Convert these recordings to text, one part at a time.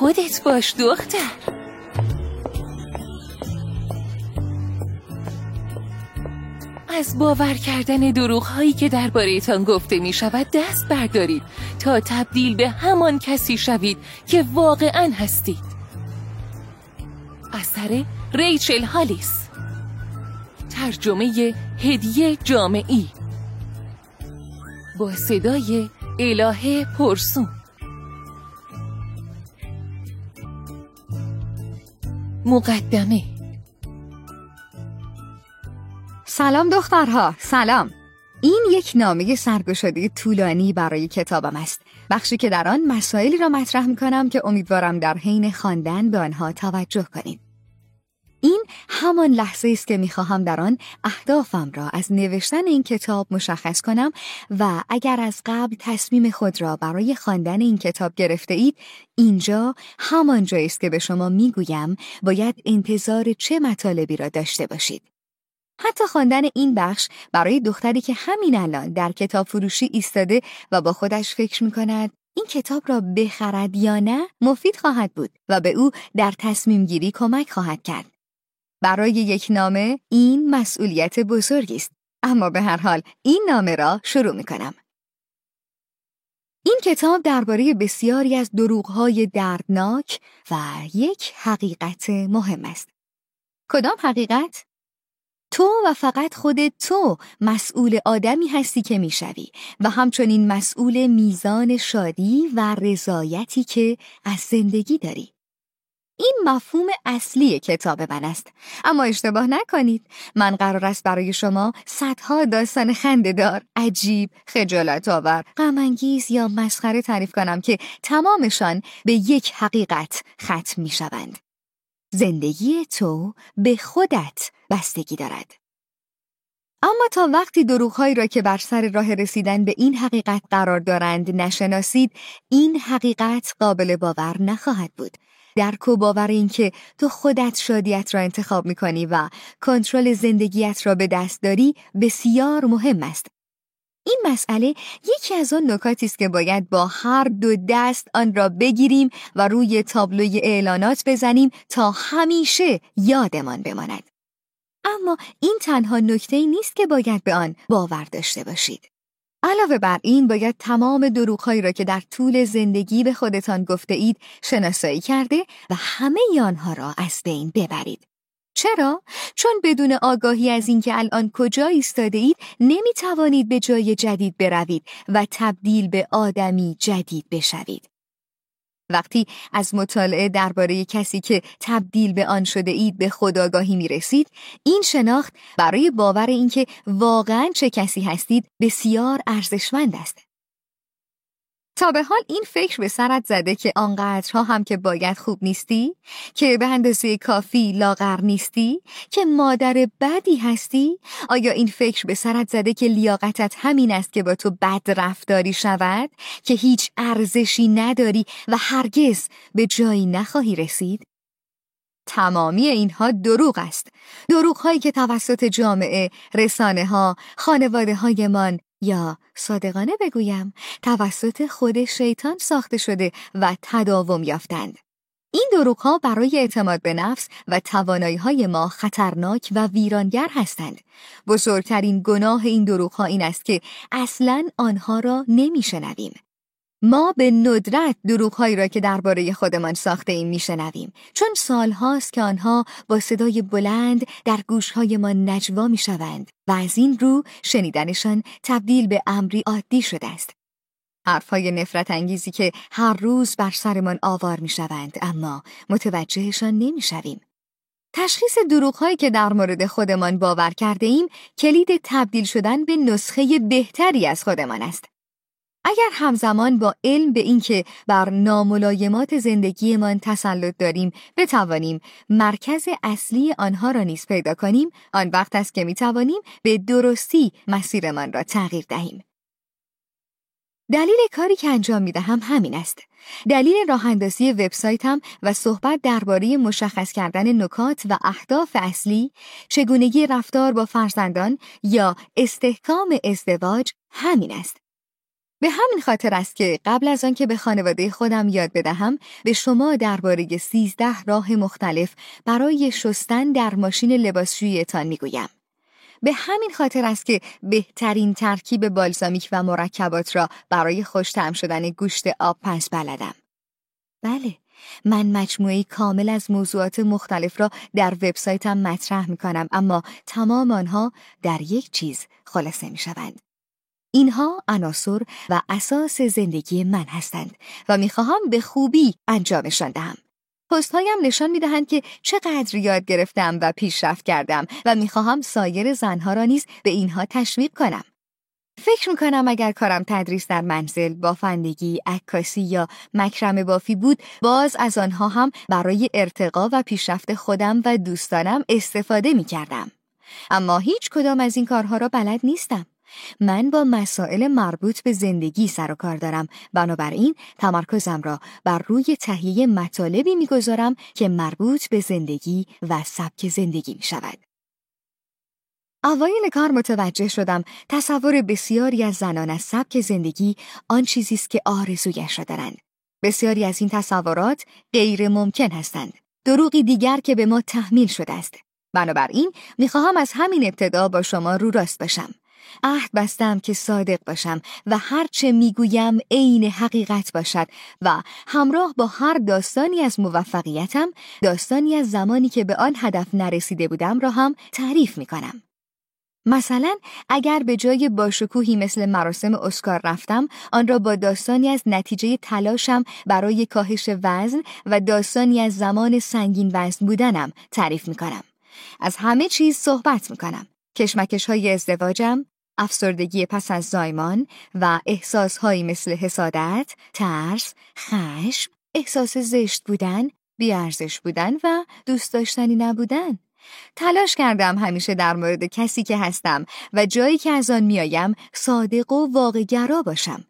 خودت باش دختر. از باور کردن دروغ هایی که دربارهتان گفته می شود دست بردارید تا تبدیل به همان کسی شوید که واقعا هستید. اثر ریچل هالیس. ترجمه هدیه جامعی. با صدای الهه پرسون. مقدمه. سلام دخترها. سلام. این یک نامه سرگشاده طولانی برای کتابم است. بخشی که در آن مسائلی را مطرح می کنم که امیدوارم در حین خواندن به آنها توجه کنید این همان لحظه است که می‌خواهم در آن اهدافم را از نوشتن این کتاب مشخص کنم و اگر از قبل تصمیم خود را برای خواندن این کتاب گرفته اید اینجا همان جایی است که به شما می‌گویم باید انتظار چه مطالبی را داشته باشید حتی خواندن این بخش برای دختری که همین الان در کتاب فروشی ایستاده و با خودش فکر می کند این کتاب را بخرد یا نه مفید خواهد بود و به او در تصمیم گیری کمک خواهد کرد. برای یک نامه این مسئولیت بزرگی است اما به هر حال این نامه را شروع می کنم. این کتاب درباره بسیاری از دروغهای دردناک و یک حقیقت مهم است. کدام حقیقت؟ تو و فقط خودت تو مسئول آدمی هستی که می‌شوی و همچنین مسئول میزان شادی و رضایتی که از زندگی داری. این مفهوم اصلی کتاب من است. اما اشتباه نکنید. من قرار است برای شما صدها داستان خندهدار عجیب خجالت آور غمانگیز یا مسخره تعریف کنم که تمامشان به یک حقیقت ختم می شوند زندگی تو به خودت بستگی دارد. اما تا وقتی دروغهایی را که بر سر راه رسیدن به این حقیقت قرار دارند نشناسید این حقیقت قابل باور نخواهد بود. درک و باور این که تو خودت شادیت را انتخاب می کنی و کنترل زندگیت را به دست داری بسیار مهم است. این مسئله یکی از آن نکاتی است که باید با هر دو دست آن را بگیریم و روی تابلوی اعلانات بزنیم تا همیشه یادمان بماند. اما این تنها نکته نیست که باید به آن باور داشته باشید. علاوه بر این باید تمام دروغهایی را که در طول زندگی به خودتان گفته اید شناسایی کرده و همه آنها را از بین ببرید. چرا؟ چون بدون آگاهی از اینکه الان کجا ایستاده اید نمی توانید به جای جدید بروید و تبدیل به آدمی جدید بشوید. وقتی از مطالعه درباره کسی که تبدیل به آن شده اید به خداگاهی می رسید، این شناخت برای باور اینکه واقعا چه کسی هستید بسیار ارزشمند است. تا به حال این فکر به سرت زده که آنقدرها هم که باید خوب نیستی؟ که به اندازه کافی لاغر نیستی؟ که مادر بدی هستی؟ آیا این فکر به سرت زده که لیاقتت همین است که با تو بد رفتاری شود؟ که هیچ ارزشی نداری و هرگز به جایی نخواهی رسید؟ تمامی اینها دروغ است. دروغ هایی که توسط جامعه، رسانه ها، خانواده هایمان یا صادقانه بگویم توسط خود شیطان ساخته شده و تداوم یافتند. این دروغ برای اعتماد به نفس و توانایی های ما خطرناک و ویرانگر هستند. بزرگترین گناه این دروغ این است که اصلا آنها را نمیشنویم. ما به ندرت دروغهایی را که درباره خودمان ساخته ایم میشنویم. چون سالهاست که آنها با صدای بلند در گوشهایمان نجوا می‌شوند و از این رو شنیدنشان تبدیل به امری عادی شده است. حرفهای نفرت انگیزی که هر روز بر سرمان آوار می‌شوند اما متوجهشان نمی‌شویم. تشخیص دروغهایی که در مورد خودمان باور کرده ایم کلید تبدیل شدن به نسخه بهتری از خودمان است. اگر همزمان با علم به اینکه بر ناملایمات زندگیمان تسلط داریم بتوانیم مرکز اصلی آنها را نیز پیدا کنیم آن وقت است که می‌توانیم به درستی مسیرمان را تغییر دهیم دلیل کاری که انجام می دهم همین است. دلیل راه اندازی وبسایتم و صحبت درباره مشخص کردن نکات و اهداف اصلی، چگونگی رفتار با فرزندان یا استحکام ازدواج همین است. به همین خاطر است که قبل از آنکه به خانواده خودم یاد بدهم به شما درباره سیزده راه مختلف برای شستن در ماشین لباسشوییتان می‌گویم. به همین خاطر است که بهترین ترکیب بالزامیک و مرکبات را برای خوشتم شدن گوشت آب پس بلدم. بله، من مجموعه کامل از موضوعات مختلف را در وبسایتم مطرح می کنم اما تمام آنها در یک چیز خلاصه می شوند. اینها عناصر و اساس زندگی من هستند و می‌خواهم به خوبی انجامشان دهم. پست هایم نشان می‌دهند که چقدر یاد گرفتم و پیشرفت کردم و می‌خواهم سایر زنها را نیز به اینها تشویق کنم. فکر می‌کنم اگر کارم تدریس در منزل، بافندگی، عکاسی یا مکرم بافی بود، باز از آنها هم برای ارتقا و پیشرفت خودم و دوستانم استفاده می‌کردم. اما هیچ کدام از این کارها را بلد نیستم. من با مسائل مربوط به زندگی سر و کار دارم بنابراین تمرکزم را بر روی تهیه مطالبی می‌گذارم که مربوط به زندگی و سبک زندگی می شود. اوایل کار متوجه شدم تصور بسیاری از زنان از سبک زندگی آن چیزی است که آرزویش را دارند. بسیاری از این تصورات غیر ممکن هستند. دروغی دیگر که به ما تحمیل شده است. بنابراین می‌خواهم از همین ابتدا با شما رو راست باشم. عهد بستم که صادق باشم و هرچه می‌گویم عین حقیقت باشد و همراه با هر داستانی از موفقیتم داستانی از زمانی که به آن هدف نرسیده بودم را هم تعریف می‌کنم. مثلا اگر به جای باشکوهی مثل مراسم اسکار رفتم آن را با داستانی از نتیجه تلاشم برای کاهش وزن و داستانی از زمان سنگین وزن بودنم تعریف می کنم. از همه چیز صحبت می کنم. کشمکش های ازدواجم، افسردگی پس از زایمان و احساسهایی مثل حسادت، ترس، خشم، احساس زشت بودن، بیارزش بودن و دوست داشتنی نبودن. تلاش کردم همیشه در مورد کسی که هستم و جایی که از آن میایم صادق و واقعگرا باشم.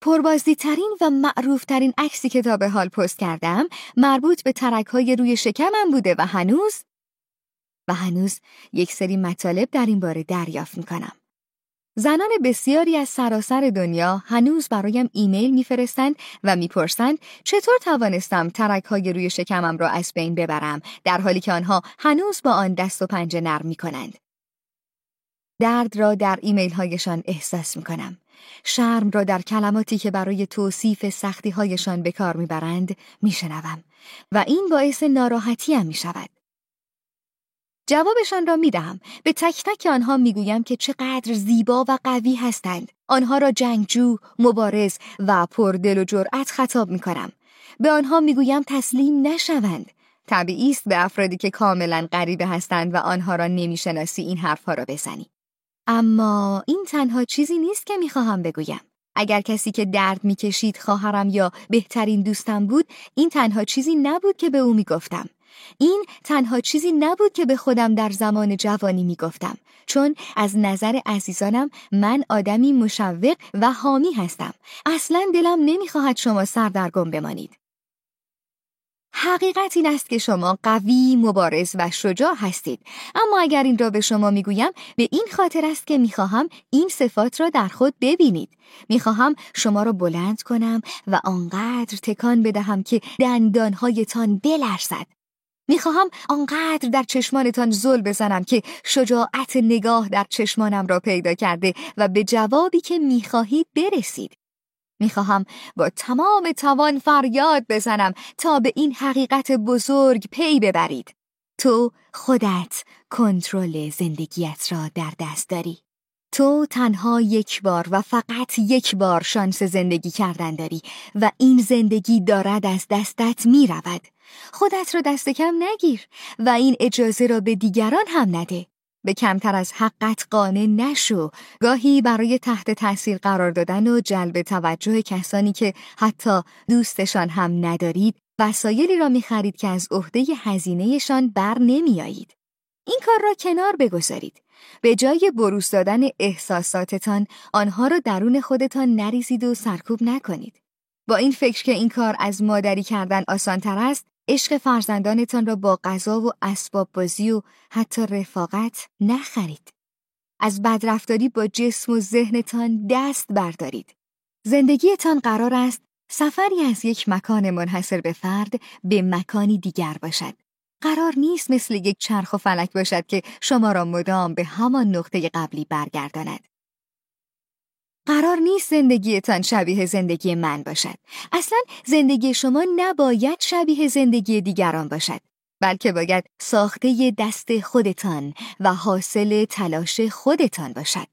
پربازدی ترین و معروف ترین عکسی که تا به حال پست کردم مربوط به ترک های روی شکمم بوده و هنوز و هنوز یک سری مطالب در این باره دریافت می کنم. زنان بسیاری از سراسر دنیا هنوز برایم ایمیل میفرستند و می‌پرسند چطور توانستم ترک های روی شکمم را از بین ببرم در حالی که آنها هنوز با آن دست و پنجه نرم می کنند. درد را در ایمیل هایشان احساس می کنم. شرم را در کلماتی که برای توصیف سختی هایشان به کار می‌برند میشنوم و این باعث ناراحتی هم می شود. جوابشان را می دهم. به تک تک آنها می گویم که چقدر زیبا و قوی هستند. آنها را جنگجو، مبارز و پردل و جرأت خطاب می کنم. به آنها می گویم تسلیم نشوند. طبیعی است به افرادی که کاملا غریبه هستند و آنها را نمی‌شناسی این حرفها را بزنی. اما این تنها چیزی نیست که می‌خواهم بگویم. اگر کسی که درد می‌کشید خواهرم یا بهترین دوستم بود این تنها چیزی نبود که به او می‌گفتم این تنها چیزی نبود که به خودم در زمان جوانی می‌گفتم چون از نظر عزیزانم من آدمی مشوق و حامی هستم. اصلا دلم نمی‌خواهد شما سردرگم بمانید. حقیقت این است که شما قوی، مبارز و شجاع هستید. اما اگر این را به شما می‌گویم به این خاطر است که می‌خواهم این صفات را در خود ببینید. می‌خواهم شما را بلند کنم و آنقدر تکان بدهم که دندانهایتان بلرزد. می‌خواهم آنقدر در چشمانتان زل بزنم که شجاعت نگاه در چشمانم را پیدا کرده و به جوابی که می‌خواهید برسید. می‌خواهم با تمام توان فریاد بزنم تا به این حقیقت بزرگ پی ببرید. تو خودت کنترل زندگیت را در دست داری. تو تنها یک بار و فقط یک بار شانس زندگی کردن داری و این زندگی دارد از دستت می رود. خودت را دست کم نگیر و این اجازه را به دیگران هم نده. به کمتر از حقت قانع نشو گاهی برای تحت تاثیر قرار دادن و جلب توجه کسانی که حتی دوستشان هم ندارید وسایلی را می‌خرید که از عهده هزینهشان بر نمیآیید. این کار را کنار بگذارید. به جای بروس دادن احساساتتان آنها را درون خودتان نریزید و سرکوب نکنید. با این فکر که این کار از مادری کردن آسانتر است عشق فرزندانتان را با غذا و اسباب بازی و حتی رفاقت نخرید. از بدرفتاری با جسم و ذهنتان دست بردارید. زندگیتان قرار است سفری از یک مکان منحصر به فرد به مکانی دیگر باشد. قرار نیست مثل یک چرخ و فلک باشد که شما را مدام به همان نقطه قبلی برگرداند. قرار نیست زندگیتان شبیه زندگی من باشد. اصلا زندگی شما نباید شبیه زندگی دیگران باشد. بلکه باید ساخته دست خودتان و حاصل تلاش خودتان باشد.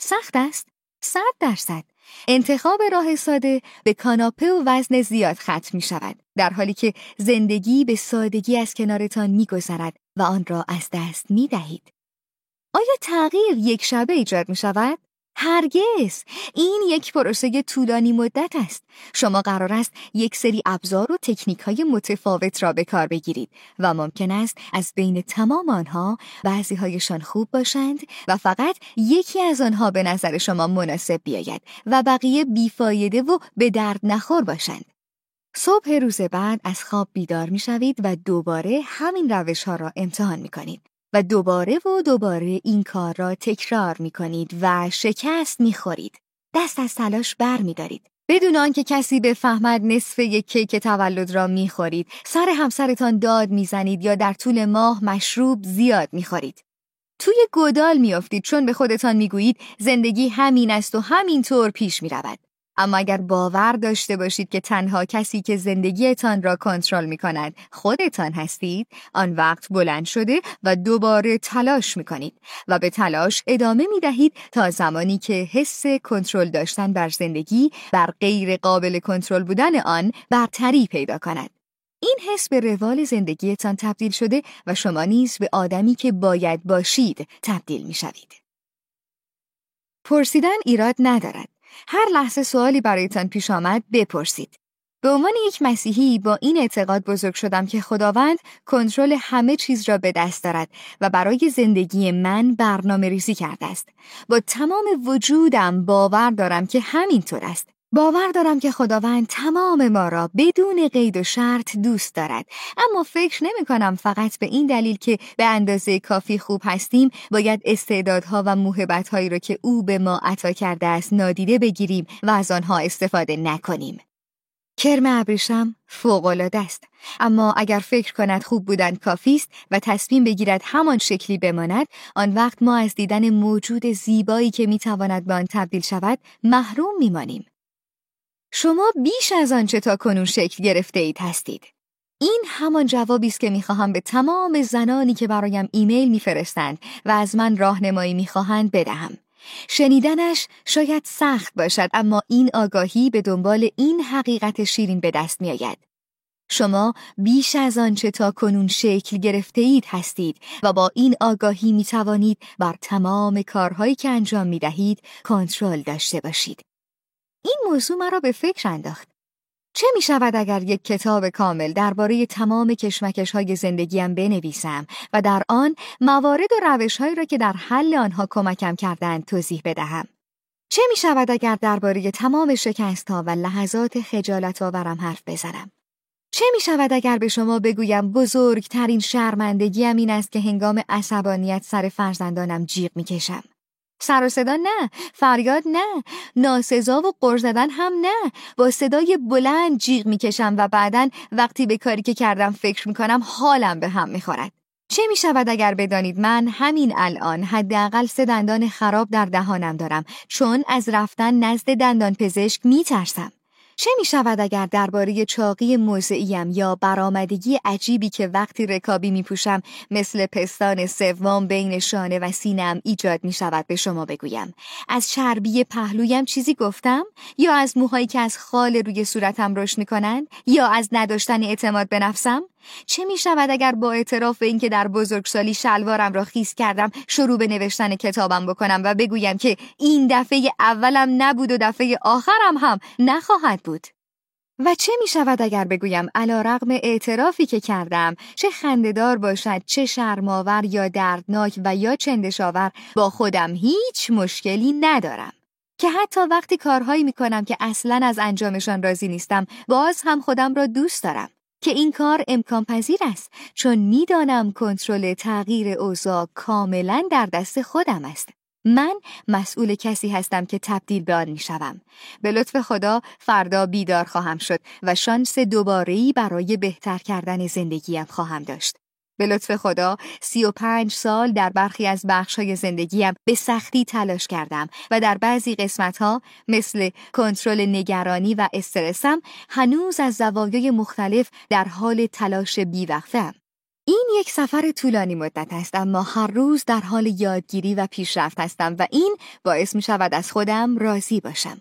سخت است؟ صد درصد. انتخاب راه ساده به کاناپه و وزن زیاد ختم می شود در حالی که زندگی به سادگی از کنارتان می گذرد و آن را از دست می دهید. آیا تغییر یک شبه ایجاد می شود؟ هرگز. این یک پروسه طولانی مدت است. شما قرار است یک سری ابزار و تکنیک های متفاوت را به کار بگیرید و ممکن است از بین تمام آنها بعضی هایشان خوب باشند و فقط یکی از آنها به نظر شما مناسب بیاید و بقیه بیفایده و به درد نخور باشند. صبح روز بعد از خواب بیدار می شوید و دوباره همین روش ها را امتحان می کنید. و دوباره و دوباره این کار را تکرار می کنید و شکست می خورید. دست از تلاش بر می دارید. بدون آنکه کسی بفهمد نصف یک کیک تولد را می خورید. سر همسرتان داد می زنید یا در طول ماه مشروب زیاد می خورید. توی گودال میافتید چون به خودتان می‌گویید زندگی همین است و همینطور پیش می رود. اما اگر باور داشته باشید که تنها کسی که زندگیتان را کنترل می کند خودتان هستید آن وقت بلند شده و دوباره تلاش می کنید و به تلاش ادامه می دهید تا زمانی که حس کنترل داشتن بر زندگی بر غیر قابل کنترل بودن آن برتری پیدا کند این حس به روال زندگیتان تبدیل شده و شما نیز به آدمی که باید باشید تبدیل می شوید. پرسیدن ایراد ندارد هر لحظه سوالی برایتان پیش آمد بپرسید. به عنوان یک مسیحی با این اعتقاد بزرگ شدم که خداوند کنترل همه چیز را به دست دارد و برای زندگی من برنامه ریزی کرده است. با تمام وجودم باور دارم که همینطور است. باور دارم که خداوند تمام ما را بدون قید و شرط دوست دارد. اما فکر نمی کنم فقط به این دلیل که به اندازه کافی خوب هستیم باید استعدادها و موهبتهایی را که او به ما عطا کرده است نادیده بگیریم و از آنها استفاده نکنیم. کرم ابریشم فوقالعاده است. اما اگر فکر کند خوب بودن کافی است و تصمیم بگیرد همان شکلی بماند آن وقت ما از دیدن موجود زیبایی که می‌تواند به آن تبدیل شود محروم میمانیم. شما بیش از آنچه تا کنون شکل گرفته اید هستید. این همان جوابی است که می‌خواهم به تمام زنانی که برایم ایمیل میفرستند و از من راهنمایی می‌خواهند بدهم. شنیدنش شاید سخت باشد اما این آگاهی به دنبال این حقیقت شیرین به دست میآید. شما بیش از آنچه تا کنون شکل گرفته اید هستید و با این آگاهی می توانید بر تمام کارهایی که انجام می دهید کنترل داشته باشید. این موضوع مرا به فکر انداخت. چه می شود اگر یک کتاب کامل درباره تمام کشمکش های زندگیم بنویسم و در آن موارد و روش هایی را که در حل آنها کمکم کردند توضیح بدهم؟ چه می شود اگر درباره تمام شکست و لحظات خجالت آورم حرف بزنم؟ چه می شود اگر به شما بگویم بزرگترین شرمندگیم این است که هنگام عصبانیت سر فرزندانم جیغ می کشم؟ سر و صدا نه فریاد نه ناسزا و قر زدن هم نه با صدای بلند جیغ می‌کشم و بعدا وقتی به کاری که کردم فکر می‌کنم حالم به هم می‌خورد چه می شود اگر بدانید من همین الان حداقل سه دندان خراب در دهانم دارم چون از رفتن نزد دندان پزشک می. چه می شود اگر درباره چاقی موضعیم یا برآمدگی عجیبی که وقتی رکابی می پوشم مثل پستان سوم بین شانه و سینم ایجاد می شود به شما بگویم. از چربی پهلویم چیزی گفتم؟ یا از موهایی که از خال روی صورتم روشن کنند یا از نداشتن اعتماد به نفسم؟ چه می شود اگر با اعتراف به اینکه در بزرگسالی شلوارم را خیس کردم شروع به نوشتن کتابم بکنم و بگویم که این دفعه اولم نبود و دفعه آخرم هم نخواهد بود؟ و چه می شود اگر بگویم علا رقم اعترافی که کردم چه خندهدار باشد چه شرماور یا دردناک و یا چندشاور با خودم هیچ مشکلی ندارم. که حتی وقتی کارهایی می کنم که اصلا از انجامشان راضی نیستم باز هم خودم را دوست دارم. که این کار امکان پذیر است چون می‌دانم کنترل تغییر اوضاع کاملا در دست خودم است. من مسئول کسی هستم که تبدیل به آن می‌شوم. به لطف خدا فردا بیدار خواهم شد و شانس دوباره‌ای برای بهتر کردن زندگیم خواهم داشت. به لطف خدا سی و پنج سال در برخی از بخش های زندگیم به سختی تلاش کردم و در بعضی قسمت ها مثل کنترل نگرانی و استرسم هنوز از زوایای مختلف در حال تلاش بیوقفم. این یک سفر طولانی مدت است اما هر روز در حال یادگیری و پیشرفت هستم و این باعث می شود از خودم راضی باشم.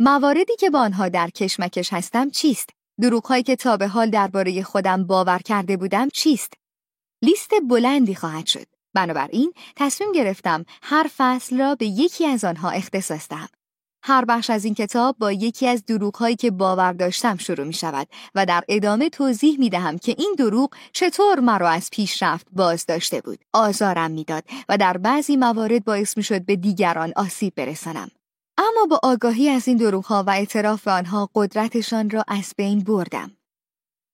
مواردی که با آنها در کشمکش هستم چیست؟ دروغهایی که تا به حال درباره خودم باور کرده بودم چیست؟ لیست بلندی خواهد شد. بنابراین تصمیم گرفتم هر فصل را به یکی از آنها اختصاص دهم. هر بخش از این کتاب با یکی از دروغهایی که باور داشتم شروع می شود و در ادامه توضیح می دهم که این دروغ چطور مرا از پیشرفت باز داشته بود. آزارم می‌داد و در بعضی موارد باعث می شد به دیگران آسیب برسانم. اما با آگاهی از این دروغها و اعتراف به آنها قدرتشان را از بین بردم.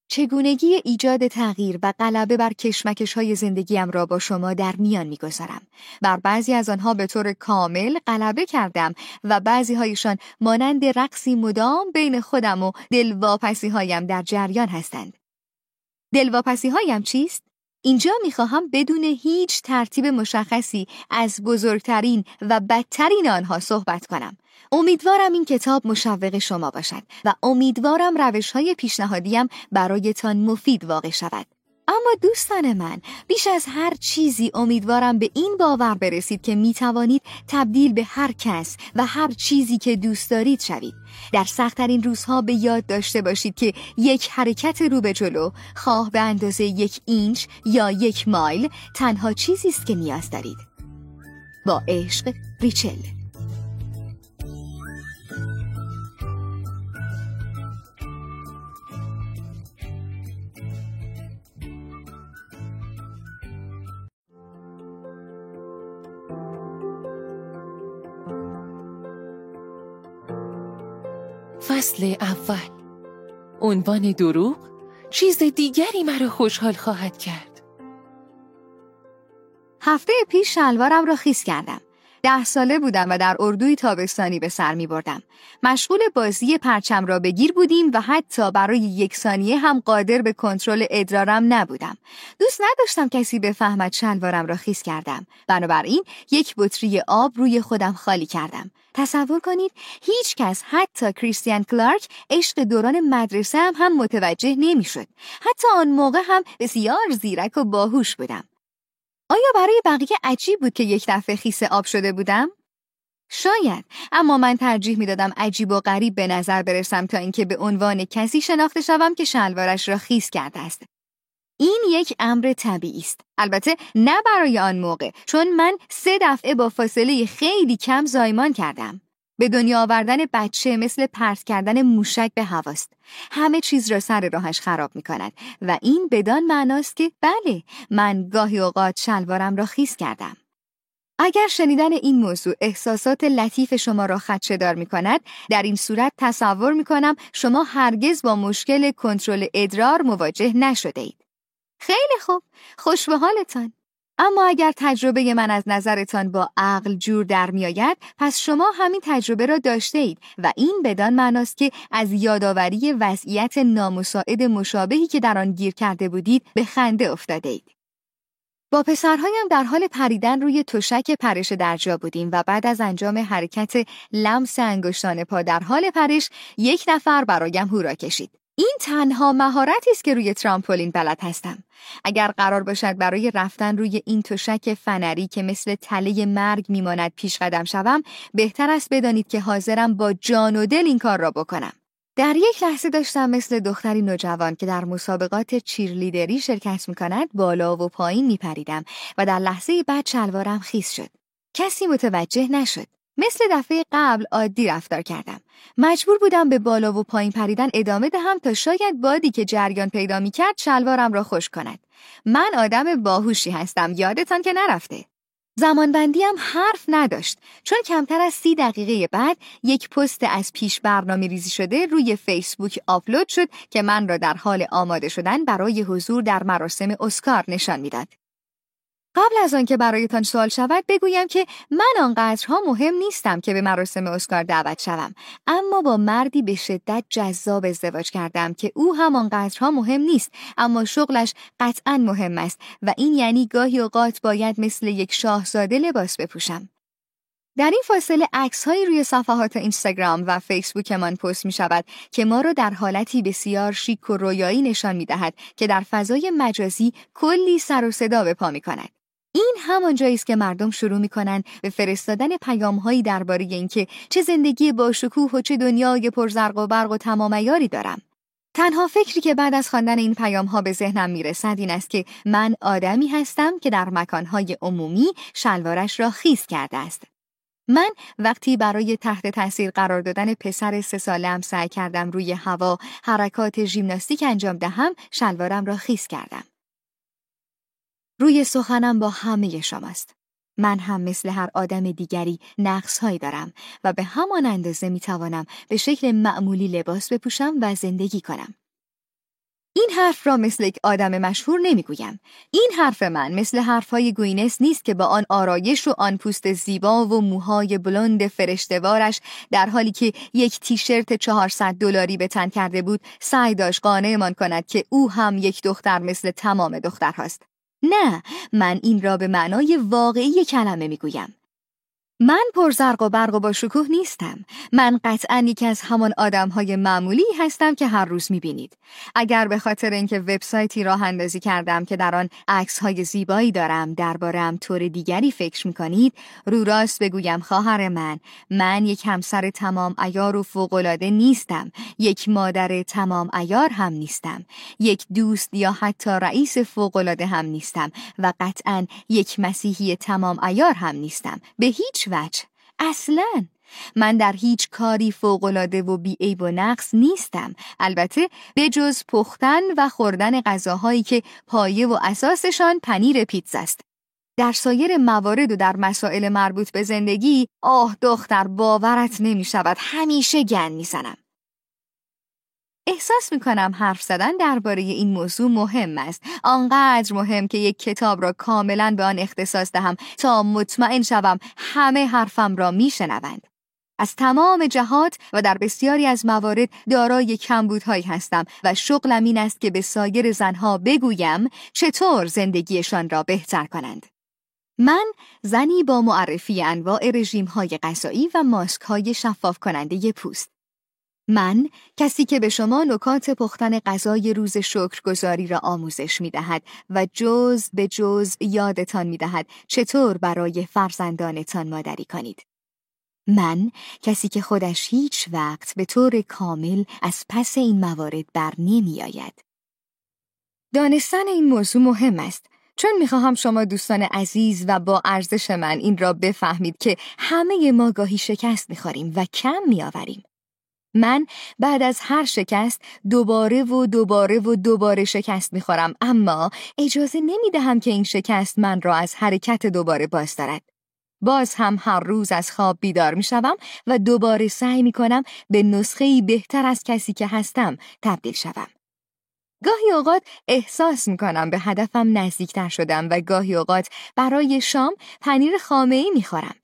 چگونگی ایجاد تغییر و غلبه بر کشمکش های زندگیم را با شما در میان می‌گذارم. بر بعضی از آنها به طور کامل غلبه کردم و بعضی هایشان مانند رقصی مدام بین خودم و دلواپسی هایم در جریان هستند. دلواپسی هایم چیست؟ اینجا می‌خواهم بدون هیچ ترتیب مشخصی از بزرگترین و بدترین آنها صحبت کنم. امیدوارم این کتاب مشوق شما باشد و امیدوارم روش های پیشنهادیم برایتان مفید واقع شود. اما دوستان من بیش از هر چیزی امیدوارم به این باور برسید که می توانید تبدیل به هر کس و هر چیزی که دوست دارید شوید. در سختترین روزها به یاد داشته باشید که یک حرکت رو به جلو خواه به اندازه یک اینچ یا یک مایل تنها چیزی است که نیاز دارید. با عشق ریچل فصل اول. عنوان دروغ چیز دیگری مرا خوشحال خواهد کرد. هفته پیش شلوارم را خیس کردم. ده ساله بودم و در اردوی تابستانی به سر می بردم. مشغول بازی پرچم را بگیر بودیم و حتی برای یک ثانیه هم قادر به کنترل ادرارم نبودم. دوست نداشتم کسی بفهمد شلوارم را خیس کردم. بنابراین یک بطری آب روی خودم خالی کردم. تصور کنید هیچ کس حتی کریستیان کلارک عشق دوران مدرسه هم, هم متوجه نمی‌شد. حتی آن موقع هم بسیار زیرک و باهوش بودم. آیا برای بقیه عجیب بود که یک دفعه خیس آب شده بودم؟ شاید اما من ترجیح می‌دادم عجیب و غریب به نظر برسم تا اینکه به عنوان کسی شناخته شوم که شلوارش را خیس کرده است. این یک امر طبیعی است. البته نه برای آن موقع چون من سه دفعه با فاصله خیلی کم زایمان کردم. به دنیا آوردن بچه مثل پرت کردن موشک به هواست. همه چیز را سر راهش خراب می کند و این بدان معناست که بله من گاهی اوقات شلوارم را خیس کردم. اگر شنیدن این موضوع احساسات لطیف شما را خدشدار می کند، در این صورت تصور می کنم شما هرگز با مشکل کنترل ادرار مواجه نشده اید. خیلی خوب، خوش به حالتان. اما اگر تجربه من از نظرتان با عقل جور در میآید پس شما همین تجربه را داشته اید و این بدان معناست که از یادآوری وضعیت نامساعد مشابهی که در آن گیر کرده بودید به خنده افتاده اید. با پسرهایم در حال پریدن روی تشک پرش درجا بودیم و بعد از انجام حرکت لمس انگشتان پا در حال پرش یک نفر برایم هورا کشید. این تنها مهارتی است که روی ترامپولین بلد هستم. اگر قرار باشد برای رفتن روی این تشک فنری که مثل تله مرگ میماند پیش قدم شوم، بهتر است بدانید که حاضرم با جان و دل این کار را بکنم. در یک لحظه داشتم مثل دختری نوجوان که در مسابقات چیرلیدری شرکت می کند بالا و پایین می پریدم و در لحظه بعد شلوارم خیس شد. کسی متوجه نشد. مثل دفعه قبل عادی رفتار کردم. مجبور بودم به بالا و پایین پریدن ادامه دهم تا شاید بادی که جریان پیدا می کرد شلوارم را خوش کند. من آدم باهوشی هستم یادتان که نرفته. زمانبندی هم حرف نداشت چون کمتر از سی دقیقه بعد یک پست از پیش برنامه ریزی شده روی فیسبوک آپلود شد که من را در حال آماده شدن برای حضور در مراسم اسکار نشان می‌داد. قبل از آنکه برایتان سوال شود بگویم که من آنقدرها مهم نیستم که به مراسم اسکار دعوت شوم اما با مردی به شدت جذاب ازدواج کردم که او هم آنقدرها مهم نیست اما شغلش قطعا مهم است و این یعنی گاهی اوقات باید مثل یک شاهزاده لباس بپوشم در این فاصله عکس روی صفحات اینستاگرام و فیسبوک من پست می شود که ما را در حالتی بسیار شیک و رویایی نشان می دهد که در فضای مجازی کلی سر و صدا به پا می کند. این همان جایی است که مردم شروع می کنند به فرستادن پیامهایی درباره اینکه چه زندگی با شکوه و چه دنیای پرزرق و برق و تمام دارم. تنها فکری که بعد از خواندن این پیام ها به ذهنم می‌رسد این است که من آدمی هستم که در مکانهای عمومی شلوارش را خیز کرده است. من وقتی برای تحت تاثیر قرار دادن پسر سه سالم سعی کردم روی هوا حرکات ژیمناستیک انجام دهم شلوارم را خیس کردم. روی سخنم با همه شماست. من هم مثل هر آدم دیگری نقص هایی دارم و به همان اندازه می توانم به شکل معمولی لباس بپوشم و زندگی کنم. این حرف را مثل یک آدم مشهور نمی‌گویم. این حرف من مثل حرفهای گوینس نیست که با آن آرایش و آن پوست زیبا و موهای بلند فرشتوارش در حالی که یک تیشرت 400 دلاری به تن کرده بود سعی داشت قانعمان کند که او هم یک دختر مثل تمام دخترهاست. نه، من این را به معنای واقعی کلمه می‌گویم. من پرزرق و برق و با شکوه نیستم. من قطعا یکی از همان آدم های معمولی هستم که هر روز می‌بینید. اگر به خاطر اینکه وبسایتی راه اندازی کردم که در آن عکس های زیبایی دارم دربارم طور دیگری فکر می‌کنید رو راست بگویم خواهر من من یک همسر تمام ایار و فوقالعاده نیستم یک مادر تمام ایار هم نیستم یک دوست یا حتی رئیس فوقالعاده هم نیستم و قطعا یک مسیحی تمام ایار هم نیستم به هیچ وجه اصلا. من در هیچ کاری فوقالعاده و بیعیب و نقص نیستم. البته به جز پختن و خوردن غذاهایی که پایه و اساسشان پنیر پیتزا است. در سایر موارد و در مسائل مربوط به زندگی آه دختر باورت نمی شود همیشه گن می‌زنم. احساس می کنم حرف زدن درباره این موضوع مهم است آنقدر مهم که یک کتاب را کاملا به آن اختصاص دهم تا مطمئن شوم همه حرفم را میشنوند از تمام جهات و در بسیاری از موارد دارای کمبودهایی هستم و شغلم این است که به سایر زنها بگویم چطور زندگیشان را بهتر کنند. من زنی با معرفی انواع رژیم های غذایی و ماسک های شفاف کننده پوست. من کسی که به شما نکات پختن غذای روز شکرگزاری را آموزش می دهد و جز به جز یادتان می دهد چطور برای فرزندانتان مادری کنید. من کسی که خودش هیچ وقت به طور کامل از پس این موارد بر نمی آید. دانستن این موضوع مهم است چون می‌خواهم شما دوستان عزیز و با ارزش من این را بفهمید که همه ما گاهی شکست می‌خوریم و کم میآوریم. من بعد از هر شکست دوباره و دوباره و دوباره شکست می‌خورم اما اجازه نمی‌دهم که این شکست من را از حرکت دوباره باز دارد. باز هم هر روز از خواب بیدار می شوم و دوباره سعی می کنم به نسخه بهتر از کسی که هستم تبدیل شوم. گاهی اوقات احساس می کنم به هدفم نزدیکتر شدم و گاهی اوقات برای شام پنیر خامه ای می خورم.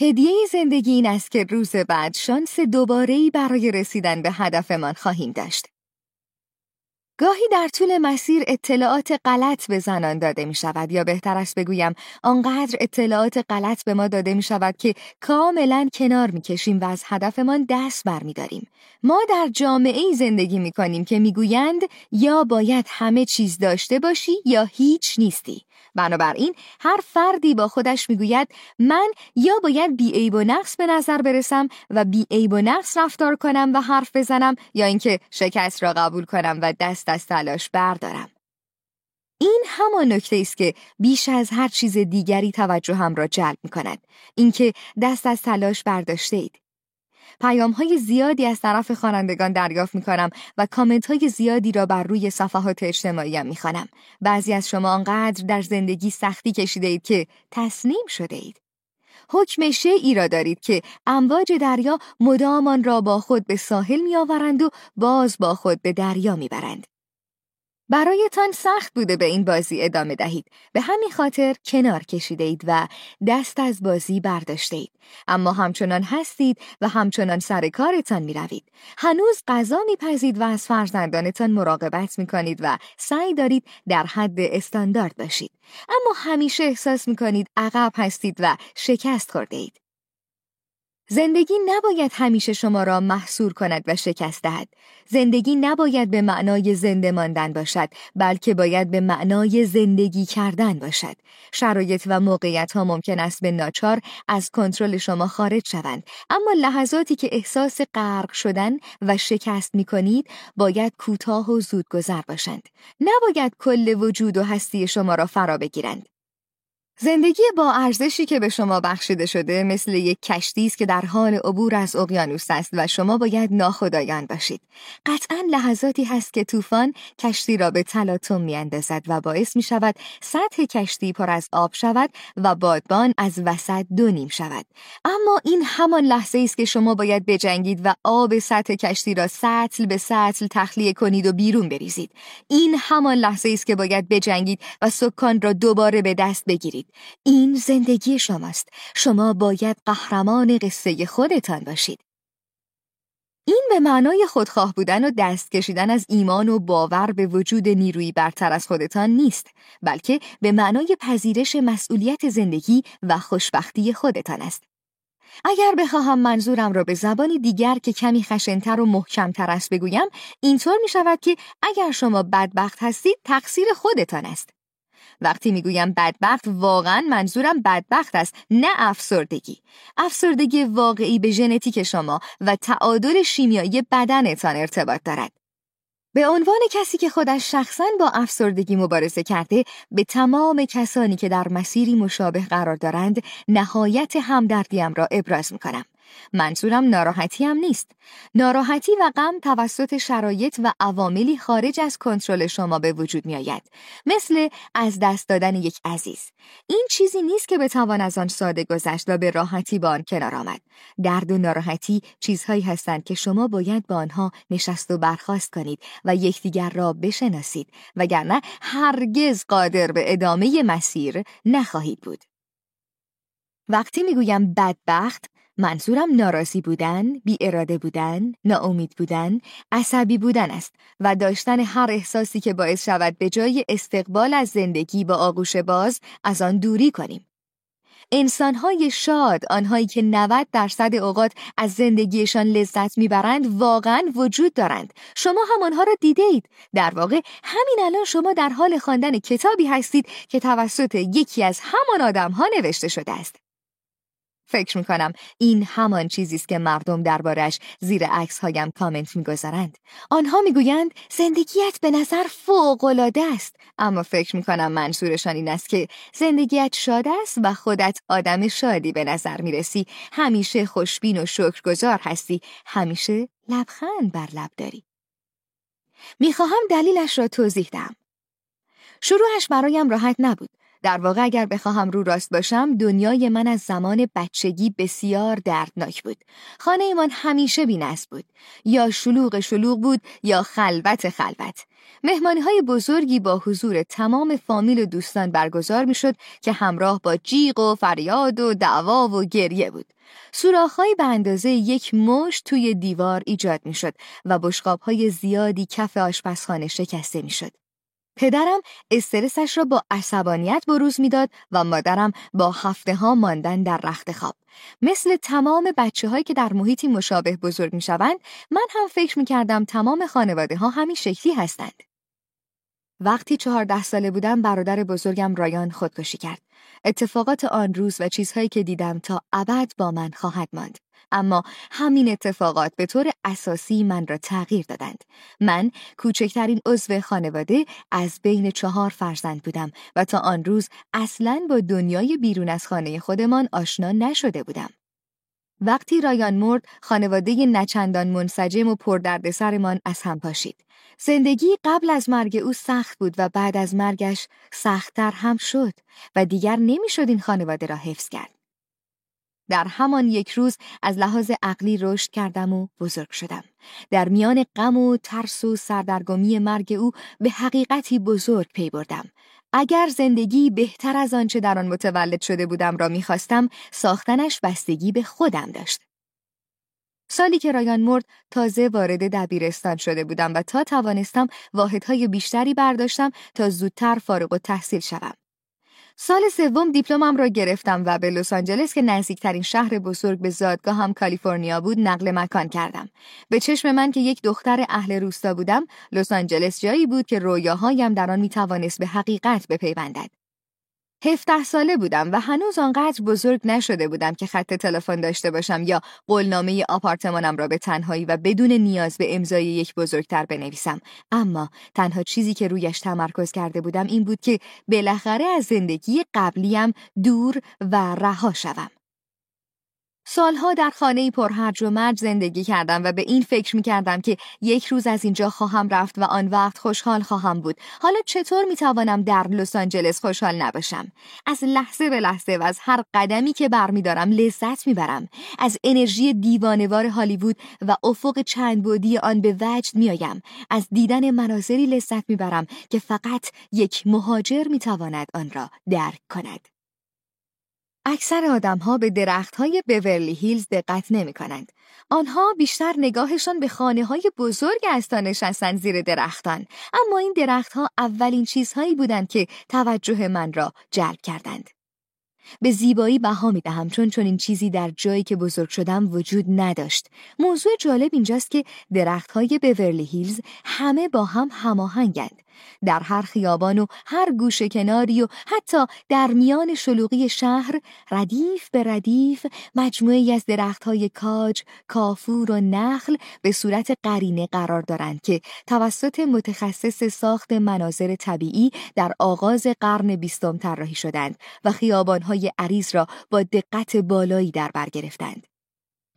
هدیه زندگی این است که روز بعد شانس دوباره برای رسیدن به هدفمان خواهیم داشت. گاهی در طول مسیر اطلاعات غلط به زنان داده می شود یا بهتر است بگویم آنقدر اطلاعات غلط به ما داده می شود که کاملا کنار می کشیم و از هدفمان دست بر می داریم. ما در جامعه زندگی می کنیم که می گویند یا باید همه چیز داشته باشی یا هیچ نیستی. بنابراین هر فردی با خودش می‌گوید من یا باید بیعیب و نقص به نظر برسم و بیعیب و نقص رفتار کنم و حرف بزنم یا اینکه شکست را قبول کنم و دست از تلاش بردارم. این همان نکته است که بیش از هر چیز دیگری توجه هم را جلب می کند. اینکه دست از تلاش برداشته اید. پیام های زیادی از طرف خوانندگان دریافت می کنم و کامنت های زیادی را بر روی صفحات اجتماعی می خوانم. بعضی از شما آنقدر در زندگی سختی کشیده اید که تسلیم شده اید. حکم شیعی را دارید که امواج دریا مدام را با خود به ساحل می آورند و باز با خود به دریا می برند. برایتان سخت بوده به این بازی ادامه دهید. به همین خاطر کنار کشیده اید و دست از بازی برداشته اید اما همچنان هستید و همچنان سر کارتان می روید هنوز غذا میپزید و از فرزندانتان مراقبت می کنید و سعی دارید در حد استاندارد باشید. اما همیشه احساس می کنید عقب هستید و شکست خورده اید. زندگی نباید همیشه شما را محصور کند و شکست دهد. زندگی نباید به معنای زنده ماندن باشد، بلکه باید به معنای زندگی کردن باشد. شرایط و موقعیت ها ممکن است به ناچار از کنترل شما خارج شوند، اما لحظاتی که احساس غرق شدن و شکست می کنید، باید کوتاه و زودگذر باشند. نباید کل وجود و هستی شما را فرا بگیرند. زندگی با ارزشی که به شما بخشیده شده مثل یک کشتی است که در حال عبور از اقیانوس است و شما باید ناخدایان باشید. قطعا لحظاتی هست که طوفان کشتی را به تلاطم میاندازد و باعث می شود سطح کشتی پر از آب شود و بادبان از وسط دو نیم شود. اما این همان لحظه است که شما باید بجنگید و آب سطح کشتی را سطل به سطل تخلیه کنید و بیرون بریزید. این همان لحظه است که باید بجنگید و سکان را دوباره به دست بگیرید. این زندگی شماست شما باید قهرمان قصه خودتان باشید. این به معنای خودخواه بودن و دست کشیدن از ایمان و باور به وجود نیروی برتر از خودتان نیست بلکه به معنای پذیرش مسئولیت زندگی و خوشبختی خودتان است. اگر بخواهم منظورم را به زبانی دیگر که کمی خشنتر و محکمتر است بگویم اینطور می شود که اگر شما بدبخت هستید تقصیر خودتان است. وقتی می‌گویم بدبخت واقعا منظورم بدبخت است نه افسردگی افسردگی واقعی به ژنتیک شما و تعادل شیمیایی بدنتان ارتباط دارد به عنوان کسی که خودش شخصا با افسردگی مبارزه کرده به تمام کسانی که در مسیری مشابه قرار دارند نهایت همدردیم را ابراز می کنم. منظورم ناراحتی هم نیست. ناراحتی و غم توسط شرایط و عواملی خارج از کنترل شما به وجود می آید. مثل از دست دادن یک عزیز. این چیزی نیست که بتوان از آن ساده گذشت و به راحتی با آن کنار آمد. درد و ناراحتی چیزهایی هستند که شما باید با آنها نشست و برخواست کنید و یکدیگر را بشناسید وگرنه هرگز قادر به ادامه مسیر نخواهید بود. وقتی می‌گویم بدبخت منظورم ناراضی بودن، بی اراده بودن، ناامید بودن، عصبی بودن است و داشتن هر احساسی که باعث شود به جای استقبال از زندگی با آغوش باز از آن دوری کنیم. انسانهای شاد، آنهایی که 90 درصد اوقات از زندگیشان لذت می‌برند، واقعا وجود دارند. شما هم آنها را دیده اید. در واقع همین الان شما در حال خواندن کتابی هستید که توسط یکی از همان آدمها نوشته شده است. فکر می‌کنم این همان چیزی است که مردم دربارش زیر عکس هایم کامنت می‌گذارند. آنها می‌گویند زندگیت به نظر فوق العاده است اما فکر می‌کنم منظورشان این است که زندگیت شاد است و خودت آدم شادی به نظر می‌رسی همیشه خوشبین و شکرگزار هستی همیشه لبخند بر لب داری. می‌خواهم دلیلش را توضیح دهم. شروعش برایم راحت نبود در واقع اگر بخواهم رو راست باشم دنیای من از زمان بچگی بسیار دردناک بود خانه من همیشه بینست بود یا شلوغ شلوغ بود یا خلوت خلوت مهمانی های بزرگی با حضور تمام فامیل و دوستان برگزار می شد که همراه با جیغ و فریاد و دعوا و گریه بود. سوراخ‌های به اندازه یک مش توی دیوار ایجاد می شد و های زیادی کف آشپزخانه شکسته می شد. پدرم استرسش را با عصبانیت بروز می‌داد و مادرم با هفته ها ماندن در رخت خواب. مثل تمام بچه هایی که در محیطی مشابه بزرگ می شوند، من هم فکر می کردم تمام خانواده ها همین شکلی هستند. وقتی چهارده ساله بودم برادر بزرگم رایان خودکشی کرد. اتفاقات آن روز و چیزهایی که دیدم تا ابد با من خواهد ماند. اما همین اتفاقات به طور اساسی من را تغییر دادند. من کوچکترین عضو خانواده از بین چهار فرزند بودم و تا آن روز اصلا با دنیای بیرون از خانه خودمان آشنا نشده بودم. وقتی رایان مرد خانواده نچندان منسجم و پردردسرمان از هم پاشید. زندگی قبل از مرگ او سخت بود و بعد از مرگش سختتر هم شد و دیگر نمی‌شد این خانواده را حفظ کرد. در همان یک روز از لحاظ عقلی رشد کردم و بزرگ شدم. در میان غم و ترس و سردرگمی مرگ او به حقیقتی بزرگ پی بردم. اگر زندگی بهتر از آنچه در آن متولد شده بودم را می‌خواستم ساختنش بستگی به خودم داشت. سالی که رایان مرد تازه وارد دبیرستان شده بودم و تا توانستم واحدهای بیشتری برداشتم تا زودتر فارغ و تحصیل شوم. سال سوم دیپلمم را گرفتم و به لس آنجلس که نزدیکترین شهر بزرگ به زادگاهم کالیفرنیا بود نقل مکان کردم. به چشم من که یک دختر اهل روستا بودم، لس آنجلس جایی بود که رویاهایم در آن می توانست به حقیقت بپیوندد. هفته ساله بودم و هنوز آنقدر بزرگ نشده بودم که خط تلفن داشته باشم یا قولنامه آپارتمانم را به تنهایی و بدون نیاز به امضای یک بزرگتر بنویسم. اما تنها چیزی که رویش تمرکز کرده بودم این بود که بالاخره از زندگی قبلیم دور و رها شوم. سالها در خانه پرهرج و مرج زندگی کردم و به این فکر می کردم که یک روز از اینجا خواهم رفت و آن وقت خوشحال خواهم بود. حالا چطور می توانم در لس آنجلس خوشحال نباشم؟ از لحظه به لحظه و از هر قدمی که برمیدارم لذت می‌برم. از انرژی دیوانوار هالیوود و افق چند بودی آن به وجد میآیم. از دیدن مناظری لذت می‌برم که فقط یک مهاجر می‌تواند آن را درک کند. اکثر آدمها به درختهای بورلی هیلز دقت نمی کنند. آنها بیشتر نگاهشان به خانه های بزرگ از تا زیر درختان اما این درختها اولین چیزهایی بودند که توجه من را جلب کردند. به زیبایی بها می دهم چون چون این چیزی در جایی که بزرگ شدم وجود نداشت. موضوع جالب اینجاست که درختهای بورلی هیلز همه با هم هماهنگند. در هر خیابان و هر گوشه کناری و حتی در میان شلوغی شهر ردیف به ردیف مجموعی از درختهای کاج، کافور و نخل به صورت قرینه قرار دارند که توسط متخصص ساخت مناظر طبیعی در آغاز قرن بیستم طراحی شدند و خیابانهای عریض را با دقت بالایی در بر گرفتند.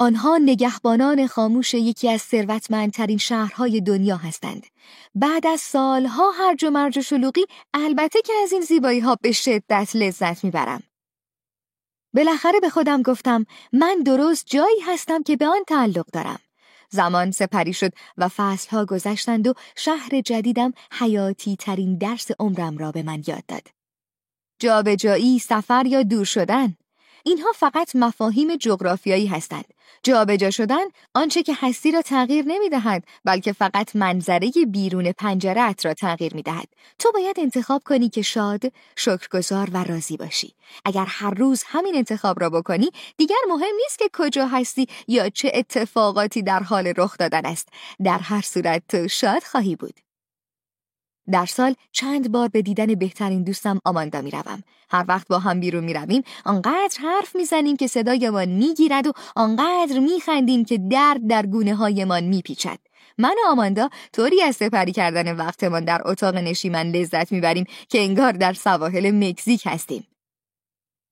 آنها نگهبانان خاموش یکی از ثروتمندترین شهرهای دنیا هستند. بعد از سالها هرج و مرج و شلوغی البته که از این زیبایی ها به شدت لذت می‌برم. بالاخره به خودم گفتم من درست جایی هستم که به آن تعلق دارم. زمان سپری شد و فصلها گذشتند و شهر جدیدم حیاتی ترین درس عمرم را به من یاد داد. جابجایی، سفر یا دور شدن اینها فقط مفاهیم جغرافیایی هستند. جابجا شدن آنچه که هستی را تغییر نمی دهد بلکه فقط منظره بیرون پنجرت را تغییر می دهد. تو باید انتخاب کنی که شاد، شکرگزار و راضی باشی. اگر هر روز همین انتخاب را بکنی دیگر مهم نیست که کجا هستی یا چه اتفاقاتی در حال رخ دادن است. در هر صورت تو شاد خواهی بود. در سال چند بار به دیدن بهترین دوستم آماندا می‌روم. هر وقت با هم بیرون می‌رویم آنقدر حرف می‌زنیم که صدایمان می‌گیرد و آنقدر میخندیم که درد در گونه هایمان میپیچد. من و آماندا طوری از سپری کردن وقتمان در اتاق نشیمن لذت می‌بریم که انگار در سواحل مکزیک هستیم.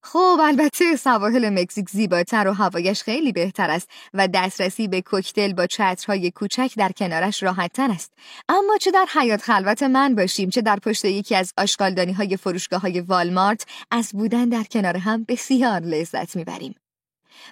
خب البته سواحل مکزیک زیباتر و هوایش خیلی بهتر است و دسترسی به کوکتل با چترهای کوچک در کنارش راحتتر است. اما چه در حیات خلوت من باشیم چه در پشت یکی از آشغالدانی های فروشگاه های والمارت از بودن در کنار هم بسیار لذت می‌بریم.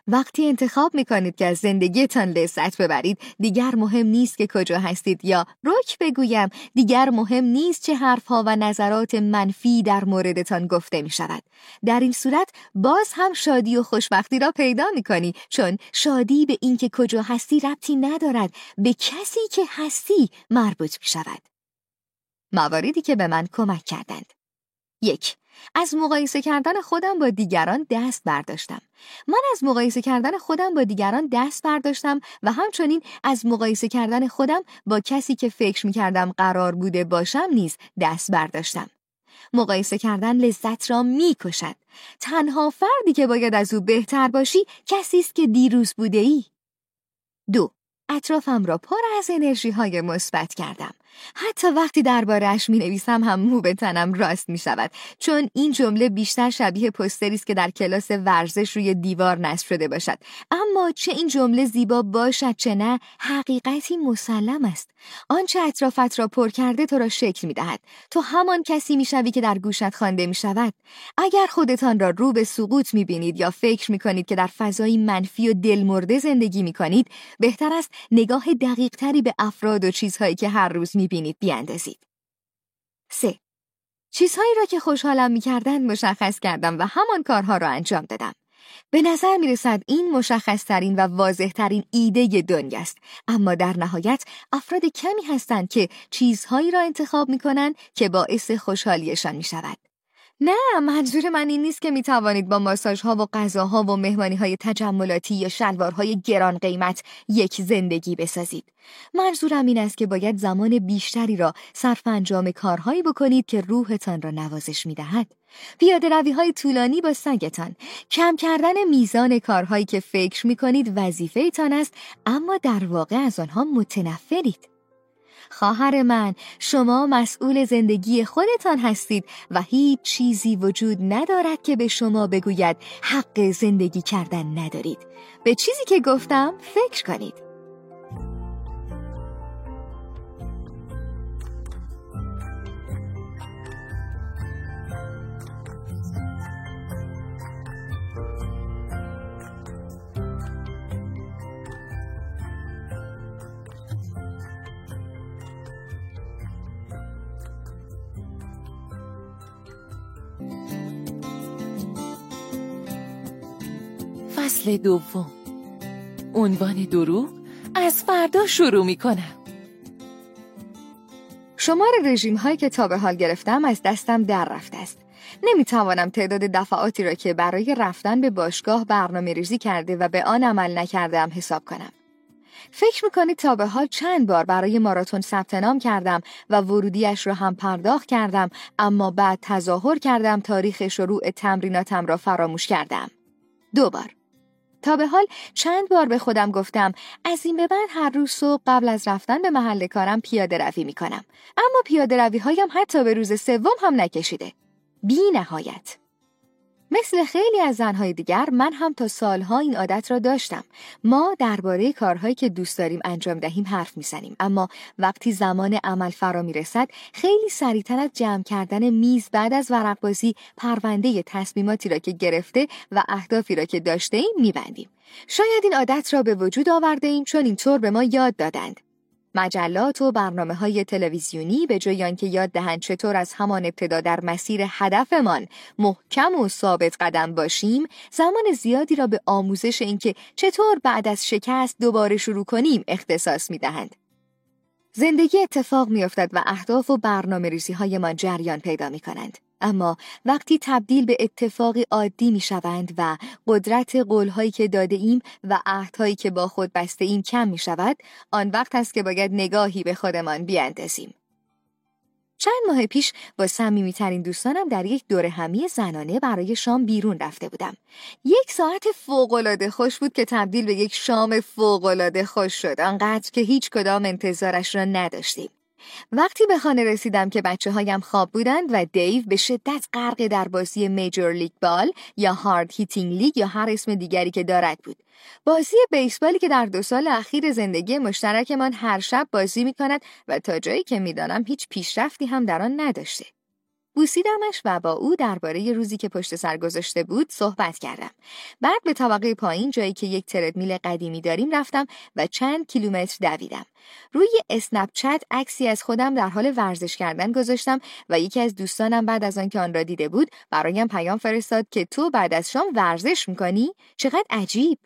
وقتی انتخاب می کنید که از زندگیتان لذت ببرید دیگر مهم نیست که کجا هستید یا رک بگویم دیگر مهم نیست چه حرفها و نظرات منفی در موردتان گفته می شود در این صورت باز هم شادی و خوشبختی را پیدا می کنی چون شادی به اینکه کجا هستی ربطی ندارد به کسی که هستی مربوط می شود مواردی که به من کمک کردند. یک از مقایسه کردن خودم با دیگران دست برداشتم. من از مقایسه کردن خودم با دیگران دست برداشتم و همچنین از مقایسه کردن خودم با کسی که فکر می کردم قرار بوده باشم نیز دست برداشتم. مقایسه کردن لذت را می کشد. تنها فردی که باید از او بهتر باشی کسی است که دیروز بوده ای. دو اطرافم را پر از انرژی های مثبت کردم. حتی وقتی دربارهش می نویسم هم مو به تنم راست می شود چون این جمله بیشتر شبیه پستری است که در کلاس ورزش روی دیوار نصب شده باشد. اما چه این جمله زیبا باشد چه نه حقیقتی مسلم است. آنچه اطرافت را پر کرده تو را شکل می دهد تو همان کسی می شوی که در گوشت خوانده می شود اگر خودتان را رو به سقوط می بینید یا فکر می کنید که در فضایی منفی و دلمرده زندگی می کنید بهتر است نگاه دقیق تری به افراد و چیزهایی که هر روز می بینید بیاندازید 3. چیزهایی را که خوشحالم می کردن مشخص کردم و همان کارها را انجام دادم. به نظر می رسد این مشخص ترین و واضح ترین ایده دنیا است اما در نهایت افراد کمی هستند که چیزهایی را انتخاب می کنند که باعث خوشحالیشان می شود. نه منظور من این نیست که می توانید با ماساژ ها و غذاها و مهمانی های تجملاتی یا شلوارهای گران قیمت یک زندگی بسازید. منظورم این است که باید زمان بیشتری را صرف انجام کارهایی بکنید که روحتان را نوازش می دهد. پیاده روی های طولانی با سگتان کم کردن میزان کارهایی که فکر می کنید وظیفه است اما در واقع از آنها متنفرید. خواهر من شما مسئول زندگی خودتان هستید و هیچ چیزی وجود ندارد که به شما بگوید حق زندگی کردن ندارید. به چیزی که گفتم فکر کنید. فصل دوم. عنوان دروغ از فردا شروع می کنم شمار رژیم هایی که تا به حال گرفتم از دستم در رفته است. نمی توانم تعداد دفعاتی را که برای رفتن به باشگاه برنامه ریزی کرده و به آن عمل نکردم حساب کنم. فکر می‌کنید تا به حال چند بار برای ماراتون ثبت نام کردم و ورودیش را هم پرداخت کردم اما بعد تظاهر کردم تاریخ شروع تمریناتم را فراموش کردم. دو بار. تا به حال چند بار به خودم گفتم از این به بعد هر روز صبح قبل از رفتن به محل کارم پیاده روی می کنم. اما پیاده روی هایم حتی به روز سوم هم نکشیده. بی نهایت. مثل خیلی از زنهای دیگر من هم تا سالها این عادت را داشتم. ما درباره کارهایی که دوست داریم انجام دهیم حرف می‌زنیم. اما وقتی زمان عمل فرا می‌رسد خیلی سریعتر از جمع کردن میز بعد از ورق بازی پرونده تصمیماتی را که گرفته و اهدافی را که داشته ایم میبندیم. شاید این عادت را به وجود آورده ایم چون اینطور به ما یاد دادند. مجلات و برنامه های تلویزیونی به جای آنکه یاد دهند چطور از همان ابتدا در مسیر هدفمان محکم و ثابت قدم باشیم زمان زیادی را به آموزش اینکه چطور بعد از شکست دوباره شروع کنیم اختصاص می دهند. زندگی اتفاق می افتد و اهداف و برنامه ریزی های ما جریان پیدا می کنند. اما وقتی تبدیل به اتفاقی عادی می شوند و قدرت قولهایی که داده ایم و عهدهایی که با خود بسته ایم کم می شود آن وقت است که باید نگاهی به خودمان بیاندازیم چند ماه پیش با صمیمیترین دوستانم در یک دور همی زنانه برای شام بیرون رفته بودم. یک ساعت فوقالعاده خوش بود که تبدیل به یک شام فوقالعاده خوش شد آنقدر که هیچ کدام انتظارش را نداشتیم. وقتی به خانه رسیدم که بچه هایم خواب بودند و دیو به شدت غرق در بازی میجور لیگ بال یا Hard Hitting League یا هر اسم دیگری که دارد بود. بازی بیسبالی که در دو سال اخیر زندگی مشترکمان هر شب بازی می کند و تا جایی که می‌دانم هیچ پیشرفتی هم در آن نداشته. بوسیدمش و با او درباره روزی که پشت سر گذاشته بود صحبت کردم. بعد به طبقه پایین جایی که یک تردمیل قدیمی داریم رفتم و چند کیلومتر دویدم. روی اسنپ چت عکسی از خودم در حال ورزش کردن گذاشتم و یکی از دوستانم بعد از آنکه آن را دیده بود برایم پیام فرستاد که تو بعد از شام ورزش می‌کنی؟ چقدر عجیب!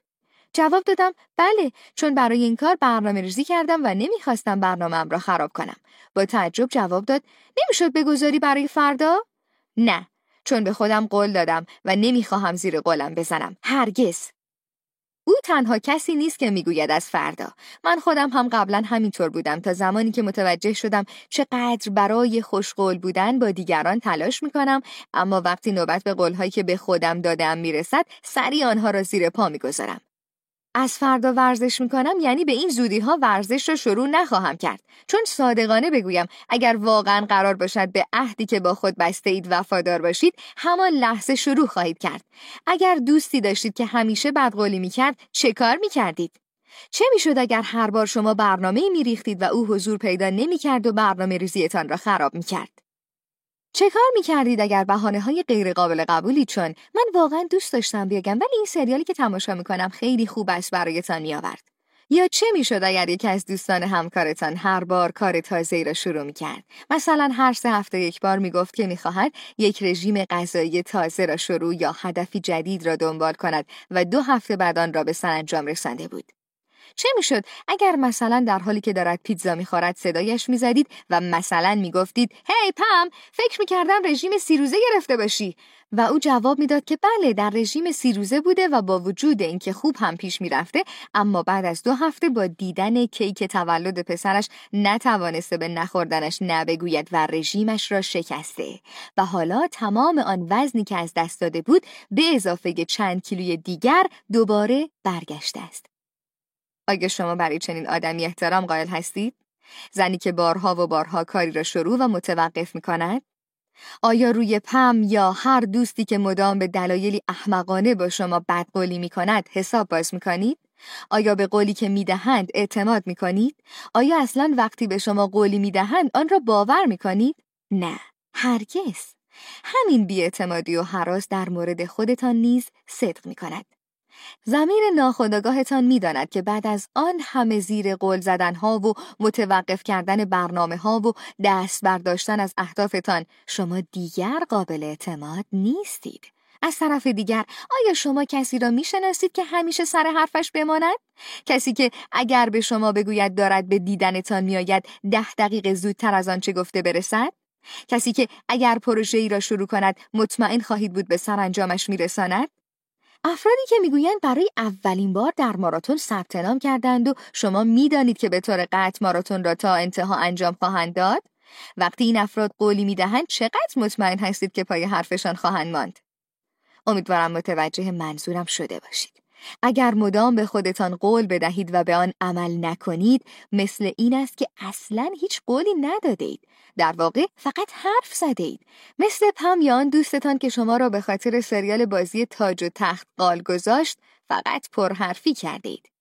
جواب دادم بله چون برای این کار برنامه ریزی کردم و نمی‌خواستم برنامهم را خراب کنم. با تعجب جواب داد نمی‌شد بگذاری برای فردا؟ نه چون به خودم قول دادم و نمی‌خواهم زیر قولم بزنم. هرگز. او تنها کسی نیست که می‌گوید از فردا. من خودم هم قبلا همینطور بودم تا زمانی که متوجه شدم چقدر برای خوشقول بودن با دیگران تلاش می‌کنم اما وقتی نوبت به قولهایی که به خودم دادم می‌رسد سری آنها را زیر پا می‌گذارم. از فردا ورزش می‌کنم یعنی به این زودی ها ورزش را شروع نخواهم کرد. چون صادقانه بگویم اگر واقعا قرار باشد به عهدی که با خود بسته اید وفادار باشید همان لحظه شروع خواهید کرد. اگر دوستی داشتید که همیشه بدقولی می‌کرد چه کار می‌کردید؟ چه می‌شد اگر هر بار شما برنامه میریختید و او حضور پیدا نمی‌کرد و برنامه ریزیتان را خراب می‌کرد؟ چه کار می‌کردید اگر بحانه های غیر قابل قبولی؟ چون من واقعا دوست داشتم بیاگم ولی این سریالی که تماشا می‌کنم خیلی خوب است برایتان میآورد. یا چه می‌شد اگر یکی از دوستان همکارتان هر بار کار تازه را شروع می‌کرد؟ مثلا هر سه هفته یک بار می‌گفت که می‌خواهد یک رژیم غذایی تازه را شروع یا هدفی جدید را دنبال کند و دو هفته بعد آن را به سرانجام رسانده بود. چه می‌شد؟ اگر مثلا در حالی که دارد پیتزا می‌خورد صدایش می‌زدید و مثلا می‌گفتید هی پم فکر می‌کردم رژیم سیروزه گرفته باشی. و او جواب می‌داد که بله در رژیم سیروزه بوده و با وجود اینکه خوب هم پیش می‌رفته اما بعد از دو هفته با دیدن کیک تولد پسرش نتوانسته به نخوردنش نبگوید و رژیمش را شکسته. و حالا تمام آن وزنی که از دست داده بود به اضافه چند کیلوی دیگر دوباره برگشته است. آیا شما برای چنین آدمی احترام قائل هستید؟ زنی که بارها و بارها کاری را شروع و متوقف می کند؟ آیا روی پم یا هر دوستی که مدام به دلایلی احمقانه با شما بدقولی می کند حساب باز می کنید؟ آیا به قولی که می دهند اعتماد می کنید؟ آیا اصلا وقتی به شما قولی می دهند آن را باور می کنید؟ نه، هرگز. همین بیاعتمادی و حراس در مورد خودتان نیز صدق می کند. زمیر ناخودآگاهتان می‌داند که بعد از آن همه زیر قول زدن ها و متوقف کردن برنامه ها و دست برداشتن از اهدافتان شما دیگر قابل اعتماد نیستید. از طرف دیگر آیا شما کسی را می‌شناسید که همیشه سر حرفش بماند؟ کسی که اگر به شما بگوید دارد به دیدنتان میآید ده دقیقه زودتر از آنچه گفته برسد؟ کسی که اگر پروژه ای را شروع کند مطمئن خواهید بود به سرانجامش میرساند؟ افرادی که می‌گویند برای اولین بار در ماراتون ثبت نام کردند و شما می‌دانید که به طور قطع ماراتون را تا انتها انجام خواهند داد وقتی این افراد قولی می‌دهند چقدر مطمئن هستید که پای حرفشان خواهند ماند؟ امیدوارم متوجه منظورم شده باشید. اگر مدام به خودتان قول بدهید و به آن عمل نکنید مثل این است که اصلا هیچ قولی ندادید در واقع فقط حرف زده اید مثل پم یا آن دوستتان که شما را به خاطر سریال بازی تاج و تخت قال گذاشت فقط پرحرفی کرده اید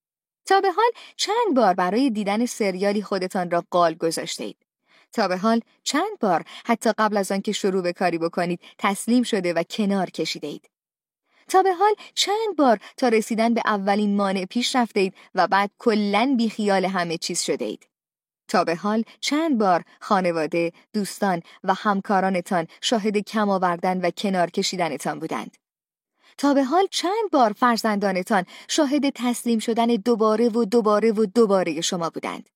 تا به حال چند بار برای دیدن سریالی خودتان را قال گذاشته اید تا به حال چند بار حتی قبل از آنکه شروع به کاری بکنید تسلیم شده و کنار کشیده اید تا به حال چند بار تا رسیدن به اولین مانع پیش رفته اید و بعد کلا بیخیال همه چیز شده اید. تا به حال چند بار خانواده، دوستان و همکارانتان شاهد کم آوردن و کنار کشیدنتان بودند. تا به حال چند بار فرزندانتان شاهد تسلیم شدن دوباره و دوباره و دوباره شما بودند.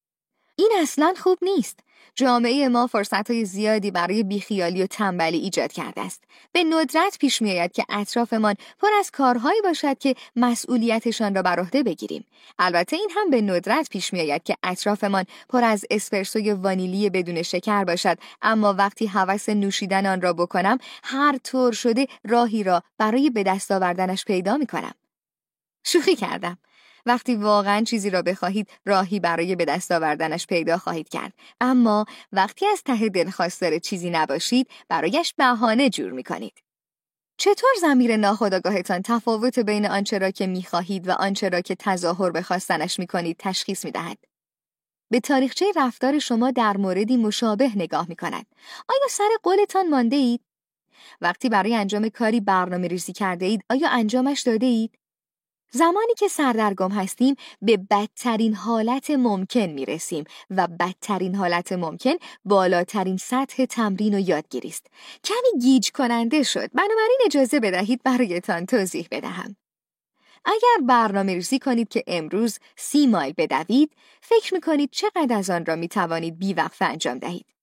این اصلا خوب نیست. جامعه ما فرصتهای زیادی برای بیخیالی و تنبلی ایجاد کرده است. به ندرت پیش میآید که اطرافمان پر از کارهایی باشد که مسئولیتشان را بر عهده بگیریم. البته این هم به ندرت پیش میآید که اطرافمان پر از اسپرسوی وانیلی بدون شکر باشد اما وقتی هوس نوشیدن آن را بکنم هر طور شده راهی را برای به دست آوردنش پیدا می کنم. شوخی کردم. وقتی واقعا چیزی را بخواهید راهی برای به دست آوردنش پیدا خواهید کرد اما وقتی از ته دل خواستار چیزی نباشید برایش بهانه جور می‌کنید چطور زمیر ناخودآگاهتان تفاوت بین آنچه را که می‌خواهید و آنچه را که تظاهر به خواستنش می‌کنید تشخیص می‌دهد به تاریخچه رفتار شما در موردی مشابه نگاه می کند. آیا سر قولتان مانده اید؟ وقتی برای انجام کاری برنامه ریزی کرده اید آیا انجامش داده اید؟ زمانی که سردرگم هستیم به بدترین حالت ممکن می رسیم و بدترین حالت ممکن بالاترین سطح تمرین و یادگیری است. کمی گیج کننده شد بنابراین اجازه بدهید برایتان توضیح بدهم. اگر برنامه ریزی کنید که امروز سی مایل بدوید فکر می کنید چقدر از آن را می توانید بیوقفه انجام دهید.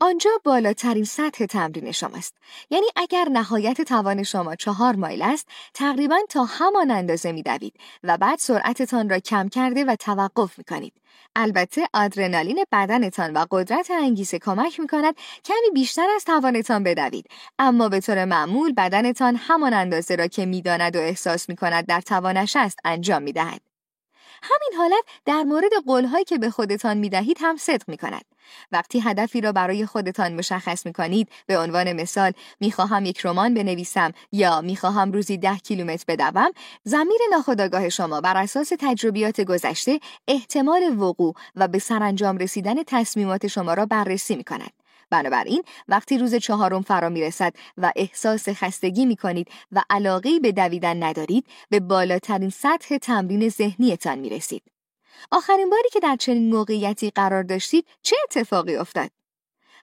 آنجا بالاترین سطح تمرین شماست یعنی اگر نهایت توان شما چهار مایل است تقریبا تا همان اندازه می دوید و بعد سرعتتان را کم کرده و توقف می کنید. البته آدرنالین بدنتان و قدرت انگیزه کمک می کند کمی بیشتر از توانتان بدوید اما به طور معمول بدنتان همان اندازه را که می‌داند و احساس می کند در توانش است انجام می دهد. همین حالت در مورد قولهایی که به خودتان می‌دهید هم صدق می کند. وقتی هدفی را برای خودتان مشخص می کنید به عنوان مثال می‌خواهم یک رمان بنویسم یا می‌خواهم روزی ده کیلومتر بدوم زمیر ناخودآگاه شما بر اساس تجربیات گذشته احتمال وقوع و به سرانجام رسیدن تصمیمات شما را بررسی می کند. بنابراین وقتی روز چهارم فرا می رسد و احساس خستگی می کنید و علاقه به دویدن ندارید به بالاترین سطح تمرین ذهنیتان می رسید. آخرین باری که در چنین موقعیتی قرار داشتید چه اتفاقی افتاد؟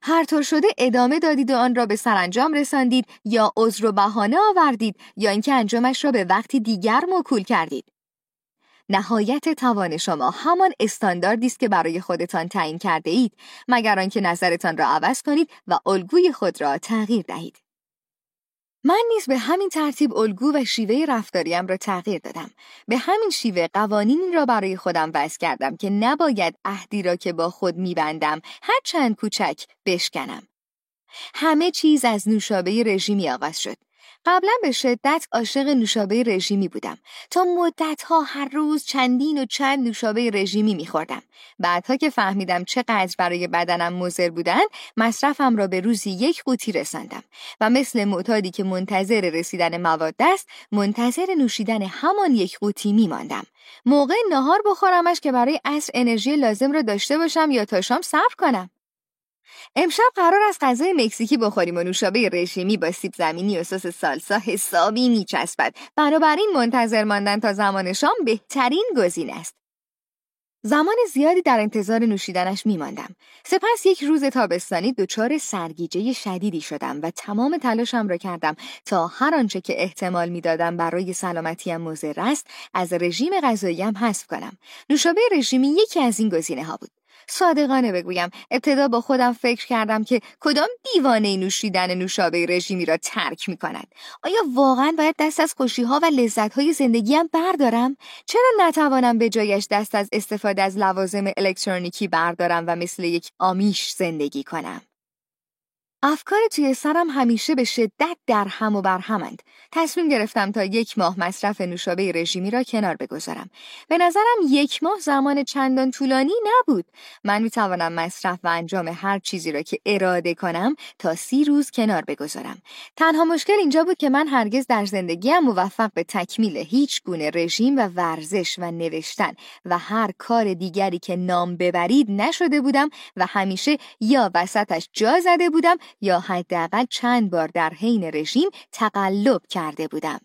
هر طور شده ادامه دادید و آن را به سرانجام رساندید یا عذر و بهانه آوردید یا اینکه انجامش را به وقتی دیگر موکول کردید نهایت توان شما همان استانداردی است که برای خودتان تعیین کرده اید مگر آنکه نظرتان را عوض کنید و الگوی خود را تغییر دهید من نیز به همین ترتیب الگو و شیوه رفتاریم را تغییر دادم. به همین شیوه قوانینی را برای خودم وضع کردم که نباید عهدی را که با خود میبندم هر چند کوچک بشکنم. همه چیز از نوشابه رژیمی آغاز شد. قبلا به شدت عاشق نوشابه رژیمی بودم. تا مدتها هر روز چندین و چند نوشابه رژیمی میخوردم. بعدها که فهمیدم چقدر برای بدنم مضر بودن مصرفم را به روزی یک قوطی رساندم. و مثل معتادی که منتظر رسیدن مواد است منتظر نوشیدن همان یک قوطی میماندم. موقع نهار بخورمش که برای عصر انرژی لازم را داشته باشم یا تا شام صبر کنم. امشب قرار است غذای مکزیکی بخوریم و نوشابه رژیمی با سیب زمینی و سس سالسا حسابی میچسبد بنابراین منتظر ماندن تا زمان شام بهترین گزینه است زمان زیادی در انتظار نوشیدنش میماندم. سپس یک روز تابستانی دچار سرگیجه شدیدی شدم و تمام تلاشم را کردم تا هر آنچه که احتمال می‌دادم برای سلامتیم مضر است از رژیم غذاییم حذف کنم. نوشابه رژیمی یکی از این گزینه ها بود. صادقانه بگویم. ابتدا با خودم فکر کردم که کدام دیوانه نوشیدن نوشابه رژیمی را ترک می کند آیا واقعا باید دست از خوشیها و لذتهای زندگیم بردارم؟ چرا نتوانم به جایش دست از استفاده از لوازم الکترونیکی بردارم و مثل یک آمیش زندگی کنم؟ افکار توی سرم همیشه به شدت در هم و بر همند. تصمیم گرفتم تا یک ماه مصرف نوشابه رژیمی را کنار بگذارم. به نظرم یک ماه زمان چندان طولانی نبود. من می توانم مصرف و انجام هر چیزی را که اراده کنم تا سی روز کنار بگذارم. تنها مشکل اینجا بود که من هرگز در زندگیم موفق به تکمیل هیچ گونه رژیم و ورزش و نوشتن و هر کار دیگری که نام ببرید نشده بودم و همیشه یا وسطش جا زده بودم یا حداقل چند بار در حین رژیم تقلب کرده بودم.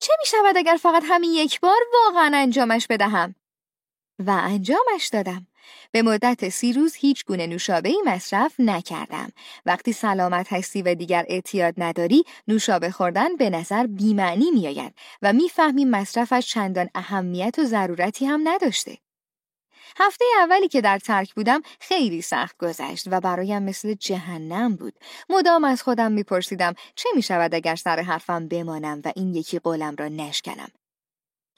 چه می شود اگر فقط همین یک بار واقعا انجامش بدهم؟ و انجامش دادم. به مدت سی روز هیچ گونه نوشابه مصرف نکردم. وقتی سلامت هستی و دیگر اعتیاد نداری، نوشابه خوردن به نظر بیمعنی میآید و می‌فهمیم مصرفش چندان اهمیت و ضرورتی هم نداشته. هفته اولی که در ترک بودم خیلی سخت گذشت و برایم مثل جهنم بود. مدام از خودم میپرسیدم چه می‌شود اگر سر حرفم بمانم و این یکی قولم را نشکنم.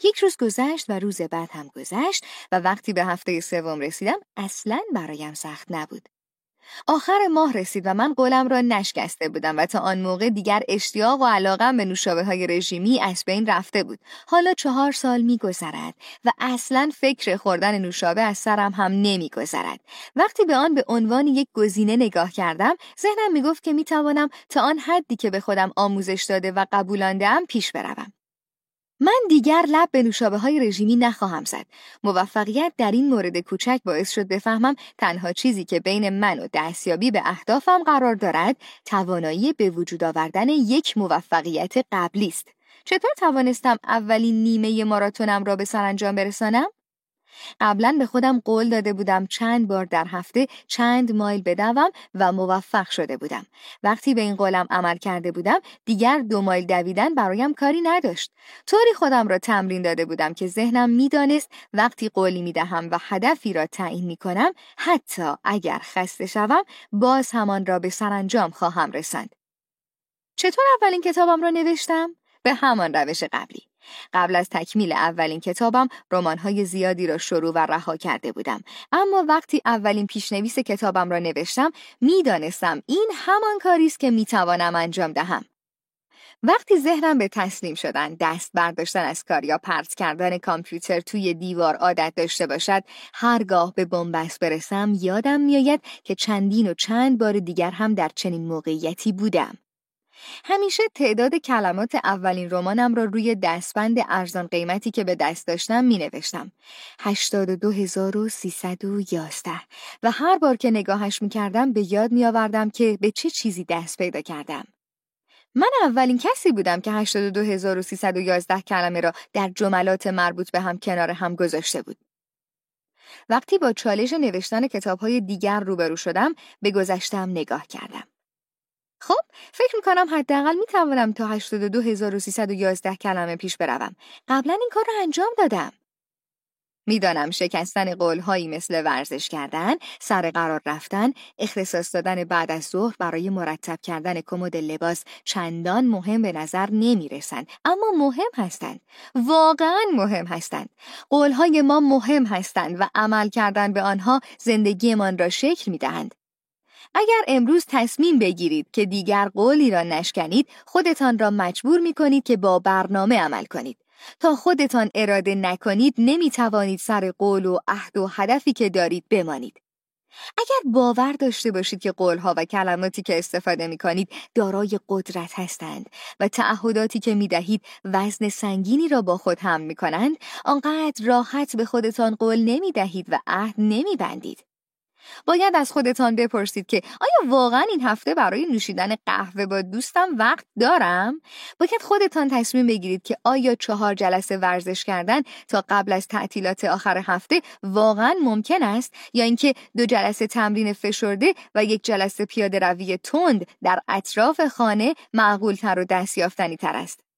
یک روز گذشت و روز بعد هم گذشت و وقتی به هفته سوم رسیدم اصلا برایم سخت نبود. آخر ماه رسید و من قولم را نشکسته بودم و تا آن موقع دیگر اشتیاق و علاقم به نوشابه های رژیمی از بین رفته بود. حالا چهار سال می گذرد و اصلا فکر خوردن نوشابه از سرم هم نمی گذرد. وقتی به آن به عنوان یک گزینه نگاه کردم، ذهنم می گفت که می توانم تا آن حدی که به خودم آموزش داده و قبولانده ام پیش بروم. من دیگر لب به نوشابه های رژیمی نخواهم زد. موفقیت در این مورد کوچک باعث شد بفهمم تنها چیزی که بین من و دستیابی به اهدافم قرار دارد توانایی به وجود آوردن یک موفقیت قبلی است. چطور توانستم اولین نیمه ماراتونم را به سرانجام برسانم؟ قبلا به خودم قول داده بودم چند بار در هفته چند مایل بدوم و موفق شده بودم. وقتی به این قولم عمل کرده بودم دیگر دو مایل دویدن برایم کاری نداشت. طوری خودم را تمرین داده بودم که ذهنم می‌دانست وقتی قولی می‌دهم و هدفی را تعیین می کنم حتی اگر خسته شوم باز همان را به سرانجام خواهم رساند. چطور اولین کتابم را نوشتم؟ به همان روش قبلی. قبل از تکمیل اولین کتابم رمان‌های زیادی را شروع و رها کرده بودم. اما وقتی اولین پیشنویس کتابم را نوشتم می‌دانستم این همان کاری است که می‌توانم انجام دهم. وقتی ذهنم به تسلیم شدن دست برداشتن از کار یا پرت کردن کامپیوتر توی دیوار عادت داشته باشد هرگاه به بنبست برسم یادم میآید که چندین و چند بار دیگر هم در چنین موقعیتی بودم. همیشه تعداد کلمات اولین رمانم را روی دستبند ارزان قیمتی که به دست داشتم می نوشتم 82311 و هر بار که نگاهش می کردم به یاد می آوردم که به چه چیزی دست پیدا کردم من اولین کسی بودم که 82311 کلمه را در جملات مربوط به هم کنار هم گذاشته بود. وقتی با چالش نوشتن کتابهای دیگر روبرو شدم به گذشتم نگاه کردم. خب فکر می‌کنم حداقل می‌توانم تا 82311 کلمه پیش بروم. قبلا این کار را انجام دادم. می‌دانم شکستن قولهایی مثل ورزش کردن، سر قرار رفتن، اختصاص دادن بعد از ظهر برای مرتب کردن کمد لباس چندان مهم به نظر نمی رسند. اما مهم هستند. واقعا مهم هستند. قولهای ما مهم هستند و عمل کردن به آنها زندگیمان را شکل می دهند. اگر امروز تصمیم بگیرید که دیگر قولی را نشکنید خودتان را مجبور می کنید که با برنامه عمل کنید. تا خودتان اراده نکنید نمی توانید سر قول و عهد و هدفی که دارید بمانید. اگر باور داشته باشید که قولها و کلماتی که استفاده می کنید دارای قدرت هستند و تعهداتی که می دهید وزن سنگینی را با خود هم می کنند آنقدر راحت به خودتان قول نمی دهید و عهد نمی بندید. باید از خودتان بپرسید که آیا واقعا این هفته برای نوشیدن قهوه با دوستم وقت دارم؟ باید خودتان تصمیم بگیرید که آیا چهار جلسه ورزش کردن تا قبل از تعطیلات آخر هفته واقعا ممکن است یا اینکه دو جلسه تمرین فشرده و یک جلسه پیاده روی تند در اطراف خانه معقولتر و دستیافتنی تر است.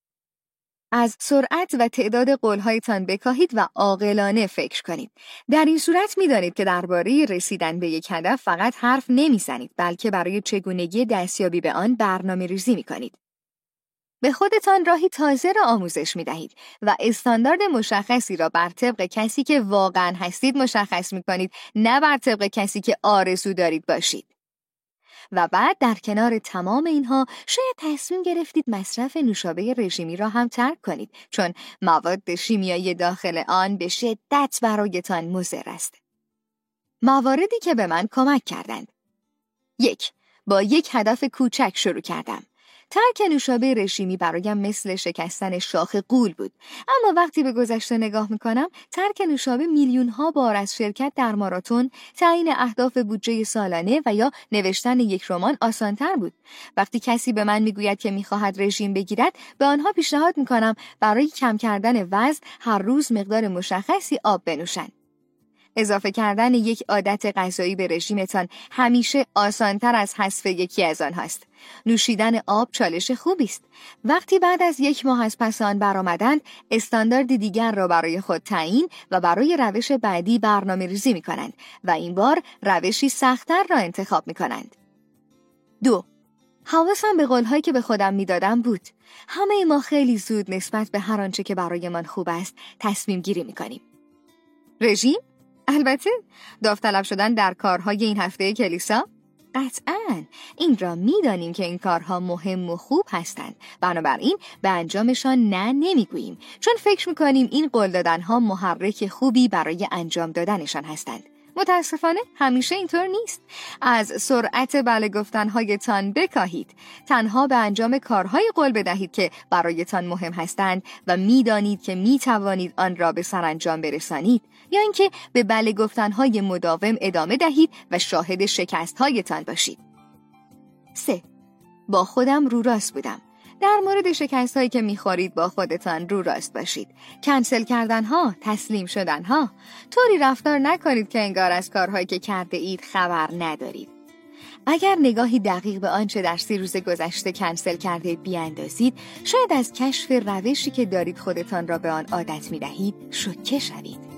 از سرعت و تعداد قولهایتان بکاهید و عاقلانه فکر کنید. در این صورت می‌دانید که درباره رسیدن به یک هدف فقط حرف نمی‌زنید بلکه برای چگونگی دستیابی به آن برنامه ریزی می کنید. به خودتان راهی تازه را آموزش می دهید و استاندارد مشخصی را بر طبق کسی که واقعا هستید مشخص می کنید نه بر طبق کسی که آرزو دارید باشید. و بعد در کنار تمام اینها شاید تصمیم گرفتید مصرف نوشابه رژیمی را هم ترک کنید چون مواد شیمیایی داخل آن به شدت برایتان مضر است. مواردی که به من کمک کردند یک با یک هدف کوچک شروع کردم ترک نوشابه رژیمی برایم مثل شکستن شاخ قول بود. اما وقتی به گذشته نگاه می‌کنم ترک نوشابه میلیون ها بار از شرکت در ماراتون تعیین اهداف بودجه سالانه و یا نوشتن یک رمان آسانتر بود. وقتی کسی به من می‌گوید که می‌خواهد رژیم بگیرد به آنها پیشنهاد می‌کنم برای کم کردن وزن هر روز مقدار مشخصی آب بنوشند. اضافه کردن یک عادت غذایی به رژیمتان همیشه آسانتر از حذف یکی از آنهاست. نوشیدن آب چالش خوبی است. وقتی بعد از یک ماه از پس آن برآمدند، استاندارد دیگر را برای خود تعیین و برای روش بعدی برنامه ریزی می کنند و این بار روشی سختتر را انتخاب می کنند. دو حواسم به قولهایی که به خودم می‌دادم بود. همه ما خیلی زود نسبت به هر آنچه که برایمان خوب است تصمیم گیری می کنیم. رژیم البته داوطلب شدن در کارهای این هفته کلیسا؟ قطعا. این را می‌دانیم که این کارها مهم و خوب هستند. بنابراین به انجامشان نه نمی‌گوییم چون فکر می‌کنیم این قول دادنها محرک خوبی برای انجام دادنشان هستند. متاسفانه همیشه اینطور نیست. از سرعت بله گفتنهایتان بکاهید. تنها به انجام کارهای قول بدهید که برایتان مهم هستند و می‌دانید که می‌توانید آن را به سرانجام برسانید. یا اینکه به بله گفتنهای مداوم ادامه دهید و شاهد شکستهایتان باشید. 3. با خودم رو راست بودم. در مورد شکست هایی که می‌خورید با خودتان رو راست باشید. کنسل کردن ها تسلیم شدن ها طوری رفتار نکنید که انگار از کارهایی که کرده اید خبر ندارید. اگر نگاهی دقیق به آنچه در سی روز گذشته کنسل کرده بیاندازید شاید از کشف روشی که دارید خودتان را به آن عادت می دهید شکه شوید.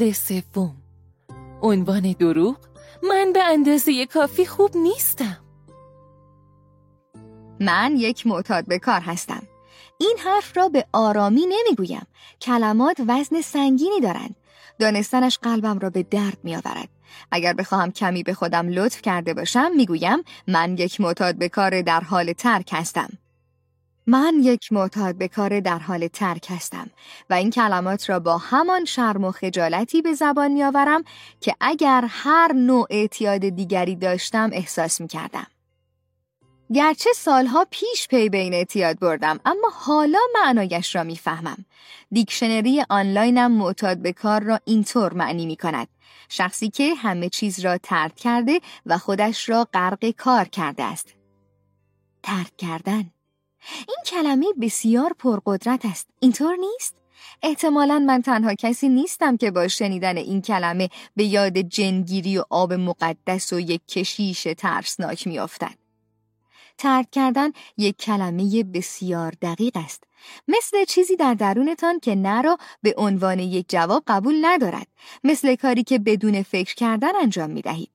فصل سوم. عنوان دروغ من به اندازه کافی خوب نیستم. من یک معتاد به کار هستم. این حرف را به آرامی نمی‌گویم. کلمات وزن سنگینی دارند. دانستنش قلبم را به درد می آورد. اگر بخواهم کمی به خودم لطف کرده باشم می‌گویم من یک معتاد به کار در حال ترک هستم. من یک معتاد به کار در حال ترک هستم و این کلمات را با همان شرم و خجالتی به زبان میآورم که اگر هر نوع اعتیاد دیگری داشتم احساس می کردم. گرچه سالها پیش پی به این اعتیاد بردم اما حالا معنایش را می‌فهمم. دیکشنری آنلاینم معتاد به کار را اینطور معنی می کند. شخصی که همه چیز را ترک کرده و خودش را غرق کار کرده است. ترک کردن این کلمه بسیار پرقدرت است. اینطور نیست؟ احتمالا من تنها کسی نیستم که با شنیدن این کلمه به یاد جنگیری و آب مقدس و یک کشیش ترسناک میافتد. ترک کردن یک کلمه بسیار دقیق است. مثل چیزی در درونتان که نه را به عنوان یک جواب قبول ندارد. مثل کاری که بدون فکر کردن انجام می دهید.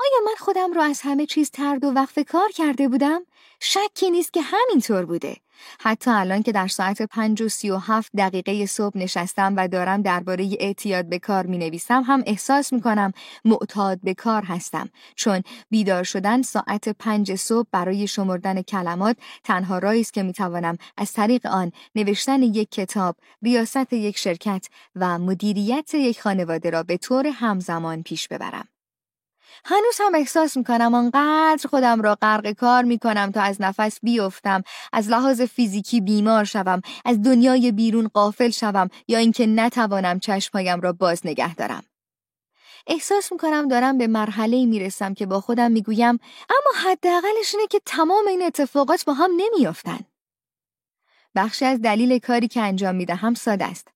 آیا من خودم را از همه چیز ترد و وقف کار کرده بودم؟ شکی نیست که همینطور بوده. حتی الان که در ساعت پنج و سی و هفت دقیقه صبح نشستم و دارم درباره اعتیاد به کار می نویسم هم احساس می کنم معتاد به کار هستم چون بیدار شدن ساعت پنج صبح برای شمردن کلمات تنها رایی است که می توانم از طریق آن نوشتن یک کتاب، ریاست یک شرکت و مدیریت یک خانواده را به طور همزمان پیش ببرم. هنوز هم احساس می‌کنم آنقدر خودم را غرق کار می‌کنم تا از نفس بیفتم از لحاظ فیزیکی بیمار شوم از دنیای بیرون قافل شوم یا اینکه نتوانم چشمهایم را باز نگه دارم. احساس می‌کنم دارم به مرحله می‌رسم که با خودم می‌گویم اما حداقلش اینه که تمام این اتفاقات با هم نمیافتن بخشی از دلیل کاری که انجام می‌دهم ساده است.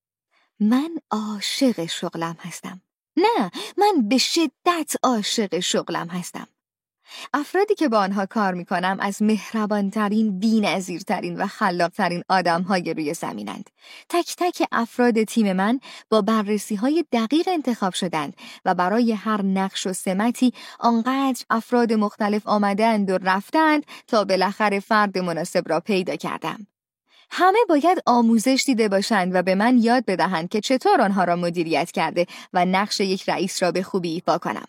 من عاشق شغلم هستم. نه من به شدت عاشق شغلم هستم افرادی که با آنها کار می کنم از مهربانترین، بینظیرترین و خلاقترین آدم های روی زمینند. تک تک افراد تیم من با بررسی های دقیق انتخاب شدند و برای هر نقش و سمتی آنقدر افراد مختلف آمدند و رفتند تا بالاخره فرد مناسب را پیدا کردم. همه باید آموزش دیده باشند و به من یاد بدهند که چطور آنها را مدیریت کرده و نقش یک رئیس را به خوبی ایفا کنم.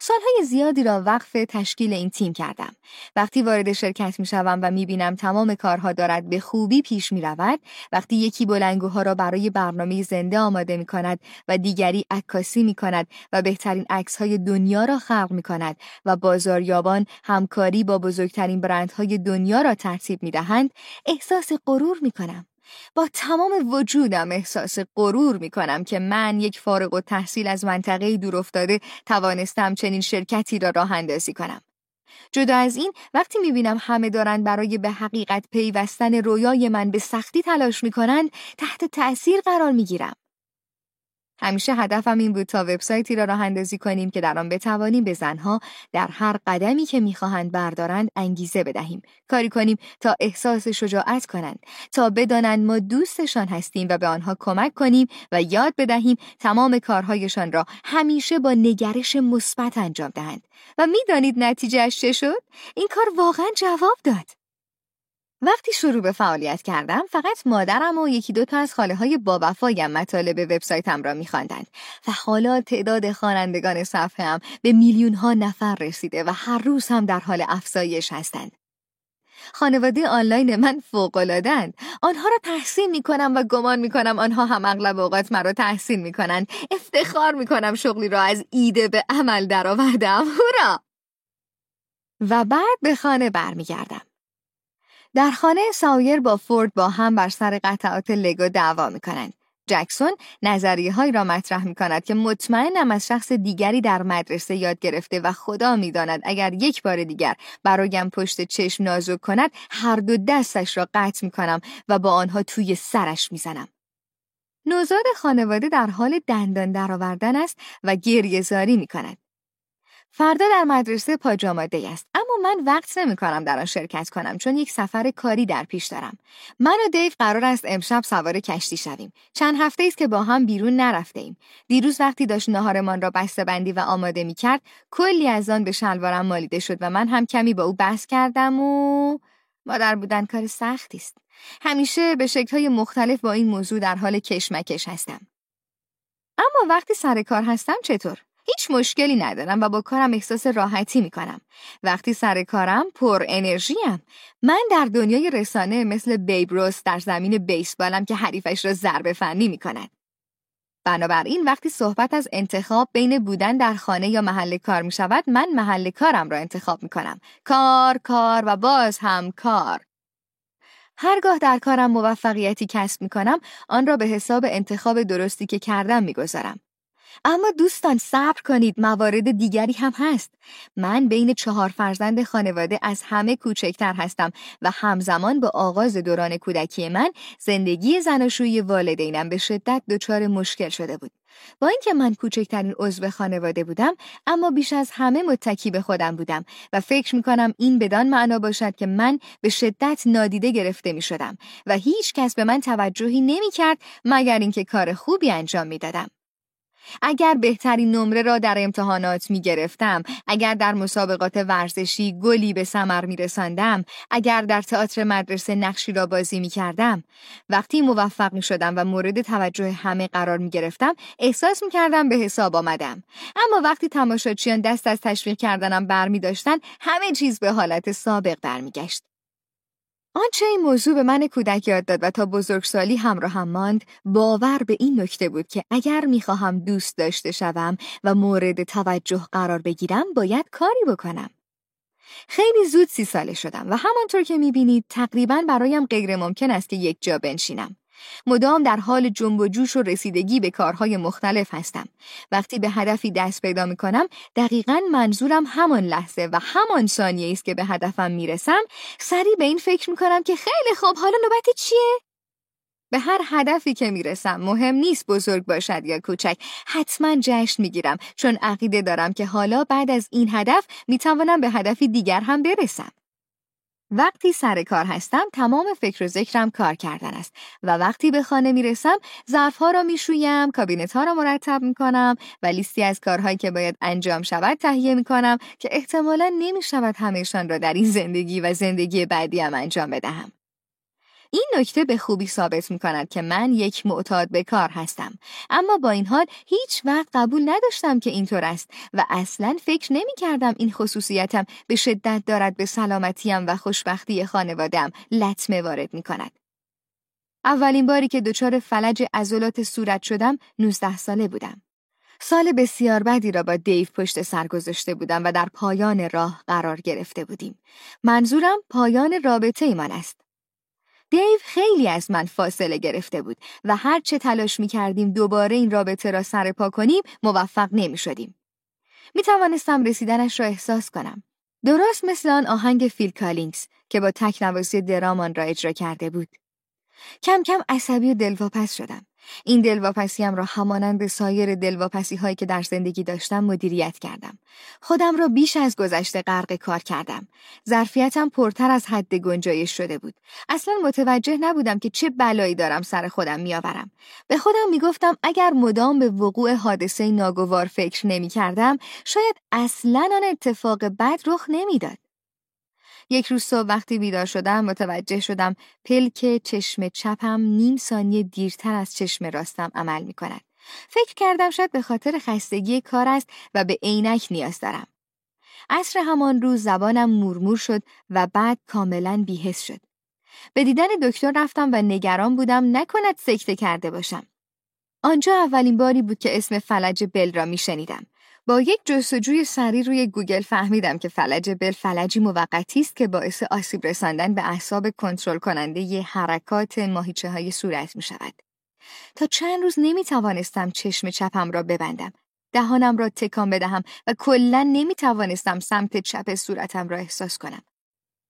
سالهای زیادی را وقف تشکیل این تیم کردم. وقتی وارد شرکت می شوم و می بینم تمام کارها دارد به خوبی پیش می رود، وقتی یکی بلنگوها را برای برنامه زنده آماده می کند و دیگری عکاسی می کند و بهترین عکس دنیا را خلق می کند و بازاریابان همکاری با بزرگترین برندهای دنیا را ترتیب می دهند، احساس غرور می کنم. با تمام وجودم احساس غرور می کنم که من یک فارغ و تحصیل از منطقه دور افتاده توانستم چنین شرکتی را راه اندازی کنم. جدا از این وقتی می بینم همه دارند برای به حقیقت پیوستن رویای من به سختی تلاش می کنند تحت تأثیر قرار می گیرم. همیشه هدفم این بود تا وبسایتی را راه اندازی کنیم که در آن بتوانیم به زنها در هر قدمی که می‌خواهند بردارند انگیزه بدهیم. کاری کنیم تا احساس شجاعت کنند تا بدانند ما دوستشان هستیم و به آنها کمک کنیم و یاد بدهیم تمام کارهایشان را همیشه با نگرش مثبت انجام دهند. و می‌دانید نتیجه چه شد؟ این کار واقعا جواب داد. وقتی شروع به فعالیت کردم فقط مادرم و یکی دو تا از خاله های با وفایم مطالب وبسایتم را میخواندند و حالا تعداد خوانندگان صفحه هم به میلیون ها نفر رسیده و هر روز هم در حال افزایش هستند. خانواده آنلاین من فوق‌العاده‌اند. آنها را تحسین می‌کنم و گمان می‌کنم آنها هم اغلب اوقات مرا تحسین می‌کنند. افتخار می‌کنم شغلی را از ایده به عمل درآوردم. هورا! و بعد به خانه برمیگردم. در خانه سایر با فورد با هم بر سر قطعات لگو دعوا می کنند. جکسون نظریه هایی را مطرح می کند که مطمئنم از شخص دیگری در مدرسه یاد گرفته و خدا می داند اگر یک بار دیگر برایم پشت چشم نازک کند هر دو دستش را قطع می کنم و با آنها توی سرش می زنم. نوزاد خانواده در حال دندان درآوردن است و گریه زاری می کند. فردا در مدرسه پاجاماده است. اما من وقت نمی کنم در آن شرکت کنم چون یک سفر کاری در پیش دارم. من و دیو قرار است امشب سوار کشتی شویم. چند هفته است که با هم بیرون نرفته ایم دیروز وقتی داشت نهارمان را بسته بندی و آماده می کرد کلی از آن به شلوارم مالیده شد و من هم کمی با او بحث کردم و مادر بودن کار سختی است. همیشه به شکل‌های مختلف با این موضوع در حال کشمکش هستم. اما وقتی سر کار هستم چطور؟ هیچ مشکلی ندارم و با کارم احساس راحتی می کنم. وقتی سر کارم پر انرژیم. من در دنیای رسانه مثل بیبروس در زمین بیسبالم که حریفش را ضربه فنی می کند. بنابراین وقتی صحبت از انتخاب بین بودن در خانه یا محل کار می شود من محل کارم را انتخاب می کنم. کار، کار و باز هم کار. هرگاه در کارم موفقیتی کسب می کنم آن را به حساب انتخاب درستی که کردم می گذارم. اما دوستان صبر کنید موارد دیگری هم هست من بین چهار فرزند خانواده از همه کوچکتر هستم و همزمان با آغاز دوران کودکی من زندگی زناشویی والدینم به شدت دچار مشکل شده بود با اینکه من کوچکترین عضو خانواده بودم اما بیش از همه متکی به خودم بودم و فکر می کنم این بدان معنا باشد که من به شدت نادیده گرفته می شدم و هیچ کس به من توجهی نمی کرد مگر اینکه کار خوبی انجام می دادم. اگر بهترین نمره را در امتحانات می گرفتم، اگر در مسابقات ورزشی گلی به سمر می رسندم، اگر در تئاتر مدرسه نقشی را بازی می کردم، وقتی موفق می شدم و مورد توجه همه قرار می گرفتم، احساس می کردم به حساب آمدم. اما وقتی تماشاچیان دست از تشویق کردنم بر می داشتن، همه چیز به حالت سابق برمیگشت. آنچه این موضوع به من کودک یاد داد و تا بزرگسالی همراه هم ماند باور به این نکته بود که اگر می‌خواهم دوست داشته شوم و مورد توجه قرار بگیرم باید کاری بکنم. خیلی زود سی ساله شدم و همانطور که می‌بینید تقریبا برایم غیر ممکن است که یک جا بنشینم. مدام در حال جنب و جوش و رسیدگی به کارهای مختلف هستم. وقتی به هدفی دست پیدا می کنم دقیقا منظورم همان لحظه و همان ثانیه است که به هدفم می‌رسم سریع به این فکر می کنم که خیلی خوب حالا نوبت چیه؟ به هر هدفی که می‌رسم مهم نیست بزرگ باشد یا کوچک حتما جشن می‌گیرم چون عقیده دارم که حالا بعد از این هدف می‌توانم به هدفی دیگر هم برسم وقتی سر کار هستم تمام فکر و ذکرم کار کردن است و وقتی به خانه می رسم ظرفها را می شویم کابینت ها را مرتب می کنم و لیستی از کارهایی که باید انجام شود تهیه می کنم که احتمالا نمی شود همهشان را در این زندگی و زندگی بعدیم انجام بدهم. این نکته به خوبی ثابت می کند که من یک معتاد به کار هستم اما با این حال هیچ وقت قبول نداشتم که اینطور است و اصلا فکر نمی کردم این خصوصیتم به شدت دارد به سلامتیم و خوشبختی خانوادم لطمه وارد می کند. اولین باری که دچار فلج عضلات صورت شدم 19 ساله بودم. سال بسیار بدی را با دیو پشت سر گذاشته بودم و در پایان راه قرار گرفته بودیم. منظورم پایان رابطه‌یمان است. دیو خیلی از من فاصله گرفته بود و هر چه تلاش می کردیم دوباره این رابطه را سرپا کنیم موفق نمی شدیم. می توانستم رسیدنش را احساس کنم. درست مثل آن آهنگ فیل کالینگز که با تکنوازی درام آن را اجرا کرده بود. کم کم عصبی و دلواپس شدم. این دلواپسیم را همانند سایر دلواپسی هایی که در زندگی داشتم مدیریت کردم. خودم را بیش از گذشته غرق کار کردم. ظرفیتم پرتر از حد گنجایش شده بود. اصلا متوجه نبودم که چه بلایی دارم سر خودم میآورم. به خودم می‌گفتم اگر مدام به وقوع حادثه ناگوار فکر نمی کردم شاید اصلا آن اتفاق بد رخ نمی‌داد. یک روز صبح وقتی بیدار شدم متوجه شدم پلک چشم چپم نیم ثانیه دیرتر از چشم راستم عمل می کند. فکر کردم شاید به خاطر خستگی کار است و به عینک نیاز دارم. عصر همان روز زبانم مورمور شد و بعد کاملا بیهس شد. به دیدن دکتر رفتم و نگران بودم نکند سکته کرده باشم. آنجا اولین باری بود که اسم فلج بل را میشنیدم. با یک جستجوی سری روی گوگل فهمیدم که فلج بل فلجی موقتی است که باعث آسیب رساندن به اعصاب کنترل کننده ی حرکات ماهیچه های صورت می شود. تا چند روز نمی توانستم چشم چپم را ببندم. دهانم را تکان بدهم و کلا نمی توانستم سمت چپ صورتم را احساس کنم.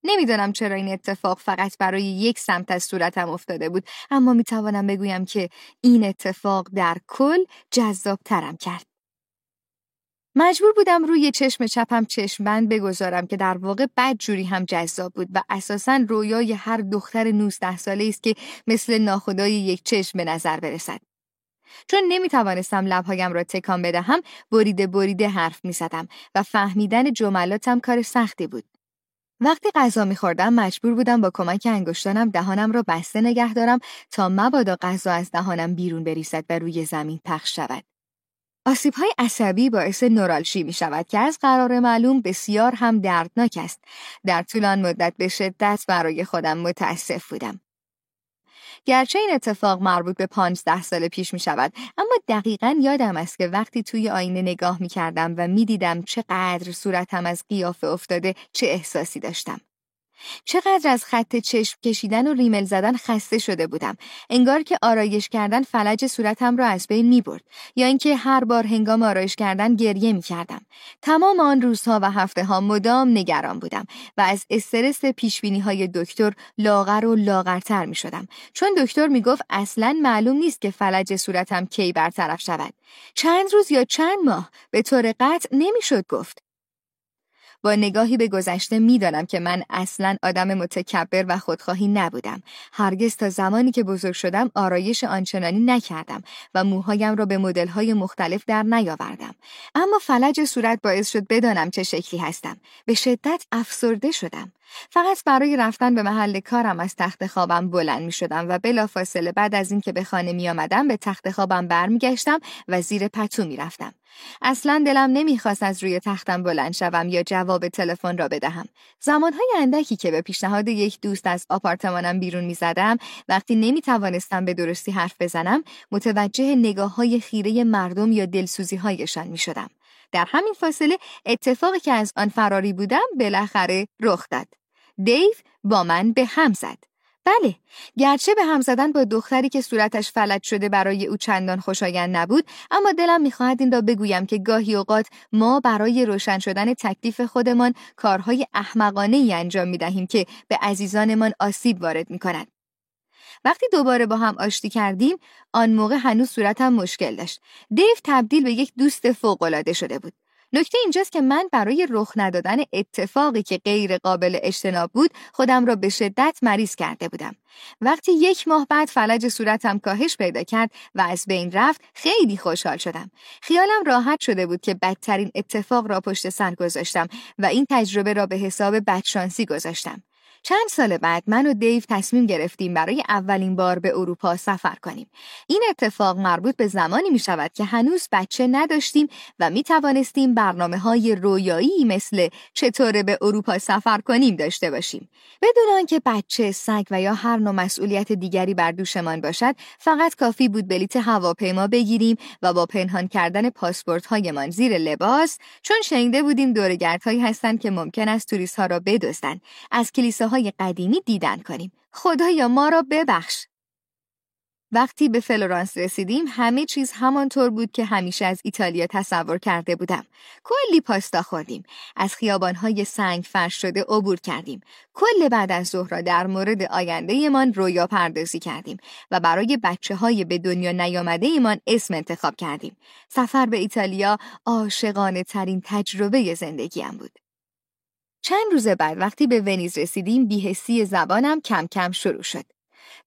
نمی‌دانم چرا این اتفاق فقط برای یک سمت از صورتم افتاده بود اما می توانم بگویم که این اتفاق در کل جذاب ترم کرد. مجبور بودم روی چشم چپم چشم بند بگذارم که در واقع بد جوری هم جذاب بود و اساسا رویای هر دختر 19 ساله است که مثل ناخدای یک چشم به نظر برسد. چون نمی توانستم لبهایم را تکان بدهم بریده بریده حرف می زدم و فهمیدن جملاتم کار سختی بود. وقتی غذا میخوردم مجبور بودم با کمک انگشتانم دهانم را بسته نگه دارم تا مبادا غذا از دهانم بیرون بریزد و روی زمین پخش شود. آسیب های عصبی باعث نورالژی می شود که از قرار معلوم بسیار هم دردناک است. در طولان مدت به شدت برای خودم متاسف بودم. گرچه این اتفاق مربوط به پانزده سال پیش می شود اما دقیقا یادم است که وقتی توی آینه نگاه می کردم و می دیدم چقدر صورتم از قیافه افتاده چه احساسی داشتم. چقدر از خط چشم کشیدن و ریمل زدن خسته شده بودم. انگار که آرایش کردن فلج صورتم را از بین می برد یا اینکه هر بار هنگام آرایش کردن گریه می کردم تمام آن روزها و هفته ها مدام نگران بودم و از استرس پیشبینی های دکتر لاغر و لاغرتر می شدم چون دکتر می گفت اصلا معلوم نیست که فلج صورتم کی برطرف شود. چند روز یا چند ماه؟ به طور قطع نمی‌شد گفت. با نگاهی به گذشته می‌دانم که من اصلا آدم متکبر و خودخواهی نبودم. هرگز تا زمانی که بزرگ شدم آرایش آنچنانی نکردم و موهایم را به مدل‌های مختلف در نیاوردم. اما فلج صورت باعث شد بدانم چه شکلی هستم. به شدت افسرده شدم. فقط برای رفتن به محل کارم از تخت خوابم بلند می شدم و بلافاصله بعد از اینکه به خانه می آمدم به تخت خوابم برمیگشتم و زیر پتو می رفتم. اصلا دلم نمی‌خواست از روی تختم بلند شوم یا جواب تلفن را بدهم. زمانهای اندکی که به پیشنهاد یک دوست از آپارتمانم بیرون می زدم وقتی نمی توانستم به درستی حرف بزنم متوجه نگاه های خیره مردم یا دلسوزی هایشان می شدم. در همین فاصله اتفاقی که از آن فراری بودم بالاخره رخ داد. دیو با من به هم زد. بله، گرچه به هم زدن با دختری که صورتش فلج شده برای او چندان خوشایند نبود، اما دلم می‌خواهد این را بگویم که گاهی اوقات ما برای روشن شدن تکلیف خودمان کارهای احمقانه ای انجام می دهیم که به عزیزانمان آسیب وارد می کند. وقتی دوباره با هم آشتی کردیم آن موقع هنوز صورتم مشکل داشت دیو تبدیل به یک دوست فوقالعاده شده بود نکته اینجاست که من برای رخ ندادن اتفاقی که غیر قابل اجتناب بود خودم را به شدت مریض کرده بودم. وقتی یک ماه بعد فلج صورتم کاهش پیدا کرد و از بین رفت خیلی خوشحال شدم. خیالم راحت شده بود که بدترین اتفاق را پشت سر گذاشتم و این تجربه را به حساب بدشانسی گذاشتم. چند سال بعد من و دیو تصمیم گرفتیم برای اولین بار به اروپا سفر کنیم. این اتفاق مربوط به زمانی می شود که هنوز بچه نداشتیم و می توانستیم برنامه های رویایی مثل چطور به اروپا سفر کنیم داشته باشیم. بدون آنکه بچه، سگ و یا هر نوع مسئولیت دیگری بر دوشمان باشد، فقط کافی بود بلیت هواپیما بگیریم و با پنهان کردن پاسپورت هایمان زیر لباس چون شنیده بودیم دوره‌گردهایی هستند که ممکن است توریست ها را بدزدند از کلیساهای قدیمی دیدن کنیم. خدایا ما را ببخش. وقتی به فلورانس رسیدیم همه چیز همانطور بود که همیشه از ایتالیا تصور کرده بودم. کلی پاستا خوردیم. از خیابانهای سنگ فرش شده عبور کردیم. کل بعد از ظهر را در مورد آینده من رویا پردازی کردیم و برای بچه های به دنیا نیامده ایمان اسم انتخاب کردیم. سفر به ایتالیا عاشقانه ترین تجربه زندگیم بود. چند روز بعد وقتی به ونیز رسیدیم بیهسی زبانم کم کم شروع شد.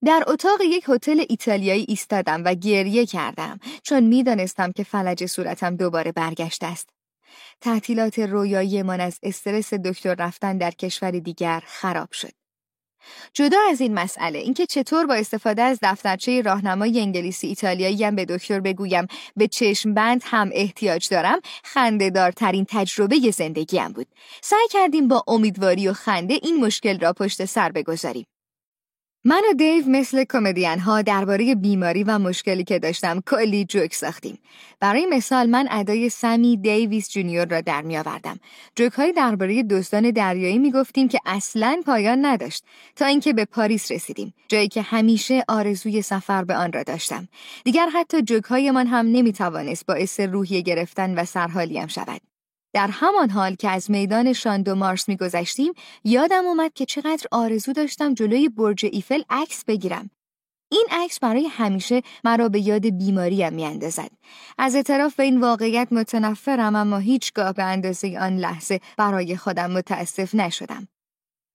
در اتاق یک هتل ایتالیایی ایستادم و گریه کردم چون می‌دانستم که فلج صورتم دوباره برگشته است. تعطیلات رویایی من از استرس دکتر رفتن در کشور دیگر خراب شد. جدا از این مسئله اینکه چطور با استفاده از دفترچه راهنمای انگلیسی ایتالیایی هم به دکتر بگویم به چشم بند هم احتیاج دارم خندهدارترین تجربه زندگیم بود. سعی کردیم با امیدواری و خنده این مشکل را پشت سر بگذاریم. من و دیو مثل کمدین ها درباره بیماری و مشکلی که داشتم کلی جوک ساختیم. برای مثال من ادای سمی دیویس جونیور را در می آوردم. جوک های درباره دزدان دریایی می گفتیم که اصلا پایان نداشت تا اینکه به پاریس رسیدیم. جایی که همیشه آرزوی سفر به آن را داشتم. دیگر حتی جوک های من هم نمی توانست باعث روحیه گرفتن و سرحالیم شود. در همان حال که از میدان شان دو مارس میگذشتیم یادم اومد که چقدر آرزو داشتم جلوی برج ایفل عکس بگیرم. این عکس برای همیشه مرا به یاد بیماریم میاندازد. از اعتراف به این واقعیت متنفرم اما هیچگاه به اندازه آن لحظه برای خودم متاسف نشدم.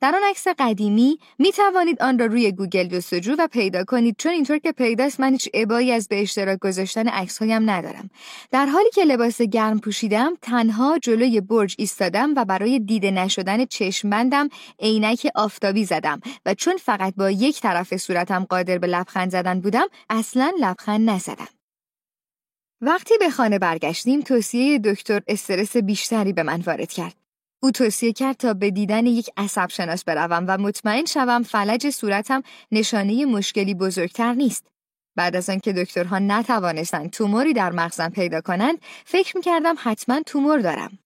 در آن عکس قدیمی می توانید آن را روی گوگل جستجو و پیدا کنید چون اینطور که پیداست من هیچ ابایی از به اشتراک گذاشتن عکس هایم ندارم. در حالی که لباس گرم پوشیدم تنها جلوی برج ایستادم و برای دیده نشدن چشمبندم عینک آفتابی زدم و چون فقط با یک طرف صورتم قادر به لبخند زدن بودم اصلا لبخند نزدم. وقتی به خانه برگشتیم توصیه دکتر استرس بیشتری به من وارد کرد. او توصیه کرد تا به دیدن یک عصب شناس بروم و مطمئن شوم فلج صورتم نشانه مشکلی بزرگتر نیست. بعد از آنکه دکترها نتوانستند توموری در مغزم پیدا کنند، فکر می‌کردم حتما تومور دارم.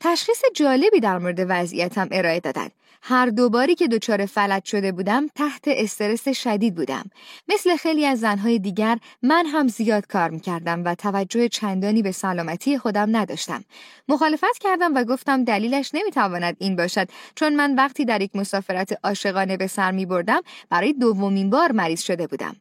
تشخیص جالبی در مورد وضعیتم ارائه دادند. هر دوباری که دچار فلج شده بودم تحت استرس شدید بودم. مثل خیلی از زنهای دیگر من هم زیاد کار می‌کردم و توجه چندانی به سلامتی خودم نداشتم. مخالفت کردم و گفتم دلیلش نمی‌تواند این باشد چون من وقتی در یک مسافرت عاشقانه به سر می بردم برای دومین بار مریض شده بودم.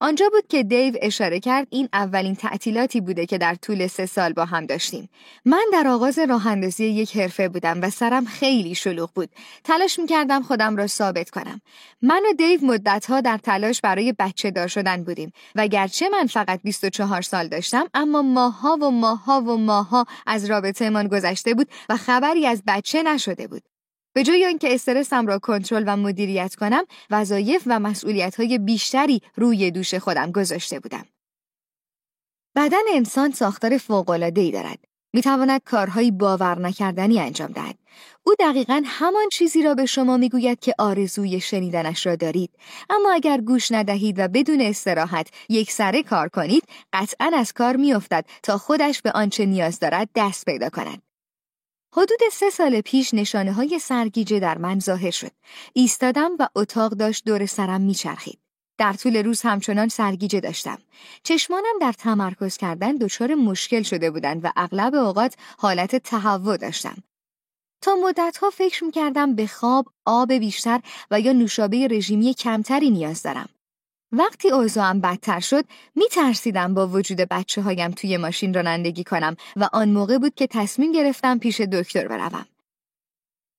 آنجا بود که دیو اشاره کرد این اولین تعطیلاتی بوده که در طول سه سال با هم داشتیم. من در آغاز راه یک حرفه بودم و سرم خیلی شلوغ بود. تلاش می‌کردم خودم را ثابت کنم. من و دیو مدتها در تلاش برای بچه دار شدن بودیم و گرچه من فقط 24 سال داشتم اما ماها و ماها و ماها از رابطه من گذشته بود و خبری از بچه نشده بود. به جای آنکه استرسم را کنترل و مدیریت کنم، وظایف و مسئولیت‌های بیشتری روی دوش خودم گذاشته بودم. بدن انسان ساختار فوق‌العاده‌ای دارد. می‌تواند کارهایی باور نکردنی انجام دهد. او دقیقا همان چیزی را به شما می‌گوید که آرزوی شنیدنش را دارید. اما اگر گوش ندهید و بدون استراحت یک سره کار کنید، قطعا از کار میافتد تا خودش به آنچه نیاز دارد دست پیدا کند. حدود سه سال پیش نشانه های سرگیجه در من ظاهر شد. ایستادم و اتاق داشت دور سرم میچرخید. در طول روز همچنان سرگیجه داشتم. چشمانم در تمرکز کردن دچار مشکل شده بودند و اغلب اوقات حالت تهوع داشتم. تا مدتها فکر کردم به خواب، آب بیشتر و یا نوشابه رژیمی کمتری نیاز دارم. وقتی اوضاعم بدتر شد می ترسیدم با وجود بچه هایم توی ماشین رانندگی کنم و آن موقع بود که تصمیم گرفتم پیش دکتر بروم.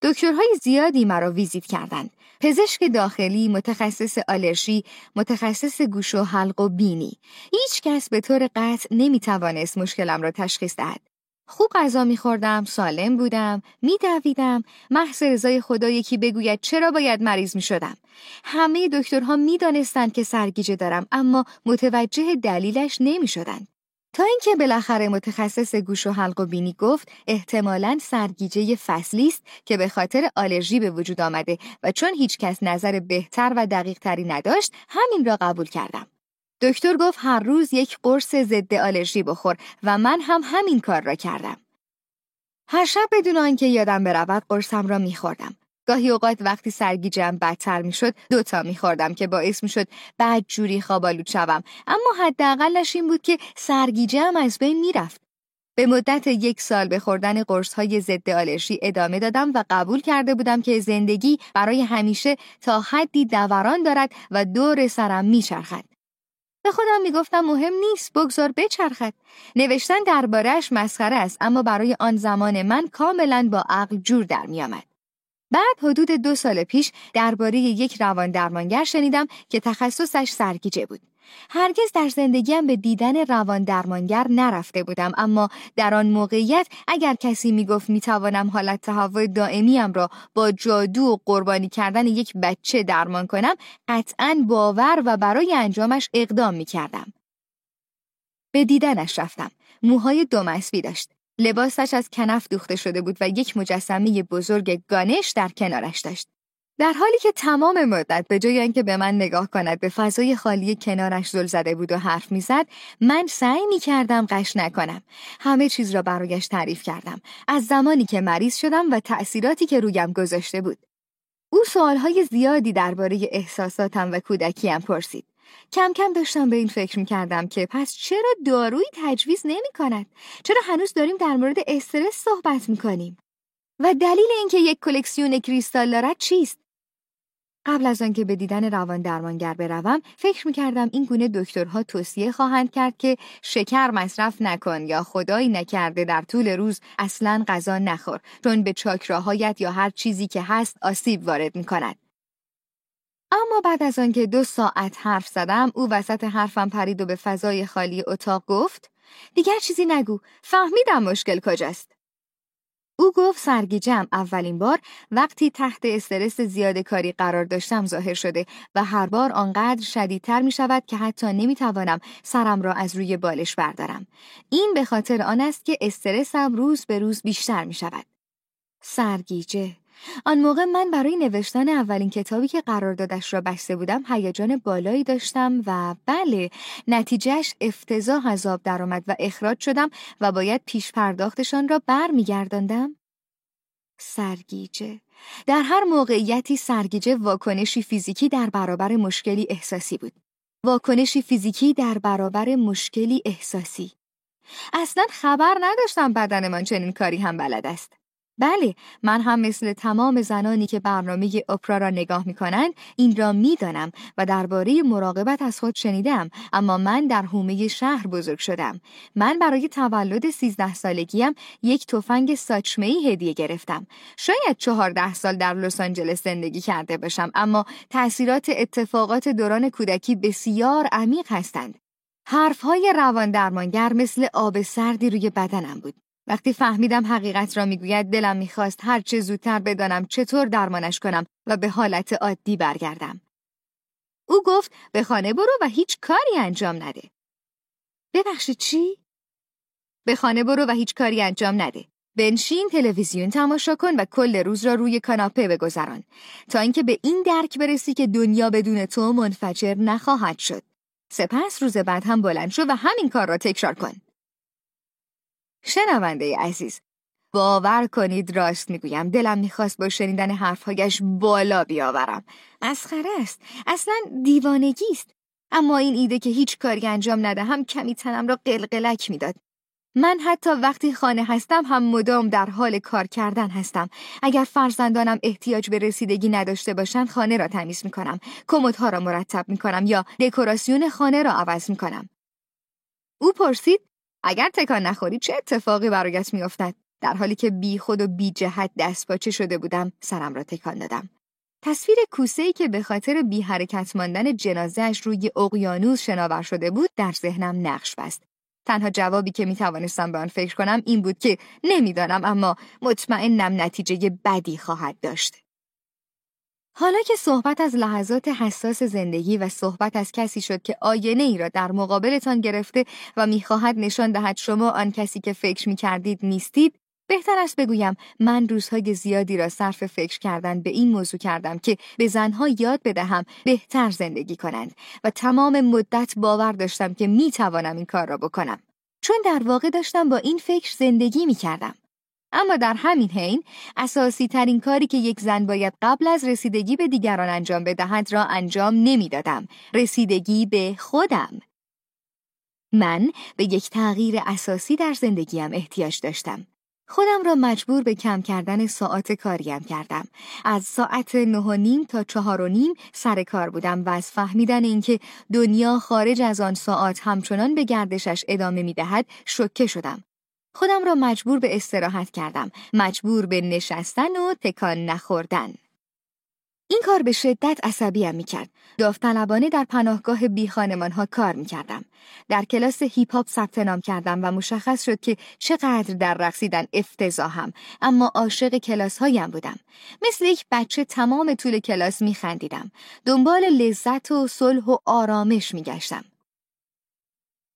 دکترهای زیادی مرا ویزیت کردند. پزشک داخلی، متخصص آلرژی، متخصص گوش و حلق و بینی. هیچ کس به طور قطع نمی توانست مشکلم را تشخیص دهد. خوب غذا میخوردم، سالم بودم، میدویدم، محض رضای خدا یکی بگوید چرا باید مریض می‌شدم. همه دکترها می‌دانستند که سرگیجه دارم اما متوجه دلیلش نمی‌شدند. تا اینکه بالاخره متخصص گوش و حلق و بینی گفت احتمالاً سرگیجه فصلی است که به خاطر آلرژی به وجود آمده و چون هیچ کس نظر بهتر و دقیق تری نداشت همین را قبول کردم. دکتر گفت هر روز یک قرص ضد آلرژی بخور و من هم همین کار را کردم. هر شب بدون آنکه یادم برود قرصم را میخوردم. گاهی اوقات وقتی سرگیجم بدتر می‌شد دوتا میخوردم که باعث می‌شد بعد جوری خوابالود شوم اما حداقلش این بود که سرگیجم از بین می‌رفت به مدت یک سال به خوردن قرص های ضد آلرژی ادامه دادم و قبول کرده بودم که زندگی برای همیشه تا حدی دوران دارد و دور سرم میچرخد به خودم می‌گفتم مهم نیست بگذار بچرخد. نوشتن دربارهش مسخره است اما برای آن زمان من کاملا با عقل جور در میآمد. بعد حدود دو سال پیش درباره یک روان درمانگر شنیدم که تخصصش سرگیجه بود. هرگز در زندگیم به دیدن روان درمانگر نرفته بودم اما در آن موقعیت اگر کسی می‌گفت می‌توانم حالت تهوع دائمیم را با جادو و قربانی کردن یک بچه درمان کنم قطعا باور و برای انجامش اقدام می‌کردم. به دیدنش رفتم. موهای دومسبی داشت. لباسش از کنف دوخته شده بود و یک مجسمه بزرگ گانش در کنارش داشت. در حالی که تمام مدت به جای اینکه به من نگاه کند به فضای خالی کنارش زل زده بود و حرف می‌زد من سعی می کردم قش نکنم همه چیز را برایش تعریف کردم از زمانی که مریض شدم و تأثیراتی که رویم گذاشته بود او سوالهای زیادی درباره احساساتم و کودکیم پرسید کم کم داشتم به این فکر می کردم که پس چرا دارویی تجویز نمی کند؟ چرا هنوز داریم در مورد استرس صحبت می کنیم؟ و دلیل اینکه یک کلکسیون کریستال دارد چیست؟ قبل از آنکه به دیدن روان درمانگر بروم فکر می‌کردم این گونه دکترها توصیه خواهند کرد که شکر مصرف نکن یا خدایی نکرده در طول روز اصلا غذا نخور. چون به چاکراهایت یا هر چیزی که هست آسیب وارد می‌کند. اما بعد از آنکه دو ساعت حرف زدم او وسط حرفم پرید و به فضای خالی اتاق گفت دیگر چیزی نگو. فهمیدم مشکل کجاست. او گفت سرگیجم اولین بار وقتی تحت استرس زیاد کاری قرار داشتم ظاهر شده و هر بار آنقدر شدیدتر می شود که حتی نمی توانم سرم را از روی بالش بردارم. این به خاطر آن است که استرسم روز به روز بیشتر می شود. سرگیجه آن موقع من برای نوشتن اولین کتابی که قراردادش را بسته بودم هیجان بالایی داشتم و بله نتیجهش افتضاح از آب درآمد و اخراج شدم و باید پیش پرداختشان را برمیگرداندم. سرگیجه. در هر موقعیتی سرگیجه واکنشی فیزیکی در برابر مشکلی احساسی بود. واکنشی فیزیکی در برابر مشکلی احساسی. اصلا خبر نداشتم بدنمان چنین کاری هم بلد است. بله من هم مثل تمام زنانی که برنامه اپرا را نگاه می کنند این را می دانم و درباره مراقبت از خود شنیدم اما من در حومه شهر بزرگ شدم. من برای تولد سیزده سالگیم یک تفنگ ساچمه هدیه گرفتم. شاید چهارده سال در لس آنجلس زندگی کرده باشم اما تاثیرات اتفاقات دوران کودکی بسیار عمیق هستند. حرفهای روان درمانگر مثل آب سردی روی بدنم بود. وقتی فهمیدم حقیقت را می‌گوید دلم می‌خواست هر چه زودتر بدانم چطور درمانش کنم و به حالت عادی برگردم. او گفت به خانه برو و هیچ کاری انجام نده. ببخشید چی؟ به خانه برو و هیچ کاری انجام نده. بنشین تلویزیون تماشا کن و کل روز را روی کاناپه بگذران تا اینکه به این درک برسی که دنیا بدون تو منفجر نخواهد شد. سپس روز بعد هم بلند شو و همین کار را تکرار کن. شنونده عزیز باور کنید راست می‌گویم. دلم می‌خواست با شنیدن حرفهایش بالا بیاورم. مسخره است. اصلا دیوانگی است. اما این ایده که هیچ کاری انجام ندهم کمی تنم را قلقلک می‌داد. من حتی وقتی خانه هستم هم مدام در حال کار کردن هستم. اگر فرزندانم احتیاج به رسیدگی نداشته باشند خانه را تمیز می‌کنم. کمدها را مرتب می‌کنم یا دکوراسیون خانه را عوض می‌کنم. او پرسید اگر تکان نخوری چه اتفاقی برایت میافتد؟ در حالی که بی خود و بی جهت دست باچه شده بودم سرم را تکان دادم. تصویر کوسه که به خاطر بی حرکت ماندن جنازهش روی اقیانوس شناور شده بود در ذهنم نقش بست. تنها جوابی که می توانستم به آن فکر کنم این بود که نمی‌دانم اما مطمئنم نتیجه بدی خواهد داشت. حالا که صحبت از لحظات حساس زندگی و صحبت از کسی شد که آینه ای را در مقابلتان گرفته و می‌خواهد نشان دهد شما آن کسی که فکر می کردید نیستید بهتر است بگویم من روزهای زیادی را صرف فکر کردن به این موضوع کردم که به زنها یاد بدهم بهتر زندگی کنند و تمام مدت باور داشتم که می توانم این کار را بکنم چون در واقع داشتم با این فکر زندگی می کردم. اما در همین حین اساسی ترین کاری که یک زن باید قبل از رسیدگی به دیگران انجام بدهد را انجام نمی‌دادم رسیدگی به خودم من به یک تغییر اساسی در زندگیم احتیاج داشتم خودم را مجبور به کم کردن ساعت کاریم کردم. از ساعت نه و نیم تا چهار و نیم سر کار بودم و از فهمیدن اینکه دنیا خارج از آن ساعت همچنان به گردشش ادامه می دهد شکه شدم. خودم را مجبور به استراحت کردم مجبور به نشستن و تکان نخوردن این کار به شدت عصبیم می‌کرد. داوطلبانه در پناهگاه بی ها کار می‌کردم. در کلاس هیپ هاپ ثبت نام کردم و مشخص شد که چقدر در رقصیدن افتضاحم اما عاشق کلاس هایم بودم. مثل یک بچه تمام طول کلاس میخندیدم. دنبال لذت و صلح و آرامش میگشتم.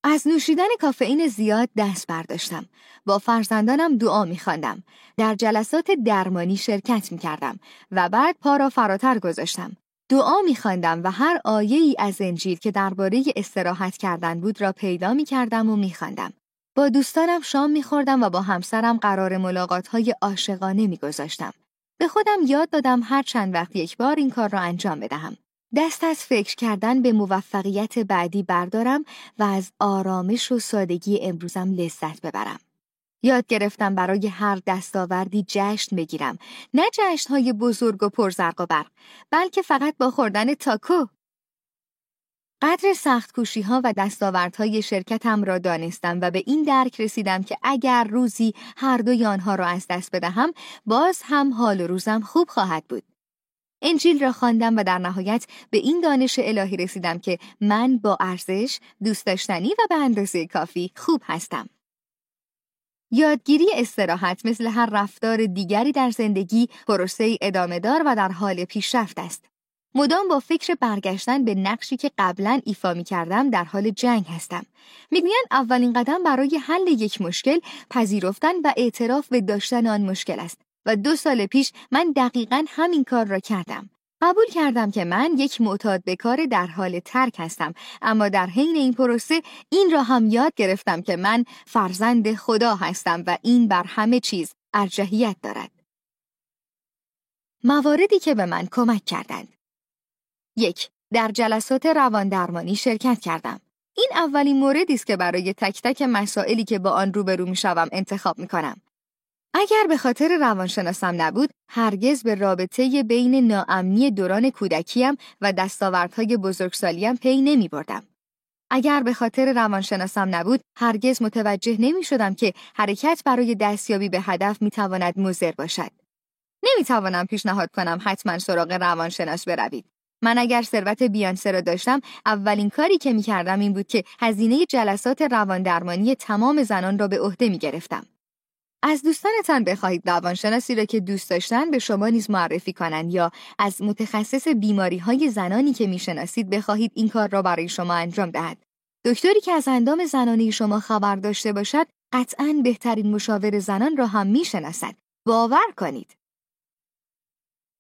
از نوشیدن کافئین زیاد دست برداشتم. با فرزندانم دعا میخواندم. در جلسات درمانی شرکت می‌کردم و بعد پا را فراتر گذاشتم. دعا میخواندم و هر آیه ای از انجیل که درباره استراحت کردن بود را پیدا می‌کردم و میخواندم. با دوستانم شام میخوردم و با همسرم قرار ملاقات های عاشقانه میگذاشتم. به خودم یاد دادم هر چند وقت یک بار این کار را انجام بدهم. دست از فکر کردن به موفقیت بعدی بردارم و از آرامش و سادگی امروزم لذت ببرم. یاد گرفتم برای هر دستاوردی جشن بگیرم نه جشنهای بزرگ و پرزرق و برق بلکه فقط با خوردن تاکو قدر سخت کوشی ها و دستاوردهای شرکتم را دانستم و به این درک رسیدم که اگر روزی هر دوی آنها را از دست بدهم باز هم حال و روزم خوب خواهد بود. انجیل را خواندم و در نهایت به این دانش الهی رسیدم که من با ارزش، دوست داشتنی و به اندازه کافی خوب هستم. یادگیری استراحت مثل هر رفتار دیگری در زندگی پروسه ادامه دار و در حال پیشرفت است. مدام با فکر برگشتن به نقشی که قبلا ایفا می کردم در حال جنگ هستم. می‌گویند اولین قدم برای حل یک مشکل پذیرفتن و اعتراف به داشتن آن مشکل است و دو سال پیش من دقیقا همین کار را کردم. قبول کردم که من یک معتاد به کار در حال ترک هستم اما در حین این پروسه این را هم یاد گرفتم که من فرزند خدا هستم و این بر همه چیز ارجحیت دارد. مواردی که به من کمک کردند یک در جلسات روان درمانی شرکت کردم. این اولین موردی است که برای تک تک مسائلی که با آن روبرو می شوم انتخاب می کنم. اگر به خاطر روانشناسم نبود، هرگز به رابطه بین ناامنی دوران کودکیم و دستاوردهای بزرگسالیم پی نمی بردم. اگر به خاطر روانشناسم نبود، هرگز متوجه نمی شدم که حرکت برای دستیابی به هدف می تواند مضر باشد. نمی توانم پیشنهاد کنم حتما سراغ روانشناس بروید. من اگر ثروت بیانسه را داشتم اولین کاری که می کردم این بود که هزینه جلسات روان درمانی تمام زنان را به عهده می گرفتم. از دوستانتان بخواهید روانشناسی را که دوست داشتن به شما نیز معرفی کنند یا از متخصص بیماری های زنانی که می‌شناسید بخواهید این کار را برای شما انجام دهد. دکتری که از اندام زنانی شما خبر داشته باشد قطعا بهترین مشاور زنان را هم می‌شناسد. باور کنید.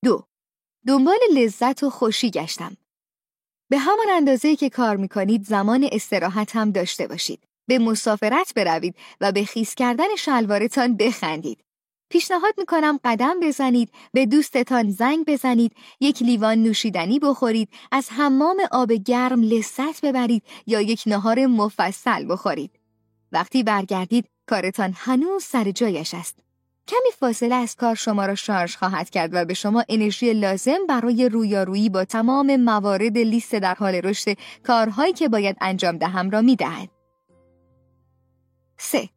دو دنبال لذت و خوشی گشتم. به همان اندازه که کار می‌کنید زمان استراحت هم داشته باشید. به مسافرت بروید و به خیس کردن شلوارتان بخندید. پیشنهاد می‌کنم قدم بزنید، به دوستتان زنگ بزنید، یک لیوان نوشیدنی بخورید، از حمام آب گرم لذت ببرید یا یک نهار مفصل بخورید. وقتی برگردید کارتان هنوز سر جایش است. کمی فاصله از کار شما را شارژ خواهد کرد و به شما انرژی لازم برای رویارویی با تمام موارد لیست در حال رشد کارهایی که باید انجام دهم را می دهد. 3.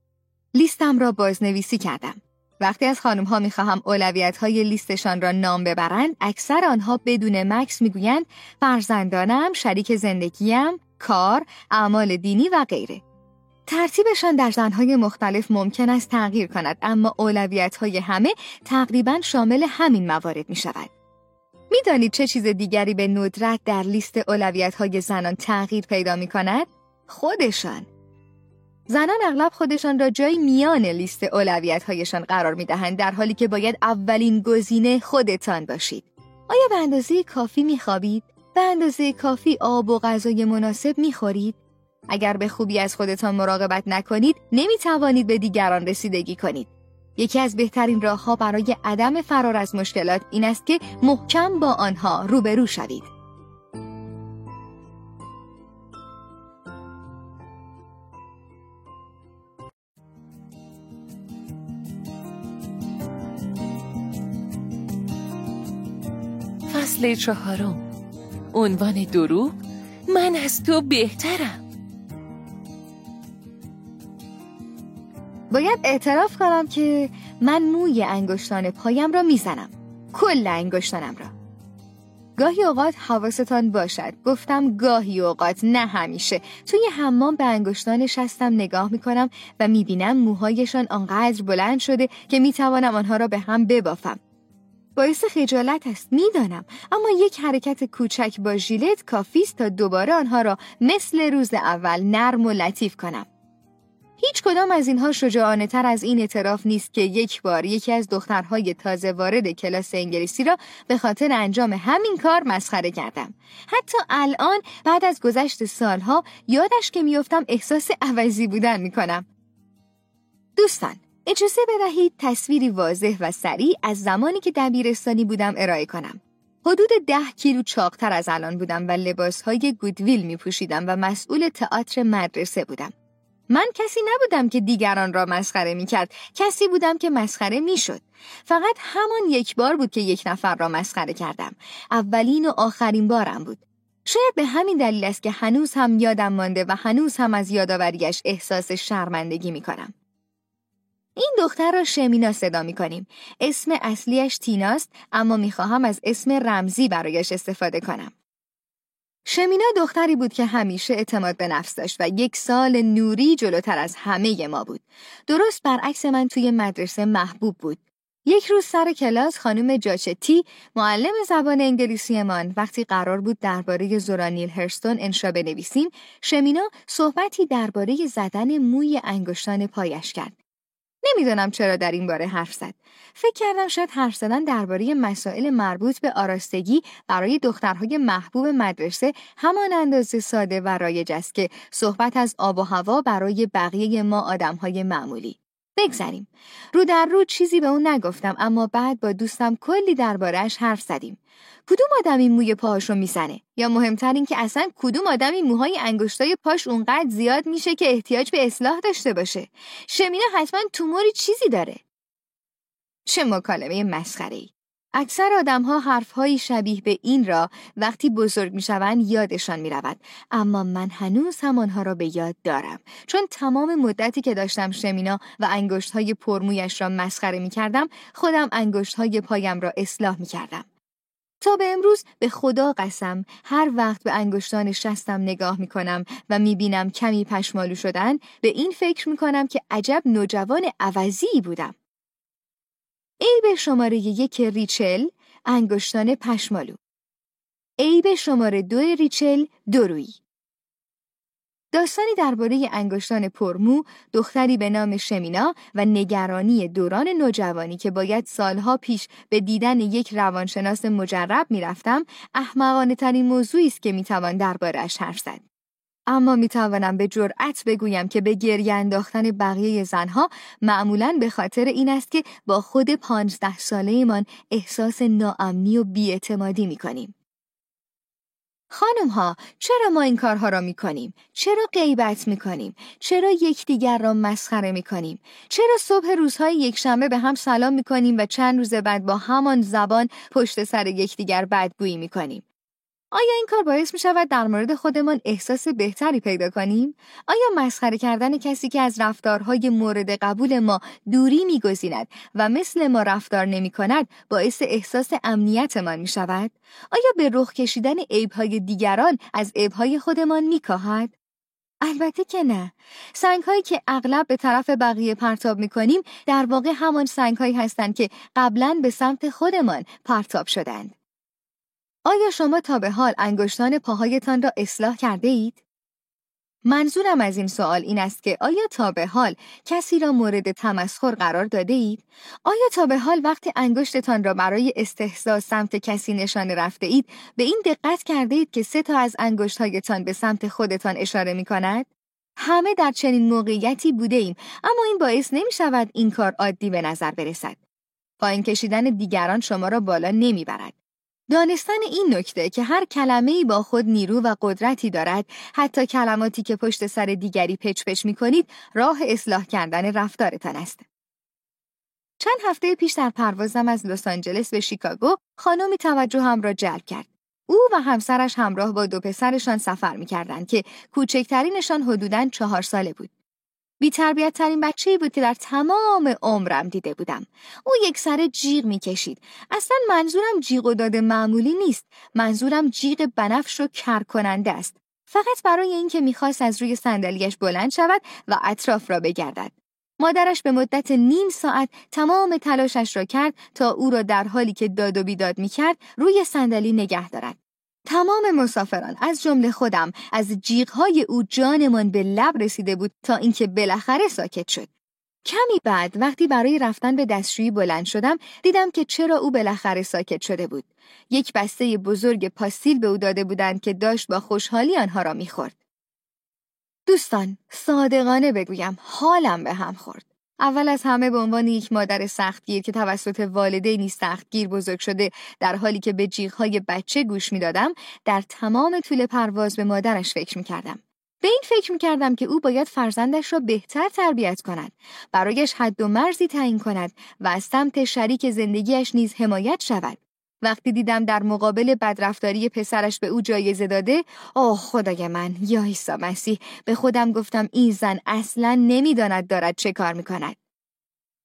لیستم را بازنویسی کردم. وقتی از خانم ها می خواهم اولویت های لیستشان را نام ببرند، اکثر آنها بدون مکس می گویند فرزندانم، شریک زندگیم، کار، اعمال دینی و غیره. ترتیبشان در زنهای مختلف ممکن است تغییر کند اما اولویت های همه تقریبا شامل همین موارد می شود. می‌دانید چه چیز دیگری به ندرت در لیست اولویت های زنان تغییر پیدا می کند؟ خودشان. زنان اغلب خودشان را جای میان لیست اولویت هایشان قرار می دهند در حالی که باید اولین گزینه خودتان باشید. آیا به اندازه کافی می خوابید؟ به اندازه کافی آب و غذای مناسب می خورید؟ اگر به خوبی از خودتان مراقبت نکنید نمی توانید به دیگران رسیدگی کنید. یکی از بهترین راهها برای عدم فرار از مشکلات این است که محکم با آنها روبرو شوید. فصل چهارم. عنوان دروغ من از تو بهترم. باید اعتراف کنم که من موی انگشتان پایم را می‌زنم. کل انگشتانم را. گاهی اوقات حواستان باشد. گفتم گاهی اوقات نه همیشه. توی حمام به انگشتان شستم نگاه می‌کنم و می‌بینم موهایشان آنقدر بلند شده که می‌توانم آنها را به هم ببافم. باعث خجالت است می‌دانم اما یک حرکت کوچک با ژیلت کافی است تا دوباره آنها را مثل روز اول نرم و لطیف کنم هیچ کدام از اینها شجاعانه تر از این اعتراف نیست که یک بار یکی از دخترهای تازه وارد کلاس انگلیسی را به خاطر انجام همین کار مسخره کردم. حتی الان بعد از گذشت سالها یادش که میافتم احساس عوضی بودن می‌کنم. دوستان اجازه بدهید تصویری واضح و سریع از زمانی که دبیرستانی بودم ارائه کنم. حدود ده کیلو چاقتر از الان بودم و لباسهای گودویل می پوشیدم و مسئول تئاتر مدرسه بودم. من کسی نبودم که دیگران را مسخره می کرد. کسی بودم که مسخره می شد. فقط همان یک بار بود که یک نفر را مسخره کردم. اولین و آخرین بارم بود. شاید به همین دلیل است که هنوز هم یادم مانده و هنوز هم از یادآوریش احساس شرمندگی می کنم. این دختر را شمینا صدا می کنیم. اسم اصلیش تیناست اما می خواهم از اسم رمزی برایش استفاده کنم. شمینا دختری بود که همیشه اعتماد به نفس داشت و یک سال نوری جلوتر از همه ما بود. درست برعکس من توی مدرسه محبوب بود. یک روز سر کلاس خانم جاچتی معلم زبان انگلیسیمان وقتی قرار بود درباره زورانیل هرستون انشا بنویسیم شمینا صحبتی درباره زدن موی انگشتان پایش کرد نمی‌دانم چرا در این باره حرف زد. فکر کردم شاید حرف زدن درباره مسائل مربوط به آراستگی برای دخترهای محبوب مدرسه همان اندازه ساده و رایج است که صحبت از آب و هوا برای بقیه ما آدمهای معمولی. بگذریم. رو در رو چیزی به اون نگفتم اما بعد با دوستم کلی دربارهش حرف زدیم. کدوم آدمی موی پاهاشو می‌زنه یا مهمتر این که اصلا کدوم آدمی موهای انگشتای پاش اونقدر زیاد میشه که احتیاج به اصلاح داشته باشه شمینا حتما توموری چیزی داره چه مکالمه مسخره ای اکثر آدمها حرفهایی شبیه به این را وقتی بزرگ می‌شوند یادشان می‌رود. اما من هنوز همانها را به یاد دارم. چون تمام مدتی که داشتم شمینا و انگشتهای پرمویش را مسخره می‌کردم خودم انگشتهای پایم را اصلاح می‌کردم. تا به امروز به خدا قسم هر وقت به انگشتان شستم نگاه می کنم و می بینم کمی پشمالو شدن به این فکر می کنم که عجب نوجوان عوضی بودم. عیب شماره یک ریچل انگشتان پشمالو عیب شماره دو ریچل درویی داستانی درباره انگشتان پرمو، دختری به نام شمینا و نگرانی دوران نوجوانی که باید سالها پیش به دیدن یک روانشناس مجرب می‌رفتم، احمقانه ترین موضوعی است که می‌توان دربارهش حرف زد. اما می‌توانم به جرأت بگویم که به گریه انداختن بقیه زنها معمولا به خاطر این است که با خود پانزده سالهمان احساس ناامنی و بیاعتمادی می‌کنیم. خانم ها چرا ما این کارها را می کنیم؟ چرا غیبت می کنیم؟ چرا یکدیگر را مسخره می کنیم؟ چرا صبح روزهای یک شنبه به هم سلام می کنیم و چند روز بعد با همان زبان پشت سر یکدیگر بدگویی می کنیم؟ آیا این کار باعث می شود در مورد خودمان احساس بهتری پیدا کنیم؟ آیا مسخره کردن کسی که از رفتارهای مورد قبول ما دوری می گذیند و مثل ما رفتار نمی کند باعث احساس امنیتمان می شود؟ آیا به رخ کشیدن عیبهای دیگران از عیبهای خودمان می کاهد؟ البته که نه. سنگ هایی که اغلب به طرف بقیه پرتاب می کنیم در واقع همان سنگ هایی هستند که قبلا به سمت خودمان پرتاب شدند. آیا شما تا به حال انگشتان پاهایتان را اصلاح کرده اید؟ منظورم از این سوال این است که آیا تا به حال کسی را مورد تمسخر قرار داده اید؟ آیا تا به حال وقتی انگشتتان را برای استحضا سمت کسی نشانه رفته اید به این دقت کرده اید که سه تا از انگشتهایتان به سمت خودتان اشاره می کند؟ همه در چنین موقعیتی بوده ایم اما این باعث نمی شود این کار عادی به نظر برسد. پایین کشیدن دیگران شما را بالا نمی برد. دانستن این نکته که هر کلمه با خود نیرو و قدرتی دارد حتی کلماتی که پشت سر دیگری پچ پچ می کنید راه اصلاح کردن رفتارتان است. چند هفته پیش در پروازم از لس آنجلس به شیکاگو خانمی توجه هم را جلب کرد. او و همسرش همراه با دو پسرشان سفر می کردند که کوچکترینشان حدوداً چهار ساله بود. بی تربیت ترین بچه بود که در تمام عمرم دیده بودم. او یک سر جیغ می‌کشید. اصلا منظورم جیغ و داده معمولی نیست. منظورم جیغ بنفش و کر کننده است. فقط برای اینکه می‌خواست از روی صندلیاش بلند شود و اطراف را بگردد. مادرش به مدت نیم ساعت تمام تلاشش را کرد تا او را در حالی که داد و بیداد می‌کرد روی صندلی نگه دارد. تمام مسافران از جمله خودم از جیغهای او جانمان به لب رسیده بود تا اینکه بالاخره ساکت شد. کمی بعد وقتی برای رفتن به دستشویی بلند شدم دیدم که چرا او بالاخره ساکت شده بود. یک بسته بزرگ پاستیل به او داده بودند که داشت با خوشحالی آنها را می‌خورد. دوستان صادقانه بگویم حالم به هم خورد. اول از همه به عنوان یک مادر سختگیر که توسط والدینی سختگیر بزرگ شده در حالی که به جیغهای بچه گوش می‌دادم در تمام طول پرواز به مادرش فکر می‌کردم. به این فکر می‌کردم که او باید فرزندش را بهتر تربیت کند برایش حد و مرزی تعیین کند و از سمت شریک زندگیش نیز حمایت شود. وقتی دیدم در مقابل بدرفتاری پسرش به او جایزه داده اوه خدای من یا عیسی مسیح. به خودم گفتم این زن اصلا نمی‌داند دارد چه کار می‌کند.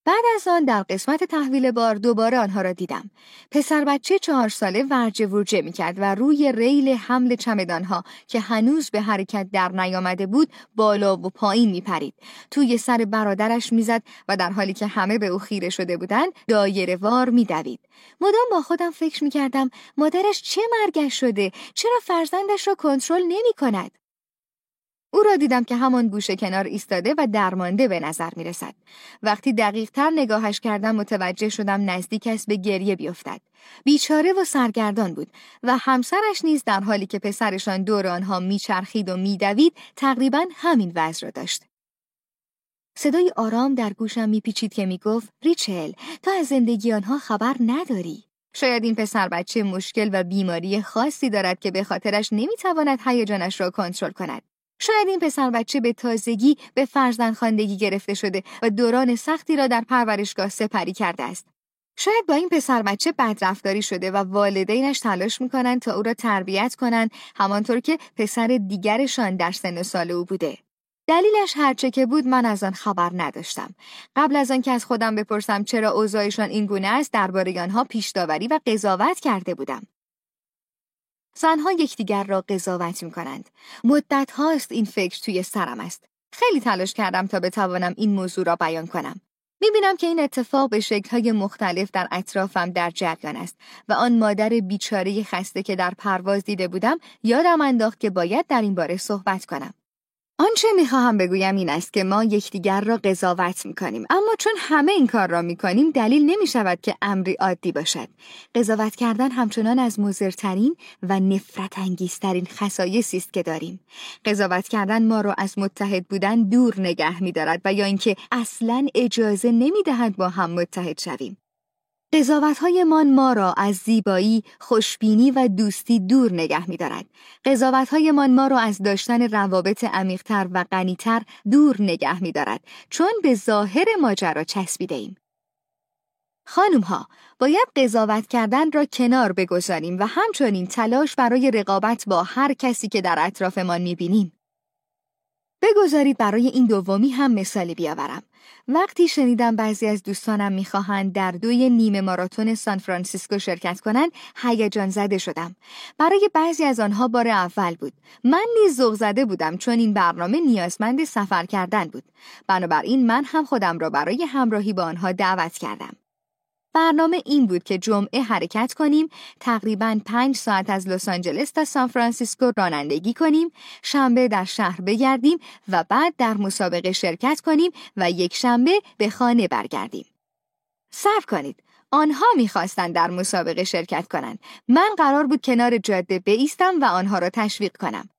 بعد از آن در قسمت تحویل بار دوباره آنها را دیدم. پسر بچه چهار ساله ورجه ورجه می کرد و روی ریل حمل چمدانها که هنوز به حرکت در نیامده بود بالا و پایین می پرید. توی سر برادرش می‌زد و در حالی که همه به او خیره شده بودند دایره وار می دوید. مدام با خودم فکر می کردم مادرش چه مرگش شده؟ چرا فرزندش را کنترل نمی کند؟ او را دیدم که همان گوشه کنار ایستاده و درمانده به نظر می رسد. وقتی دقیق تر نگاهش کردم متوجه شدم نزدیک است به گریه بیفتد. بیچاره و سرگردان بود و همسرش نیز در حالی که پسرشان دور آنها میچرخید و میدوید تقریبا همین وضع را داشت. صدای آرام در گوشم میپیچید که می‌گفت ریچل تو از زندگی آنها خبر نداری. شاید این پسر بچه مشکل و بیماری خاصی دارد که به خاطرش نمی‌تواند هیجانش را کنترل کند. شاید این پسر بچه به تازگی به فرزند خاندگی گرفته شده و دوران سختی را در پرورشگاه سپری کرده است. شاید با این پسر بچه بدرفتاری شده و والدینش تلاش می‌کنند تا او را تربیت کنند همانطور که پسر دیگرشان در سن سال او بوده. دلیلش هرچه که بود من از آن خبر نداشتم. قبل از آن که از خودم بپرسم چرا اوضاعشان این گونه است درباره آنها پیش داوری و قضاوت کرده بودم. زنها یکدیگر را قضاوت می کنند. مدت هاست این فکر توی سرم است. خیلی تلاش کردم تا بتوانم این موضوع را بیان کنم. می بینم که این اتفاق به های مختلف در اطرافم در جریان است و آن مادر بیچاره خسته که در پرواز دیده بودم یادم انداخت که باید در این باره صحبت کنم. آنچه می‌خواهم بگویم این است که ما یکدیگر را قضاوت می‌کنیم. اما چون همه این کار را می‌کنیم دلیل نمی شود که امری عادی باشد. قضاوت کردن همچنان از مزرترین و نفرت انگیزترین خصایصی است که داریم. قضاوت کردن ما را از متحد بودن دور نگه میدارد و یا اینکه اصلا اجازه نمی‌دهد با هم متحد شویم. قضاوتهایمان ما را از زیبایی، خوشبینی و دوستی دور نگه می دارد. قضاوتهایمان ما را از داشتن روابط عمیقتر و غنیتر دور نگه می دارد چون به ظاهر ماجرا چسبیده ایم. خانم ها، باید قضاوت کردن را کنار بگذاریم و همچنین تلاش برای رقابت با هر کسی که در اطرافمان می بینیم. بگذارید برای این دومی هم مثالی بیاورم. وقتی شنیدم بعضی از دوستانم می‌خواهند در دوی نیمه ماراتون سان فرانسیسکو شرکت کنند هیجان زده شدم. برای بعضی از آنها بار اول بود. من نیز ذوق زده بودم چون این برنامه نیازمند سفر کردن بود. بنابراین من هم خودم را برای همراهی با آنها دعوت کردم. برنامه این بود که جمعه حرکت کنیم تقریبا پنج ساعت از لس آنجلس تا سان فرانسیسکو رانندگی کنیم شنبه در شهر بگردیم و بعد در مسابقه شرکت کنیم و یک شنبه به خانه برگردیم. صرف کنید آنها می‌خواستند در مسابقه شرکت کنند. من قرار بود کنار جاده بایستم و آنها را تشویق کنم.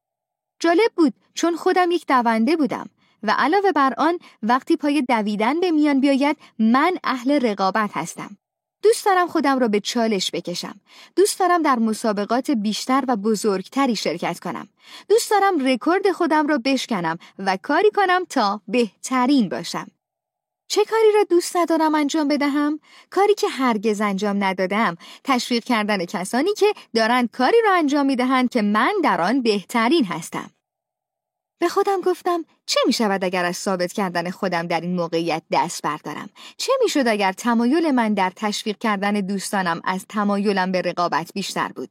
جالب بود چون خودم یک دونده بودم. و علاوه بر آن وقتی پای دویدن به میان بیاید من اهل رقابت هستم دوست دارم خودم را به چالش بکشم. دوست دارم در مسابقات بیشتر و بزرگتری شرکت کنم. دوست دارم رکورد خودم را بشکنم و کاری کنم تا بهترین باشم. چه کاری را دوست ندارم انجام بدهم؟ کاری که هرگز انجام ندادم، تشویق کردن کسانی که دارند کاری را انجام می‌دهند که من در آن بهترین هستم. به خودم گفتم چه می شود اگر از ثابت کردن خودم در این موقعیت دست بردارم؟ چه می شد اگر تمایل من در تشویق کردن دوستانم از تمایلم به رقابت بیشتر بود؟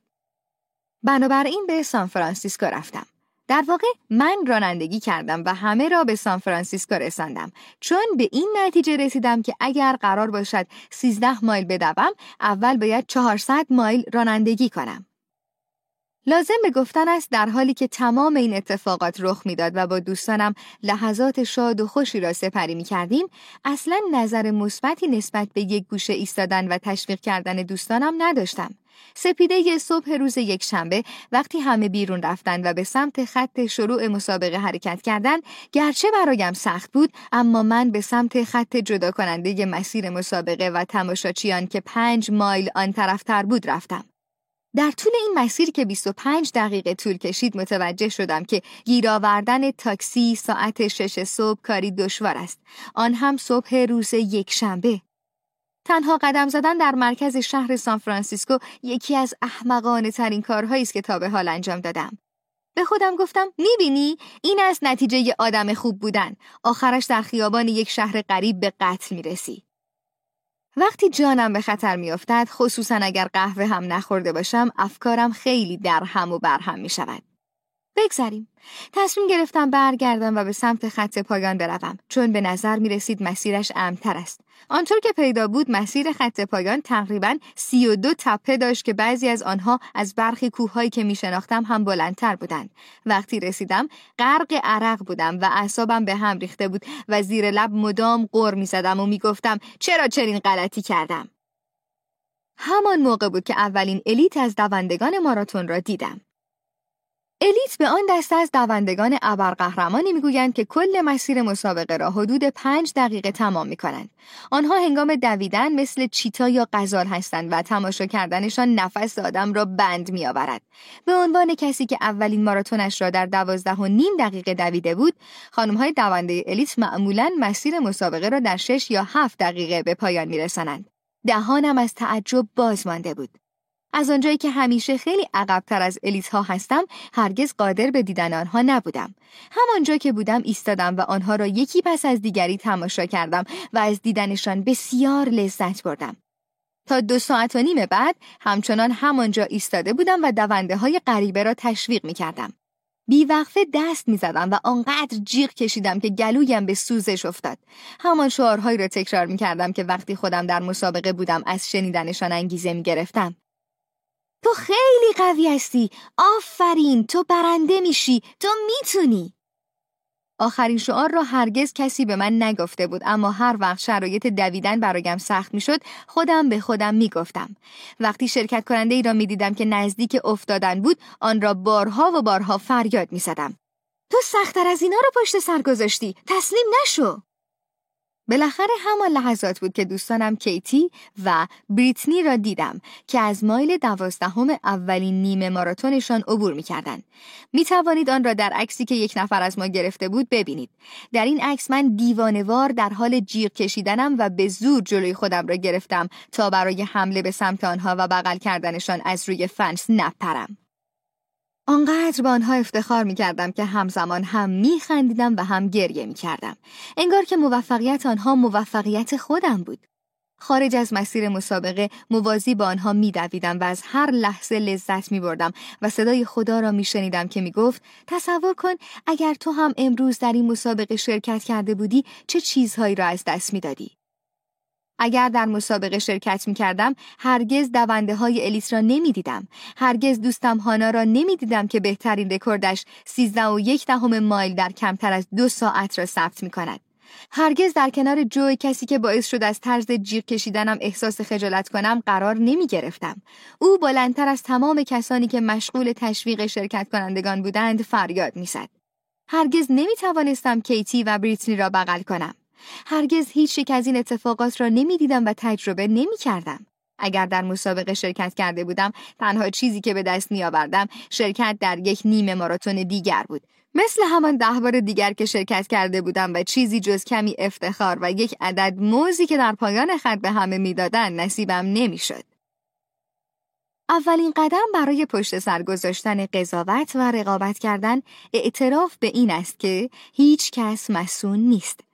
بنابراین به سان فرانسیسکو رفتم. در واقع من رانندگی کردم و همه را به سان فرانسیسکو رساندم چون به این نتیجه رسیدم که اگر قرار باشد 13 مایل بدوم اول باید 400 مایل رانندگی کنم. لازم به گفتن است در حالی که تمام این اتفاقات رخ می‌داد و با دوستانم لحظات شاد و خوشی را سپری می کردیم اصلا نظر مثبتی نسبت به یک گوشه ایستادن و تشویق کردن دوستانم نداشتم. سپیده صبح روز یک شنبه وقتی همه بیرون رفتند و به سمت خط شروع مسابقه حرکت کردند گرچه برایم سخت بود اما من به سمت خط جدا کننده مسیر مسابقه و تماشاچیان که پنج مایل آن طرفتر بود رفتم. در طول این مسیر که 25 دقیقه طول کشید متوجه شدم که گیر آوردن تاکسی ساعت شش صبح کاری دشوار است. آن هم صبح روز یک شنبه. تنها قدم زدن در مرکز شهر سان فرانسیسکو یکی از احمقانه ترین کارهایی است که تا به حال انجام دادم. به خودم گفتم می‌بینی این از نتیجه آدم خوب بودن آخرش در خیابان یک شهر غریب به قتل می‌رسی وقتی جانم به خطر میافتد خصوصا اگر قهوه هم نخورده باشم افکارم خیلی در هم و بر هم می شود. بگذریم. تصمیم گرفتم برگردم و به سمت خط پایان بروم چون به نظر می رسید مسیرش امتر است. آنطور که پیدا بود مسیر خط پایان تقریبا سی و دو تپه داشت که بعضی از آنها از برخی کوههایی که می شناختم هم بلندتر بودند. وقتی رسیدم غرق عرق بودم و اعصابم به هم ریخته بود و زیر لب مدام قر می زدم و می گفتم چرا چنین غلطی کردم. همان موقع بود که اولین الیت از دوندگان ماراتون را دیدم. الیت به آن دسته از دوندگان ابرقهرمانی می‌گویند که کل مسیر مسابقه را حدود پنج دقیقه تمام می کنند. آنها هنگام دویدن مثل چیتا یا قزال هستند و تماشا کردنشان نفس آدم را بند می آورد. به عنوان کسی که اولین ماراتونش را در دوازده و نیم دقیقه دویده بود، های دونده الیت معمولا مسیر مسابقه را در شش یا هفت دقیقه به پایان می رسانند. دهانم از تعجب باز مانده بود. از آنجایی که همیشه خیلی عقبتر از الیت ها هستم هرگز قادر به دیدن آنها نبودم همانجا که بودم ایستادم و آنها را یکی پس از دیگری تماشا کردم و از دیدنشان بسیار لذت بردم تا دو ساعت و نیم بعد همچنان همانجا ایستاده بودم و دونده های غریبه را تشویق می کردم. بیوقفه دست می زدم و آنقدر جیغ کشیدم که گلویم به سوزش افتاد. همان شعارهایی را تکرار می کردم که وقتی خودم در مسابقه بودم از شنیدنشان انگیزه می گرفتم. تو خیلی قوی هستی. آفرین تو برنده میشی. تو می‌تونی. آخرین شعار را هرگز کسی به من نگفته بود اما هر وقت شرایط دویدن برایم سخت می‌شد خودم به خودم می‌گفتم. وقتی شرکت کننده ای را می‌دیدم که نزدیک افتادن بود آن را بارها و بارها فریاد می‌زدم. تو سختتر از اینا رو پشت سر گذاشتی. تسلیم نشو. بالاخره همان لحظات بود که دوستانم کیتی و بریتنی را دیدم که از مایل دوازدهم اولین نیمه ماراتونشان عبور می‌کردند. می توانید آن را در عکسی که یک نفر از ما گرفته بود ببینید. در این عکس من دیوانوار در حال جیغ کشیدنم و به زور جلوی خودم را گرفتم تا برای حمله به سمت آنها و بغل کردنشان از روی فنس نپرم. آنقدر به آنها افتخار می کردم که همزمان هم می خندیدم و هم گریه می کردم. انگار که موفقیت آنها موفقیت خودم بود. خارج از مسیر مسابقه موازی با آنها می دویدم و از هر لحظه لذت می بردم و صدای خدا را می شنیدم که می گفت تصور کن اگر تو هم امروز در این مسابقه شرکت کرده بودی چه چیزهایی را از دست می دادی. اگر در مسابقه شرکت می کردم هرگز دونده های الیت را نمی دیدم. هرگز دوستم هانا را نمی دیدم که بهترین رکوردش 13 و یک دهم مایل در کمتر از دو ساعت را ثبت می کند. هرگز در کنار جوی کسی که باعث شد از طرز جیغ کشیدنم احساس خجالت کنم قرار نمی گرفتم. او بلندتر از تمام کسانی که مشغول تشویق شرکت کنندگان بودند فریاد می زد. هرگز نمی توانستم کیتی و بریتنی را بغل کنم. هرگز هیچ یک از این اتفاقات را نمی‌دیدم و تجربه نمی کردم. اگر در مسابقه شرکت کرده بودم تنها چیزی که به دست می آوردم شرکت در یک نیمه ماراتون دیگر بود مثل همان ده بار دیگر که شرکت کرده بودم و چیزی جز کمی افتخار و یک عدد موزی که در پایان خط به همه می‌دادن نصیبم نمی‌شد. اولین قدم برای پشت سر گذاشتن قضاوت و رقابت کردن اعتراف به این است که هیچ کس مسون نیست.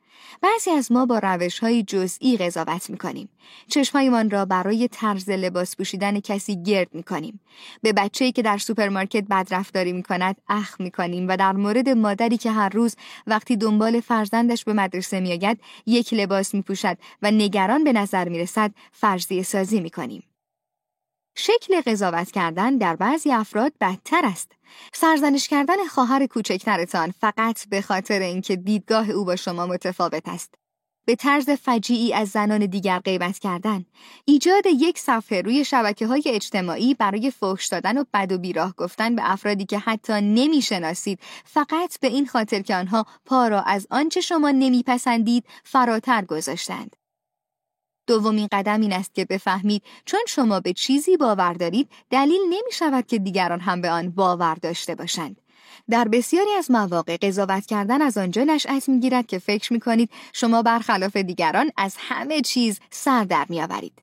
بعضی از ما با روش های جزئی قضاوت می‌کنیم. چشمایمان را برای طرز لباس پوشیدن کسی گرد می‌کنیم. به بچه‌ای که در سوپرمارکت بدرفتاری می‌کند اخ می‌کنیم و در مورد مادری که هر روز وقتی دنبال فرزندش به مدرسه میآید یک لباس میپوشد و نگران به نظر می‌رسد فرضیه سازی می‌کنیم. شکل قضاوت کردن در بعضی افراد بدتر است. سرزنش کردن خواهر کوچکترتان فقط به خاطر اینکه دیدگاه او با شما متفاوت است. به طرز فجیعی از زنان دیگر غیبت کردن، ایجاد یک صفحه روی شبکه های اجتماعی برای فحش دادن و بد و بیراه گفتن به افرادی که حتی نمی‌شناسید فقط به این خاطر که آنها پا را از آنچه شما نمیپسندید فراتر گذاشتند. دومین قدم این است که بفهمید چون شما به چیزی باور دارید دلیل نمی شود که دیگران هم به آن باور داشته باشند. در بسیاری از مواقع قضاوت کردن از آنجا نشأت می‌گیرد که فکر می کنید شما برخلاف دیگران از همه چیز سر در می آورید.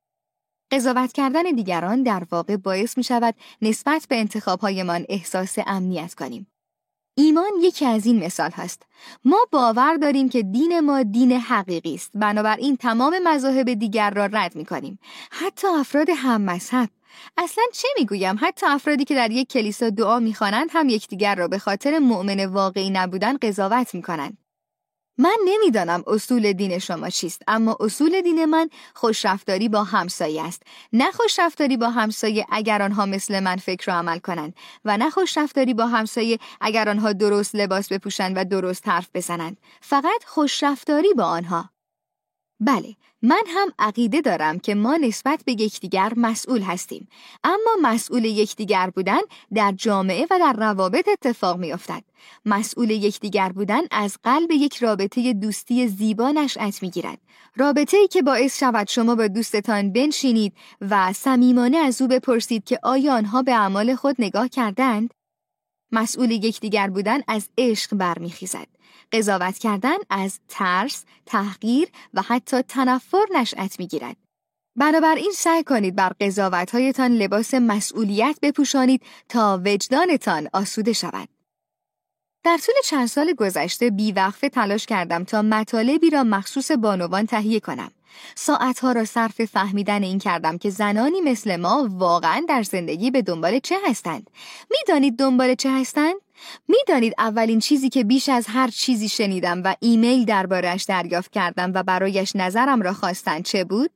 قضاوت کردن دیگران در واقع باعث می شود نسبت به انتخابهایمان احساس امنیت کنیم. ایمان یکی از این مثال هست. ما باور داریم که دین ما دین حقیقی است. بنابراین تمام مذاهب دیگر را رد می کنیم. حتی افراد هم مذهب. اصلا چه می‌گویم حتی افرادی که در یک کلیسا دعا می‌خوانند هم یکدیگر را به خاطر مؤمن واقعی نبودن قضاوت می‌کنند من نمی‌دانم اصول دین شما چیست اما اصول دین من خوشرفتاری با همسایه است. نه خوشرفتاری با همسایه اگر آنها مثل من فکر و عمل کنند و نه خوشرفتاری با همسایه اگر آنها درست لباس بپوشند و درست حرف بزنند. فقط خوشرفتاری با آنها. بله من هم عقیده دارم که ما نسبت به یکدیگر مسئول هستیم. اما مسئول یکدیگر بودن در جامعه و در روابط اتفاق میافتد. مسئول یکدیگر بودن از قلب یک رابطه دوستی زیبا نشأت می‌گیرد. رابطه ای که باعث شود شما با دوستتان بنشینید و صمیمانه از او بپرسید که آیا آنها به اعمال خود نگاه کردند مسئول یکدیگر بودن از عشق برمیخیزد. قضاوت کردن از ترس، تحقیر و حتی تنفر نشأت می‌گیرد. بنابراین سعی کنید بر قضاوتهایتان لباس مسئولیت بپوشانید تا وجدانتان آسوده شود. در طول چند سال گذشته بیوقفه تلاش کردم تا مطالبی را مخصوص بانوان تهیه کنم. ساعتها را صرف فهمیدن این کردم که زنانی مثل ما واقعا در زندگی به دنبال چه هستند. می‌دانید دنبال چه هستند؟ می‌دانید اولین چیزی که بیش از هر چیزی شنیدم و ایمیل دربارهش دریافت کردم و برایش نظرم را خواستند چه بود؟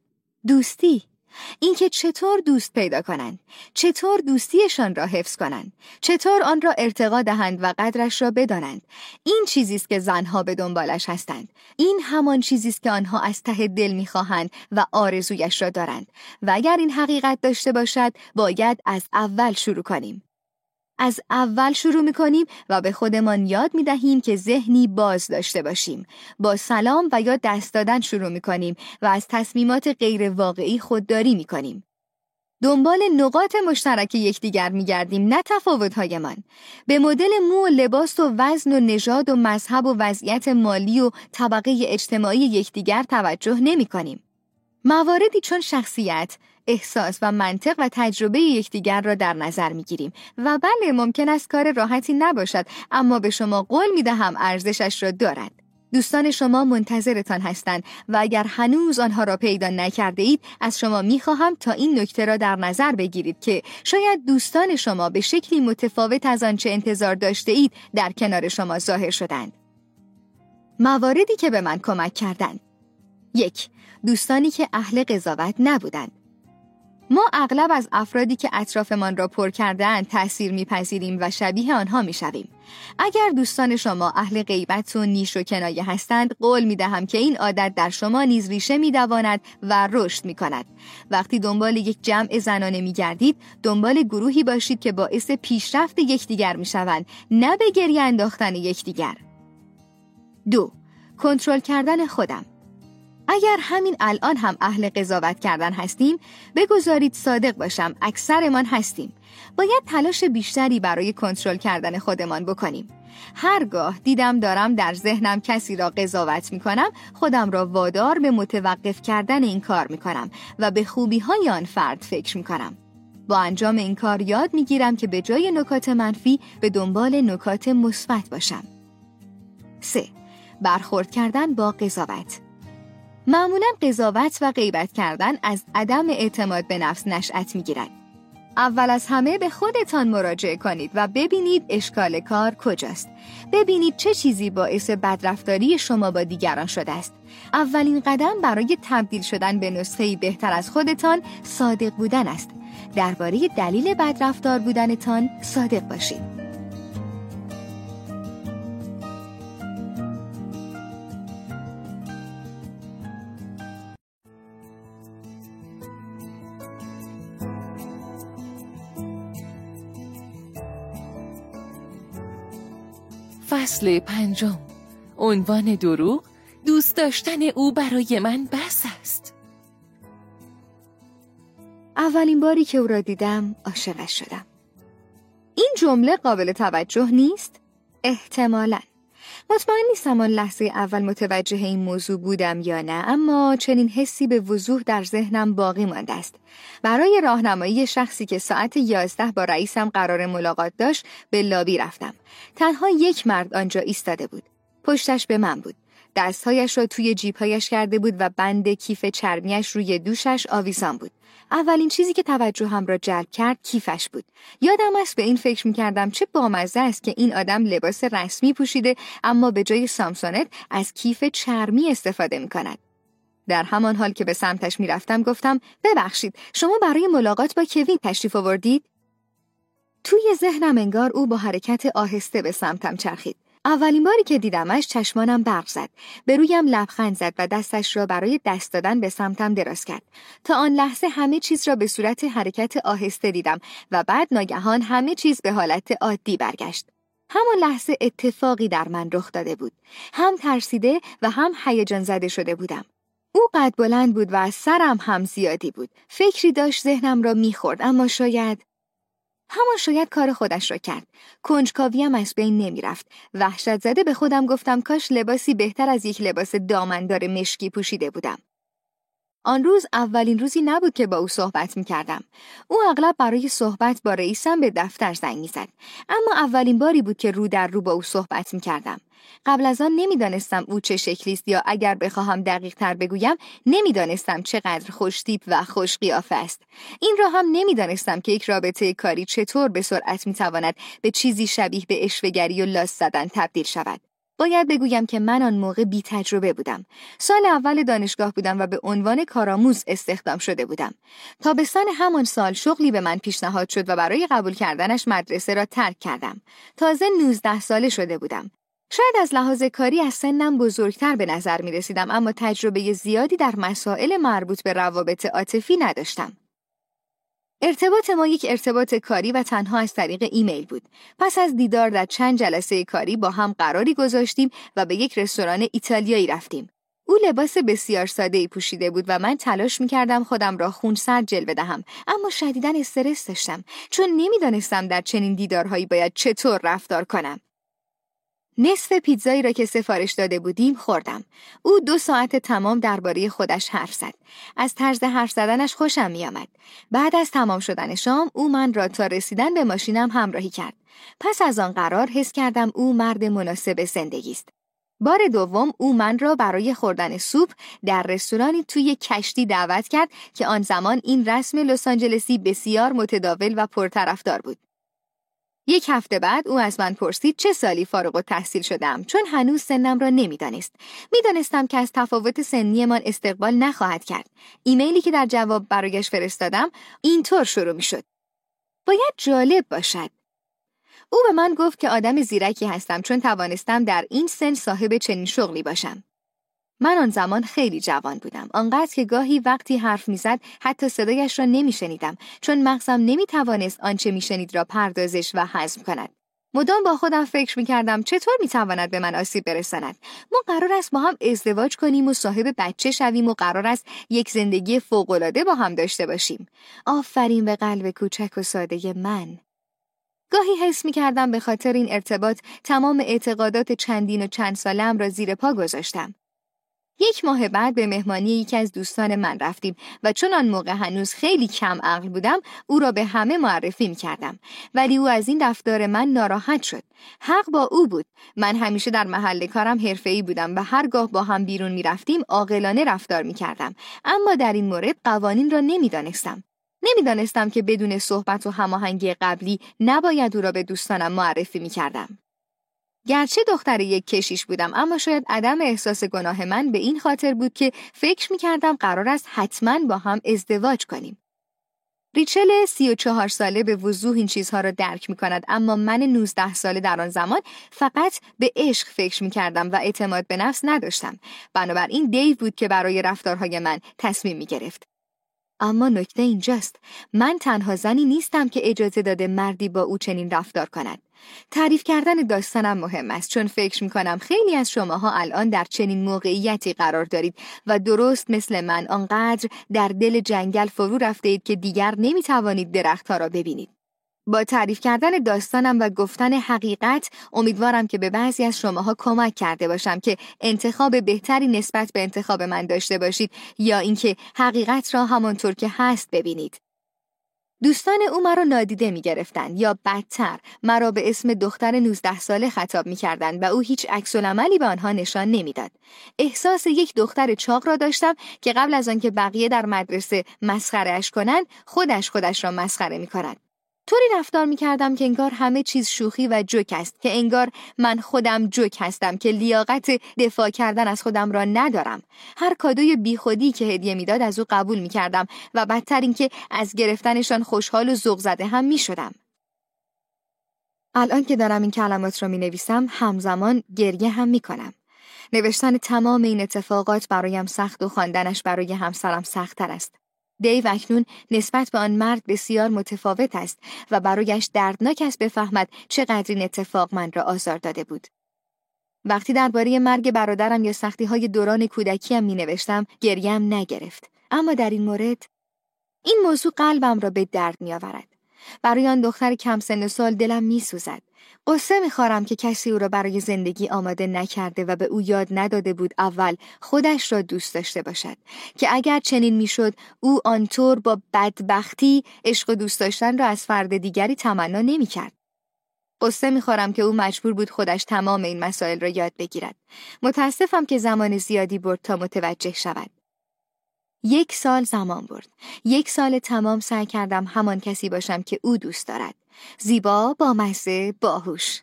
دوستی. اینکه چطور دوست پیدا کنند، چطور دوستیشان را حفظ کنند، چطور آن را ارتقا دهند و قدرش را بدانند. این چیزی است که زنها به دنبالش هستند. این همان چیزی است که آنها از ته دل می‌خواهند و آرزویش را دارند. و اگر این حقیقت داشته باشد، باید از اول شروع کنیم. از اول شروع می کنیم و به خودمان یاد می دهیم که ذهنی باز داشته باشیم. با سلام و یا دست دادن شروع می کنیم و از تصمیمات غیر واقعی خودداری می کنیم. دنبال نقاط مشترک یکدیگر می گردیم نه تفاوتهایمان. به مدل مو و لباس و وزن و نژاد و مذهب و وضعیت مالی و طبقه اجتماعی یکدیگر توجه نمی کنیم. مواردی چون شخصیت، احساس و منطق و تجربه یکدیگر را در نظر می گیریم و بله ممکن است کار راحتی نباشد اما به شما قول می دهم ارزشش را دارد. دوستان شما منتظرتان هستند و اگر هنوز آنها را پیدا نکرده اید از شما می خواهم تا این نکته را در نظر بگیرید که شاید دوستان شما به شکلی متفاوت از آنچه انتظار داشته اید در کنار شما ظاهر شدند. مواردی که به من کمک کردند یک دوستانی که اهل قضاوت نبودند ما اغلب از افرادی که اطرافمان را پر کردهاند تأثیر میپذیریم و شبیه آنها می‌شویم. اگر دوستان شما اهل غیبت و نیش و کنایه هستند قول می دهم که این عادت در شما نیز ریشه میدواند و رشد می کند. وقتی دنبال یک جمع زنانه می گردید دنبال گروهی باشید که باعث پیشرفت یکدیگر می شوند نه به گریه انداختن یکدیگر. دو کنترل کردن خودم اگر همین الان هم اهل قضاوت کردن هستیم بگذارید صادق باشم اکثرمان هستیم. باید تلاش بیشتری برای کنترل کردن خودمان بکنیم. هرگاه دیدم دارم در ذهنم کسی را قضاوت می کنم خودم را وادار به متوقف کردن این کار می کنم و به خوبی های آن فرد فکر می کنم با انجام این کار یاد می گیرم که به جای نکات منفی به دنبال نکات مثبت باشم. 3. برخورد کردن با قضاوت. معمولا قضاوت و غیبت کردن از عدم اعتماد به نفس نشأت می‌گیرد. اول از همه به خودتان مراجعه کنید و ببینید اشکال کار کجاست. ببینید چه چیزی باعث بدرفتاری شما با دیگران شده است. اولین قدم برای تبدیل شدن به نسخه بهتر از خودتان صادق بودن است. درباره دلیل بدرفتار بودنتان صادق باشید. فصل پنجم. عنوان دروغ دوست داشتن او برای من بس است. اولین باری که او را دیدم عاشقش شدم. این جمله قابل توجه نیست؟ احتمالاً. مطمئن نیستم آن لحظه اول متوجه این موضوع بودم یا نه اما چنین حسی به وضوح در ذهنم باقی مانده است. برای راهنمایی شخصی که ساعت یازده با رئیسم قرار ملاقات داشت به لابی رفتم. تنها یک مرد آنجا ایستاده بود. پشتش به من بود. دستهایش را توی جیبهایش کرده بود و بند کیف چرمیش روی دوشش آویزان بود. اولین چیزی که توجه هم را جلب کرد کیفش بود. یادم است به این فکر می‌کردم چه بامزه است که این آدم لباس رسمی پوشیده اما به جای سامسونت از کیف چرمی استفاده می کند. در همان حال که به سمتش می‌رفتم گفتم ببخشید شما برای ملاقات با کوین تشریف آوردید؟ توی ذهنم انگار او با حرکت آهسته به سمتم چرخید. اولین باری که دیدمش چشمانم برق زد. به رویم لبخند زد و دستش را برای دست دادن به سمتم دراز کرد. تا آن لحظه همه چیز را به صورت حرکت آهسته دیدم و بعد ناگهان همه چیز به حالت عادی برگشت. همان لحظه اتفاقی در من رخ داده بود. هم ترسیده و هم هیجان زده شده بودم. او قد بلند بود و سرم هم زیادی بود. فکری داشت ذهنم را می‌خورد اما شاید همان شاید کار خودش را کرد. کنجکاویم از بین نمی‌رفت. وحشت زده به خودم گفتم کاش لباسی بهتر از یک لباس دامندار مشکی پوشیده بودم. آن روز اولین روزی نبود که با او صحبت می کردم. او اغلب برای صحبت با رئیسم به دفتر زنگ می زد. اما اولین باری بود که رو در رو با او صحبت می کردم. قبل از آن نمی‌دانستم او چه شکلی است یا اگر بخواهم دقیق تر بگویم نمی‌دانستم چقدر خوشتیپ و خوش قیافه است این را هم نمی‌دانستم که یک رابطه کاری چطور به سرعت می‌تواند به چیزی شبیه به اشوهگری و لاس زدن تبدیل شود باید بگویم که من آن موقع بی تجربه بودم. سال اول دانشگاه بودم و به عنوان کارآموز استخدام شده بودم. تابستان همان سال شغلی به من پیشنهاد شد و برای قبول کردنش مدرسه را ترک کردم. تازه 19 ساله شده بودم. شاید از لحاظ کاری از سنم بزرگتر به نظر می رسیدم اما تجربه زیادی در مسائل مربوط به روابط عاطفی نداشتم. ارتباط ما یک ارتباط کاری و تنها از طریق ایمیل بود. پس از دیدار در چند جلسه کاری با هم قراری گذاشتیم و به یک رستوران ایتالیایی رفتیم. او لباس بسیار ساده ای پوشیده بود و من تلاش می کردم خودم را سر جلوه دهم اما شدیدا استرس داشتم چون نمی‌دانستم در چنین دیدارهایی باید چطور رفتار کنم. نصف پیتزایی را که سفارش داده بودیم خوردم. او دو ساعت تمام درباره خودش حرف زد. از طرز حرف زدنش خوشم میآمد. بعد از تمام شدن شام او من را تا رسیدن به ماشینم همراهی کرد. پس از آن قرار حس کردم او مرد مناسب زندگی است. بار دوم او من را برای خوردن سوپ در رستورانی توی کشتی دعوت کرد که آن زمان این رسم لس آنجلسی بسیار متداول و پرطرفدار بود. یک هفته بعد او از من پرسید چه سالی فارغ و تحصیل شدم چون هنوز سنم را نمی‌دانست. می‌دانستم که از تفاوت سنیمان استقبال نخواهد کرد. ایمیلی که در جواب برایش فرستادم اینطور شروع می شد. باید جالب باشد. او به من گفت که آدم زیرکی هستم چون توانستم در این سن صاحب چنین شغلی باشم. من آن زمان خیلی جوان بودم. آنقدر که گاهی وقتی حرف می‌زد حتی صدایش را نمیشنیدم چون مغزم نمی‌توانست آنچه میشنید را پردازش و هضم کند. مدام با خودم فکر می‌کردم چطور می‌تواند به من آسیب برساند. ما قرار است با هم ازدواج کنیم و صاحب بچه شویم و قرار است یک زندگی فوقالعاده با هم داشته باشیم. آفرین به قلب کوچک و ساده من. گاهی حس می کردم به خاطر این ارتباط تمام اعتقادات چندین و چند سالم را زیر پا گذاشتم. یک ماه بعد به مهمانی یکی از دوستان من رفتیم و چون آن موقع هنوز خیلی کم عقل بودم او را به همه معرفی می کردم ولی او از این رفتار من ناراحت شد. حق با او بود. من همیشه در محل کارم حرفه‌ای بودم و هرگاه با هم بیرون می رفتیم عاقلانه رفتار می کردم اما در این مورد قوانین را نمی‌دانستم. نمی‌دانستم که بدون صحبت و هماهنگی قبلی نباید او را به دوستانم معرفی می کردم. گرچه دختر یک کشیش بودم اما شاید عدم احساس گناه من به این خاطر بود که فکر می کردم قرار است حتما با هم ازدواج کنیم. ریچل سی و چهار ساله به وضوح این چیزها را درک می کند اما من نوزده ساله در آن زمان فقط به عشق فکر می کردم و اعتماد به نفس نداشتم. بنابراین دیو بود که برای رفتارهای من تصمیم می گرفت. اما نکته اینجاست من تنها زنی نیستم که اجازه داده مردی با او چنین رفتار کند. تعریف کردن داستانم مهم است چون فکر می کنم خیلی از شماها الان در چنین موقعیتی قرار دارید و درست مثل من آنقدر در دل جنگل فرو رفته اید که دیگر نمی توانید درختها را ببینید. با تعریف کردن داستانم و گفتن حقیقت امیدوارم که به بعضی از شماها کمک کرده باشم که انتخاب بهتری نسبت به انتخاب من داشته باشید یا اینکه حقیقت را همانطور که هست ببینید. دوستان او مرا نادیده می گرفتن یا بدتر مرا به اسم دختر 19 ساله خطاب می کردن و او هیچ عکس عملی به آنها نشان نمی‌داد. احساس یک دختر چاق را داشتم که قبل از آنکه بقیه در مدرسه مسخرهش کنند خودش خودش را مسخره می کند. طوری رفتار می کردم که انگار همه چیز شوخی و جوک است که انگار من خودم جوک هستم که لیاقت دفاع کردن از خودم را ندارم. هر کادوی بیخودی که هدیه می‌داد از او قبول می کردم و بدتر اینکه از گرفتنشان خوشحال و ذوق زده هم می شدم الان که دارم این کلمات را می نویسم همزمان گریه هم می کنم نوشتن تمام این اتفاقات برایم سخت و خواندنش برای همسرم سختتر است. دیو اکنون نسبت به آن مرد بسیار متفاوت است و برایش دردناک است بفهمد چقدر این اتفاق من را آزار داده بود. وقتی درباره مرگ برادرم یا سختی های دوران کودکیم می نوشتم گریم نگرفت. اما در این مورد این موضوع قلبم را به درد می آورد. برای آن دختر کم سن سال دلم می سوزد. قصه میخوارم که کسی او را برای زندگی آماده نکرده و به او یاد نداده بود اول خودش را دوست داشته باشد که اگر چنین می‌شد او آنطور با بدبختی عشق و دوست داشتن را از فرد دیگری تمنا نمی‌کرد. قصه می‌خورم که او مجبور بود خودش تمام این مسائل را یاد بگیرد. متاسفم که زمان زیادی برد تا متوجه شود. یک سال زمان برد. یک سال تمام سعی کردم همان کسی باشم که او دوست دارد. زیبا، با مزه، باهوش.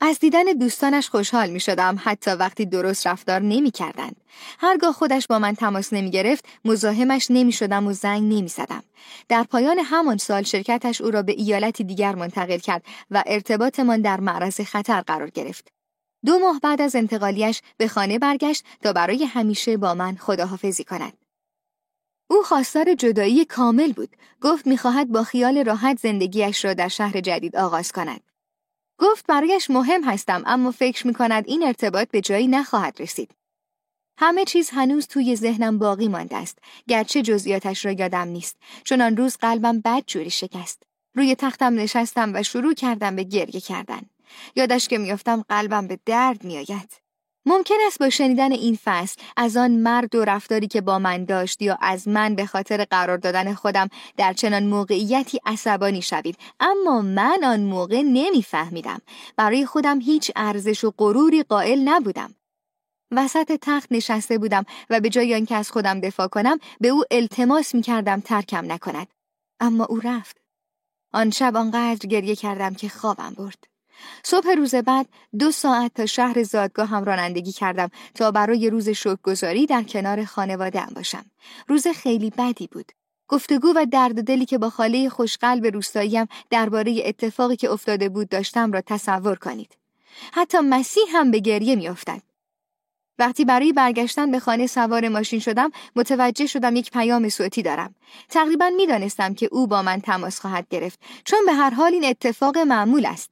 از دیدن دوستانش خوشحال می شدم حتی وقتی درست رفتار نمی کردند. هرگاه خودش با من تماس نمی گرفت مزاحمش نمی شدم و زنگ نمی زدم. در پایان همان سال شرکتش او را به ایالتی دیگر منتقل کرد و ارتباطمان در معرض خطر قرار گرفت. دو ماه بعد از انتقالیش به خانه برگشت تا برای همیشه با من خداحافظی کند. او خواستار جدایی کامل بود. گفت می‌خواهد با خیال راحت زندگیش را در شهر جدید آغاز کند. گفت برایش مهم هستم اما فکر می کند این ارتباط به جایی نخواهد رسید. همه چیز هنوز توی ذهنم باقی مانده است گرچه جزئیاتش را یادم نیست چون آن روز قلبم بد جوری شکست روی تختم نشستم و شروع کردم به گریه کردن یادش که میافتم قلبم به درد میآید ممکن است با شنیدن این فصل از آن مرد و رفتاری که با من داشت یا از من به خاطر قرار دادن خودم در چنان موقعیتی عصبانی شوید. اما من آن موقع نمیفهمیدم. برای خودم هیچ ارزش و غروری قائل نبودم. وسط تخت نشسته بودم و به جای آنکه از خودم دفاع کنم به او التماس می کردم ترکم نکند. اما او رفت. آن شب آنقدر گریه کردم که خوابم برد. صبح روز بعد دو ساعت تا شهر زادگاه هم رانندگی کردم تا برای روز شکرگزاری در کنار خانواده هم باشم. روز خیلی بدی بود. گفتگو و درد دلی که با خاله خوشقلب روستاییم درباره اتفاقی که افتاده بود داشتم را تصور کنید. حتی مسیح هم به گریه میافتد. وقتی برای برگشتن به خانه سوار ماشین شدم متوجه شدم یک پیام صوتی دارم تقریبا می‌دانستم که او با من تماس خواهد گرفت چون به هر حال این اتفاق معمول است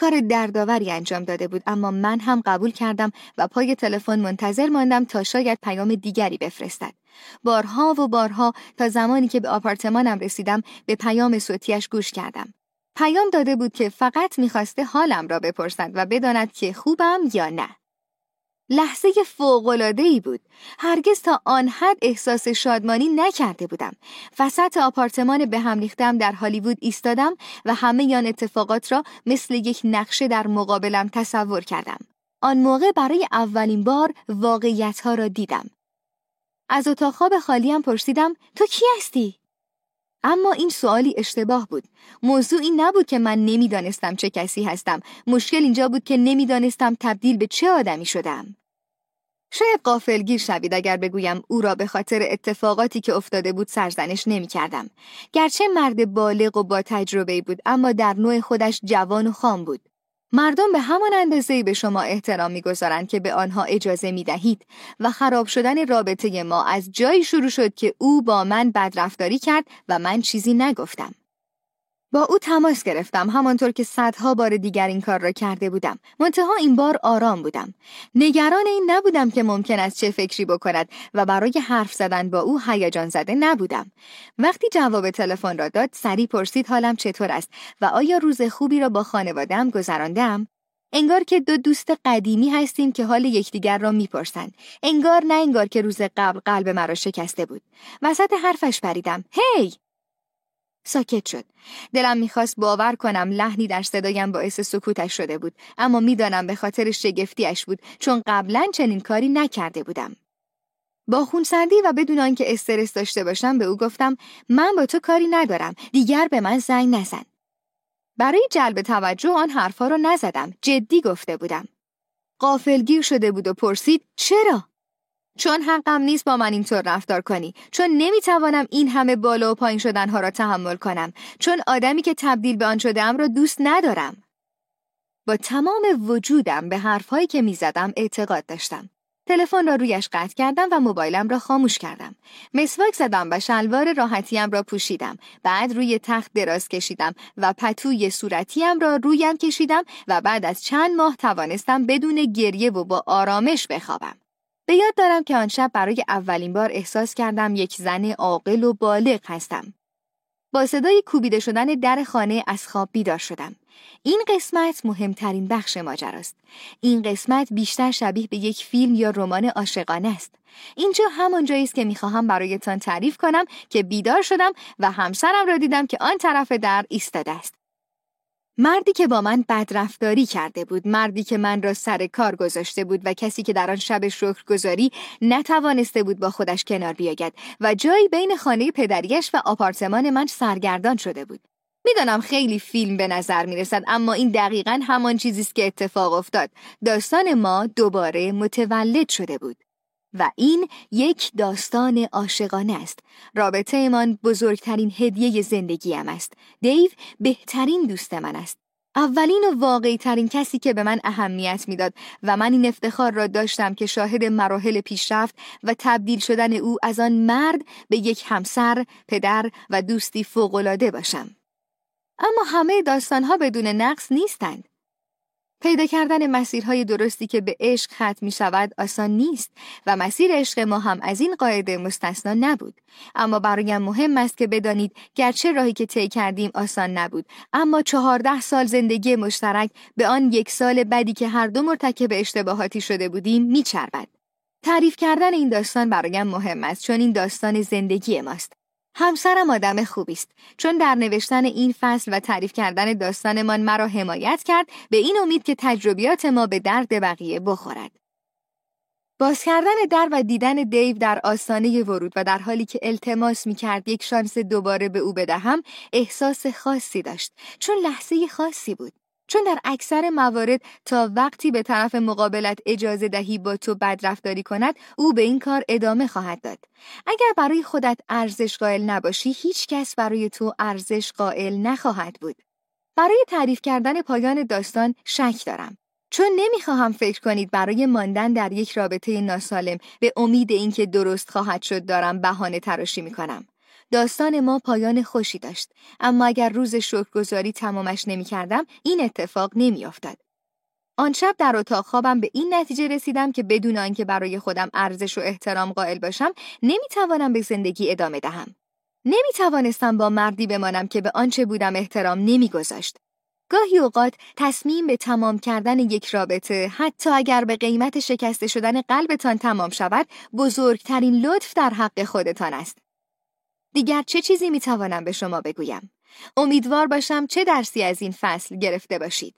کار دردآوری انجام داده بود اما من هم قبول کردم و پای تلفن منتظر ماندم تا شاید پیام دیگری بفرستد. بارها و بارها تا زمانی که به آپارتمانم رسیدم به پیام صوتیش گوش کردم. پیام داده بود که فقط می‌خواسته حالم را بپرسد و بداند که خوبم یا نه. لحظه ای بود. هرگز تا آن حد احساس شادمانی نکرده بودم. وسط آپارتمان به هم ریختم در هالیوود ایستادم و همه آن اتفاقات را مثل یک نقشه در مقابلم تصور کردم. آن موقع برای اولین بار واقعیت ها را دیدم. از اتاق خواب خالیم پرسیدم تو کی هستی؟ اما این سوالی اشتباه بود. موضوع این نبود که من نمی‌دانستم چه کسی هستم. مشکل اینجا بود که نمی‌دانستم تبدیل به چه آدمی شدم. شاید قافلگیر شوید اگر بگویم او را به خاطر اتفاقاتی که افتاده بود سرزنش نمی کردم. گرچه مرد بالغ و با تجربه بود اما در نوع خودش جوان و خام بود. مردم به همان اندازه به شما احترام می‌گذارند که به آنها اجازه می دهید و خراب شدن رابطه ما از جایی شروع شد که او با من بدرفتاری کرد و من چیزی نگفتم. با او تماس گرفتم همانطور که صدها بار دیگر این کار را کرده بودم. منتها این بار آرام بودم. نگران این نبودم که ممکن است چه فکری بکند و برای حرف زدن با او هیجان زده نبودم. وقتی جواب تلفن را داد سری پرسید حالم چطور است و آیا روز خوبی را با خانوادهام گذراندم انگار که دو دوست قدیمی هستیم که حال یکدیگر را می‌پرسند. انگار نه انگار که روز قبل قلب مرا شکسته بود. وسط حرفش پریدم. هی! ساکت شد. دلم می‌خواست باور کنم لحنی در صدایم باعث سکوتش شده بود اما می‌دانم به خاطر شگفتیش بود چون قبلا چنین کاری نکرده بودم. با خونسردی و بدون آنکه استرس داشته باشم به او گفتم من با تو کاری ندارم دیگر به من زنگ نزن. برای جلب توجه آن حرفها را نزدم جدی گفته بودم. قافلگیر شده بود و پرسید چرا؟ چون حقم نیست با من اینطور رفتار کنی چون نمی‌توانم این همه بالا و پایین شدنها را تحمل کنم چون آدمی که تبدیل به آن شده ام را دوست ندارم با تمام وجودم به حرفهایی که می‌زدم اعتقاد داشتم تلفن را رویش قطع کردم و موبایلم را خاموش کردم. مسواک زدم و شلوار راحتیم را پوشیدم. بعد روی تخت دراز کشیدم و پتوی صورتیم را رویم کشیدم و بعد از چند ماه توانستم بدون گریه و با آرامش بخوابم. به یاد دارم که آن شب برای اولین بار احساس کردم یک زن عاقل و بالغ هستم. با صدای کوبیده شدن در خانه از خواب بیدار شدم. این قسمت مهمترین بخش ماجراست. این قسمت بیشتر شبیه به یک فیلم یا رمان عاشقانه است. اینجا همان جایی است که می‌خواهم برایتان تعریف کنم که بیدار شدم و همسرم را دیدم که آن طرف در ایستاده است. مردی که با من بدرفتاری کرده بود مردی که من را سر کار گذاشته بود و کسی که در آن شب شکرگزاری نتوانسته بود با خودش کنار بیاید و جایی بین خانه پدریش و آپارتمان من سرگردان شده بود. می‌دانم خیلی فیلم به نظر می رسد اما این دقیقا همان چیزی است که اتفاق افتاد. داستان ما دوباره متولد شده بود. و این یک داستان عاشقانه است. رابطه ایمان بزرگترین هدیه زندگیم است. دیو بهترین دوست من است. اولین و واقعی ترین کسی که به من اهمیت می‌داد و من این افتخار را داشتم که شاهد مراحل پیشرفت و تبدیل شدن او از آن مرد به یک همسر، پدر و دوستی فوقالعاده باشم. اما همه داستانها بدون نقص نیستند. پیدا کردن مسیرهای درستی که به عشق ختم می شود آسان نیست و مسیر عشق ما هم از این قاعده مستثنا نبود. اما برایم مهم است که بدانید گرچه راهی که طی کردیم آسان نبود اما چهارده سال زندگی مشترک به آن یک سال بعدی که هر دو مرتکب اشتباهاتی شده بودیم میچربد. تعریف کردن این داستان برایم مهم است چون این داستان زندگی ماست. همسرم آدم خوبی است چون در نوشتن این فصل و تعریف کردن داستانمان مرا حمایت کرد به این امید که تجربیات ما به درد بقیه بخورد. باز کردن در و دیدن دیو در آستانه ورود و در حالی که التماس می کرد یک شانس دوباره به او بدهم احساس خاصی داشت چون لحظه خاصی بود. چون در اکثر موارد تا وقتی به طرف مقابلت اجازه دهی با تو بدرفتاری کند او به این کار ادامه خواهد داد. اگر برای خودت ارزش قائل نباشی هیچ کس برای تو ارزش قائل نخواهد بود. برای تعریف کردن پایان داستان شک دارم. چون نمی‌خواهم فکر کنید برای ماندن در یک رابطه ناسالم به امید اینکه درست خواهد شد دارم بهانه تراشی می‌کنم. داستان ما پایان خوشی داشت اما اگر روز شکرگزاری تمامش نمی کردم این اتفاق نمی افتاد. آن شب در اتاق خوابم به این نتیجه رسیدم که بدون آنکه برای خودم ارزش و احترام قائل باشم نمی‌توانم به زندگی ادامه دهم. نمی توانستم با مردی بمانم که به آنچه بودم احترام نمیگذاشت. گاهی اوقات تصمیم به تمام کردن یک رابطه حتی اگر به قیمت شکسته شدن قلبتان تمام شود بزرگترین لطف در حق خودتان است. دیگر چه چیزی می‌توانم به شما بگویم؟ امیدوار باشم چه درسی از این فصل گرفته باشید.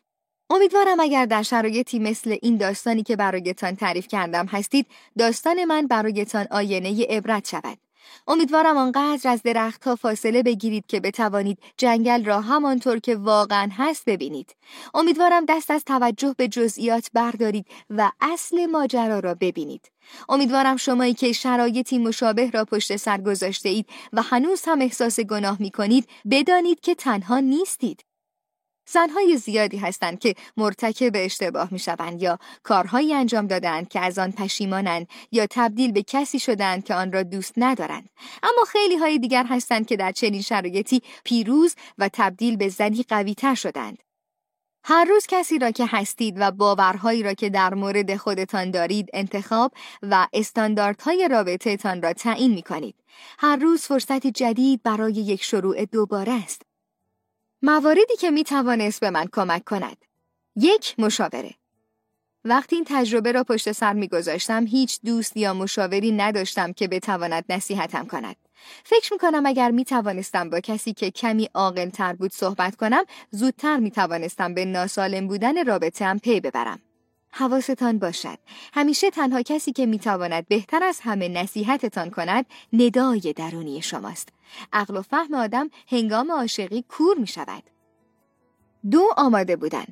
امیدوارم اگر در شرایطی مثل این داستانی که برایتان تعریف کردم هستید، داستان من برایتان آینه عبرت شود. امیدوارم آنقدر از درختها فاصله بگیرید که بتوانید جنگل را همانطور که واقعا هست ببینید. امیدوارم دست از توجه به جزئیات بردارید و اصل ماجرا را ببینید. امیدوارم شمایی که شرایطی مشابه را پشت سر گذاشته اید و هنوز هم احساس گناه می کنید بدانید که تنها نیستید. زنهای زیادی هستند که مرتکب اشتباه می شوند یا کارهایی انجام دادند که از آن پشیمانند یا تبدیل به کسی شدند که آن را دوست ندارند اما خیلی های دیگر هستند که در چنین شرایطی پیروز و تبدیل به زنی قوی تر شدند هر روز کسی را که هستید و باورهایی را که در مورد خودتان دارید انتخاب و استانداردهای رابطه تان را تعیین می کنید. هر روز فرصتی جدید برای یک شروع دوباره است. مواردی که می توانست به من کمک کند. یک مشاوره. وقتی این تجربه را پشت سر می گذاشتم هیچ دوست یا مشاوری نداشتم که بتواند نصیحتم کند. فکر می کنم اگر می توانستم با کسی که کمی عاقل تر بود صحبت کنم زودتر می توانستم به ناسالم بودن رابطه هم پی ببرم. حواستان باشد. همیشه تنها کسی که می‌تواند بهتر از همه نصیحتتان کند ندای درونی شماست. عقل و فهم آدم هنگام عاشقی کور می شود دو آماده بودن.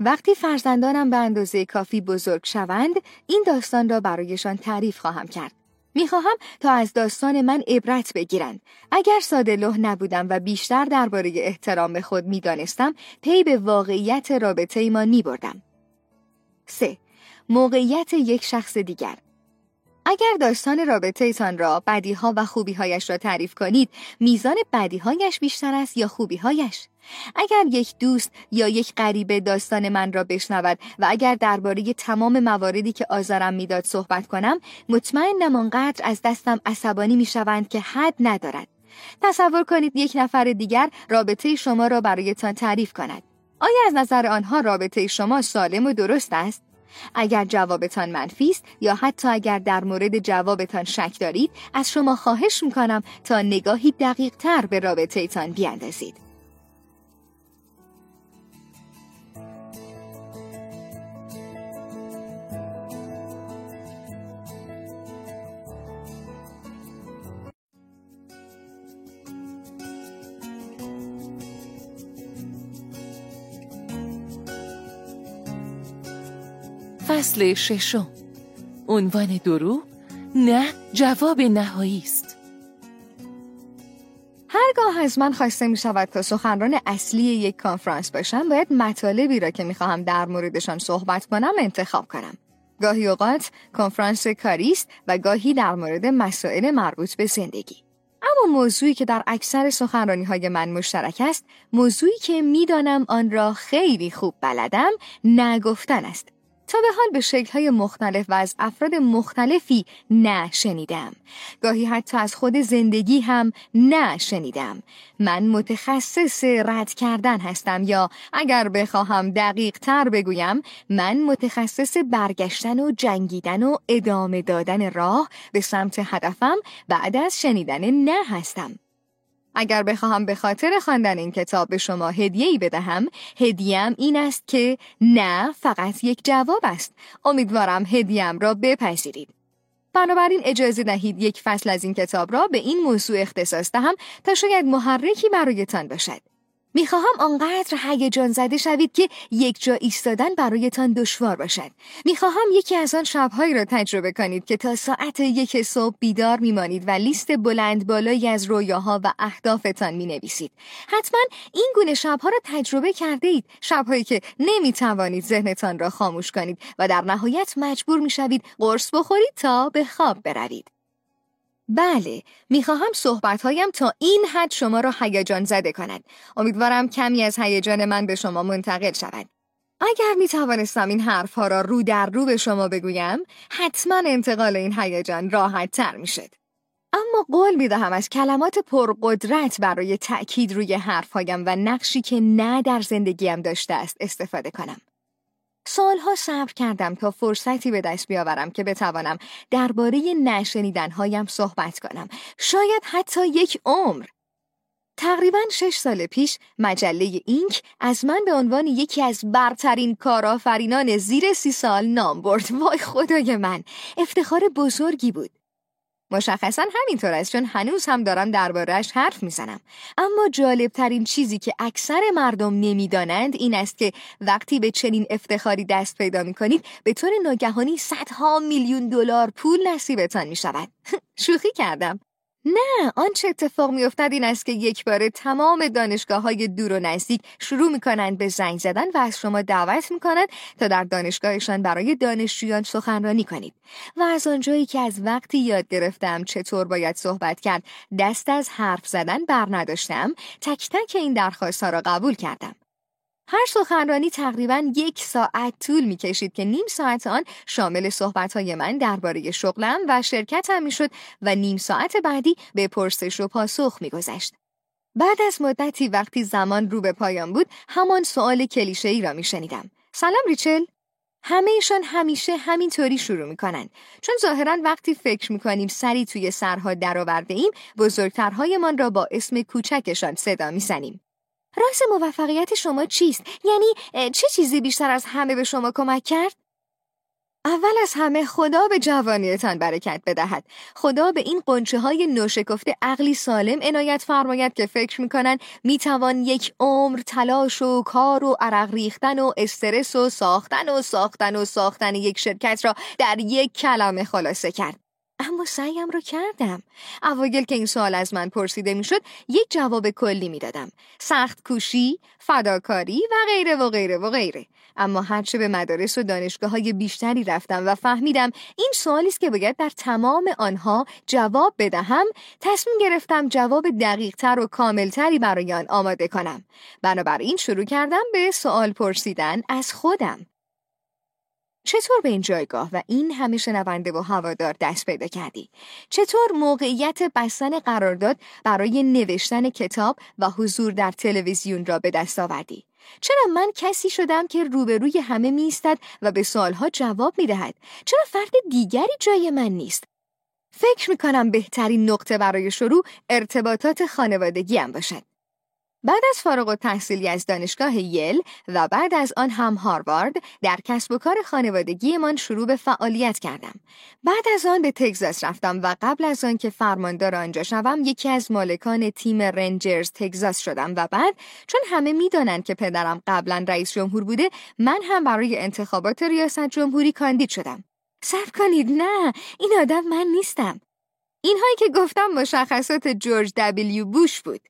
وقتی فرزندانم به اندازه کافی بزرگ شوند این داستان را برایشان تعریف خواهم کرد. می‌خواهم تا از داستان من عبرت بگیرند اگر ساده لح نبودم و بیشتر درباره احترام خود می‌دانستم پی به واقعیت رابطه ایمان میبردم 3. موقعیت یک شخص دیگر اگر داستان رابطه ایتان را بدیها و خوبیهایش را تعریف کنید میزان بدیهایش بیشتر است یا خوبیهایش؟ اگر یک دوست یا یک غریبه داستان من را بشنود و اگر درباره تمام مواردی که آزارم می‌داد صحبت کنم مطمئنم آنقدر از دستم عصبانی می‌شوند که حد ندارد. تصور کنید یک نفر دیگر رابطه شما را برایتان تعریف کند. آیا از نظر آنها رابطه شما سالم و درست است؟ اگر جوابتان منفی است یا حتی اگر در مورد جوابتان شک دارید از شما خواهش می‌کنم تا نگاهی دقیق تر به رابطه تان بیاندازید. فصل ششم. عنوان درو نه جواب نهایی است. هرگاه از من خواسته می شود تا سخنران اصلی یک کانفرانس باشم باید مطالبی را که می خواهم در موردشان صحبت کنم انتخاب کنم. گاهی اوقات کنفرانس کاری است و گاهی در مورد مسائل مربوط به زندگی. اما موضوعی که در اکثر سخنرانی های من مشترک است موضوعی که می‌دانم آن را خیلی خوب بلدم نگفتن است. تا به حال به شکلهای مختلف و از افراد مختلفی نه شنیدم. گاهی حتی از خود زندگی هم نه شنیدم. من متخصص رد کردن هستم یا اگر بخواهم دقیق تر بگویم من متخصص برگشتن و جنگیدن و ادامه دادن راه به سمت هدفم بعد از شنیدن نه هستم. اگر بخواهم به خاطر خواندن این کتاب به شما ای بدهم هدیم این است که نه فقط یک جواب است. امیدوارم هدیم را بپذیرید. بنابراین اجازه دهید یک فصل از این کتاب را به این موضوع اختصاص دهم تا شاید محرکی برایتان باشد. می‌خواهم آنقدر هیجان زده شوید که یک جا ایستادن برایتان دشوار باشد. می‌خواهم یکی از آن شبهایی را تجربه کنید که تا ساعت یک صبح بیدار میمانید و لیست بلند بالایی از رویاها و اهدافتان می‌نویسید. حتما این گونه شبها را تجربه کرده اید. شبهایی که نمی‌توانید ذهنتان را خاموش کنید و در نهایت مجبور می‌شوید قرص بخورید تا به خواب بروید. بله می‌خواهم صحبتهایم تا این حد شما را هیجان زده کند امیدوارم کمی از هیجان من به شما منتقل شود اگر می توانستم این حرفها را رو در رو به شما بگویم حتما انتقال این هیجان راحت تر می شد. اما قول می دهم از کلمات پرقدرت برای تأکید روی حرفهایم و نقشی که نه در زندگیم داشته است استفاده کنم. سالها صبر کردم تا فرصتی به دست بیاورم که بتوانم درباره نشنیدنهایم صحبت کنم. شاید حتی یک عمر. تقریبا شش سال پیش مجله اینک از من به عنوان یکی از برترین کارآفرینان زیر سی سال نام برد. وای خدای من افتخار بزرگی بود. مشخصا همینطور است چون هنوز هم دارم دربارهش حرف می‌زنم. اما جالب ترین چیزی که اکثر مردم نمی‌دانند این است که وقتی به چنین افتخاری دست پیدا می کنید به طور ناگهانی صدها میلیون دلار پول نصیبتان می شود شوخی کردم. نه آنچه اتفاق میافتد این است که یک بار تمام دانشگاه های دور و نزدیک شروع می‌کنند به زنگ زدن و از شما دعوت می‌کنند تا در دانشگاهشان برای دانشجویان سخنرانی کنید. و از آنجایی که از وقتی یاد گرفتم چطور باید صحبت کرد دست از حرف زدن بر نداشتم تک تک این درخواست ها را قبول کردم. هر سخنرانی تقریبا یک ساعت طول می کشید که نیم ساعت آن شامل صحبت های من درباره شغلم و شرکتم می شد و نیم ساعت بعدی به پرسش و پاسخ می گذشت. بعد از مدتی وقتی زمان رو به پایان بود همان سوال کلیشه ای را می شنیدم. سلام ریچل؟ همه ایشان همیشه همینطوری شروع کنند چون ظاهرا وقتی فکر می‌کنیم سری توی سرها درآورده ایم بزرگترهایمان را با اسم کوچکشان صدا می‌زنیم راز موفقیت شما چیست؟ یعنی چه چیزی بیشتر از همه به شما کمک کرد؟ اول از همه خدا به جوانیتان برکت بدهد. خدا به این قنچه های نوشکفته عقلی سالم عنایت فرماید که فکر می‌کنن می‌توان یک عمر تلاش و کار و عرق ریختن و استرس و ساختن و ساختن و ساختن یک شرکت را در یک کلمه خلاصه کرد. اما سعیم رو کردم. اوایل که این سوال از من پرسیده می‌شد یک جواب کلی می‌دادم. سخت کوشی فداکاری و غیره و غیره و غیره. اما هرچه به مدارس و دانشگاه های بیشتری رفتم و فهمیدم این سوالی است که باید در تمام آنها جواب بدهم تصمیم گرفتم جواب دقیقتر و کاملتری برای آن آماده کنم. بنابراین شروع کردم به سوال پرسیدن از خودم. چطور به این جایگاه و این همه شنونده و هوادار دست پیدا کردی؟ چطور موقعیت بستن قرارداد برای نوشتن کتاب و حضور در تلویزیون را به دست آوردی؟ چرا من کسی شدم که روبروی همه میستد و به سوالها جواب می‌دهد؟ چرا فرد دیگری جای من نیست؟ فکر می‌کنم بهترین نقطه برای شروع ارتباطات خانوادگی هم باشد. بعد از فارغ التحصیلی از دانشگاه یل و بعد از آن هم هاروارد در کسب و کار خانوادگیمان شروع به فعالیت کردم. بعد از آن به تگزاس رفتم و قبل از آن که فرماندار آنجا شوم یکی از مالکان تیم رنجرز تگزاس شدم و بعد چون همه می‌دانند که پدرم قبلا رئیس جمهور بوده من هم برای انتخابات ریاست جمهوری کاندید شدم. صرف کنید نه این آدم من نیستم. اینهایی که گفتم مشخصات جورج دبلیو بوش بود.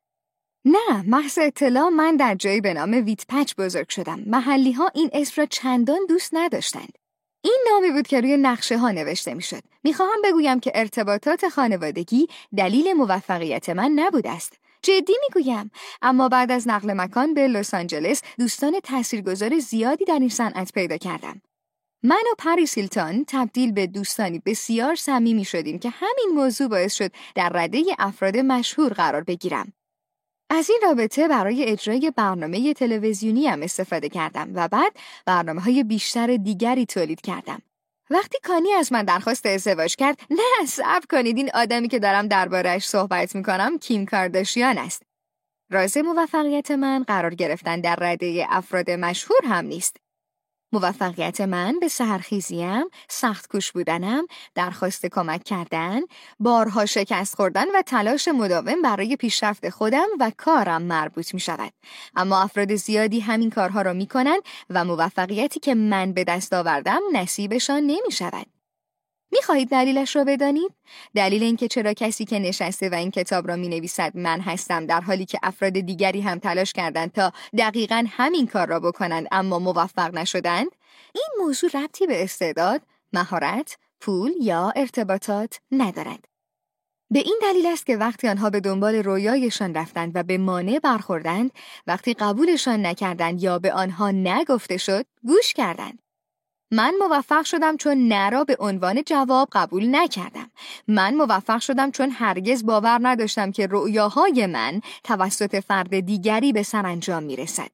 نه محض اطلاع من در جایی به نام ویت پچ بزرگ شدم محلی ها این اسم را چندان دوست نداشتند این نامی بود که روی نقشه ها نوشته می‌شد. می‌خواهم بگویم که ارتباطات خانوادگی دلیل موفقیت من نبوده است. جدی می‌گویم اما بعد از نقل مکان به لس آنجلس دوستان تاثیرگذار زیادی در این صنعت پیدا کردم. من و پری سیلتان تبدیل به دوستانی بسیار صمیمی شدیم که همین موضوع باعث شد در رده افراد مشهور قرار بگیرم. از این رابطه برای اجرای برنامه تلویزیونی هم استفاده کردم و بعد برنامه های بیشتر دیگری تولید کردم. وقتی کانی از من درخواست ازدواج کرد نه صبر کنید این آدمی که دارم دربارهش صحبت می‌کنم کیم کارداشیان است راز موفقیت من قرار گرفتن در رده افراد مشهور هم نیست موفقیت من به سهرخیزیم، سخت کوش بودنم، درخواست کمک کردن، بارها شکست خوردن و تلاش مداوم برای پیشرفت خودم و کارم مربوط می شود. اما افراد زیادی همین کارها را می کنند و موفقیتی که من به دست آوردم نصیبشان نمی شود. می خواهید دلیلش را بدانید؟ دلیل اینکه چرا کسی که نشسته و این کتاب را می نویسد من هستم در حالی که افراد دیگری هم تلاش کردند تا دقیقا همین کار را بکنند اما موفق نشدند؟ این موضوع ربطی به استعداد، مهارت، پول یا ارتباطات ندارد. به این دلیل است که وقتی آنها به دنبال رویایشان رفتند و به مانع برخوردند، وقتی قبولشان نکردند یا به آنها نگفته شد، گوش کردند. من موفق شدم چون نرا به عنوان جواب قبول نکردم. من موفق شدم چون هرگز باور نداشتم که رؤیاهای من توسط فرد دیگری به سرانجام می‌رسد.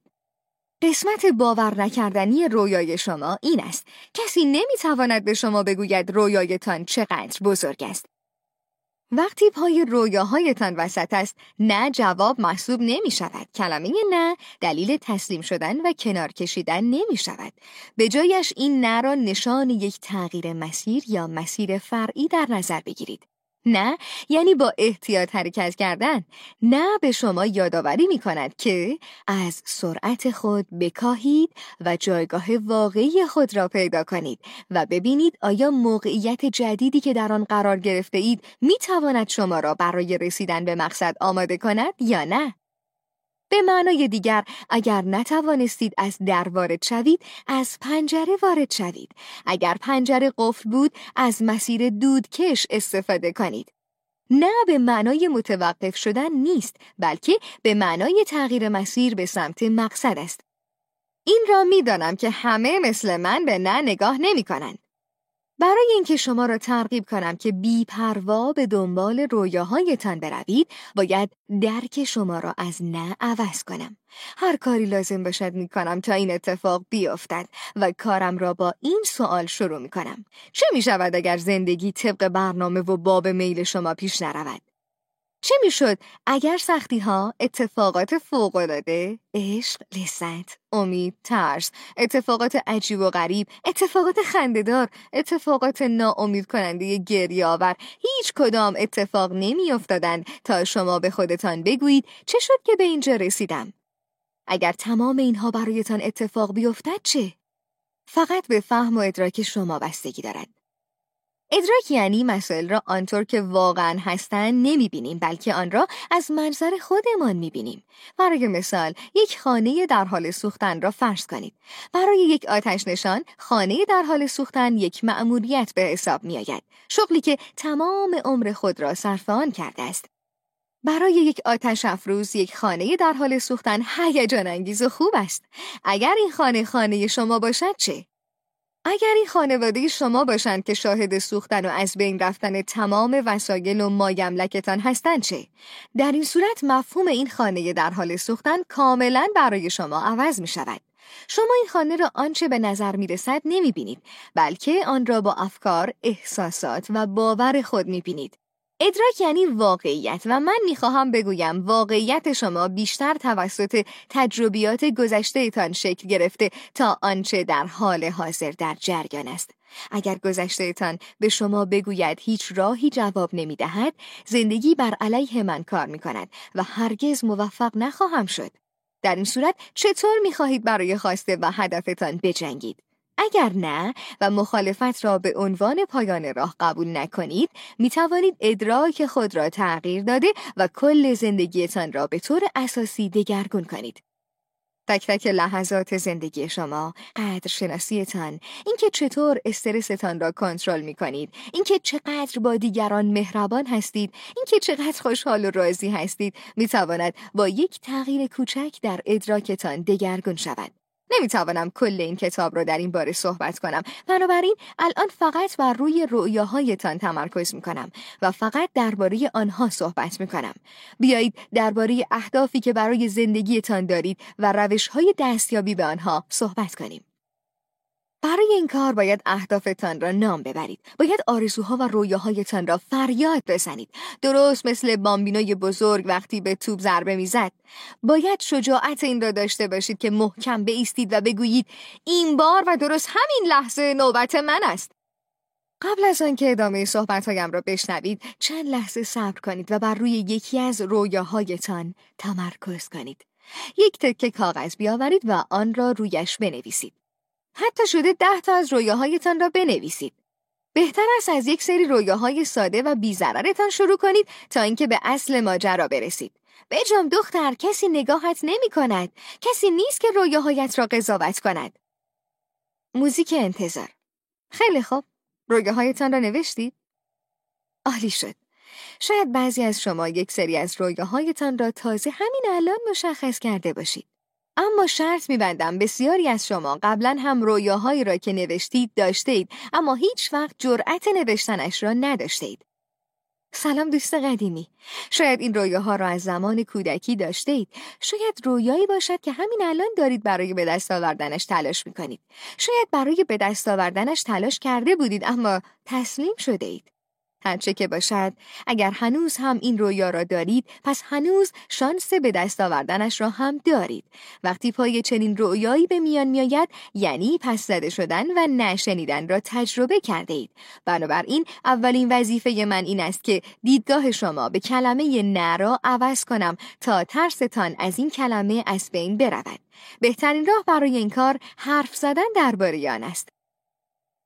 قسمت باور نکردنی رویای شما این است. کسی نمی‌تواند به شما بگوید رویایتان چقدر بزرگ است. وقتی پای رویاهایتان وسط است نه جواب محسوب نمی شود. کلمه نه دلیل تسلیم شدن و کنار کشیدن نمی شود. به جایش این نه را نشان یک تغییر مسیر یا مسیر فرعی در نظر بگیرید. نه یعنی با احتیاط حرکت کردن. نه به شما یادآوری می کند که از سرعت خود بکاهید و جایگاه واقعی خود را پیدا کنید و ببینید آیا موقعیت جدیدی که در آن قرار گرفته اید می تواند شما را برای رسیدن به مقصد آماده کند یا نه. به معنای دیگر اگر نتوانستید از در وارد شوید از پنجره وارد شوید. اگر پنجره قفل بود از مسیر دودکش استفاده کنید. نه به معنای متوقف شدن نیست بلکه به معنای تغییر مسیر به سمت مقصد است. این را می‌دانم که همه مثل من به نه نگاه نمی کنند برای اینکه شما را ترغیب کنم که بی پروا به دنبال رویاهایتان بروید باید درک شما را از نه عوض کنم. هر کاری لازم باشد می کنم تا این اتفاق بیفتد و کارم را با این سوال شروع می کنم چه می شود اگر زندگی طبق برنامه و باب میل شما پیش نرود؟ چه می‌شد اگر سختی ها اتفاقات فوقالعاده عشق لذت امید ترس اتفاقات عجیب و غریب اتفاقات خندهدار اتفاقات ناامید کننده گریه آور هیچ کدام اتفاق نمیافتادند تا شما به خودتان بگویید چه شد که به اینجا رسیدم. اگر تمام اینها برایتان اتفاق بیفتد چه؟ فقط به فهم و ادراک شما بستگی دارد. ادراک یعنی مسائل را آنطور که واقعا هستند نمی‌بینیم بلکه آن را از منظر خودمان می‌بینیم. برای مثال یک خانه در حال سوختن را فرض کنید. برای یک آتش نشان خانه در حال سوختن یک مأموریت به حساب میآید. شغلی که تمام عمر خود را صرف آن کرده است. برای یک آتش افروز یک خانه در حال سوختن هیجان انگیز و خوب است. اگر این خانه خانه شما باشد چه؟ اگر این خانواده شما باشند که شاهد سوختن و از بین رفتن تمام وسایل و مایملکتان هستند چه؟ در این صورت مفهوم این خانه در حال سوختن کاملا برای شما عوض می شود. شما این خانه را آنچه به نظر می رسد نمی بینید بلکه آن را با افکار، احساسات و باور خود می بینید. ادراک یعنی واقعیت و من می‌خواهم بگویم واقعیت شما بیشتر توسط تجربیات گذشتهتان شکل گرفته تا آنچه در حال حاضر در جریان است. اگر گذشتهتان به شما بگوید هیچ راهی جواب نمی دهد، زندگی بر علیه من کار می کند و هرگز موفق نخواهم شد. در این صورت چطور می خواهید برای خواسته و هدفتان بجنگید؟ اگر نه و مخالفت را به عنوان پایان راه قبول نکنید می توانید ادراک خود را تغییر داده و کل زندگیتان را به طور اساسی دگرگون کنید. تک تک لحظات زندگی شما، قدر شناسیتان، اینکه چطور استرستان را کنترل می کنید، اینکه چقدر با دیگران مهربان هستید، اینکه چقدر خوشحال و راضی هستید، می تواند با یک تغییر کوچک در ادراکتان دگرگون شود. نمی‌توانم کل این کتاب را در این باره صحبت کنم. بنابراین الان فقط بر روی رؤیاهایتان تمرکز می‌کنم و فقط درباره آنها صحبت می‌کنم. بیایید درباره اهدافی که برای زندگیتان دارید و روشهای دستیابی به آنها صحبت کنیم. برای این کار باید اهدافتان را نام ببرید. باید آرزوها و رویاهایتان را فریاد بزنید. درست مثل بامبینوی بزرگ وقتی به توپ ضربه می‌زد. باید شجاعت این را داشته باشید که محکم بیستید و بگویید این بار و درست همین لحظه نوبت من است. قبل از آنکه ادامه صحبتهایم را بشنوید چند لحظه صبر کنید و بر روی یکی از رویاهایتان تمرکز کنید. یک تکه کاغذ بیاورید و آن را رویش بنویسید. حتی شده ده تا از رویاهایتان را بنویسید. بهتر است از یک سری رویاهای ساده و بیزررتان شروع کنید تا اینکه به اصل ماجرا برسید. بجام دختر کسی نگاهت نمی کند. کسی نیست که رویاهایت را قضاوت کند. موزیک انتظار خیلی خوب. رویاهایتان را نوشتید؟ عالی شد. شاید بعضی از شما یک سری از رویاهایتان را تازه همین الان مشخص کرده باشید. اما شرط میبندم بسیاری از شما قبلا هم رویاهایی را که نوشتید داشتید اما هیچ وقت جرأت نوشتنش را نداشتید. سلام دوست قدیمی. شاید این رویاها را از زمان کودکی داشتید شاید رویایی باشد که همین الان دارید برای به دست آوردنش تلاش می‌کنید. شاید برای به دست آوردنش تلاش کرده بودید اما تسلیم شده اید هرچه که باشد. اگر هنوز هم این رویا را دارید پس هنوز شانس به دست آوردنش را هم دارید. وقتی پای چنین رویایی به میان میآید یعنی پس زده شدن و نشنیدن را تجربه کرده اید. بنابراین اولین وظیفه من این است که دیدگاه شما به کلمه نه را عوض کنم تا ترستان از این کلمه از بین برود. بهترین راه برای این کار حرف زدن درباره آن است.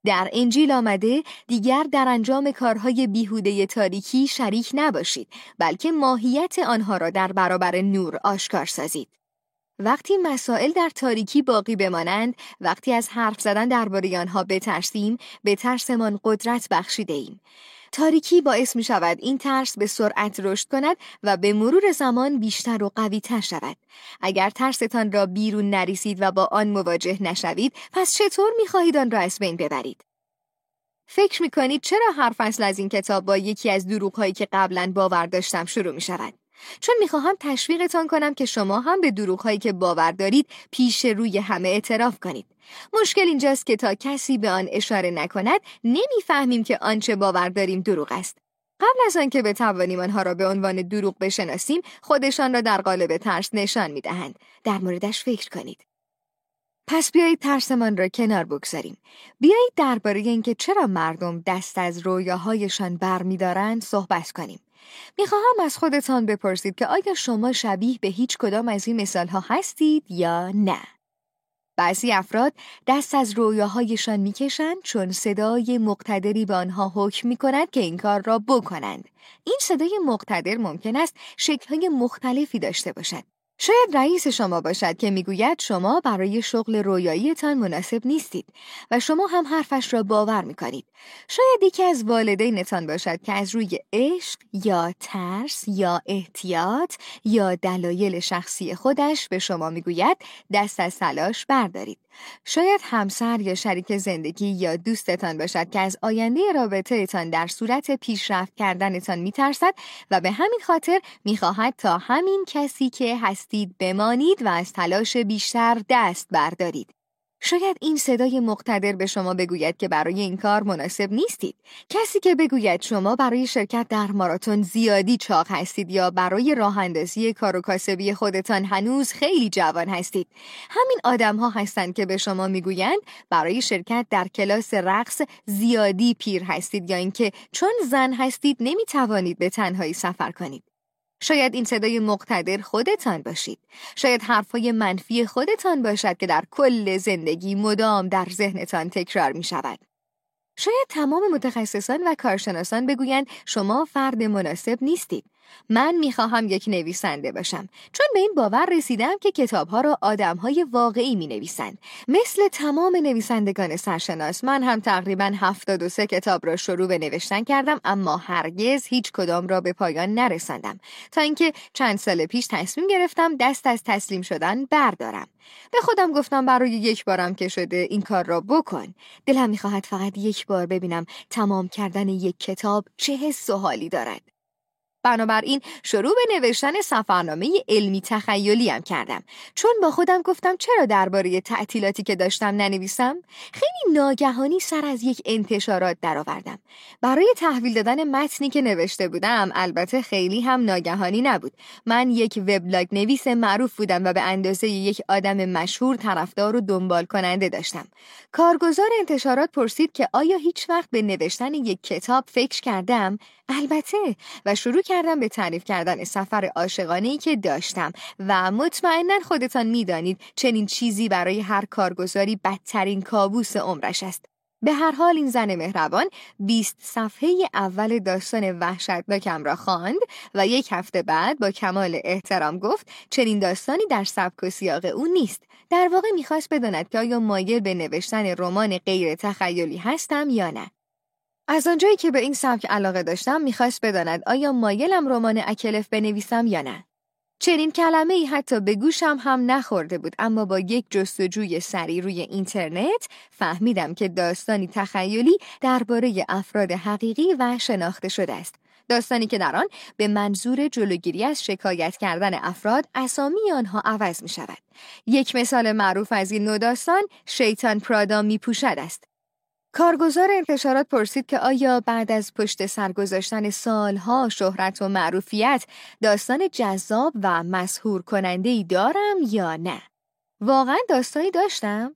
در انجیل آمده دیگر در انجام کارهای بیهوده تاریکی شریک نباشید بلکه ماهیت آنها را در برابر نور آشکار سازید. وقتی مسائل در تاریکی باقی بمانند وقتی از حرف زدن درباره آنها بترسیم به ترسمان قدرت بخشیده ایم. تاریکی باعث می شود این ترس به سرعت رشد کند و به مرور زمان بیشتر و قوی تر شود. اگر ترستان را بیرون نریسید و با آن مواجه نشوید پس چطور می خواهید آن را از بین ببرید؟ فکر می کنید چرا هر فصل از این کتاب با یکی از دروغ هایی که قبلا باور داشتم شروع می شود؟ چون می‌خواهم تشویقتان کنم که شما هم به دروغ هایی که باور دارید پیش روی همه اعتراف کنید. مشکل اینجاست که تا کسی به آن اشاره نکند نمی‌فهمیم که آنچه باور داریم دروغ است. قبل از آنکه بتوانیم آنها را به عنوان دروغ بشناسیم خودشان را در قالب ترس نشان می‌دهند در موردش فکر کنید پس بیایید ترسمان را کنار بگذاریم بیایید درباره اینکه چرا مردم دست از رویاهایشان برمیدارند صحبت کنیم می‌خواهم از خودتان بپرسید که آیا شما شبیه به هیچ کدام از این مثالها هستید یا نه بعضی افراد دست از رویاهایشان می‌کشند چون صدای مقتدری به آنها حکم می کند که این کار را بکنند. این صدای مقتدر ممکن است شکلهای مختلفی داشته باشد. شاید رئیس شما باشد که می‌گوید شما برای شغل رویاییتان مناسب نیستید و شما هم حرفش را باور می‌کنید. شاید یکی از والدینتان باشد که از روی عشق یا ترس یا احتیاط یا دلایل شخصی خودش به شما می‌گوید دست از تلاش بردارید. شاید همسر یا شریک زندگی یا دوستتان باشد که از آینده رابطهتان در صورت پیشرفت کردنتان میترسد و به همین خاطر می‌خواهد تا همین کسی که هستید بمانید و از تلاش بیشتر دست بردارید. شاید این صدای مقتدر به شما بگوید که برای این کار مناسب نیستید. کسی که بگوید شما برای شرکت در ماراتون زیادی چاق هستید یا برای راه اندازی کار و کاسبی خودتان هنوز خیلی جوان هستید. همین آدم ها هستند که به شما می‌گویند برای شرکت در کلاس رقص زیادی پیر هستید یا اینکه چون زن هستید نمی توانید به تنهایی سفر کنید. شاید این صدای مقتدر خودتان باشید. شاید حرفهای منفی خودتان باشد که در کل زندگی مدام در ذهنتان تکرار می شود. شاید تمام متخصصان و کارشناسان بگویند شما فرد مناسب نیستید. من می‌خواهم یک نویسنده باشم. چون به این باور رسیدم که کتابها را آدمهای واقعی می نویسند مثل تمام نویسندگان سرشناس من هم تقریبا سه کتاب را شروع به نوشتن کردم اما هرگز هیچ کدام را به پایان نرساندم. تا اینکه چند سال پیش تصمیم گرفتم دست از تسلیم شدن بردارم. به خودم گفتم برای یک بارم که شده این کار را بکن. دلم می‌خواهد فقط یک بار ببینم تمام کردن یک کتاب چه حس و حالی دارد. بنابراین شروع به نوشتن سفرنامه علمی تخیلی هم کردم. چون با خودم گفتم چرا درباره تعطیلاتی که داشتم ننویسم؟ خیلی ناگهانی سر از یک انتشارات درآوردم. برای تحویل دادن متنی که نوشته بودم البته خیلی هم ناگهانی نبود. من یک وبلاگ نویس معروف بودم و به اندازه یک آدم مشهور طرفدار و دنبال کننده داشتم. کارگزار انتشارات پرسید که آیا هیچ وقت به نوشتن یک کتاب فکر کردم؟ البته. و شروع کردم به تعریف کردن سفر عاشقانه که داشتم. و مطمئنا خودتان می‌دانید چنین چیزی برای هر کارگزاری بدترین کابوس عمرش است. به هر حال این زن مهربان 20 صفحه اول داستان وحشتناکم را خواند و یک هفته بعد با کمال احترام گفت چنین داستانی در سبک و سیاق او نیست. در واقع می‌خواست بداند که آیا مایل به نوشتن رمان غیر تخیلی هستم یا نه. از آنجایی که به این سبک علاقه داشتم می‌خواست بداند آیا مایلم رمان اکلف بنویسم یا نه. چنین کلمه ای حتی به گوشم هم نخورده بود اما با یک جستجوی سری روی اینترنت فهمیدم که داستانی تخیلی درباره افراد حقیقی و شناخته شده است. داستانی که در آن به منظور جلوگیری از شکایت کردن افراد اسامی آنها عوض می شود. یک مثال معروف از این نوع داستان شیطان پرادا می پوشد است. کارگزار انتشارات پرسید که آیا بعد از پشت سر گذاشتن سالها شهرت و معروفیت داستان جذاب و مسهور کننده ای دارم یا نه؟ واقعا داستانی داشتم؟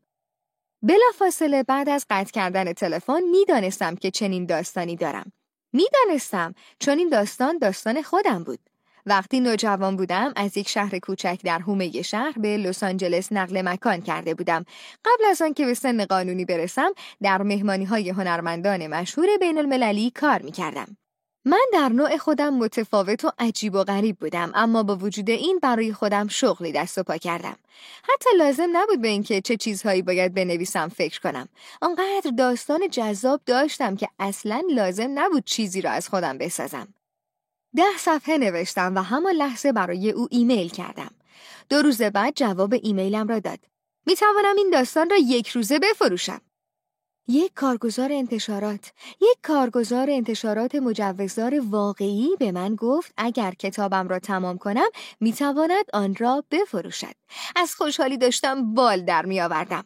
بلافاصله بعد از قطع کردن تلفن می‌دانستم که چنین داستانی دارم. می‌دانستم چون این داستان داستان خودم بود. وقتی نوجوان بودم از یک شهر کوچک در حومه شهر به لس آنجلس نقل مکان کرده بودم. قبل از آن که به سن قانونی برسم در مهمانی های هنرمندان مشهور بین المللی کار می کردم. من در نوع خودم متفاوت و عجیب و غریب بودم اما با وجود این برای خودم شغلی دست و پا کردم حتی لازم نبود به اینکه چه چیزهایی باید بنویسم فکر کنم آنقدر داستان جذاب داشتم که اصلا لازم نبود چیزی را از خودم بسازم ده صفحه نوشتم و همان لحظه برای او ایمیل کردم. دو روز بعد جواب ایمیلم را داد. می توانم این داستان را یک روزه بفروشم. یک کارگزار انتشارات یک کارگزار انتشارات مجوزدار واقعی به من گفت اگر کتابم را تمام کنم می‌تواند آن را بفروشد. از خوشحالی داشتم بال در می آوردم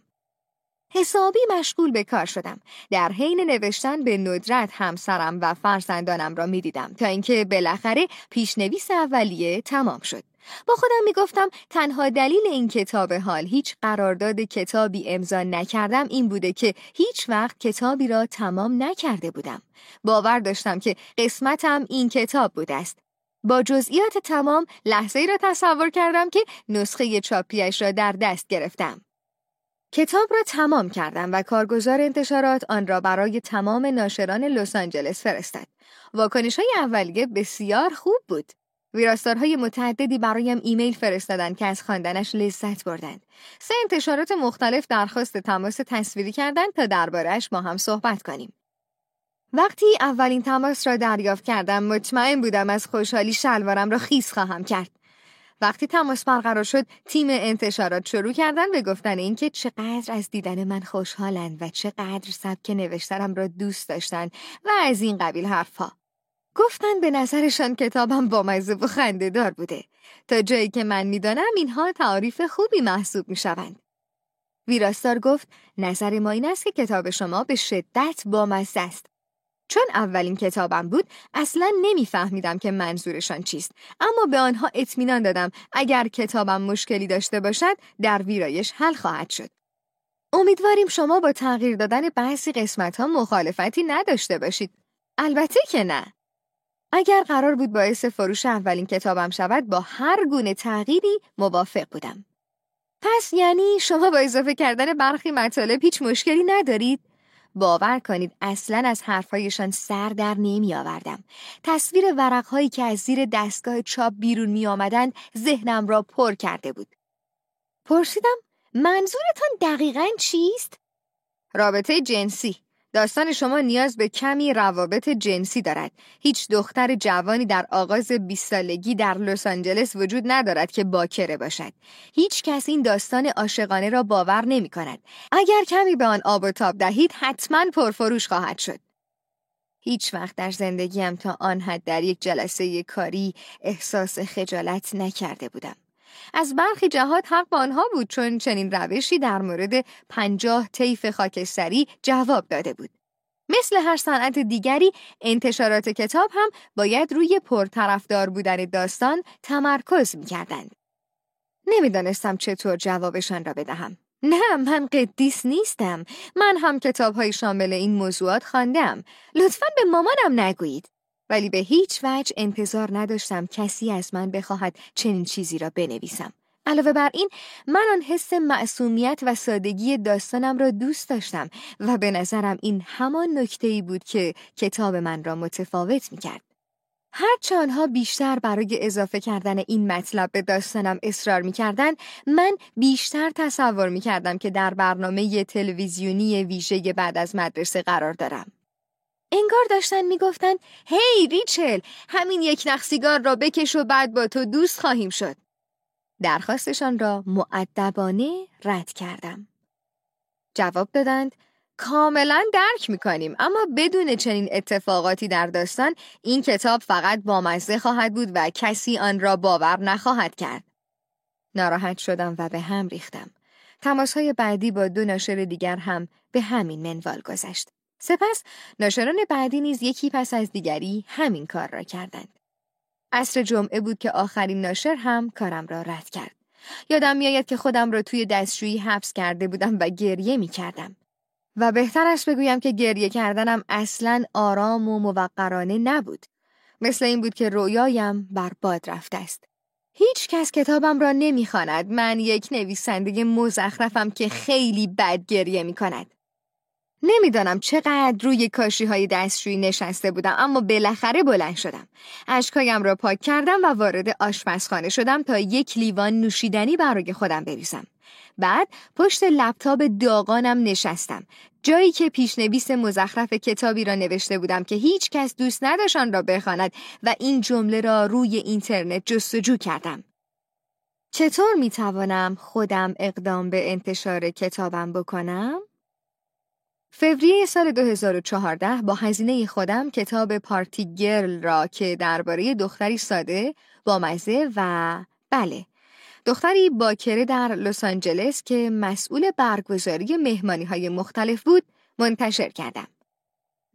حسابی مشغول به کار شدم در حین نوشتن به ندرت همسرم و فرزندانم را می‌دیدم تا اینکه بالاخره پیشنویس اولیه تمام شد با خودم می‌گفتم تنها دلیل این کتاب حال هیچ قرارداد کتابی امضا نکردم این بوده که هیچ وقت کتابی را تمام نکرده بودم. باور داشتم که قسمتم این کتاب بوده است. با جزئیات تمام لحظه ای را تصور کردم که نسخه چاپیش را در دست گرفتم. کتاب را تمام کردم و کارگزار انتشارات آن را برای تمام ناشران لس آنجلس فرستاد. واکنش های اولیه بسیار خوب بود. ویراستارهای متعددی برایم ایمیل فرستادند که از خواندنش لذت بردند. سه انتشارات مختلف درخواست تماس تصویری کردند تا دربارهش با هم صحبت کنیم. وقتی اولین تماس را دریافت کردم مطمئن بودم از خوشحالی شلوارم را خیس خواهم کرد. وقتی تماس برقرار شد تیم انتشارات شروع کردن به گفتن اینکه چقدر از دیدن من خوشحالند و چقدر سبک نوشترم را دوست داشتند و از این قبیل حرفها. گفتن به نظرشان کتابم بامزه و خنده دار بوده. تا جایی که من می‌دانم اینها تعریف خوبی محسوب می‌شوند. ویراستار گفت نظر ما این است که کتاب شما به شدت بامزه است. چون اولین کتابم بود اصلا نمیفهمیدم که منظورشان چیست اما به آنها اطمینان دادم اگر کتابم مشکلی داشته باشد در ویرایش حل خواهد شد. امیدواریم شما با تغییر دادن بعضی قسمت ها مخالفتی نداشته باشید. البته که نه. اگر قرار بود باعث فروش اولین کتابم شود با هر گونه تغییری موافق بودم. پس یعنی شما با اضافه کردن برخی مطالب هیچ مشکلی ندارید؟ باور کنید اصلا از حرفهایشان سر در نمی آوردم. تصویر ورقهایی که از زیر دستگاه چاپ بیرون می آمدن ذهنم را پر کرده بود. پرسیدم منظورتان دقیقا چیست؟ رابطه جنسی داستان شما نیاز به کمی روابط جنسی دارد. هیچ دختر جوانی در آغاز 20 سالگی در لس آنجلس وجود ندارد که باکره باشد. هیچ کس این داستان عاشقانه را باور نمی کند. اگر کمی به آن آب و تاب دهید حتما پرفروش خواهد شد. هیچ وقت در زندگیم تا آن حد در یک جلسه کاری احساس خجالت نکرده بودم. از برخی جهات حق با آنها بود چون چنین روشی در مورد پنجاه طیف خاکستری جواب داده بود. مثل هر صنعت دیگری انتشارات کتاب هم باید روی پرطرفدار بودن داستان تمرکز می کردند. نمی‌دانستم چطور جوابشان را بدهم. نه من قدیس نیستم. من هم کتاب های شامل این موضوعات خواندم. لطفا به مامانم نگویید. ولی به هیچ وجه انتظار نداشتم کسی از من بخواهد چنین چیزی را بنویسم. علاوه بر این من آن حس معصومیت و سادگی داستانم را دوست داشتم و به نظرم این همان نکته ای بود که کتاب من را متفاوت می کرد. هرچه آنها بیشتر برای اضافه کردن این مطلب به داستانم اصرار می کردن، من بیشتر تصور می کردم که در برنامه تلویزیونی ویژه بعد از مدرسه قرار دارم. انگار داشتن می‌گفتن هی ریچل همین یک نخ سیگار را بکش و بعد با تو دوست خواهیم شد. درخواستشان را معدبانه رد کردم. جواب دادند کاملا درک می‌کنیم اما بدون چنین اتفاقاتی در داستان این کتاب فقط بامزه خواهد بود و کسی آن را باور نخواهد کرد. ناراحت شدم و به هم ریختم. تماس های بعدی با دو ناشر دیگر هم به همین منوال گذشت. سپس ناشران بعدی نیز یکی پس از دیگری همین کار را کردند. عصر جمعه بود که آخرین ناشر هم کارم را رد کرد. یادم میآید که خودم را توی دستشویی حبس کرده بودم و گریه می کردم. و بهتر است بگویم که گریه کردنم اصلا آرام و موقرانه نبود. مثل این بود که رویایم بر باد رفته است. هیچ کس کتابم را نمی‌خواند. من یک نویسنده مزخرفم که خیلی بد گریه می کند. نمی‌دانم چقدر روی کاشی های دستشویی نشسته بودم اما بالاخره بلند شدم. اشکایم را پاک کردم و وارد آشپزخانه شدم تا یک لیوان نوشیدنی برای خودم بریزم. بعد پشت لپتاپ داغانم نشستم. جایی که پیشنویس مزخرف کتابی را نوشته بودم که هیچ کس دوست نداشت آن را بخواند و این جمله را روی اینترنت جستجو کردم. چطور می توانم خودم اقدام به انتشار کتابم بکنم؟ فوریه سال 2014 با هزینه خودم کتاب پارتی گرل را که درباره دختری ساده با مزه و بله دختری باکره در لس آنجلس که مسئول برگزاری مهمانی های مختلف بود منتشر کردم.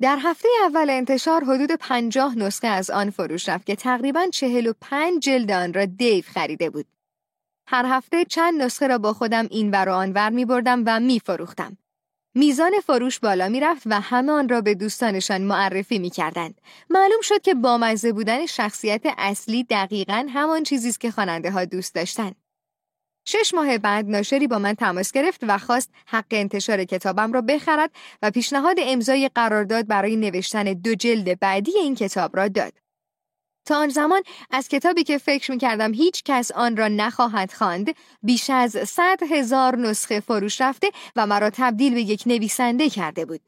در هفته اول انتشار حدود پنجاه نسخه از آن فروش رفت که تقریبا چهل و پنج جلد آن را دیو خریده بود. هر هفته چند نسخه را با خودم این ور و آنور می بردم و می فروختم. میزان فروش بالا می رفت و همه آن را به دوستانشان معرفی می کردند. معلوم شد که بامزه بودن شخصیت اصلی دقیقا همان چیزی است که خواننده ها دوست داشتند. شش ماه بعد ناشری با من تماس گرفت و خواست حق انتشار کتابم را بخرد و پیشنهاد امضای قرارداد برای نوشتن دو جلد بعدی این کتاب را داد. تا آن زمان از کتابی که فکر می کردم هیچ کس آن را نخواهد خواند بیش از صد هزار نسخه فروش رفته و مرا تبدیل به یک نویسنده کرده بود.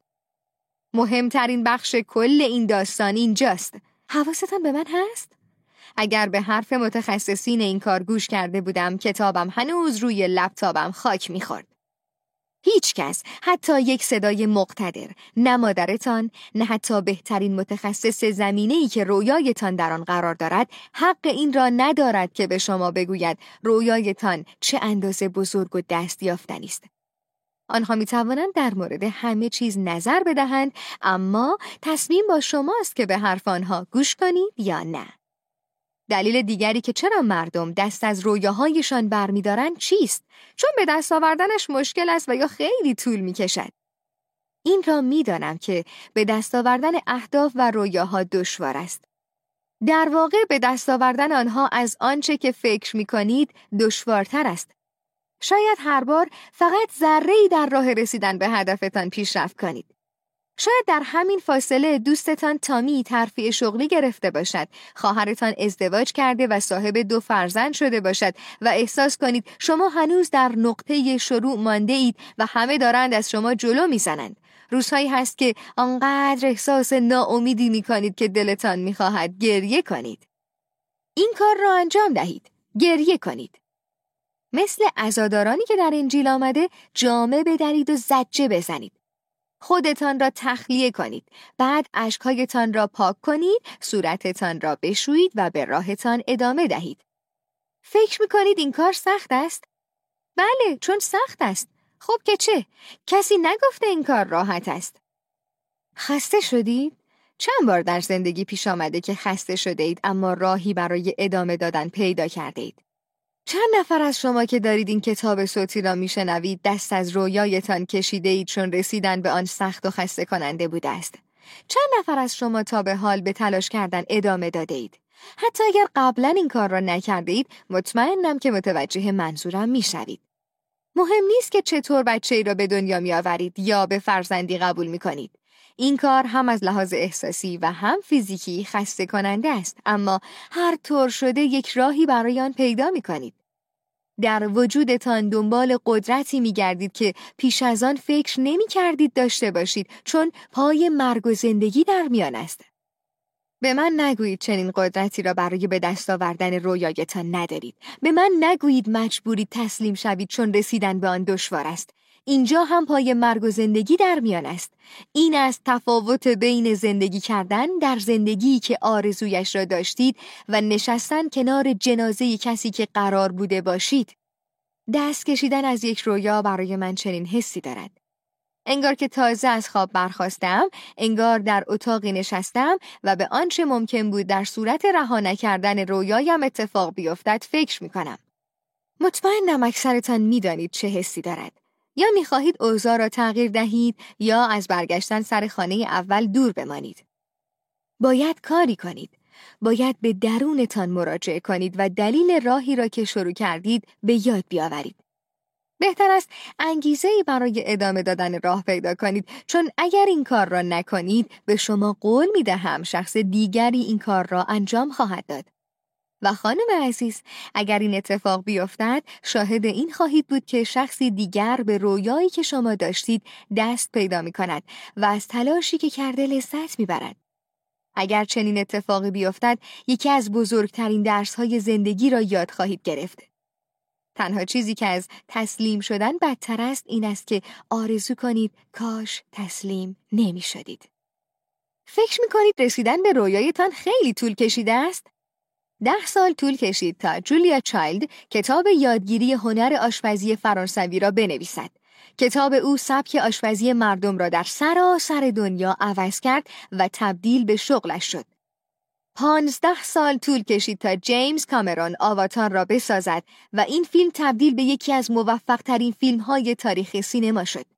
مهمترین بخش کل این داستان اینجاست. حواستان به من هست؟ اگر به حرف متخصصین این کار گوش کرده بودم کتابم هنوز روی لپتاپم خاک می‌خورد. هیچ کس حتی یک صدای مقتدر نه مادرتان نه حتی بهترین متخصص زمینه ای که رویایتان در آن قرار دارد حق این را ندارد که به شما بگوید رویایتان چه اندازه بزرگ و دست یافتنی است. آنها می توانند در مورد همه چیز نظر بدهند اما تصمیم با شماست که به حرف آنها گوش کنید یا نه. دلیل دیگری که چرا مردم دست از رویاهایشان برمیدارند چیست؟ چون به دست آوردنش مشکل است و یا خیلی طول می‌کشد. این را می‌دانم که به دست آوردن اهداف و رویاها دشوار است. در واقع به دست آوردن آنها از آنچه که فکر می کنید دشوارتر است. شاید هر بار فقط ذره در راه رسیدن به هدفتان پیشرفت کنید. شاید در همین فاصله دوستتان تامی ترفیع شغلی گرفته باشد. خواهرتان ازدواج کرده و صاحب دو فرزند شده باشد و احساس کنید شما هنوز در نقطه شروع مانده اید و همه دارند از شما جلو می‌زنند. روزهایی هست که آنقدر احساس ناامیدی می کنید که دلتان می‌خواهد گریه کنید. این کار را انجام دهید. گریه کنید. مثل ازادارانی که در انجیل آمده جامه بدرید و زجه بزنید. خودتان را تخلیه کنید. بعد اشکهایتان را پاک کنید، صورتتان را بشویید و به راهتان ادامه دهید. فکر می‌کنید این کار سخت است؟ بله، چون سخت است. خب که چه؟ کسی نگفته این کار راحت است. خسته شدید؟ چند بار در زندگی پیش آمده که خسته شده اید اما راهی برای ادامه دادن پیدا کرده اید. چند نفر از شما که دارید این کتاب صوتی را میشنوید دست از رویایتان کشیده اید چون رسیدن به آن سخت و خسته کننده بوده است. چند نفر از شما تا به حال به تلاش کردن ادامه داده اید. حتی اگر قبلا این کار را نکرده اید مطمئنم که متوجه منظورم می‌شوید. مهم نیست که چطور بچه ای را به دنیا می آورید یا به فرزندی قبول می کنید. این کار هم از لحاظ احساسی و هم فیزیکی خسته کننده است اما هر طور شده یک راهی برای آن پیدا می کنید. در وجودتان دنبال قدرتی می گردید که پیش از آن فکر نمی کردید داشته باشید چون پای مرگ و زندگی در میان است. به من نگویید چنین قدرتی را برای به دست آوردن رویایتان ندارید. به من نگویید مجبورید تسلیم شوید چون رسیدن به آن دشوار است. اینجا هم پای مرگ و زندگی در میان است این از تفاوت بین زندگی کردن در زندگی که آرزویش را داشتید و نشستن کنار جنازه کسی که قرار بوده باشید دست کشیدن از یک رویا برای من چنین حسی دارد انگار که تازه از خواب برخواستم، انگار در اتاقی نشستم و به آنچه ممکن بود در صورت رها نکردن رویایم اتفاق بیفتد فکر می کنم. مطمئنم اکثرتان می‌دانید چه حسی دارد. یا می‌خواهید اوضاع را تغییر دهید یا از برگشتن سر خانه اول دور بمانید. باید کاری کنید. باید به درونتان مراجعه کنید و دلیل راهی را که شروع کردید به یاد بیاورید. بهتر است انگیزه ای برای ادامه دادن راه پیدا کنید چون اگر این کار را نکنید به شما قول می دهم شخص دیگری این کار را انجام خواهد داد. و خانم عزیز اگر این اتفاق بیفتد شاهد این خواهید بود که شخصی دیگر به رویایی که شما داشتید دست پیدا می کند و از تلاشی که کرده لذت می برد. اگر چنین اتفاقی بیفتد یکی از بزرگترین درسهای زندگی را یاد خواهید گرفت. تنها چیزی که از تسلیم شدن بدتر است این است که آرزو کنید کاش تسلیم نمی شدید. فکر می کنید رسیدن به رویایتان خیلی طول کشیده است؟ ده سال طول کشید تا جولیا چایلد کتاب یادگیری هنر آشپزی فرانسوی را بنویسد. کتاب او سبک آشپزی مردم را در سراسر دنیا عوض کرد و تبدیل به شغلش شد. پانزده سال طول کشید تا جیمز کامرون آواتار را بسازد و این فیلم تبدیل به یکی از موفقترین فیلم های تاریخ سینما شد.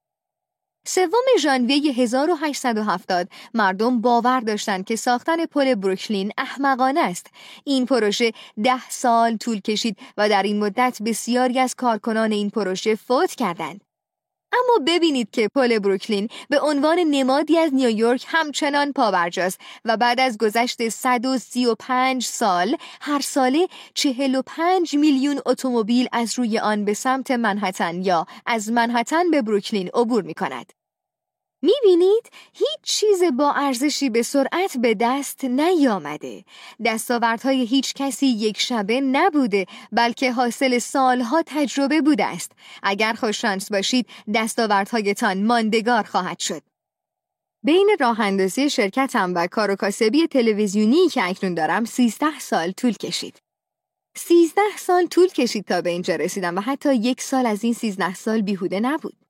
سوم ژانویه 1870 مردم باور داشتند که ساختن پل بروکلین احمقانه است. این پروژه ده سال طول کشید و در این مدت بسیاری از کارکنان این پروژه فوت کردند. اما ببینید که پل بروکلین به عنوان نمادی از نیویورک همچنان پاورجاست و بعد از گذشت 135 سال هر ساله 45 میلیون اتومبیل از روی آن به سمت منحتن یا از منحتن به بروکلین عبور می کند. می‌بینید هیچ چیز با ارزشی به سرعت به دست نیامده. دستاوردهای هیچ کسی یک شبه نبوده بلکه حاصل سالها تجربه بوده است. اگر خوششانس باشید دستاوردهایتان ماندگار خواهد شد. بین راه اندازی شرکتم و کار و کاسبی تلویزیونی که اکنون دارم 13 سال طول کشید. 13 سال طول کشید تا به اینجا رسیدم و حتی یک سال از این 13 سال بیهوده نبود.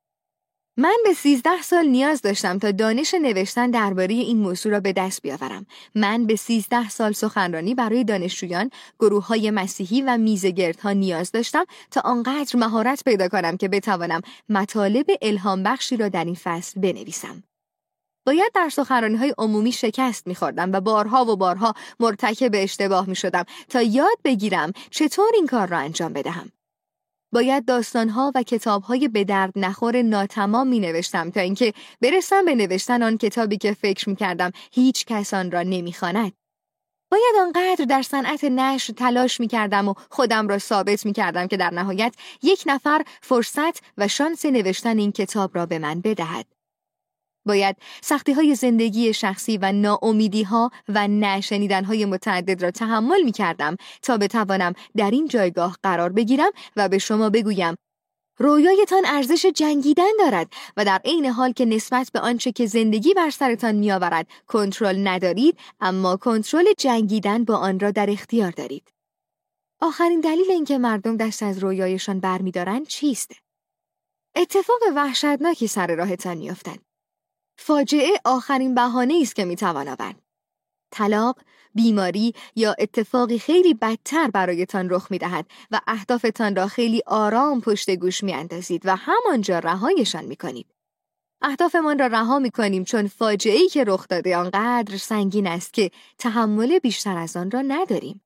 من به سیزده سال نیاز داشتم تا دانش نوشتن درباره این موضوع را به دست بیاورم. من به سیزده سال سخنرانی برای دانشجویان، گروه های مسیحی و میزگردها نیاز داشتم تا آنقدر مهارت پیدا کنم که بتوانم مطالب الهام بخشی را در این فصل بنویسم. باید در سخنرانی های عمومی شکست میخوردم و بارها و بارها مرتکب اشتباه می شدم تا یاد بگیرم چطور این کار را انجام بدهم. باید داستانها و کتابهای به درد نخور ناتمام می نوشتم تا اینکه برسم به نوشتن آن کتابی که فکر می کردم هیچ کس آن را نمی خاند. باید آنقدر در صنعت نشر تلاش می کردم و خودم را ثابت می کردم که در نهایت یک نفر فرصت و شانس نوشتن این کتاب را به من بدهد. باید سختی های زندگی شخصی و ناامیدی ها و نشنیدن های متعدد را تحمل می کردم تا بتوانم در این جایگاه قرار بگیرم و به شما بگویم رویایتان ارزش جنگیدن دارد و در عین حال که نسبت به آنچه که زندگی بر سرتان میآورد کنترل ندارید اما کنترل جنگیدن با آن را در اختیار دارید. آخرین دلیل اینکه مردم دست از رویایشان برمیدارند چیست؟ اتفاق وحشتناکی سر راهتان میافتد. فاجعه آخرین بهانه است که می‌توان آورد. طلاق، بیماری یا اتفاقی خیلی بدتر برایتان رخ می دهد و اهدافتان را خیلی آرام پشت گوش می اندازید و همانجا رهایشان می کنید. اهدافمان را رها می کنیم چون فاجعه که رخ داده آنقدر سنگین است که تحمل بیشتر از آن را نداریم.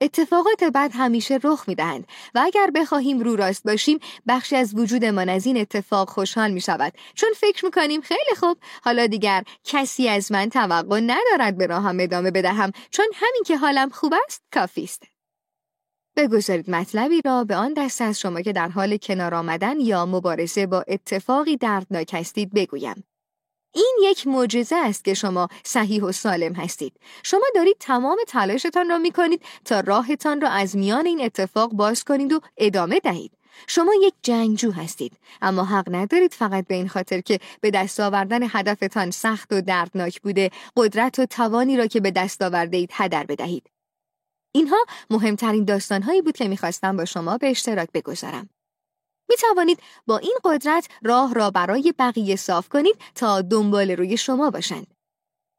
اتفاقات بد همیشه رخ می‌دهند و اگر بخواهیم رو راست باشیم بخشی از وجودمان از این اتفاق خوشحال می شود چون فکر می‌کنیم خیلی خوب. حالا دیگر کسی از من توقع ندارد به راهم ادامه بدهم. چون همین که حالم خوب است کافی است. بگذارید مطلبی را به آن دست از شما که در حال کنار آمدن یا مبارزه با اتفاقی دردناک هستید بگویم. این یک معجزه است که شما صحیح و سالم هستید. شما دارید تمام تلاشتان را می کنید تا راهتان را از میان این اتفاق باز کنید و ادامه دهید. شما یک جنگجو هستید اما حق ندارید فقط به این خاطر که به دست آوردن هدفتان سخت و دردناک بوده قدرت و توانی را که به دست آورده اید هدر بدهید. اینها مهمترین داستانهایی بود که می‌خواستم با شما به اشتراک بگذارم. می توانید با این قدرت راه را برای بقیه صاف کنید تا دنبال روی شما باشند.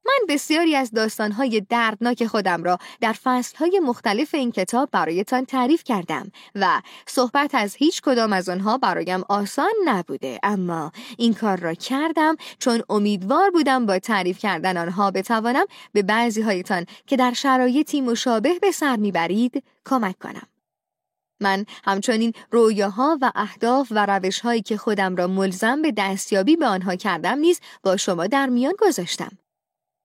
من بسیاری از داستانهای دردناک خودم را در فصلهای مختلف این کتاب برایتان تعریف کردم و صحبت از هیچ کدام از آنها برایم آسان نبوده اما این کار را کردم چون امیدوار بودم با تعریف کردن آنها بتوانم به بعضی هایتان که در شرایطی مشابه به سر می‌برید کمک کنم. من همچنین رویاها و اهداف و روشهایی که خودم را ملزم به دستیابی به آنها کردم نیز با شما در میان گذاشتم.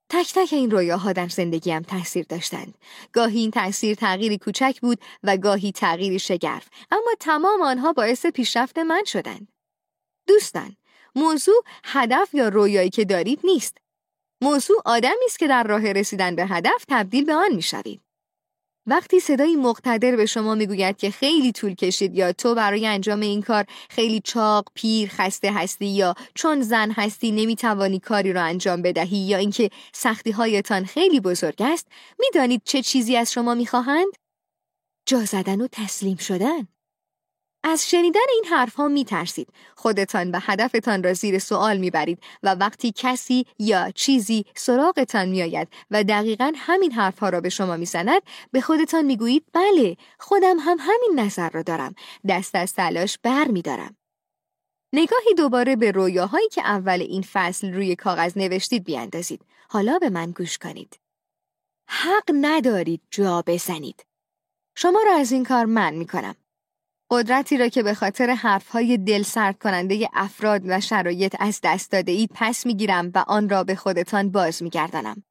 تک تک این رویاها در زندگیم تاثیر داشتند. گاهی این تاثیر تغییری کوچک بود و گاهی تغییری شگرف، اما تمام آنها باعث پیشرفت من شدند. دوستان، موضوع هدف یا رویایی که دارید نیست. موضوع آدمی است که در راه رسیدن به هدف تبدیل به آن می‌شوید. وقتی صدایی مقتدر به شما می‌گوید که خیلی طول کشید یا تو برای انجام این کار خیلی چاق، پیر، خسته هستی یا چون زن هستی نمی‌توانی کاری را انجام بدهی یا اینکه سختی هایتان خیلی بزرگ است، می‌دانید چه چیزی از شما می‌خواهند؟ جا زدن و تسلیم شدن. از شنیدن این حرفها می ترسید. خودتان و هدفتان را زیر سوال می برید و وقتی کسی یا چیزی سراغتان می آید و دقیقا همین حرفها را به شما می زند به خودتان می گویید بله خودم هم همین نظر را دارم. دست از تلاش بر می دارم. نگاهی دوباره به رویاهایی که اول این فصل روی کاغذ نوشتید بیاندازید. حالا به من گوش کنید. حق ندارید جا بزنید. شما را از این کار من می کنم. قدرتی را که به خاطر حرفهای دل سرد کننده افراد و شرایط از دست داده اید پس می‌گیرم و آن را به خودتان باز میگردانم.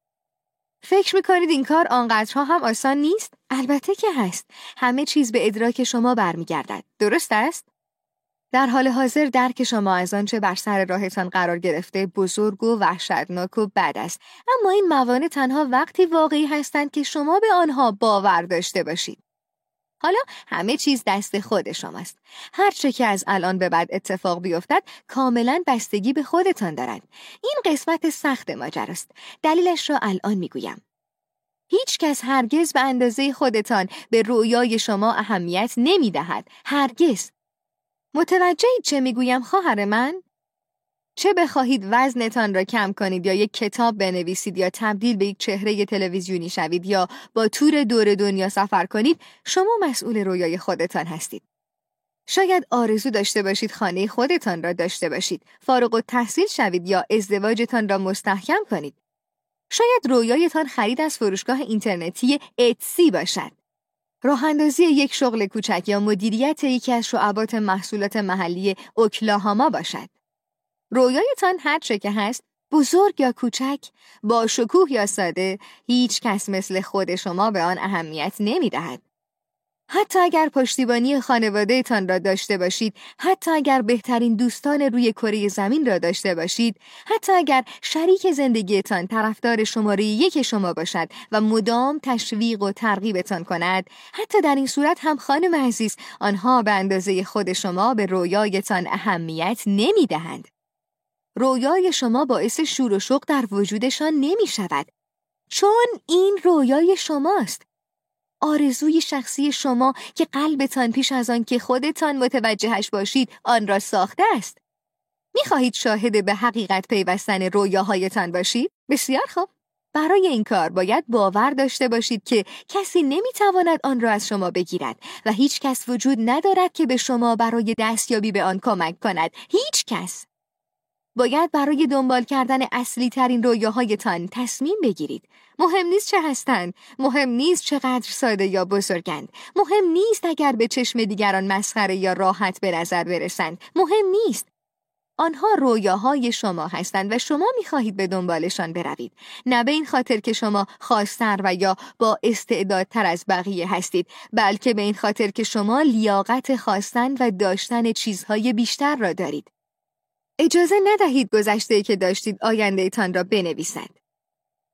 فکر می‌کنید این کار آنقدرها هم آسان نیست؟ البته که هست. همه چیز به ادراک شما برمیگردد. درست است؟ در حال حاضر درک شما از آنچه بر سر راهتان قرار گرفته بزرگ و وحشتناک و بد است اما این موانع تنها وقتی واقعی هستند که شما به آنها باور داشته باشید حالا همه چیز دست خود شماست. هر چه که از الان به بعد اتفاق بیفتد کاملا بستگی به خودتان دارد. این قسمت سخت ماجراست. دلیلش را الان می‌گویم. هیچ کس هرگز به اندازه خودتان به رویای شما اهمیت نمی دهد. هرگز. متوجه چه می‌گویم خواهر من؟ چه بخواهید وزنتان را کم کنید یا یک کتاب بنویسید یا تبدیل به یک چهره تلویزیونی شوید یا با تور دور دنیا سفر کنید شما مسئول رویای خودتان هستید. شاید آرزو داشته باشید خانه خودتان را داشته باشید فارغ و تحصیل شوید یا ازدواجتان را مستحکم کنید. شاید رویایتان خرید از فروشگاه اینترنتی اتسی باشد. راه اندازی یک شغل کوچک یا مدیریت یکی از شعبات محصولات محلی اوکلاهاما باشد. رویایتان هر چه که هست بزرگ یا کوچک با شکوه یا ساده هیچ کس مثل خود شما به آن اهمیت نمی دهد. حتی اگر پشتیبانی خانوادهتان را داشته باشید، حتی اگر بهترین دوستان روی کره زمین را داشته باشید، حتی اگر شریک زندگیتان طرفدار شماره یک شما باشد و مدام تشویق و ترغیبتان کند، حتی در این صورت هم خانم عزیز آنها به اندازه خود شما به رویایتان اهمیت نمی دهند. رویای شما باعث شور و شوق در وجودشان نمی شود. چون این رویای شماست. آرزوی شخصی شما که قلبتان پیش از آن که خودتان متوجهش باشید آن را ساخته است. خواهید شاهد به حقیقت پیوستن رویاهایتان باشید؟ بسیار خوب. برای این کار باید باور داشته باشید که کسی نمی‌تواند آن را از شما بگیرد و هیچ کس وجود ندارد که به شما برای دستیابی به آن کمک کند. هیچ کس. باید برای دنبال کردن اصلی ترین رویاهایتان تصمیم بگیرید. مهم نیست چه هستند، مهم نیست چقدر ساده یا بزرگند، مهم نیست اگر به چشم دیگران مسخره یا راحت به نظر برسند، مهم نیست. آنها رویاهای شما هستند و شما می‌خواهید به دنبالشان بروید. نه به این خاطر که شما خواستر و یا با استعدادتر از بقیه هستید، بلکه به این خاطر که شما لیاقت خواستن و داشتن چیزهای بیشتر را دارید. اجازه ندهید گذشته که داشتید آینده تان را بنویسد.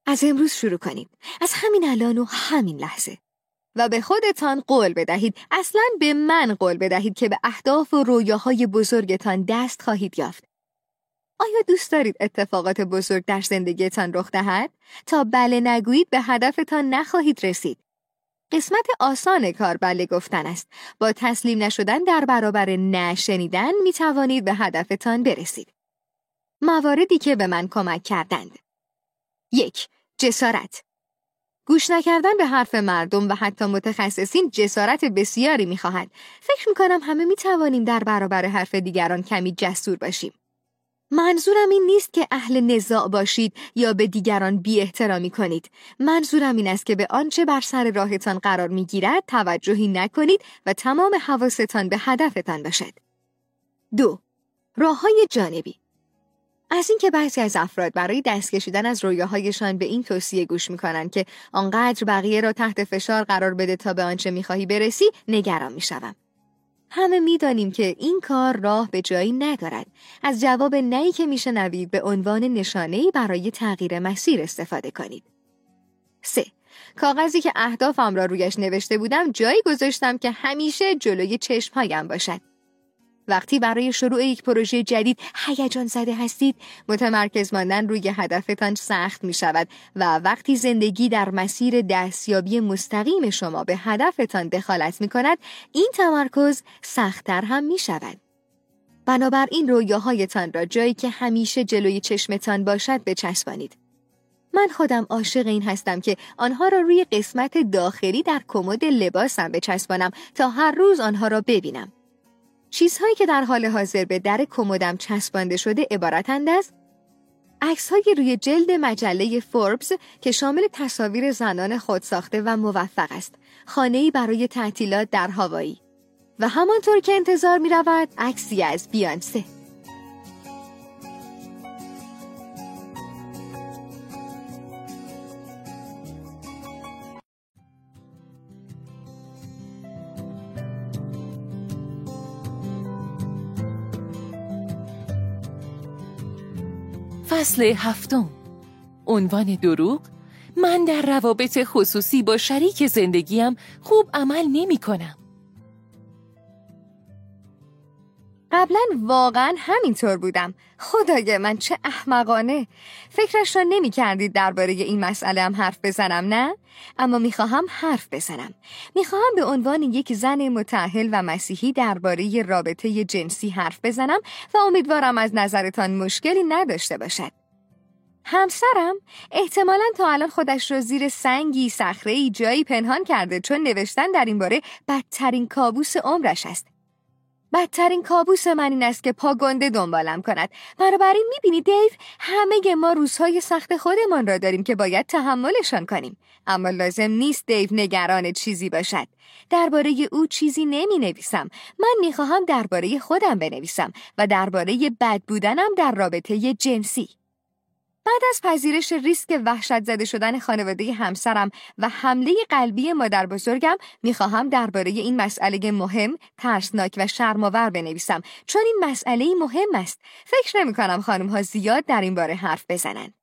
از امروز شروع کنید. از همین الان و همین لحظه. و به خودتان قول بدهید اصلا به من قول بدهید که به اهداف و رویاهای بزرگتان دست خواهید یافت. آیا دوست دارید اتفاقات بزرگ در زندگیتان رخ دهد؟ تا بله نگویید به هدفتان نخواهید رسید. قسمت آسان کار بله گفتن است. با تسلیم نشدن در برابر نشنیدن می توانید به هدفتان برسید. مواردی که به من کمک کردند. یک جسارت گوش نکردن به حرف مردم و حتی متخصصین جسارت بسیاری می‌خواهد. فکر می‌کنم همه می‌توانیم در برابر حرف دیگران کمی جسور باشیم. منظورم این نیست که اهل نزاع باشید یا به دیگران بی احترامی کنید. منظورم این است که به آنچه بر سر راهتان قرار می‌گیرد توجهی نکنید و تمام حواستان به هدفتان باشد. دو راه های جانبی از اینکه بعضی از افراد برای دست کشیدن از رویاهایشان به این توصیه گوش می‌کنند که آنقدر بقیه را تحت فشار قرار بده تا به آنچه می‌خواهی برسی نگران می‌شوم همه می‌دانیم که این کار راه به جایی ندارد. از جواب نهی که میشنوید به عنوان نشانهای برای تغییر مسیر استفاده کنید. 3. کاغذی که اهدافم را رویش نوشته بودم جایی گذاشتم که همیشه جلوی چشمهایم باشد. وقتی برای شروع یک پروژه جدید هیجان زده هستید متمرکز ماندن روی هدفتان سخت می شود و وقتی زندگی در مسیر دستیابی مستقیم شما به هدفتان دخالت می کند این تمرکز سختتر هم می شود بنابراین رویاهایتان را جایی که همیشه جلوی چشمتان باشد بچسبانید. من خودم عاشق این هستم که آنها را روی قسمت داخلی در کمد لباسم بچسبانم تا هر روز آنها را ببینم. چیزهایی که در حال حاضر به در کمدم چسبانده شده عبارتند از عکس های روی جلد مجله فوربس که شامل تصاویر زنان خودساخته و موفق است. خانه‌ای برای تعطیلات در هاوایی. و همانطور که انتظار می رود عکسی از بیانسه. فصل هفتم عنوان دروغ من در روابط خصوصی با شریک زندگیم خوب عمل نمی کنم. قبلا واقعا همینطور بودم. خدای من چه احمقانه. فکرش را نمی کردید درباره این مسئله هم حرف بزنم نه؟ اما می‌خواهم حرف بزنم. می‌خواهم به عنوان یک زن متعهل و مسیحی درباره رابطه جنسی حرف بزنم و امیدوارم از نظرتان مشکلی نداشته باشد. همسرم احتمالا تا الان خودش را زیر سنگی صخره جایی پنهان کرده چون نوشتن در این باره بدترین کابوس عمرش است. بدترین کابوس من این است که پا گنده دنبالم کند. بنابراین می‌بینی دیو همه ما روزهای سخت خودمان را داریم که باید تحملشان کنیم. اما لازم نیست دیو نگران چیزی باشد. درباره او چیزی نمی نویسم من می‌خواهم درباره خودم بنویسم و درباره بد بودنم در رابطه جنسی. بعد از پذیرش ریسک وحشت زده شدن خانواده همسرم و حمله قلبی مادر بزرگم می‌خواهم درباره این مسئله مهم، ترسناک و شرماور بنویسم چون این مسئله مهم است. فکر نمی کنم خانم ها زیاد در این باره حرف بزنند.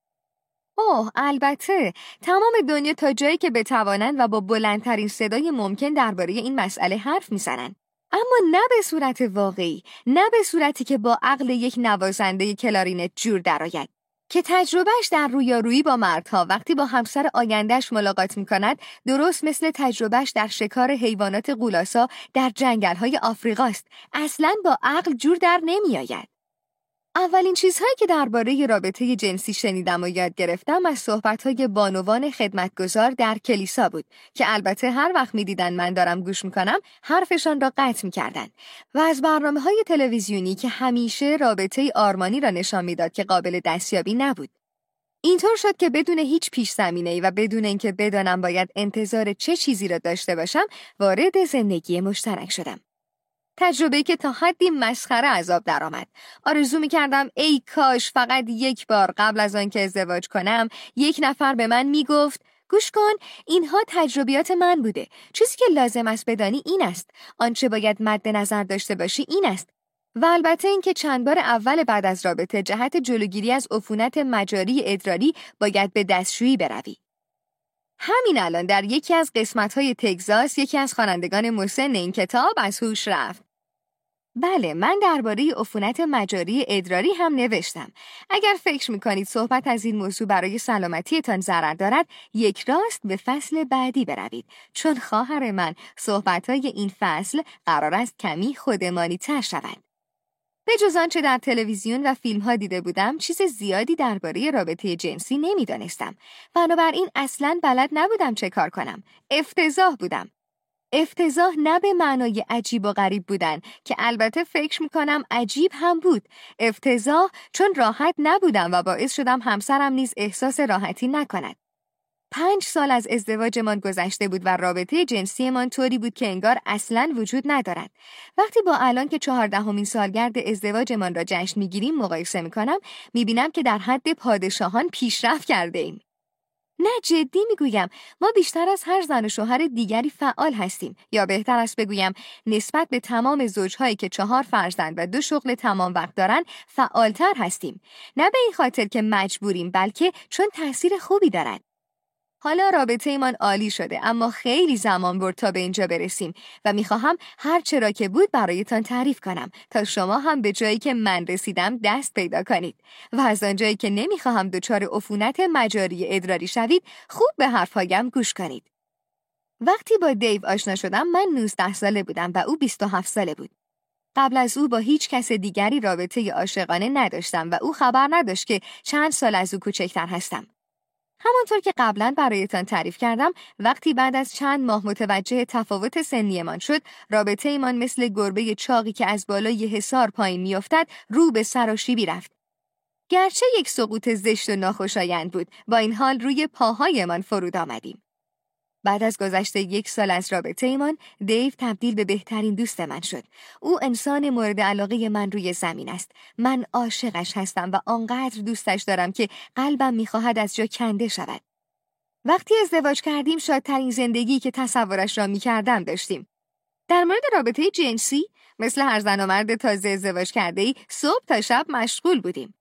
اوه البته تمام دنیا تا جایی که بتوانند و با بلندترین صدای ممکن درباره این مسئله حرف می‌زنند. اما نه به صورت واقعی نه به صورتی که با عقل یک نوازنده کلارینت جور درآید که تجربهش در رویارویی با مردها وقتی با همسر آیندهش ملاقات می کند درست مثل تجربهش در شکار حیوانات قولاسا در جنگل های آفریقاست اصلا با عقل جور در نمی آید. اولین چیزهایی که درباره رابطه جنسی شنیدم و یاد گرفتم از صحبتهای بانوان خدمتگزار در کلیسا بود که البته هر وقت می‌دیدن من دارم گوش می‌کنم حرفشان را قطع می‌کردند و از برنامه های تلویزیونی که همیشه رابطه آرمانی را نشان می‌داد که قابل دستیابی نبود. اینطور شد که بدون هیچ پیش زمینه و بدون اینکه بدانم باید انتظار چه چیزی را داشته باشم وارد زندگی مشترک شدم. تجربه که تا حدی مسخره عذاب درآمد. آرزو می کردم ای کاش فقط یک بار قبل از آنکه ازدواج کنم یک نفر به من می گفت گوش کن اینها تجربیات من بوده. چیزی که لازم است بدانی این است. آنچه باید مد نظر داشته باشی این است و البته اینکه چند بار اول بعد از رابطه جهت جلوگیری از عفونت مجاری ادراری باید به دستشویی بروی. همین الان در یکی از قسمت‌های تگزاس یکی از خوانندگان مسن این کتاب از هوش رفت. بله من درباره عفونت مجاری ادراری هم نوشتم. اگر فکر می‌کنید صحبت از این موضوع برای سلامتیتان ضرر دارد یک راست به فصل بعدی بروید. چون خواهر من صحبتهای این فصل قرار است کمی خودمانی تر شود به جز آنچه در تلویزیون و فیلم ها دیده بودم چیز زیادی درباره رابطه جنسی نمی‌دانستم. بنابراین اصلا بلد نبودم چه کار کنم. افتضاح بودم. افتضاح نه به معنای عجیب و غریب بودن که البته فکر می‌کنم عجیب هم بود. افتضاح چون راحت نبودم و باعث شدم همسرم نیز احساس راحتی نکند. پنج سال از ازدواجمان گذشته بود و رابطه جنسیمان طوری بود که انگار اصلا وجود ندارد. وقتی با الان که چهاردهمین سالگرد ازدواجمان را جشن می‌گیریم مقایسه می‌کنم می‌بینم که در حد پادشاهان پیشرفت کرده ایم. نه جدی می‌گویم ما بیشتر از هر زن و شوهر دیگری فعال هستیم یا بهتر است بگویم نسبت به تمام زوجهایی که چهار فرزند و دو شغل تمام وقت دارند فعالتر هستیم نه به این خاطر که مجبوریم بلکه چون تاثیر خوبی دارد حالا رابطه ایمان عالی شده اما خیلی زمان برد تا به اینجا برسیم و می‌خواهم هر چرا که بود برایتان تعریف کنم تا شما هم به جایی که من رسیدم دست پیدا کنید و از آنجایی که نمی‌خواهم دچار عفونت مجاری ادراری شوید خوب به حرفهایم گوش کنید. وقتی با دیو آشنا شدم من 19 ساله بودم و او 27 ساله بود. قبل از او با هیچ کس دیگری رابطه عاشقانه نداشتم و او خبر نداشت که چند سال از او کوچکتر هستم. همانطور که قبلا برایتان تعریف کردم وقتی بعد از چند ماه متوجه تفاوت سنیمان شد رابطه ایمان مثل گربه چاقی که از بالای حصار پایین میافتد رو به سراشیبی رفت. گرچه یک سقوط زشت و ناخوشایند بود با این حال روی پاهایمان فرود آمدیم. بعد از گذشته یک سال از رابطه ایمان دیو تبدیل به بهترین دوست من شد. او انسان مورد علاقه من روی زمین است. من عاشقش هستم و آنقدر دوستش دارم که قلبم می‌خواهد از جا کنده شود. وقتی ازدواج کردیم شادترین زندگی که تصورش را می‌کردم داشتیم. در مورد رابطه جنسی مثل هر زن و مرد تازه ازدواج کرده ای صبح تا شب مشغول بودیم.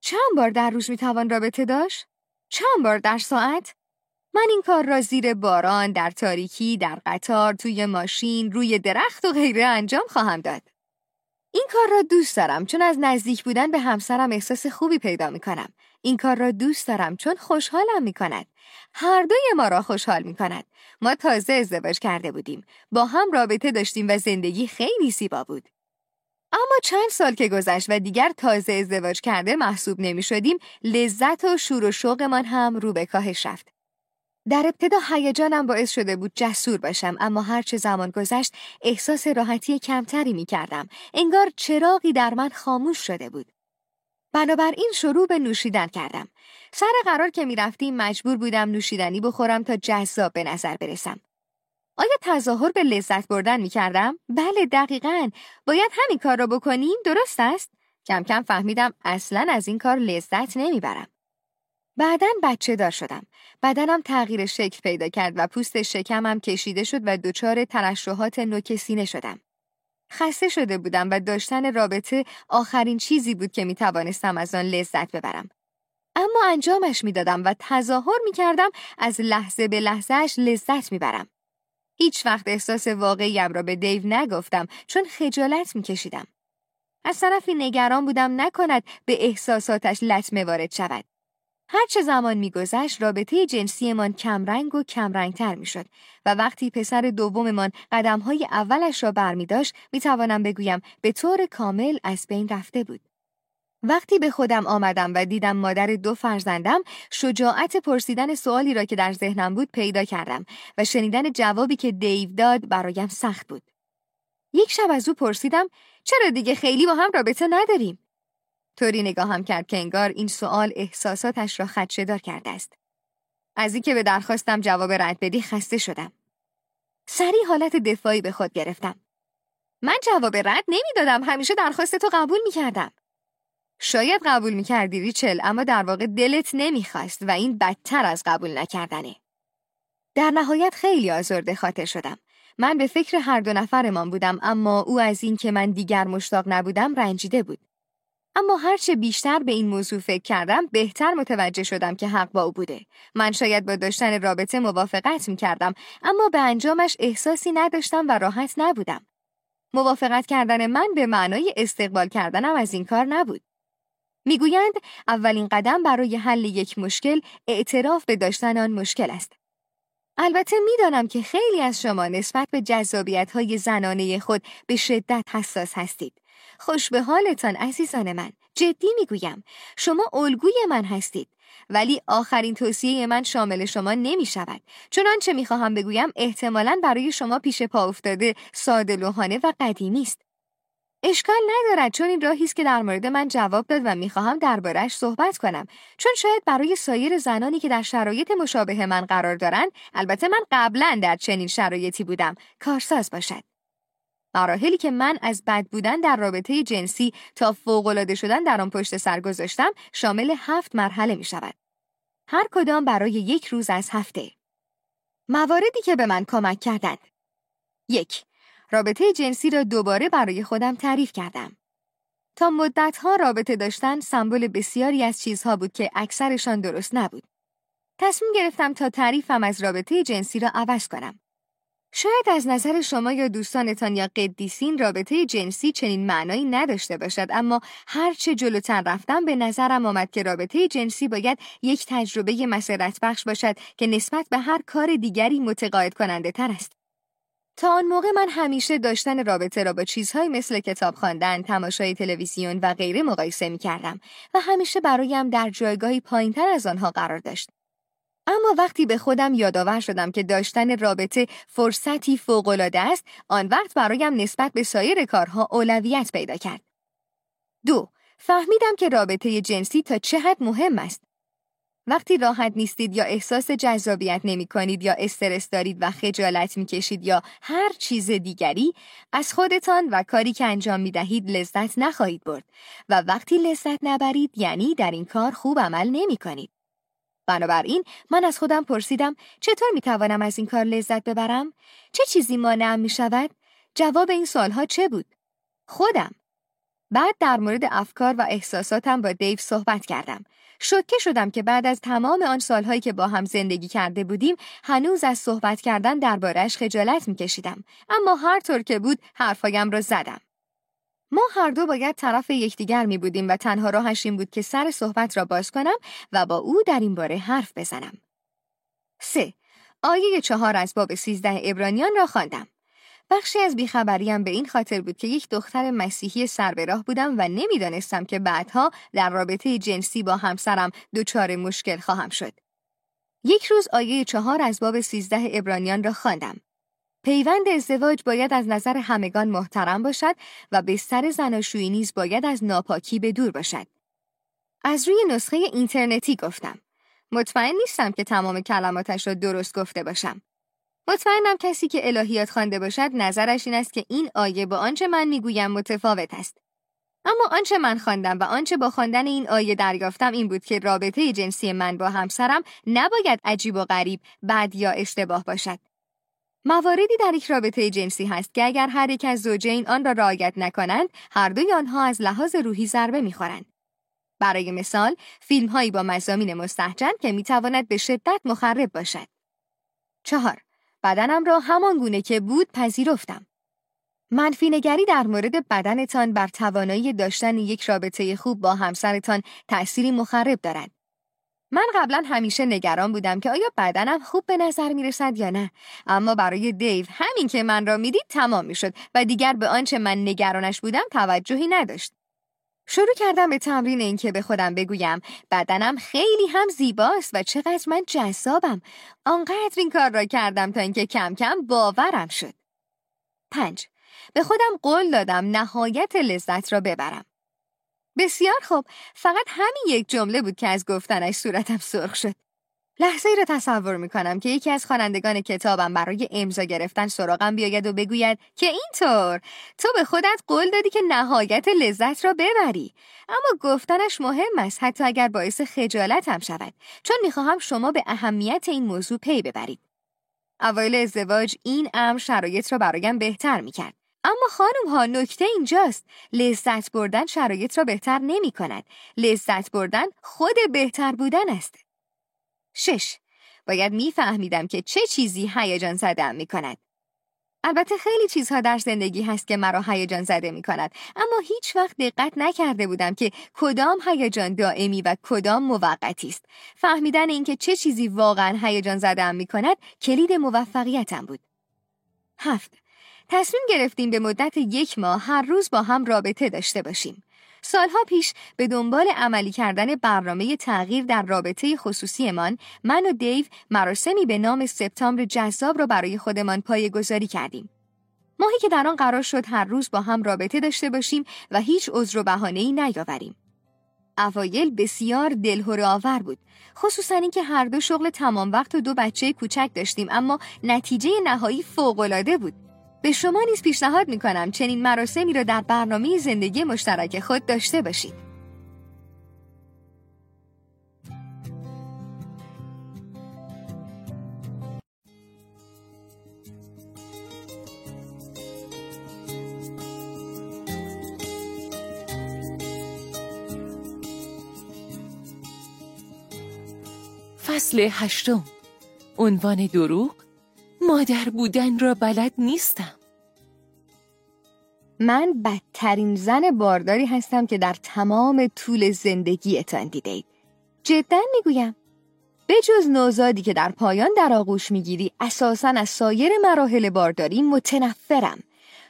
چند بار در روز می‌توان رابطه داشت؟ چند بار در ساعت؟ من این کار را زیر باران، در تاریکی، در قطار، توی ماشین، روی درخت و غیره انجام خواهم داد. این کار را دوست دارم چون از نزدیک بودن به همسرم احساس خوبی پیدا می کنم. این کار را دوست دارم چون خوشحالم می کند. هر دوی ما را خوشحال می کند. ما تازه ازدواج کرده بودیم. با هم رابطه داشتیم و زندگی خیلی زیبا بود. اما چند سال که گذشت و دیگر تازه ازدواج کرده محسوب نمی شدیم لذت و شور و شوقمان هم رو به کاهش رفت. در ابتدا هیجانم باعث شده بود جسور باشم اما هرچه زمان گذشت احساس راحتی کمتری می کردم. انگار چراغی در من خاموش شده بود. بنابراین شروع به نوشیدن کردم. سر قرار که می رفتیم مجبور بودم نوشیدنی بخورم تا جذاب به نظر برسم. آیا تظاهر به لذت بردن می کردم؟ بله دقیقا. باید همین کار را بکنیم درست است؟ کم کم فهمیدم اصلا از این کار لذت نمی‌برم. بعدا بچه دار شدم. بدنم تغییر شکل پیدا کرد و پوست شکمم کشیده شد و دچار ترشحات نوک سینه شدم. خسته شده بودم و داشتن رابطه آخرین چیزی بود که می توانستم از آن لذت ببرم. اما انجامش می‌دادم و تظاهر می کردم از لحظه به لحظهش لذت می‌برم. هیچ وقت احساس واقعیم را به دیو نگفتم چون خجالت می کشیدم. از طرفی نگران بودم نکند به احساساتش لطمه وارد شود. هرچه زمان میگذشت رابطه جنسیمان کمرنگ و کمرنگتر می‌شد و وقتی پسر دوممان قدمهای اولش را برمیداشت می‌توانم بگویم به طور کامل از بین رفته بود. وقتی به خودم آمدم و دیدم مادر دو فرزندم شجاعت پرسیدن سوالی را که در ذهنم بود پیدا کردم و شنیدن جوابی که دیو داد برایم سخت بود. یک شب از او پرسیدم چرا دیگه خیلی با هم رابطه نداریم؟ طوری نگاهم کرد که انگار این سوال احساساتش را خدشدار کرده است. از اینکه به درخواستم جواب رد بدی خسته شدم. سری حالت دفاعی به خود گرفتم. من جواب رد نمی‌دادم همیشه درخواست تو قبول می‌کردم. شاید قبول می‌کردی ریچل اما در واقع دلت نمی‌خواست و این بدتر از قبول نکردنه. در نهایت خیلی آزرده خاطر شدم. من به فکر هر دو نفرمان بودم اما او از این که من دیگر مشتاق نبودم رنجیده بود. اما هرچه بیشتر به این موضوع فکر کردم بهتر متوجه شدم که حق با او بوده. من شاید با داشتن رابطه موافقت می کردم اما به انجامش احساسی نداشتم و راحت نبودم. موافقت کردن من به معنای استقبال کردنم از این کار نبود. می‌گویند اولین قدم برای حل یک مشکل اعتراف به داشتن آن مشکل است. البته می‌دانم که خیلی از شما نسبت به جذابیت های زنانه خود به شدت حساس هستید. خوش به حالتان عزیزان من. جدی می‌گویم شما الگوی من هستید. ولی آخرین توصیه من شامل شما نمی شود. چون آنچه می خواهم بگویم احتمالا برای شما پیش پا افتاده ساده لوحانه و قدیمی است. اشکال ندارد چون این راهی است که در مورد من جواب داد و می‌خواهم دربارهش صحبت کنم. چون شاید برای سایر زنانی که در شرایط مشابه من قرار دارند البته من قبلا در چنین شرایطی بودم. کارساز باشد. مراحلی که من از بد بودن در رابطه جنسی تا فوقالعاده شدن در آن پشت سر گذاشتم شامل هفت مرحله می شود. هر کدام برای یک روز از هفته. مواردی که به من کمک کردند. یک رابطه جنسی را دوباره برای خودم تعریف کردم. تا مدتها رابطه داشتن سمبل بسیاری از چیزها بود که اکثرشان درست نبود. تصمیم گرفتم تا تعریفم از رابطه جنسی را عوض کنم. شاید از نظر شما یا دوستانتان یا قدیسین رابطه جنسی چنین معنایی نداشته باشد اما هرچه جلوتر رفتم به نظرم آمد که رابطه جنسی باید یک تجربه مسرت بخش باشد که نسبت به هر کار دیگری متقاعد کننده تر است. تا آن موقع من همیشه داشتن رابطه را با چیزهایی مثل کتاب خواندن، تماشای تلویزیون و غیره مقایسه می کردم و همیشه برایم در جایگاهی پایینتر از آنها قرار داشت. اما وقتی به خودم یادآور شدم که داشتن رابطه فرصتی فوق‌العاده است، آن وقت برایم نسبت به سایر کارها اولویت پیدا کرد. دو، فهمیدم که رابطه جنسی تا چه حد مهم است. وقتی راحت نیستید یا احساس جذابیت نمی کنید یا استرس دارید و خجالت می کشید یا هر چیز دیگری از خودتان و کاری که انجام می دهید لذت نخواهید برد و وقتی لذت نبرید یعنی در این کار خوب عمل نمی کنید. بنابراین من از خودم پرسیدم چطور می توانم از این کار لذت ببرم؟ چه چیزی مانعم می شود؟ جواب این سالها چه بود؟ خودم. بعد در مورد افکار و احساساتم با دیو صحبت کردم. شکه شدم که بعد از تمام آن سالهایی که با هم زندگی کرده بودیم هنوز از صحبت کردن دربارهش خجالت میکشیدم اما هر طور که بود حرفایم را زدم ما هر دو باید طرف یکدیگر می بودیم و تنها راهش این بود که سر صحبت را باز کنم و با او در این باره حرف بزنم. 3. آیه چهار از باب سیزده ابرانیان را خواندم. بخشی از بیخبریم به این خاطر بود که یک دختر مسیحی سر به راه بودم و نمی‌دانستم که بعدها در رابطه جنسی با همسرم دچار مشکل خواهم شد. یک روز آیه چهار از باب سیزده ابرانیان را خواندم. پیوند ازدواج باید از نظر همگان محترم باشد و بستر زناشویی نیز باید از ناپاکی به دور باشد. از روی نسخه اینترنتی گفتم. مطمئن نیستم که تمام کلماتش را درست گفته باشم. مطمئنم کسی که الهیات خوانده باشد نظرش این است که این آیه با آنچه من می‌گویم متفاوت است. اما آنچه من خواندم و آنچه با خواندن این آیه دریافتم این بود که رابطه جنسی من با همسرم نباید عجیب و غریب، بد یا اشتباه باشد. مواردی در یک رابطه جنسی هست که اگر هر یک از زوجین آن را رعایت نکنند هر دوی آنها از لحاظ روحی ضربه می‌خورند. برای مثال فیلم هایی با مزامین مستحجن که می‌تواند به شدت مخرب باشد. چهار بدنم را همان گونه که بود پذیرفتم. منفی نگری در مورد بدنتان بر توانایی داشتن یک رابطه خوب با همسرتان تأثیری مخرب دارد. من قبلا همیشه نگران بودم که آیا بدنم خوب به نظر می رسد یا نه. اما برای دیو همین که من را می‌دید تمام می‌شد و دیگر به آنچه من نگرانش بودم توجهی نداشت. شروع کردم به تمرین این که به خودم بگویم بدنم خیلی هم زیباست و چقدر من جذابم. آنقدر این کار را کردم تا اینکه کم کم باورم شد. پنج. به خودم قول دادم نهایت لذت را ببرم. بسیار خوب. فقط همین یک جمله بود که از گفتنش صورتم سرخ شد. لحظه ای را تصور می کنم که یکی از خوانندگان کتابم برای امضا گرفتن سراغم بیاید و بگوید که اینطور. تو به خودت قول دادی که نهایت لذت را ببری. اما گفتنش مهم است حتی اگر باعث خجالت هم شود چون می‌خواهم شما به اهمیت این موضوع پی ببرید. اوایل ازدواج این امر شرایط را برایم بهتر می‌کرد. اما خانم ها نکته اینجاست. لذت بردن شرایط را بهتر نمی کند لذت بردن خود بهتر بودن است. شش. باید میفهمیدم که چه چیزی هیجان زدم می کند البته خیلی چیزها در زندگی هست که مرا هیجان زده می کند اما هیچ وقت دقت نکرده بودم که کدام هیجان دائمی و کدام موقتی است. فهمیدن اینکه چه چیزی واقعا هیجان زده می کند کلید موفقیتم بود. هفت. تصمیم گرفتیم به مدت یک ماه هر روز با هم رابطه داشته باشیم سالها پیش به دنبال عملی کردن برنامه تغییر در رابطه خصوصیمان من و دیو مراسمی به نام سپتامبر جذاب را برای خودمان گذاری کردیم. ماهی که در آن قرار شد هر روز با هم رابطه داشته باشیم و هیچ عذر و بهانه‌ای نیاوریم. اوایل بسیار دلهره آور بود خصوصا اینکه هر دو شغل تمام وقت و دو بچه کوچک داشتیم اما نتیجه نهایی فوق‌العاده بود به شما نیز پیشنهاد می کنم چنین مراسمی را در برنامه زندگی مشترک خود داشته باشید. فصل هشتم عنوان دروغ مادر بودن را بلد نیستم. من بدترین زن بارداری هستم که در تمام طول زندگیتان دیدید جدا می‌گویم به جز نوزادی که در پایان در آغوش می‌گیری اساسا از سایر مراحل بارداری متنفرم.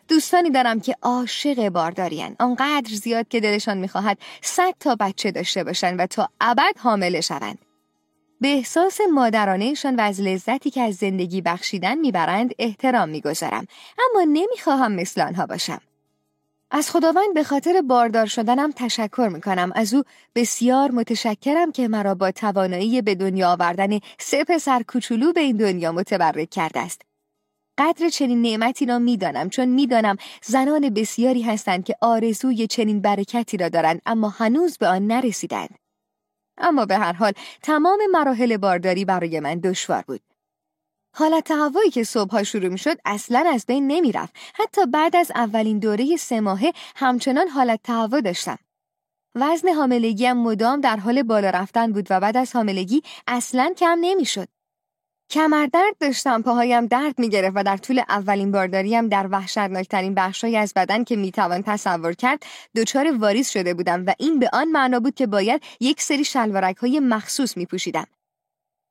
دوستانی دارم که عاشق باردارین آنقدر زیاد که دلشان می‌خواهد صد تا بچه داشته باشند و تا ابد حامله شوند. به احساس مادرانهشان و از لذتی که از زندگی بخشیدن می‌برند احترام می‌گذارم. اما نمی‌خواهم مثل آنها باشم. از خداوند به خاطر باردار شدنم تشکر می‌کنم. از او بسیار متشکرم که مرا با توانایی به دنیا آوردن سه پسر کوچولو به این دنیا متبرک کرده است. قدر چنین نعمتی را می‌دانم چون می‌دانم زنان بسیاری هستند که آرزوی چنین برکتی را دارند اما هنوز به آن نرسیدند. اما به هر حال تمام مراحل بارداری برای من دشوار بود. حالت تهوعی که صبحها شروع می شد اصلا از بین نمی رفت. حتی بعد از اولین دوره سه ماهه همچنان حالت تهوع داشتم. وزن حاملگیم مدام در حال بالا رفتن بود و بعد از حاملگی اصلا کم نمی شد. کمردرد داشتم پاهایم درد می‌گرفت و در طول اولین بارداریم در وحشتناکترین بخشهایی از بدن که می‌توان تصور کرد دچار واریز شده بودم و این به آن معنا بود که باید یک سری شلوارک های مخصوص میپوشیدم.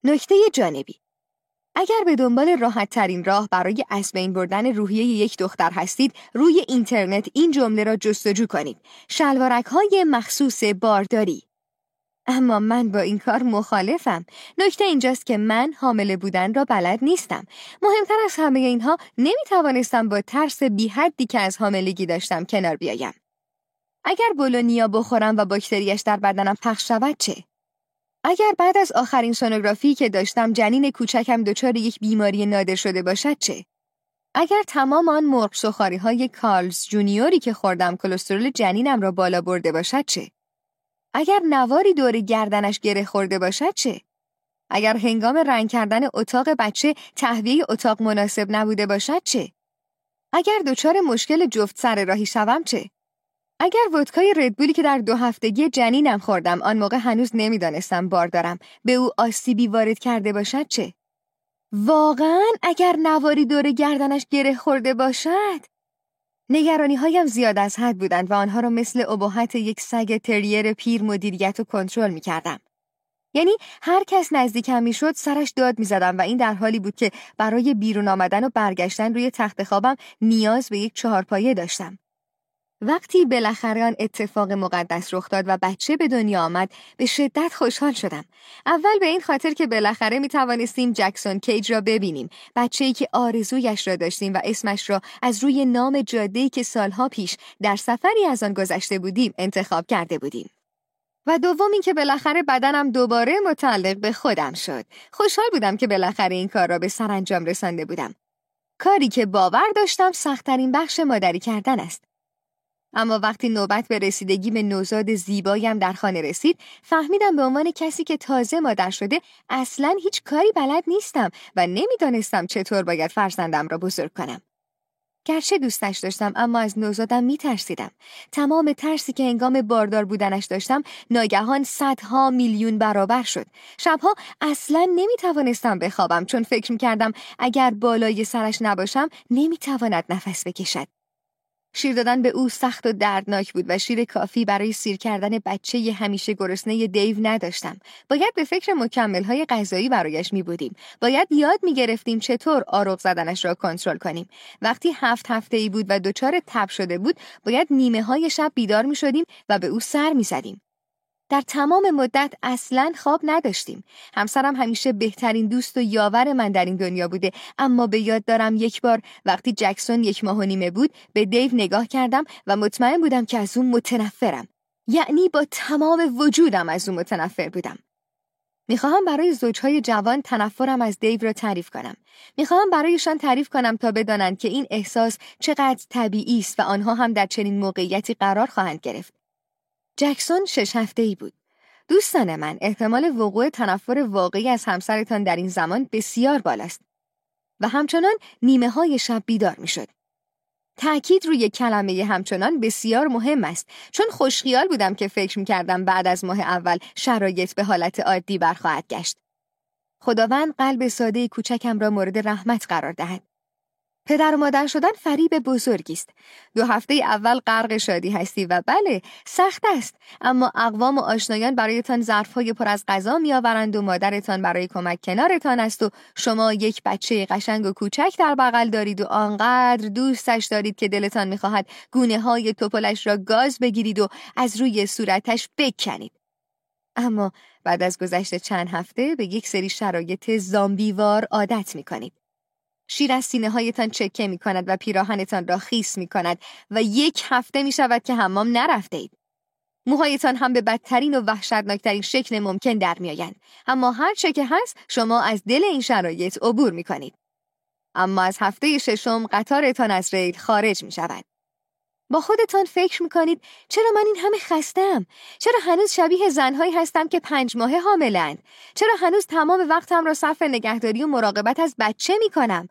نکته جانبی. اگر به دنبال راحت ترین راه برای از بین بردن روحیه یک دختر هستید روی اینترنت این جمله را جستجو کنید. شلوارک های مخصوص بارداری. اما من با این کار مخالفم. نکته اینجاست که من حامله بودن را بلد نیستم. مهمتر از همه اینها نمی توانستم با ترس بی حدی که از حاملگی داشتم کنار بیایم. اگر بولونیا بخورم و باکتریاش در بدنم پخش شود چه؟ اگر بعد از آخرین سونوگرافی که داشتم جنین کوچکم دچار یک بیماری نادر شده باشد چه؟ اگر تمام آن مرغ های کارلز جونیوری که خوردم کلسترول جنینم را بالا برده باشد چه؟ اگر نواری دور گردنش گره خورده باشد چه؟ اگر هنگام رنگ کردن اتاق بچه تهویه اتاق مناسب نبوده باشد چه؟ اگر دچار مشکل جفت سر راهی شوم چه؟ اگر ودکای ردبولی که در دو هفتگی جنینم خوردم آن موقع هنوز نمی‌دانستم بار دارم به او آسیبی وارد کرده باشد چه؟ واقعا اگر نواری دور گردنش گره خورده باشد نگرانی هایم زیاد از حد بودند و آنها را مثل ابهت یک سگ تریر پیر مدیریت و کنترل می کردم. یعنی هر کس نزدیکم می شد سرش داد می زدم و این در حالی بود که برای بیرون آمدن و برگشتن روی تخت خوابم نیاز به یک چهارپایه داشتم. وقتی بالاخره آن اتفاق مقدس رخ داد و بچه به دنیا آمد به شدت خوشحال شدم. اول به این خاطر که بالاخره می توانستیم جکسون کیج را ببینیم. بچه ای که آرزویش را داشتیم و اسمش را از روی نام جاده که سالها پیش در سفری از آن گذشته بودیم انتخاب کرده بودیم. و دوم اینکه بالاخره بدنم دوباره متعلق به خودم شد. خوشحال بودم که بالاخره این کار را به سرانجام رسانده بودم. کاری که باور داشتم سختترین بخش مادری کردن است. اما وقتی نوبت به رسیدگی به نوزاد زیبایم در خانه رسید فهمیدم به عنوان کسی که تازه مادر شده اصلا هیچ کاری بلد نیستم و نمی‌دانستم چطور باید فرزندم را بزرگ کنم. گرچه دوستش داشتم اما از نوزادم میترسیدم. تمام ترسی که انگام باردار بودنش داشتم ناگهان صدها میلیون برابر شد. شبها اصلا نمی‌توانستم بخوابم چون فکر می‌کردم اگر بالای سرش نباشم نمی‌تواند نفس بکشد. شیر دادن به او سخت و دردناک بود و شیر کافی برای سیر کردن بچه ی همیشه گرسنه دیو نداشتم. باید به فکر مکمل های غذایی برایش می بودیم. باید یاد می گرفتیم چطور آروغ زدنش را کنترل کنیم. وقتی هفت هفته ای بود و دچار تب شده بود، باید نیمه های شب بیدار می شدیم و به او سر می زدیم. در تمام مدت اصلا خواب نداشتیم. همسرم همیشه بهترین دوست و یاور من در این دنیا بوده اما به یاد دارم یک بار وقتی جکسون یک ماه و نیمه بود به دیو نگاه کردم و مطمئن بودم که از اون متنفرم. یعنی با تمام وجودم از اون متنفر بودم. می‌خواهم برای زوجهای جوان تنفرم از دیو را تعریف کنم. می‌خواهم برایشان تعریف کنم تا بدانند که این احساس چقدر طبیعی است و آنها هم در چنین موقعیتی قرار خواهند گرفت. جکسون شش هفته ای بود. دوستان من احتمال وقوع تنفر واقعی از همسرتان در این زمان بسیار بالاست و همچنان نیمه های شب بیدار می شد. تأکید روی کلمه همچنان بسیار مهم است چون خوشخیال بودم که فکر می کردم بعد از ماه اول شرایط به حالت عادی برخواهد گشت. خداوند قلب ساده کوچکم را مورد رحمت قرار دهد. پدر و مادر شدن فریب بزرگی است. دو هفته اول غرق شادی هستی و بله سخت است اما اقوام و آشنایان برایتان ظرفهای پر از غذا میآورند و مادرتان برای کمک کنارتان است و شما یک بچه قشنگ و کوچک در بغل دارید و آنقدر دوستش دارید که دلتان می‌خواهد گونه های توپلش را گاز بگیرید و از روی صورتش بکنید. اما بعد از گذشت چند هفته به یک سری شرایط زامبیوار عادت می کنید. شیر از سینه هایتان چکه می کند و پیراهنتان را خیس می کند و یک هفته می شود که حمام نرفته اید. موهایتان هم به بدترین و وحشتناکترین شکل ممکن در میآیند اما هر چه که هست شما از دل این شرایط عبور می کنید. اما از هفته ششم قطارتان از ریل خارج می شود. با خودتان فکر می کنید چرا من این همه خستم؟ چرا هنوز شبیه زنهایی هستم که پنج ماه حاملند؟ چرا هنوز تمام وقتم را صرف نگهداری و مراقبت از بچه می کنم؟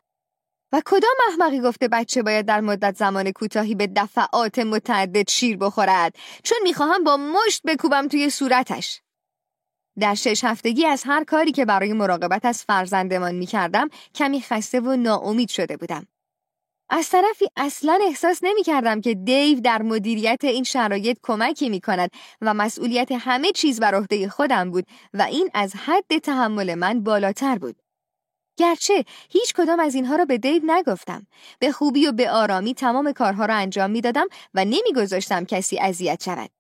و کدام احمقی گفته بچه باید در مدت زمان کوتاهی به دفعات متعدد شیر بخورد؟ چون می‌خواهم با مشت بکوبم توی صورتش. در شش هفتگی از هر کاری که برای مراقبت از فرزندمان می‌کردم کمی خسته و ناامید شده بودم. از طرفی اصلا احساس نمی کردم که دیو در مدیریت این شرایط کمکی می کند و مسئولیت همه چیز بر عهده خودم بود و این از حد تحمل من بالاتر بود. گرچه هیچ کدام از اینها را به دیو نگفتم. به خوبی و به آرامی تمام کارها را انجام می‌دادم و نمیگذاشتم کسی اذیت شود.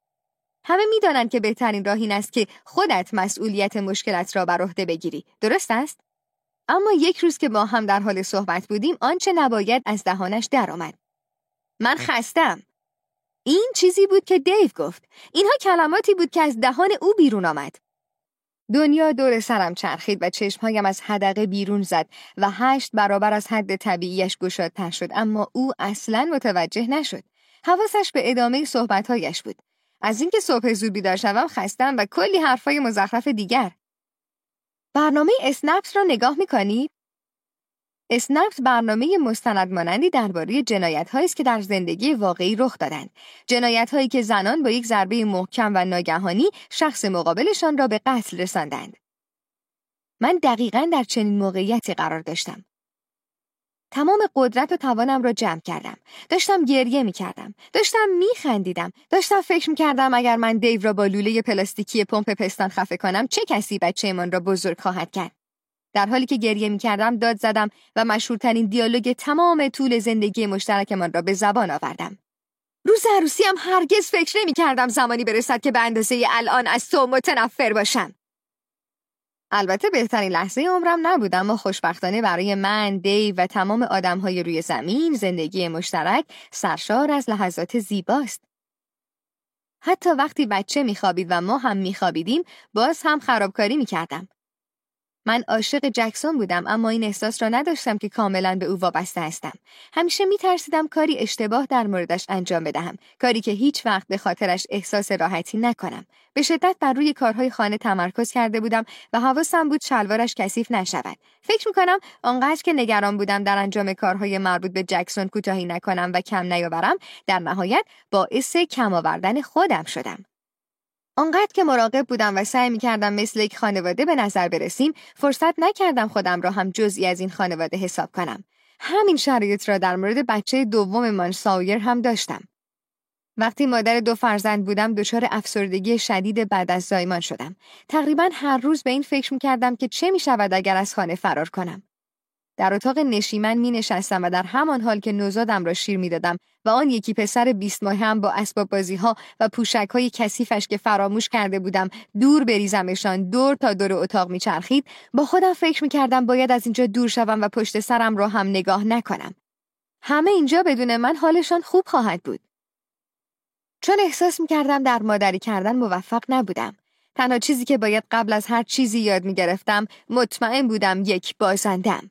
همه می‌دانند که بهترین راه این است که خودت مسئولیت مشکلت را بر عهده بگیری. درست است؟ اما یک روز که با هم در حال صحبت بودیم آنچه نباید از دهانش درآمد. من خستم. این چیزی بود که دیو گفت. اینها کلماتی بود که از دهان او بیرون آمد. دنیا دور سرم چرخید و چشمهایم از حدقه بیرون زد و هشت برابر از حد طبیعیش گشادتر شد اما او اصلا متوجه نشد. حواسش به ادامه صحبتهایش بود. از اینکه صبح زود بیدار شوم خستم و کلی حرفای مزخرف دیگر. برنامه اسنپس را نگاه می‌کنید؟ اسنپس برنامه مستند مانندی درباره جنایت است که در زندگی واقعی رخ دادند. جنایت هایی که زنان با یک ضربه محکم و ناگهانی شخص مقابلشان را به قتل رساندند. من دقیقا در چنین موقعیتی قرار داشتم. تمام قدرت و توانم را جمع کردم. داشتم گریه می کردم. داشتم می خندیدم. داشتم فکر می کردم اگر من دیو را با لوله پلاستیکی پمپ پستان خفه کنم چه کسی بچه من را بزرگ خواهد کرد. در حالی که گریه می کردم داد زدم و مشهورترین دیالوگ تمام طول زندگی مشترکمان را به زبان آوردم. روز عروسی هم هرگز فکر نمی کردم زمانی برسد که به اندازه الان از تو متنفر باشم. البته بهترین لحظه عمرم نبود اما خوشبختانه برای من، دیو و تمام آدمهای روی زمین زندگی مشترک سرشار از لحظات زیباست. حتی وقتی بچه میخوابید و ما هم میخوابیدیم باز هم خرابکاری می‌کردم. من عاشق جکسون بودم اما این احساس را نداشتم که کاملا به او وابسته هستم. همیشه میترسیدم کاری اشتباه در موردش انجام بدهم، کاری که هیچ وقت به خاطرش احساس راحتی نکنم. به شدت بر روی کارهای خانه تمرکز کرده بودم و حواسم بود شلوارش کثیف نشود. فکر می‌کنم آنقدر که نگران بودم در انجام کارهای مربوط به جکسون کوتاهی نکنم و کم نیاورم، در نهایت باعث کم آوردن خودم شدم. آنقدر که مراقب بودم و سعی می کردم مثل یک خانواده به نظر برسیم فرصت نکردم خودم را هم جزئی از این خانواده حساب کنم. همین شرایط را در مورد بچه دوممان ساویر هم داشتم. وقتی مادر دو فرزند بودم دچار افسردگی شدید بعد از زایمان شدم. تقریبا هر روز به این فکر می کردم که چه می شود اگر از خانه فرار کنم. در اتاق نشیمن می نشستم و در همان حال که نوزادم را شیر می دادم و آن یکی پسر بیست ماه هم با اسباب بازی ها و پوشک های کثیفش که فراموش کرده بودم دور بریزمشان دور تا دور اتاق می چرخید با خودم فکر می کردم باید از اینجا دور شوم و پشت سرم را هم نگاه نکنم. همه اینجا بدون من حالشان خوب خواهد بود. چون احساس می کردم در مادری کردن موفق نبودم. تنها چیزی که باید قبل از هر چیزی یاد می گرفتم مطمئن بودم یک بازندم.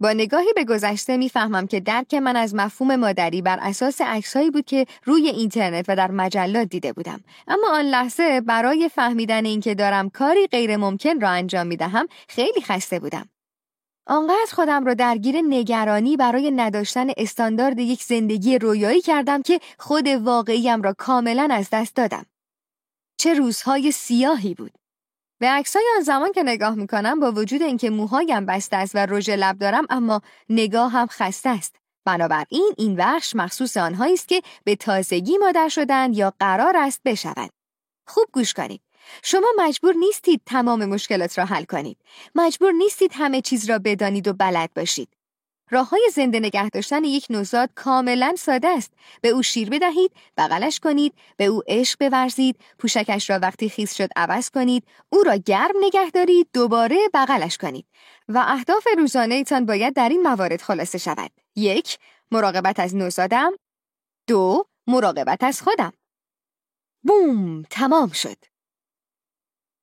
با نگاهی به گذشته می‌فهمم که درک من از مفهوم مادری بر اساس عکسهایی بود که روی اینترنت و در مجلات دیده بودم. اما آن لحظه برای فهمیدن اینکه دارم کاری غیر ممکن را انجام می دهم خیلی خسته بودم. آنقدر خودم را درگیر نگرانی برای نداشتن استاندارد یک زندگی رویایی کردم که خود واقعیم را کاملا از دست دادم. چه روزهای سیاهی بود. به عکسای آن زمان که نگاه می‌کنم با وجود اینکه موهایم بسته است و رژ لب دارم اما نگاه هم خسته است. بنابراین این بخش مخصوص آنهایی است که به تازگی مادر شدن یا قرار است بشوند خوب گوش کنید. شما مجبور نیستید تمام مشکلات را حل کنید. مجبور نیستید همه چیز را بدانید و بلد باشید. راه های زنده نگه داشتن یک نوزاد کاملا ساده است. به او شیر بدهید، بغلش کنید، به او عشق بورزید، پوشکش را وقتی خیس شد عوض کنید، او را گرم نگه دارید، دوباره بغلش کنید. و اهداف روزانه ایتان باید در این موارد خلاصه شود. یک، مراقبت از نوزادم. دو، مراقبت از خودم. بوم، تمام شد.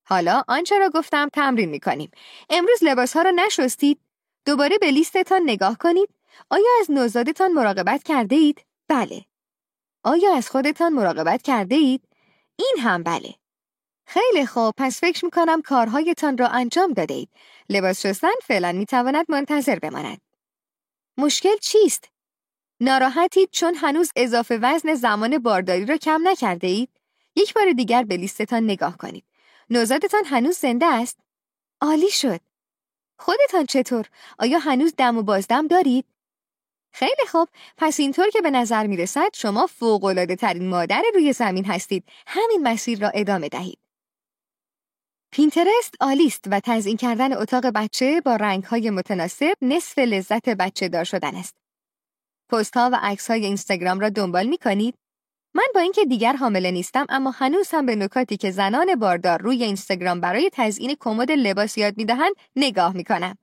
حالا آنچه را گفتم تمرین می کنیم. امروز لباس ها را نشستید دوباره به لیستتان نگاه کنید. آیا از نوزادتان مراقبت کرده اید؟ بله. آیا از خودتان مراقبت کرده اید؟ این هم بله. خیلی خوب پس فکر می‌کنم کارهایتان را انجام داده اید. لباس شستن فعلا می‌تواند منتظر بماند. مشکل چیست؟ ناراحتید چون هنوز اضافه وزن زمان بارداری را کم نکرده اید؟ یک بار دیگر به لیستتان نگاه کنید. نوزادتان هنوز زنده است؟ عالی شد. خودتان چطور؟ آیا هنوز دم و بازدم دارید؟ خیلی خوب. پس اینطور که به نظر می رسد شما فوقلاده ترین مادر روی زمین هستید. همین مسیر را ادامه دهید. پینترست آلیست و تزیین کردن اتاق بچه با رنگ های متناسب نصف لذت بچه دار شدن است. پست ها و عکس های اینستاگرام را دنبال می کنید من با اینکه دیگر حامله نیستم اما هنوز هم به نکاتی که زنان باردار روی اینستاگرام برای تزیین کمد لباس یاد می‌دهند نگاه می‌کنم.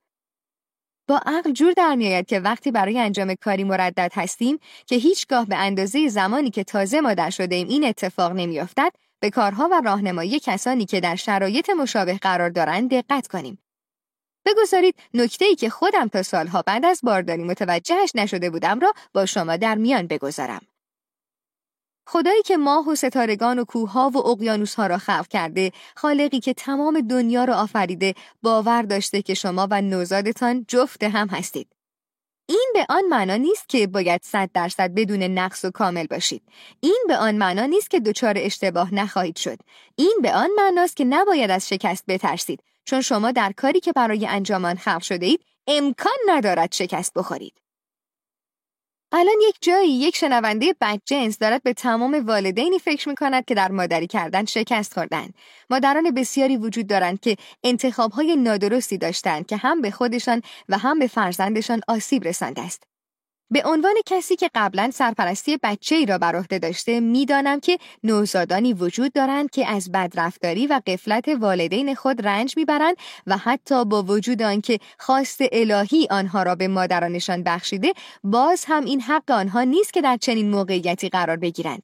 با عقل جور در میآید که وقتی برای انجام کاری مردد هستیم که هیچگاه به اندازه زمانی که تازه مادر شده ایم این اتفاق نمیافتد به کارها و راهنمایی کسانی که در شرایط مشابه قرار دارند دقت کنیم. بگذارید نکته ای که خودم تا سالها بعد از بارداری متوجهش نشده بودم را با شما در میان بگذارم. خدایی که ماه و ستارگان و کوهها و اقیانوسها را خلق کرده، خالقی که تمام دنیا را آفریده، باور داشته که شما و نوزادتان جفت هم هستید. این به آن معنا نیست که باید صد درصد بدون نقص و کامل باشید. این به آن معنا نیست که دچار اشتباه نخواهید شد. این به آن معناست که نباید از شکست بترسید چون شما در کاری که برای انجام آن خلق شده اید امکان ندارد شکست بخورید. الان یک جایی یک شنونده جنس دارد به تمام والدینی فکر می کند که در مادری کردن شکست خوردن. مادران بسیاری وجود دارند که انتخابهای نادرستی داشتند که هم به خودشان و هم به فرزندشان آسیب رسانده است. به عنوان کسی که قبلا سرپرستی بچه ای را بر عهده داشته می‌دانم که نوزادانی وجود دارند که از بدرفتاری و قفلت والدین خود رنج می‌برند و حتی با وجود آنکه خواست الهی آنها را به مادرانشان بخشیده باز هم این حق آنها نیست که در چنین موقعیتی قرار بگیرند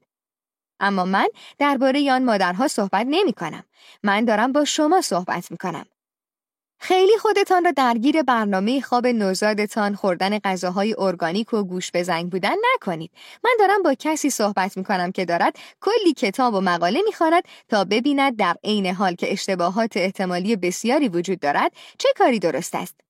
اما من درباره آن مادرها صحبت نمی کنم. من دارم با شما صحبت می کنم. خیلی خودتان را درگیر برنامه خواب نوزادتان خوردن غذاهای ارگانیک و گوش به زنگ بودن نکنید. من دارم با کسی صحبت می کنم که دارد کلی کتاب و مقاله می‌خواند تا ببیند در عین حال که اشتباهات احتمالی بسیاری وجود دارد چه کاری درست است.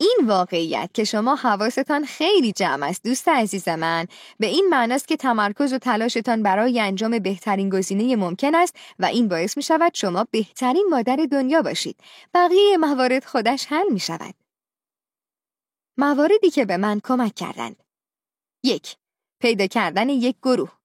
این واقعیت که شما حواستان خیلی جمع است دوست عزیز من. به این معناست که تمرکز و تلاشتان برای انجام بهترین گزینه ممکن است و این باعث می شود شما بهترین مادر دنیا باشید. بقیه موارد خودش حل می شود. مواردی که به من کمک کردند. یک پیدا کردن یک گروه.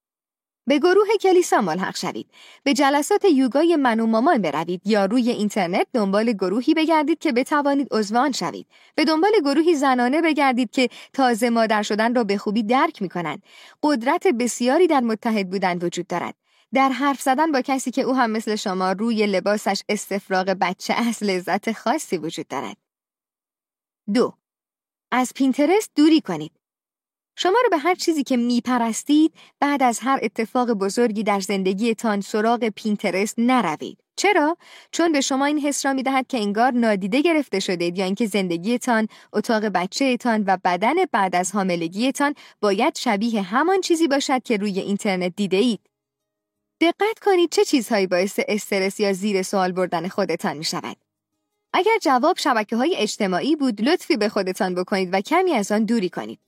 به گروه کلیسا ملحق شوید. به جلسات یوگای من و مامان بروید یا روی اینترنت دنبال گروهی بگردید که بتوانید عضو شوید. به دنبال گروهی زنانه بگردید که تازه مادر شدن را به خوبی درک می کنند. قدرت بسیاری در متحد بودن وجود دارد. در حرف زدن با کسی که او هم مثل شما روی لباسش استفراغ بچه از لذت خاصی وجود دارد. دو از پینترست دوری کنید. شما رو به هر چیزی که میپرستید بعد از هر اتفاق بزرگی در زندگیتان سراغ پینترست نروید. چرا؟ چون به شما این حس را می‌دهد که انگار نادیده گرفته شدید یا اینکه زندگیتان، اتاق بچهتان و بدن بعد از حاملگیتان باید شبیه همان چیزی باشد که روی اینترنت دیده اید. دقت کنید چه چیزهایی باعث استرس یا زیر سوال بردن خودتان می شود. اگر جواب شبکه های اجتماعی بود لطفی به خودتان بکنید و کمی از آن دوری کنید.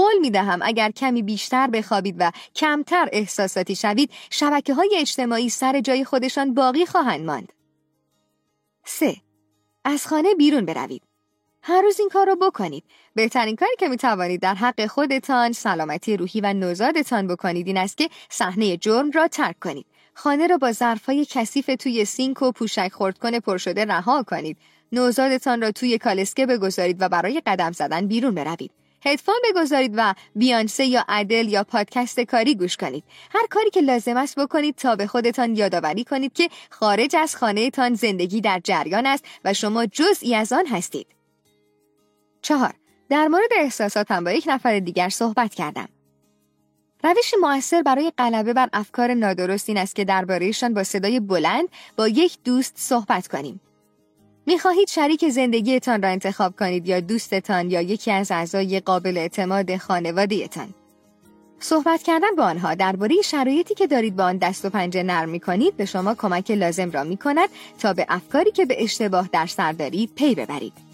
قول می دهم اگر کمی بیشتر بخوابید و کمتر احساساتی شوید شبکه های اجتماعی سر جای خودشان باقی خواهند ماند. 3. از خانه بیرون بروید. هر روز این کار رو بکنید. بهترین کاری که می توانید در حق خودتان، سلامتی روحی و نوزادتان بکنید این است که صحنه جرم را ترک کنید. خانه را با ظرفای کثیف توی سینک و پوشک خردکن پر شده رها کنید. نوزادتان را توی کالسکه بگذارید و برای قدم زدن بیرون بروید. هدفون بگذارید و بیانسه یا ادل یا پادکست کاری گوش کنید. هر کاری که لازم است بکنید تا به خودتان یادآوری کنید که خارج از خانهتان زندگی در جریان است و شما جزئی از آن هستید. چهار در مورد احساساتم با یک نفر دیگر صحبت کردم. روش موثر برای غلبه بر افکار نادرست این است که دربارهشان با صدای بلند با یک دوست صحبت کنیم. می‌خواهید شریک زندگیتان را انتخاب کنید یا دوستتان یا یکی از اعضای قابل اعتماد خانوادهتان. صحبت کردن با آنها درباره شرایطی که دارید با آن دست و پنجه نرم کنید به شما کمک لازم را می کند تا به افکاری که به اشتباه در سر دارید پی ببرید.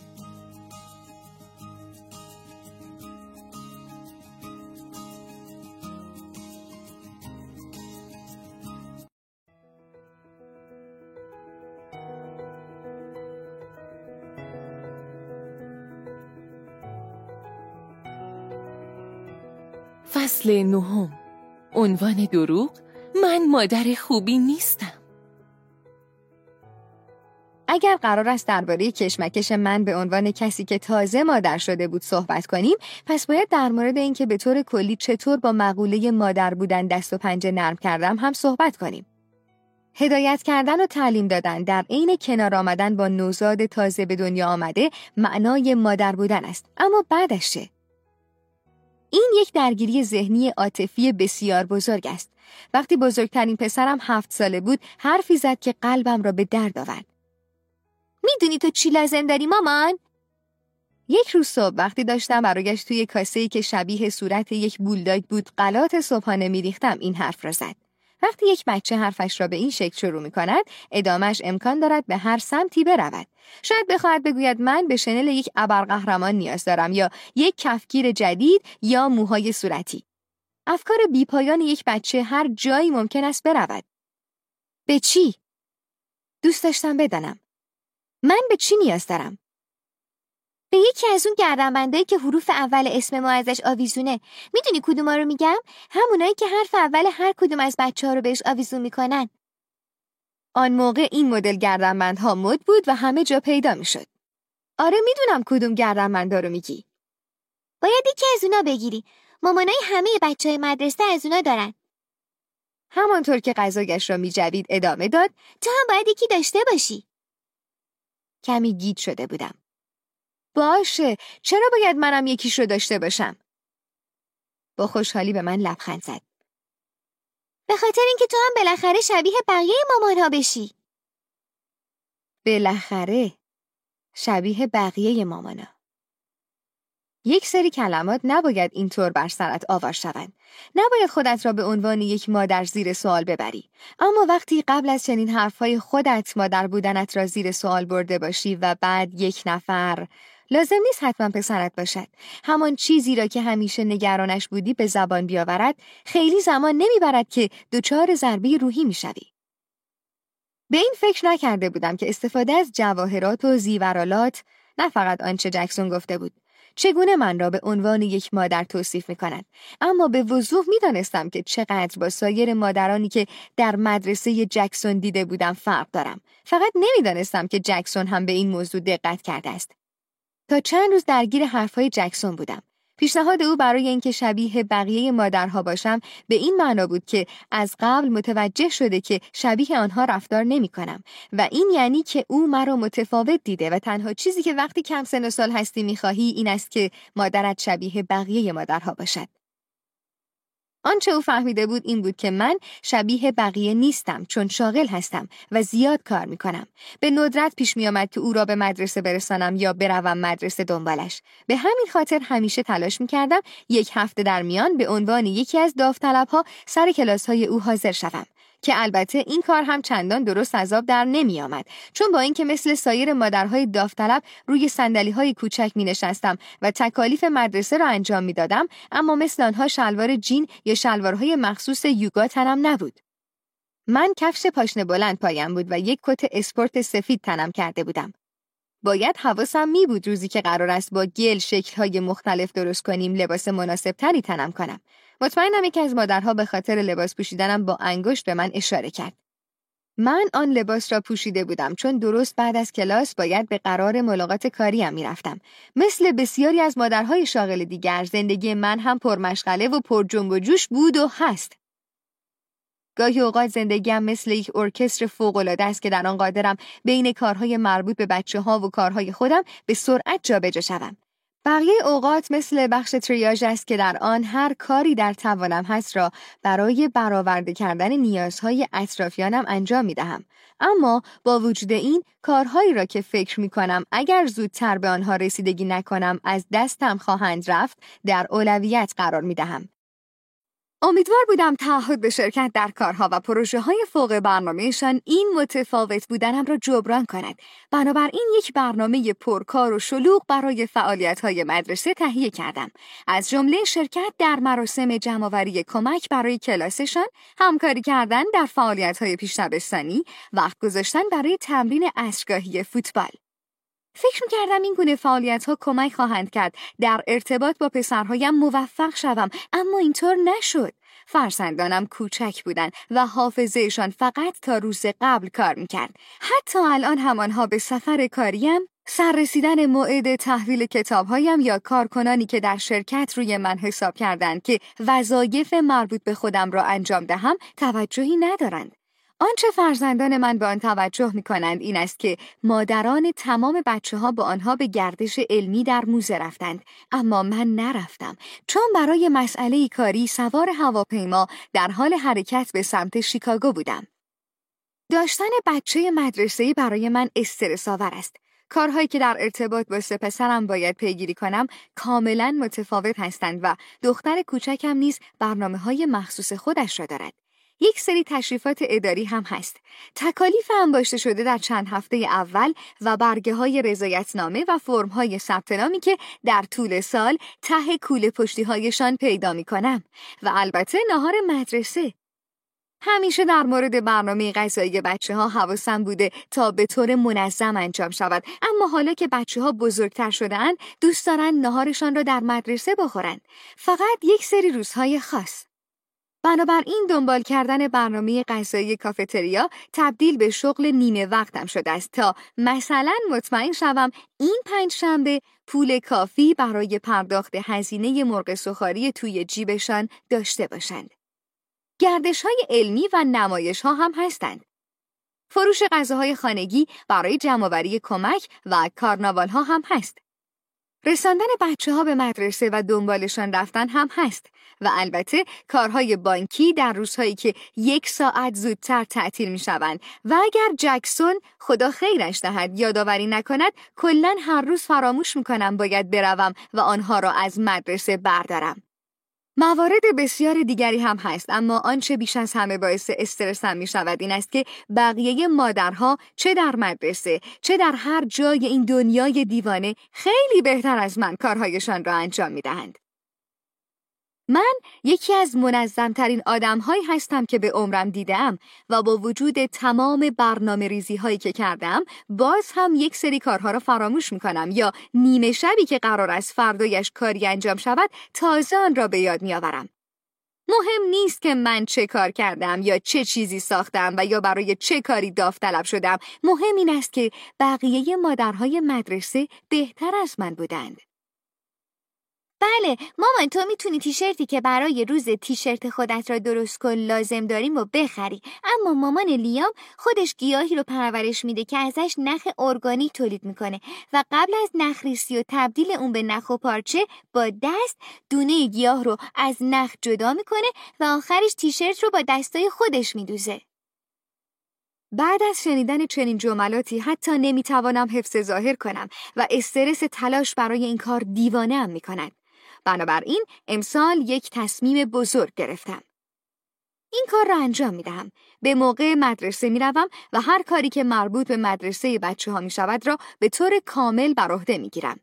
فصل نهم. عنوان دروغ من مادر خوبی نیستم. اگر قرار است درباره کشمکش من به عنوان کسی که تازه مادر شده بود صحبت کنیم پس باید در مورد اینکه به طور کلی چطور با مقوله مادر بودن دست و پنجه نرم کردم هم صحبت کنیم. هدایت کردن و تعلیم دادن در عین کنار آمدن با نوزاد تازه به دنیا آمده معنای مادر بودن است. اما بعدش چه؟ این یک درگیری ذهنی عاطفی بسیار بزرگ است. وقتی بزرگترین پسرم هفت ساله بود حرفی زد که قلبم را به درد آورد. می‌دونی تو چی لازم داری مامان؟ یک روز صبح وقتی داشتم برایش توی کاسه که شبیه صورت یک بولداگ بود قلات صبحانه میریختم این حرف را زد. وقتی یک بچه حرفش را به این شکل شروع می کند، ادامش امکان دارد به هر سمتی برود. شاید بخواهد بگوید من به شنل یک ابرقهرمان نیاز دارم یا یک کفگیر جدید یا موهای صورتی. افکار بیپایان یک بچه هر جایی ممکن است برود. به چی؟ دوست داشتم بدانم. من به چی نیاز دارم؟ به یکی از اون گردنبندایی که حروف اول اسم ما ازش آویزونه. می‌دونی کدوما رو میگم؟ همونایی که حرف اول هر کدوم از بچه ها رو بهش آویزون می‌کنن. آن موقع این مدل گردنبندها مد بود و همه جا پیدا می‌شد. آره می‌دونم کدوم گردنبندا رو میگی. باید یکی از اونا بگیری. مامانای همه بچه های مدرسه از اونا دارن. همانطور که غذاگش را میجوید ادامه داد تو هم باید یکی داشته باشی. کمی گیت شده بودم. باشه. چرا باید منم یکیش رو داشته باشم؟ با خوشحالی به من لبخند زد. به خاطر اینکه تو هم بالاخره شبیه بقیه مامان ها بشی. بالاخره شبیه بقیه مامانا یک سری کلمات نباید اینطور بر سرت آور شوند. نباید خودت را به عنوان یک مادر زیر سوال ببری. اما وقتی قبل از چنین حرفهای خودت مادر بودنت را زیر سوال برده باشی و بعد یک نفر لازم نیست حتما پسرت باشد. همان چیزی را که همیشه نگرانش بودی به زبان بیاورد خیلی زمان نمی‌برد که دچار ضربه روحی می‌شوی. به این فکر نکرده بودم که استفاده از جواهرات و زیورالات نه فقط آنچه جکسون گفته بود چگونه من را به عنوان یک مادر توصیف می کند. اما به وضوح می دانستم که چقدر با سایر مادرانی که در مدرسه جکسون دیده بودم فرق دارم. فقط نمی‌دانستم که جکسون هم به این موضوع دقت کرده است. تا چند روز درگیر حرفهای جکسون بودم. پیشنهاد او برای اینکه شبیه بقیه مادرها باشم به این معنا بود که از قبل متوجه شده که شبیه آنها رفتار نمی کنم و این یعنی که او مرا متفاوت دیده و تنها چیزی که وقتی کم سن و سال هستی می‌خواهی این است که مادرت شبیه بقیه مادرها باشد. آنچه او فهمیده بود این بود که من شبیه بقیه نیستم چون شاغل هستم و زیاد کار می کنم. به ندرت پیش می آمد که او را به مدرسه برسانم یا بروم مدرسه دنبالش. به همین خاطر همیشه تلاش می کردم یک هفته در میان به عنوان یکی از داوطلبها سر کلاس های او حاضر شوم. که البته این کار هم چندان درست از آب در نمی آمد چون با اینکه مثل سایر مادرهای داوطلب روی سندلی های کوچک می نشستم و تکالیف مدرسه را انجام می دادم اما مثل آنها شلوار جین یا شلوارهای مخصوص یوگا تنم نبود. من کفش پاشنه بلند پایم بود و یک کت اسپورت سفید تنم کرده بودم. باید حواسم می بود روزی که قرار است با گل شکلهای مختلف درست کنیم لباس مناسب تری تنم کنم. مطمئنم یکی از مادرها به خاطر لباس پوشیدنم با انگشت به من اشاره کرد. من آن لباس را پوشیده بودم چون درست بعد از کلاس باید به قرار ملاقات کاریم می‌رفتم. مثل بسیاری از مادرهای شاغل دیگر زندگی من هم پرمشغله و پر جنب و جوش بود و هست. گاهی اوقات زندگیم مثل یک ارکستر فوق‌العاده است که در آن قادرم بین کارهای مربوط به بچه ها و کارهای خودم به سرعت جابجا شوم. بقیه اوقات مثل بخش تریاژ است که در آن هر کاری در توانم هست را برای برآورده کردن نیازهای اطرافیانم انجام می دهم. اما با وجود این کارهایی را که فکر می کنم اگر زودتر به آنها رسیدگی نکنم از دستم خواهند رفت در اولویت قرار می دهم. امیدوار بودم تعهد به شرکت در کارها و پروژه های فوق برنامهشان این متفاوت بودنم را جبران کند. بنابراین یک برنامه پرکار و شلوغ برای فعالیت های مدرسه تهیه کردم. از جمله شرکت در مراسم جمعآوری کمک برای کلاسشان، همکاری کردن در فعالیت های پیشتبستانی، وقت گذاشتن برای تمرین اسرگاهی فوتبال. فکر کردم این گونه فعالیت ها کمک خواهند کرد در ارتباط با پسرهایم موفق شوم اما اینطور نشد. فرزندانم کوچک بودند و حافظهشان فقط تا روز قبل کار می‌کرد. حتی الان همانها به سفر کاریم سررسیدن موعد تحویل کتابهایم یا کارکنانی که در شرکت روی من حساب کردند که وظایف مربوط به خودم را انجام دهم توجهی ندارند. آنچه فرزندان من به آن توجه می کنند این است که مادران تمام بچه ها با آنها به گردش علمی در موزه رفتند اما من نرفتم چون برای مسئله کاری سوار هواپیما در حال حرکت به سمت شیکاگو بودم. داشتن بچه مدرسه برای من استرس آور است. کارهایی که در ارتباط با سپسرم باید پیگیری کنم کاملا متفاوت هستند و دختر کوچکم نیز برنامه های مخصوص خودش را دارد. یک سری تشریفات اداری هم هست. تکالیف انباشته شده در چند هفته اول و برگه های رضایتنامه و فرم های ثبت نامی که در طول سال ته کوله پشتی هایشان پیدا می کنم و البته نهار مدرسه. همیشه در مورد برنامه غذایی بچه ها حواسم بوده تا به طور منظم انجام شود اما حالا که بچه ها بزرگتر شدن دوست دارن نهارشان را در مدرسه بخورند فقط یک سری روزهای خاص بنابراین دنبال کردن برنامه غذایی کافتریا تبدیل به شغل نیمه وقتم شده است تا مثلا مطمئن شوم این پنج شنبه پول کافی برای پرداخت هزینه مرغ سخاری توی جیبشان داشته باشند. گردش های علمی و نمایش ها هم هستند. فروش غذاهای خانگی برای جمعآوری کمک و کارناوال ها هم هست. رساندن بچه ها به مدرسه و دنبالشان رفتن هم هست و البته کارهای بانکی در روزهایی که یک ساعت زودتر تعطیل می شوند و اگر جکسون خدا خیرش دهد یادآوری نکند کلا هر روز فراموش می کنم باید بروم و آنها را از مدرسه بردارم. موارد بسیار دیگری هم هست اما آنچه بیش از همه باعث استرسم می شود این است که بقیه مادرها چه در مدرسه چه در هر جای این دنیای دیوانه خیلی بهتر از من کارهایشان را انجام می دهند. من یکی از منظمترین آدمهایی هستم که به عمرم دیدم و با وجود تمام برنامه ریزی هایی که کردم باز هم یک سری کارها را فراموش می‌کنم یا نیمه شبی که قرار است فردایش کاری انجام شود تازه آن را به یاد میآورم. مهم نیست که من چه کار کردم یا چه چیزی ساختم و یا برای چه کاری داوطلب شدم مهم این است که بقیه مادرهای مدرسه بهتر از من بودند. بله مامان تو می‌تونی تیشرتی که برای روز تیشرت خودت را درست کن لازم داریم و بخری اما مامان لیام خودش گیاهی رو پرورش میده که ازش نخ ارگانیک تولید می‌کنه و قبل از نخریسی و تبدیل اون به نخ و پارچه با دست دونه گیاه رو از نخ جدا می‌کنه و آخرش تیشرت رو با دستای خودش میدوزه بعد از شنیدن چنین جملاتی حتی نمی‌توانم حفظ ظاهر کنم و استرس تلاش برای این کار دیوانه هم می‌کند. بنابراین امسال یک تصمیم بزرگ گرفتم. این کار را انجام می دهم. به موقع مدرسه می روم و هر کاری که مربوط به مدرسه بچه ها می شود را به طور کامل بر عهده می گیرم.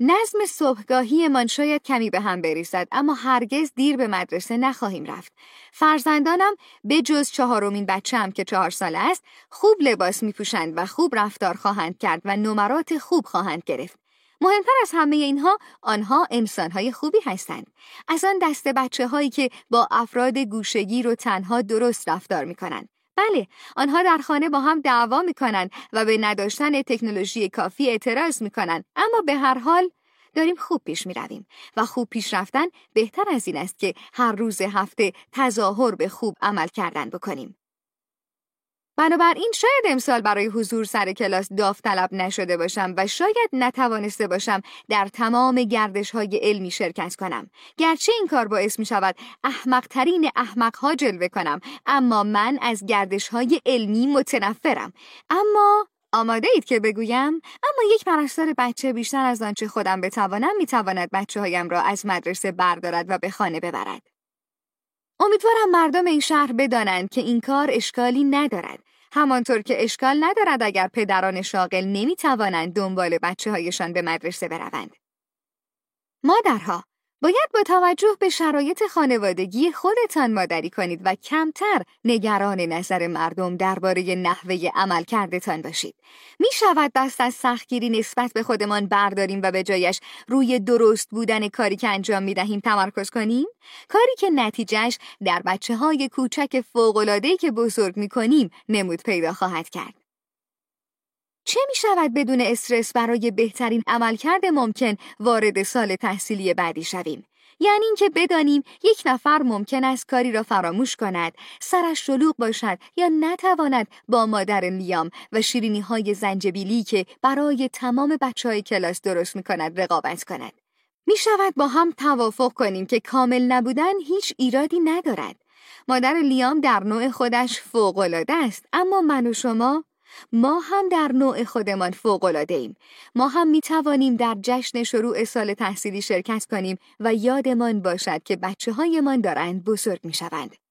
نظم صبحگاهی من شاید کمی به هم بریزد اما هرگز دیر به مدرسه نخواهیم رفت. فرزندانم به جز چهارمین بچه که چهار ساله است خوب لباس می پوشند و خوب رفتار خواهند کرد و نمرات خوب خواهند گرفت. مهمتر از همه اینها آنها انسانهای خوبی هستند. از آن دست بچه هایی که با افراد گوشگیر و تنها درست رفتار می کنند. بله آنها در خانه با هم دعوا می کنند و به نداشتن تکنولوژی کافی اعتراض می کنند اما به هر حال داریم خوب پیش می رویم و خوب پیش رفتن بهتر از این است که هر روز هفته تظاهر به خوب عمل کردن بکنیم. بنابراین شاید امسال برای حضور سر کلاس داوطلب نشده باشم و شاید نتوانسته باشم در تمام گردش های علمی شرکت کنم. گرچه این کار باعث می شود احمقترین احمق ها جلوه کنم اما من از گردش های علمی متنفرم. اما آماده اید که بگویم اما یک پرستار بچه بیشتر از آنچه خودم بتوانم می‌تواند بچه هایم را از مدرسه بردارد و به خانه ببرد. امیدوارم مردم این شهر بدانند که این کار اشکالی ندارد. همانطور که اشکال ندارد اگر پدران شاغل نمی‌توانند دنبال بچه هایشان به مدرسه بروند. مادرها باید با توجه به شرایط خانوادگی خودتان مادری کنید و کمتر نگران نظر مردم درباره نحوه عمل کردتان باشید. می شود دست از سختگیری نسبت به خودمان برداریم و به جایش روی درست بودن کاری که انجام می دهیم تمرکز کنیم؟ کاری که نتیجهش در بچه های کوچک فوقلادهی که بزرگ می کنیم نمود پیدا خواهد کرد. چه می شود بدون استرس برای بهترین عملکرد ممکن وارد سال تحصیلی بعدی شویم؟ یعنی اینکه بدانیم یک نفر ممکن است کاری را فراموش کند، سرش شلوغ باشد یا نتواند با مادر لیام و شیرینی های زنجبیلی که برای تمام بچه های کلاس درست می کند رقابت کند. می شود با هم توافق کنیم که کامل نبودن هیچ ایرادی ندارد. مادر لیام در نوع خودش فوق‌العاده است اما من و شما ما هم در نوع خودمان فوق‌العاده ایم. ما هم می توانیم در جشن شروع سال تحصیلی شرکت کنیم و یادمان باشد که بچه هایمان دارند بزرگ می شوند.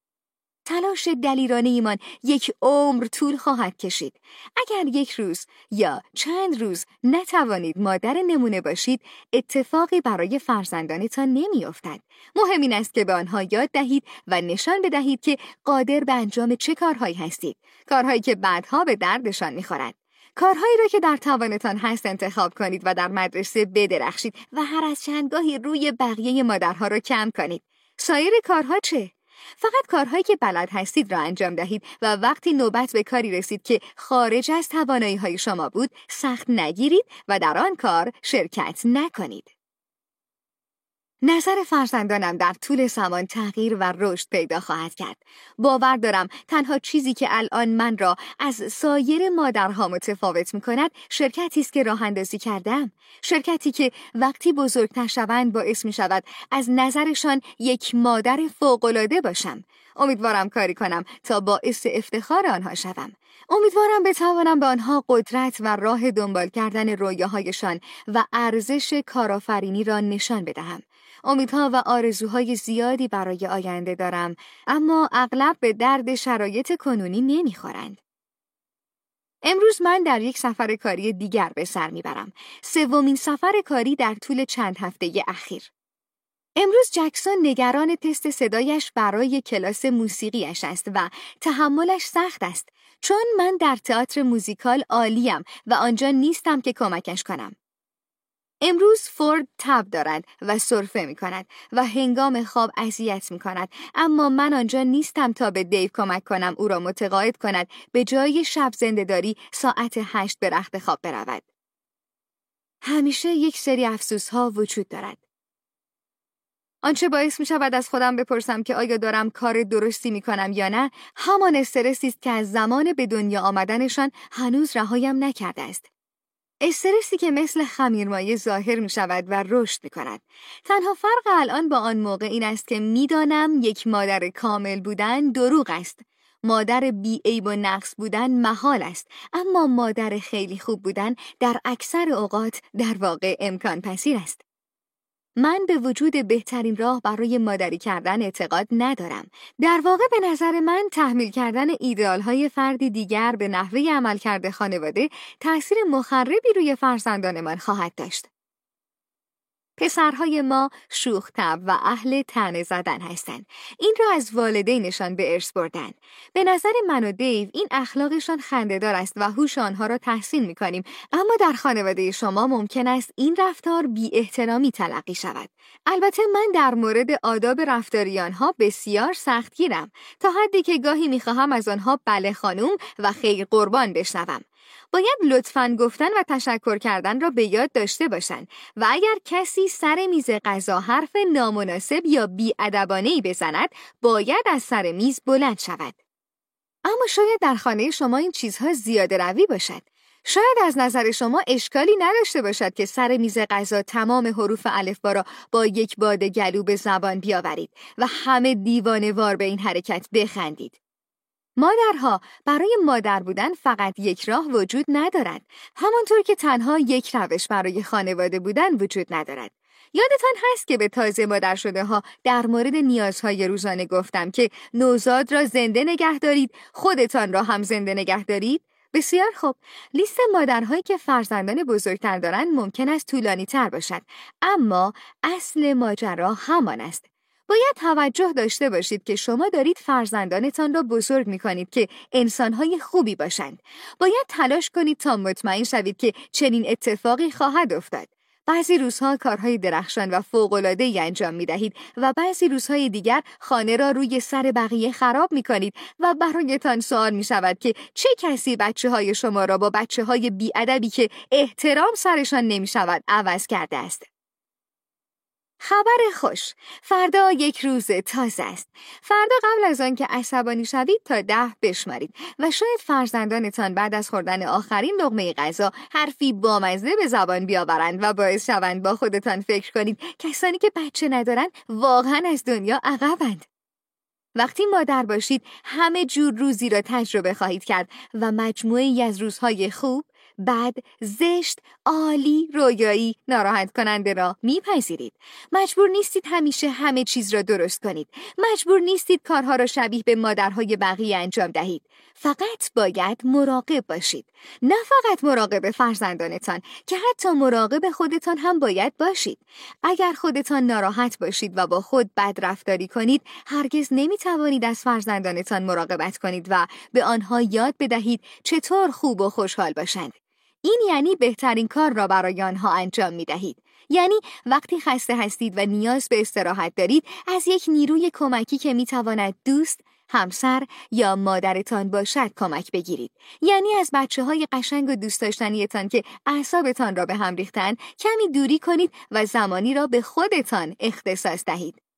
تلاش دلیرانه ایمان یک عمر طول خواهد کشید. اگر یک روز یا چند روز نتوانید مادر نمونه باشید، اتفاقی برای فرزندانتان نمیافتد. مهم این است که به آنها یاد دهید و نشان بدهید که قادر به انجام چه کارهایی هستید. کارهایی که بعدها به دردشان می‌خورد. کارهایی را که در توانتان هست انتخاب کنید و در مدرسه بدرخشید و هر از چندگاهی روی بقیه مادرها را کم کنید. سایر کارها چه؟ فقط کارهایی که بلد هستید را انجام دهید و وقتی نوبت به کاری رسید که خارج از توانایی های شما بود سخت نگیرید و در آن کار شرکت نکنید. نظر فرزندانم در طول زمان تغییر و رشد پیدا خواهد کرد. باور دارم تنها چیزی که الان من را از سایر مادرها متفاوت می کند شرکتی است که راه اندازی کردم. شرکتی که وقتی بزرگتر شوند باعث می شود از نظرشان یک مادر فوقالعاده باشم. امیدوارم کاری کنم تا باعث افتخار آنها شوم. امیدوارم بتوانم به آنها قدرت و راه دنبال کردن رویاهایشان و ارزش کارآفرینی را نشان بدهم. امیدها و آرزوهای زیادی برای آینده دارم اما اغلب به درد شرایط کنونی نمی‌خورند. امروز من در یک سفر کاری دیگر به سر می‌برم. سومین سفر کاری در طول چند هفته اخیر. امروز جکسون نگران تست صدایش برای کلاس موسیقیش است و تحملش سخت است چون من در تئاتر موزیکال عالیم و آنجا نیستم که کمکش کنم. امروز فورد تب دارد و سرفه می کند و هنگام خواب اذیت می کند اما من آنجا نیستم تا به دیو کمک کنم او را متقاعد کند به جای شب زندهداری ساعت هشت به رخت خواب برود. همیشه یک سری افسوس ها وجود دارد. آنچه باعث می شود از خودم بپرسم که آیا دارم کار درستی می کنم یا نه همان استرسی است که از زمان به دنیا آمدنشان هنوز رهایم نکرده است. استرسی که مثل خمیرمایه ظاهر می شود و رشد می کند. تنها فرق الان با آن موقع این است که می‌دانم یک مادر کامل بودن دروغ است. مادر بی عیب و نقص بودن محال است اما مادر خیلی خوب بودن در اکثر اوقات در واقع امکان پذیر است. من به وجود بهترین راه برای مادری کردن اعتقاد ندارم. در واقع به نظر من تحمیل کردن ایدئال های فردی دیگر به نحوه عملکرد خانواده تأثیر مخربی روی فرزندانمان خواهد داشت. پسرهای ما شوخ و اهل تنه زدن هستند. این را از والدینشان به ارث بردن. به نظر من و دیو این اخلاقشان خندهدار است و هوش آنها را تحسین می کنیم. اما در خانواده شما ممکن است این رفتار بی احترامی تلقی شود. البته من در مورد آداب رفتاری آنها بسیار سختگیرم تا حدی که گاهی می‌خواهم از آنها بله خانوم و خیر قربان بشنوم. باید لطفا گفتن و تشکر کردن را به یاد داشته باشند و اگر کسی سر میز غذا حرف نامناسب یا بیادبانهای بزند باید از سر میز بلند شود اما شاید در خانه شما این چیزها زیاده روی باشد شاید از نظر شما اشکالی نداشته باشد که سر میز غذا تمام حروف الفبا را با یک باد گلو به زبان بیاورید و همه دیوانه وار به این حرکت بخندید. مادرها برای مادر بودن فقط یک راه وجود ندارد. همانطور که تنها یک روش برای خانواده بودن وجود ندارد. یادتان هست که به تازه مادر شده ها در مورد نیازهای روزانه گفتم که نوزاد را زنده نگه دارید خودتان را هم زنده نگه دارید؟ بسیار خوب. لیست مادرهایی که فرزندان بزرگتر دارند ممکن است طولانی تر باشد اما اصل ماجرا همان است. باید توجه داشته باشید که شما دارید فرزندانتان را بزرگ می کنید که انسانهای خوبی باشند. باید تلاش کنید تا مطمئن شوید که چنین اتفاقی خواهد افتاد. بعضی روزها کارهای درخشان و فوق‌العاده‌ای انجام می دهید و بعضی روزهای دیگر خانه را روی سر بقیه خراب می کنید و برایتان سوال می شود که چه کسی بچه های شما را با بچه های بیادبی که احترام سرشان نمی شود عوض کرده است. خبر خوش. فردا یک روز تازه است. فردا قبل از آنکه عصبانی شوید تا ده بشمارید و شاید فرزندانتان بعد از خوردن آخرین لقمه غذا حرفی بامزه به زبان بیاورند و باعث شوند با خودتان فکر کنید کسانی که بچه ندارند واقعا از دنیا عقبند. وقتی مادر باشید همه جور روزی را تجربه خواهید کرد و مجموعی از روزهای خوب بد، زشت، عالی، رویایی، ناراحت کننده را میپذیرید. مجبور نیستید همیشه همه چیز را درست کنید. مجبور نیستید کارها را شبیه به مادرهای بقیه انجام دهید. فقط باید مراقب باشید. نه فقط مراقب فرزندانتان که حتی مراقب خودتان هم باید باشید. اگر خودتان ناراحت باشید و با خود بد رفتاری کنید، هرگز نمی‌توانید از فرزندانتان مراقبت کنید و به آنها یاد بدهید چطور خوب و خوشحال باشند. این یعنی بهترین کار را برای آنها انجام می دهید. یعنی وقتی خسته هستید و نیاز به استراحت دارید از یک نیروی کمکی که می تواند دوست، همسر یا مادرتان باشد کمک بگیرید. یعنی از بچه های قشنگ و دوست داشتنیتان که اعصابتان را به هم ریختن کمی دوری کنید و زمانی را به خودتان اختصاص دهید.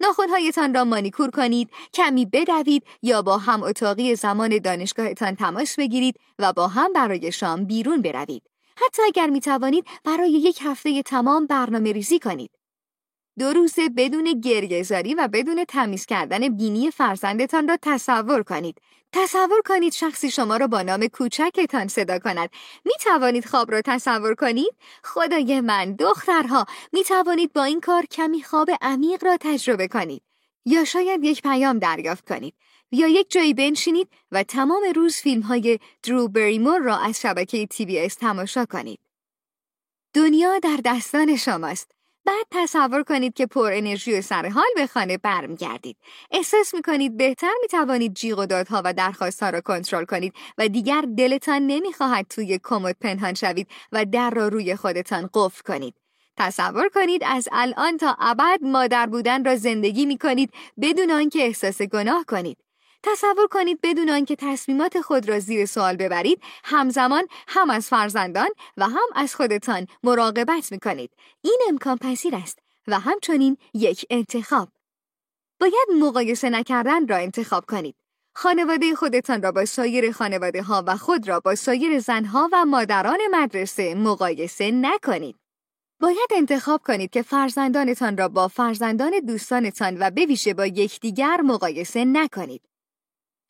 ناخونهایتان را مانیکور کنید، کمی بدوید یا با هم اتاقی زمان دانشگاهتان تماس بگیرید و با هم برای شام بیرون بروید. حتی اگر می توانید برای یک هفته تمام برنامه ریزی کنید. دو روزه بدون گریهزاری و بدون تمیز کردن بینی فرزندتان را تصور کنید. تصور کنید شخصی شما را با نام کوچکتان صدا کند. می توانید خواب را تصور کنید؟ خدای من دخترها می توانید با این کار کمی خواب عمیق را تجربه کنید. یا شاید یک پیام دریافت کنید. یا یک جایی بنشینید و تمام روز فیلم های درو بریمور را از شبکه تی بی تماشا کنید. دنیا در دستان شماست. بعد تصور کنید که پر انرژی و سر حال به خانه برمیگردید. احساس می کنید بهتر می توانید جیغ و دادها و درخواستها را کنترل کنید و دیگر دلتان نمی‌خواهد توی کمد پنهان شوید و در را روی خودتان قفل کنید. تصور کنید از الان تا ابد مادر بودن را زندگی می کنید بدون آنکه احساس گناه کنید. تصور کنید بدون آنکه تصمیمات خود را زیر سوال ببرید همزمان هم از فرزندان و هم از خودتان مراقبت می کنید. این امکان پذیر است و همچنین یک انتخاب. باید مقایسه نکردن را انتخاب کنید. خانواده خودتان را با سایر خانواده ها و خود را با سایر زنها و مادران مدرسه مقایسه نکنید. باید انتخاب کنید که فرزندانتان را با فرزندان دوستانتان و به ویژه با یکدیگر مقایسه نکنید.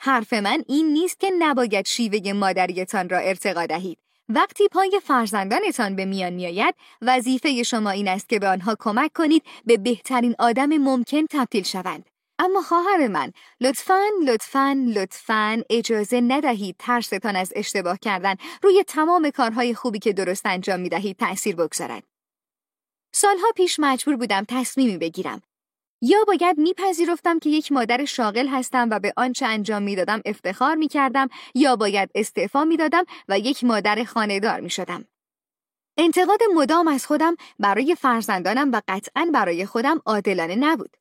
حرف من این نیست که نباید شیوه مادریتان را ارتقا دهید. وقتی پای فرزندانتان به میان میآید وظیفه شما این است که به آنها کمک کنید به بهترین آدم ممکن تبدیل شوند. اما خواهر من لطفاً لطفاً لطفاً اجازه ندهید ترستان از اشتباه کردن. روی تمام کارهای خوبی که درست انجام می دهید تأثیر بگذارد. سالها پیش مجبور بودم تصمیمی بگیرم. یا باید میپذیرفتم که یک مادر شاغل هستم و به آنچه انجام می‌دادم افتخار می‌کردم یا باید استعفا می‌دادم و یک مادر خانهدار می‌شدم. انتقاد مدام از خودم برای فرزندانم و قطعا برای خودم عادلانه نبود.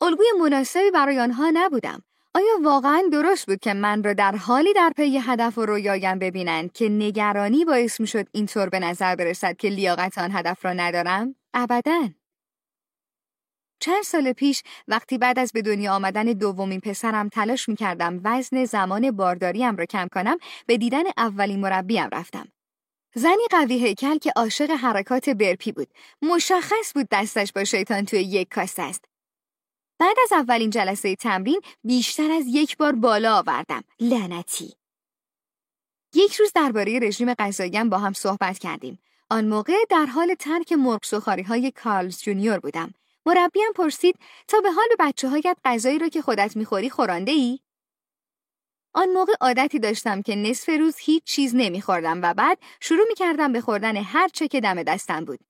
الگوی مناسبی برای آنها نبودم. آیا واقعا درست بود که من را در حالی در پی هدف و رویایم ببینند که نگرانی باعث می‌شد اینطور به نظر برسد که لیاقت آن هدف را ندارم؟ ابدا. چند سال پیش وقتی بعد از به دنیا آمدن دومین پسرم تلاش می کردم وزن زمان بارداریم را کم کنم به دیدن اولین مربیم رفتم. زنی قوی هیکل که عاشق حرکات برپی بود. مشخص بود دستش با شیطان توی یک کاست است. بعد از اولین جلسه تمرین بیشتر از یک بار بالا آوردم. لعنتی. یک روز درباره رژیم غذاییم با هم صحبت کردیم. آن موقع در حال ترک مرغ های کارلز جونیور بودم. مربیم پرسید تا به حال بچه هایت غذایی را که خودت می‌خوری خورانده ای؟ آن موقع عادتی داشتم که نصف روز هیچ چیز نمیخوردم و بعد شروع می‌کردم به خوردن هر چه که دم دستم بود.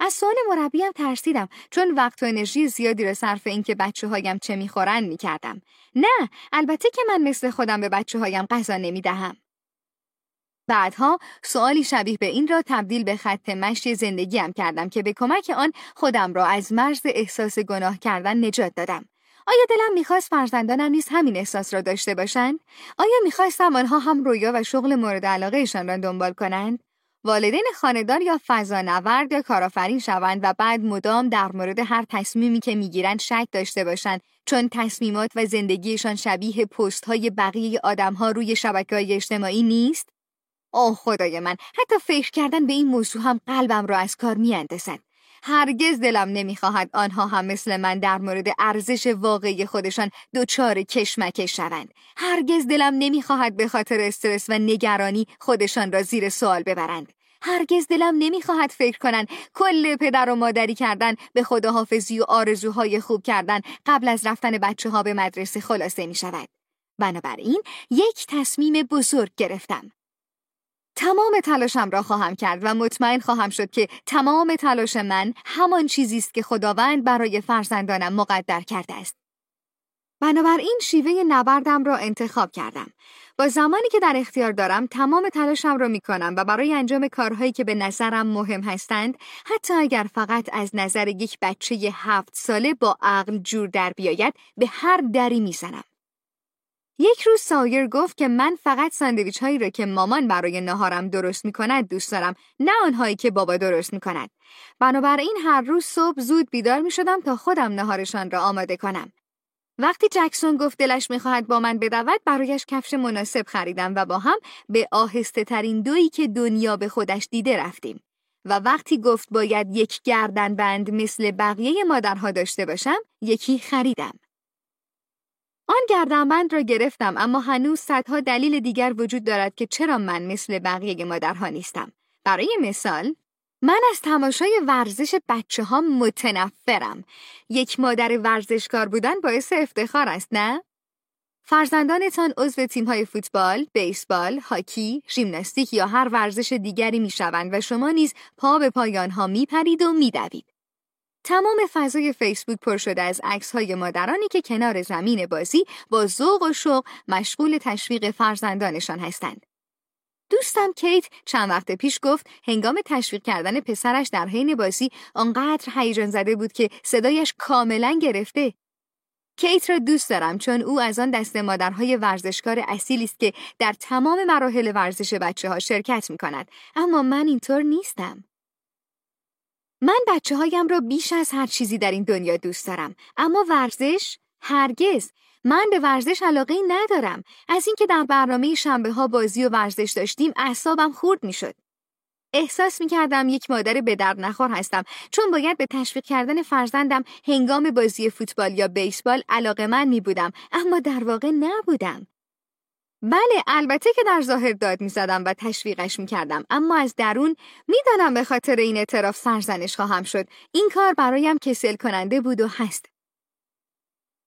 از سوال مربیم ترسیدم چون وقت و انرژی زیادی را صرف اینکه بچه هایم چه می‌خورن می‌کردم. نه، البته که من مثل خودم به بچه هایم غذا نمی‌دهم. بعدها سوالی شبیه به این را تبدیل به خط مشی زندگیم کردم که به کمک آن خودم را از مرز احساس گناه کردن نجات دادم. آیا دلم می‌خواست فرزندانم نیز همین احساس را داشته باشند؟ آیا می‌خواستم آنها هم رویا و شغل مورد علاقهشان را دنبال کنند؟ والدین خاندار یا فضانورد یا کارآفرین شوند و بعد مدام در مورد هر تصمیمی که می‌گیرند شک داشته باشند چون تصمیمات و زندگیشان شبیه پست های بقیه آدمها روی شبکه های اجتماعی نیست؟ اوه خدای من حتی فکر کردن به این موضوع هم قلبم را از کار میاندازد هرگز دلم نمی‌خواهد آنها هم مثل من در مورد ارزش واقعی خودشان دچار کشمکش شوند هرگز دلم نمی‌خواهد به خاطر استرس و نگرانی خودشان را زیر سوال ببرند هرگز دلم نمی‌خواهد فکر کنند کل پدر و مادری کردن به خداحافظی و آرزوهای خوب کردن قبل از رفتن بچه ها به مدرسه خلاصه می شود. بنابراین یک تصمیم بزرگ گرفتم. تمام تلاشم را خواهم کرد و مطمئن خواهم شد که تمام تلاش من همان چیزی است که خداوند برای فرزندانم مقدر کرده است. بنابراین شیوه نبردم را انتخاب کردم. با زمانی که در اختیار دارم تمام تلاشم را می کنم و برای انجام کارهایی که به نظرم مهم هستند حتی اگر فقط از نظر یک بچه هفت ساله با عقل جور در بیاید به هر دری می‌زنم. روز سایر گفت که من فقط ساندویچ هایی را که مامان برای نهارم درست می کند دوست دارم نه آنهایی که بابا درست می کند. بنابراین هر روز صبح زود بیدار می شدم تا خودم نهارشان را آماده کنم. وقتی جکسون گفت دلش می‌خواهد با من بدود برایش کفش مناسب خریدم و با هم به آهسته ترین دویی که دنیا به خودش دیده رفتیم. و وقتی گفت باید یک گردن بند مثل بقیه مادرها داشته باشم یکی خریدم. آن گردنبند را گرفتم اما هنوز صدها دلیل دیگر وجود دارد که چرا من مثل بقیه مادرها نیستم. برای مثال من از تماشای ورزش بچه ها متنفرم. یک مادر ورزشکار بودن باعث افتخار است نه؟ فرزندانتان عضو تیم‌های فوتبال، بیسبال، هاکی، ژیمناستیک یا هر ورزش دیگری می‌شوند و شما نیز پا به پای آنها میپرید و میدوید. تمام فضای فیسبوک پر شده از عکس‌های مادرانی که کنار زمین بازی با ذوق و شوق مشغول تشویق فرزندانشان هستند. دوستم کیت چند وقت پیش گفت هنگام تشویق کردن پسرش در حین بازی آنقدر هیجان زده بود که صدایش کاملا گرفته کیت را دوست دارم چون او از آن دست مادرهای ورزشکار اصیلی است که در تمام مراحل ورزش بچه ها شرکت می کند. اما من اینطور نیستم. من بچه هایم را بیش از هر چیزی در این دنیا دوست دارم. اما ورزش؟ هرگز. من به ورزش علاقه ندارم. از اینکه در برنامه شنبه ها بازی و ورزش داشتیم اعصابم خورد می شد. احساس می کردم یک مادر به درد نخور هستم چون باید به تشویق کردن فرزندم هنگام بازی فوتبال یا بیسبال علاقه من می بودم اما در واقع نبودم. بله البته که در ظاهر داد می زدم و تشویقش می کردم اما از درون می‌دانم به خاطر این اعتراف سرزنش خواهم شد. این کار برایم کسل کننده بود و هست.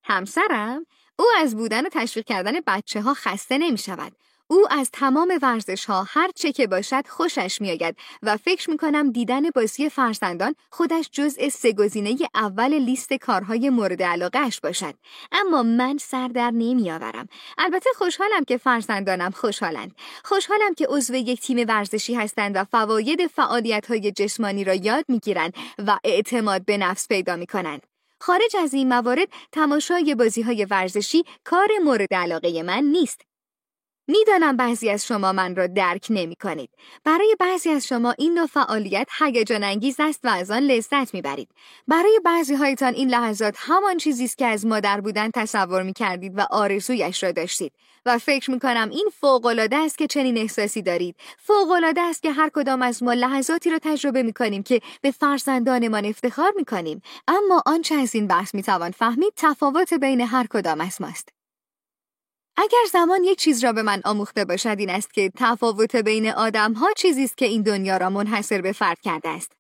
همسرم او از بودن و تشویق کردن بچه ها خسته نمی شود او از تمام ورزش ها هر چه که باشد خوشش میآید و فکر می کنم دیدن بازی فرزندان خودش جزء سه گزینه اول لیست کارهای مورد علاقه اش باشد. اما من سر در نمیآورم. البته خوشحالم که فرزندانم خوشحالند. خوشحالم که عضو یک تیم ورزشی هستند و فواید فعالیت های جسمانی را یاد می‌گیرند و اعتماد به نفس پیدا می کنند خارج از این موارد تماشای بازی های ورزشی کار مورد علاقه من نیست. می‌دانم بعضی از شما من را درک نمی کنید. برای بعضی از شما این نوع فعالیت هیجان انگیز است و از آن لذت می‌برید. برای بعضی هایتان این لحظات همان چیزی است که از مادر بودن تصور می کردید و آرزویش را داشتید. و فکر می کنم این فوقالعاده است که چنین احساسی دارید. فوقالعاده است که هر کدام از ما لحظاتی را تجربه می کنیم که به فرزندانمان افتخار می کنیم. اما آنچه از این بحث می توان فهمید تفاوت بین هر کدام از ماست. اگر زمان یک چیز را به من آموخته باشد این است که تفاوت بین آدم ها چیزی است که این دنیا را منحصر به فرد کرده است.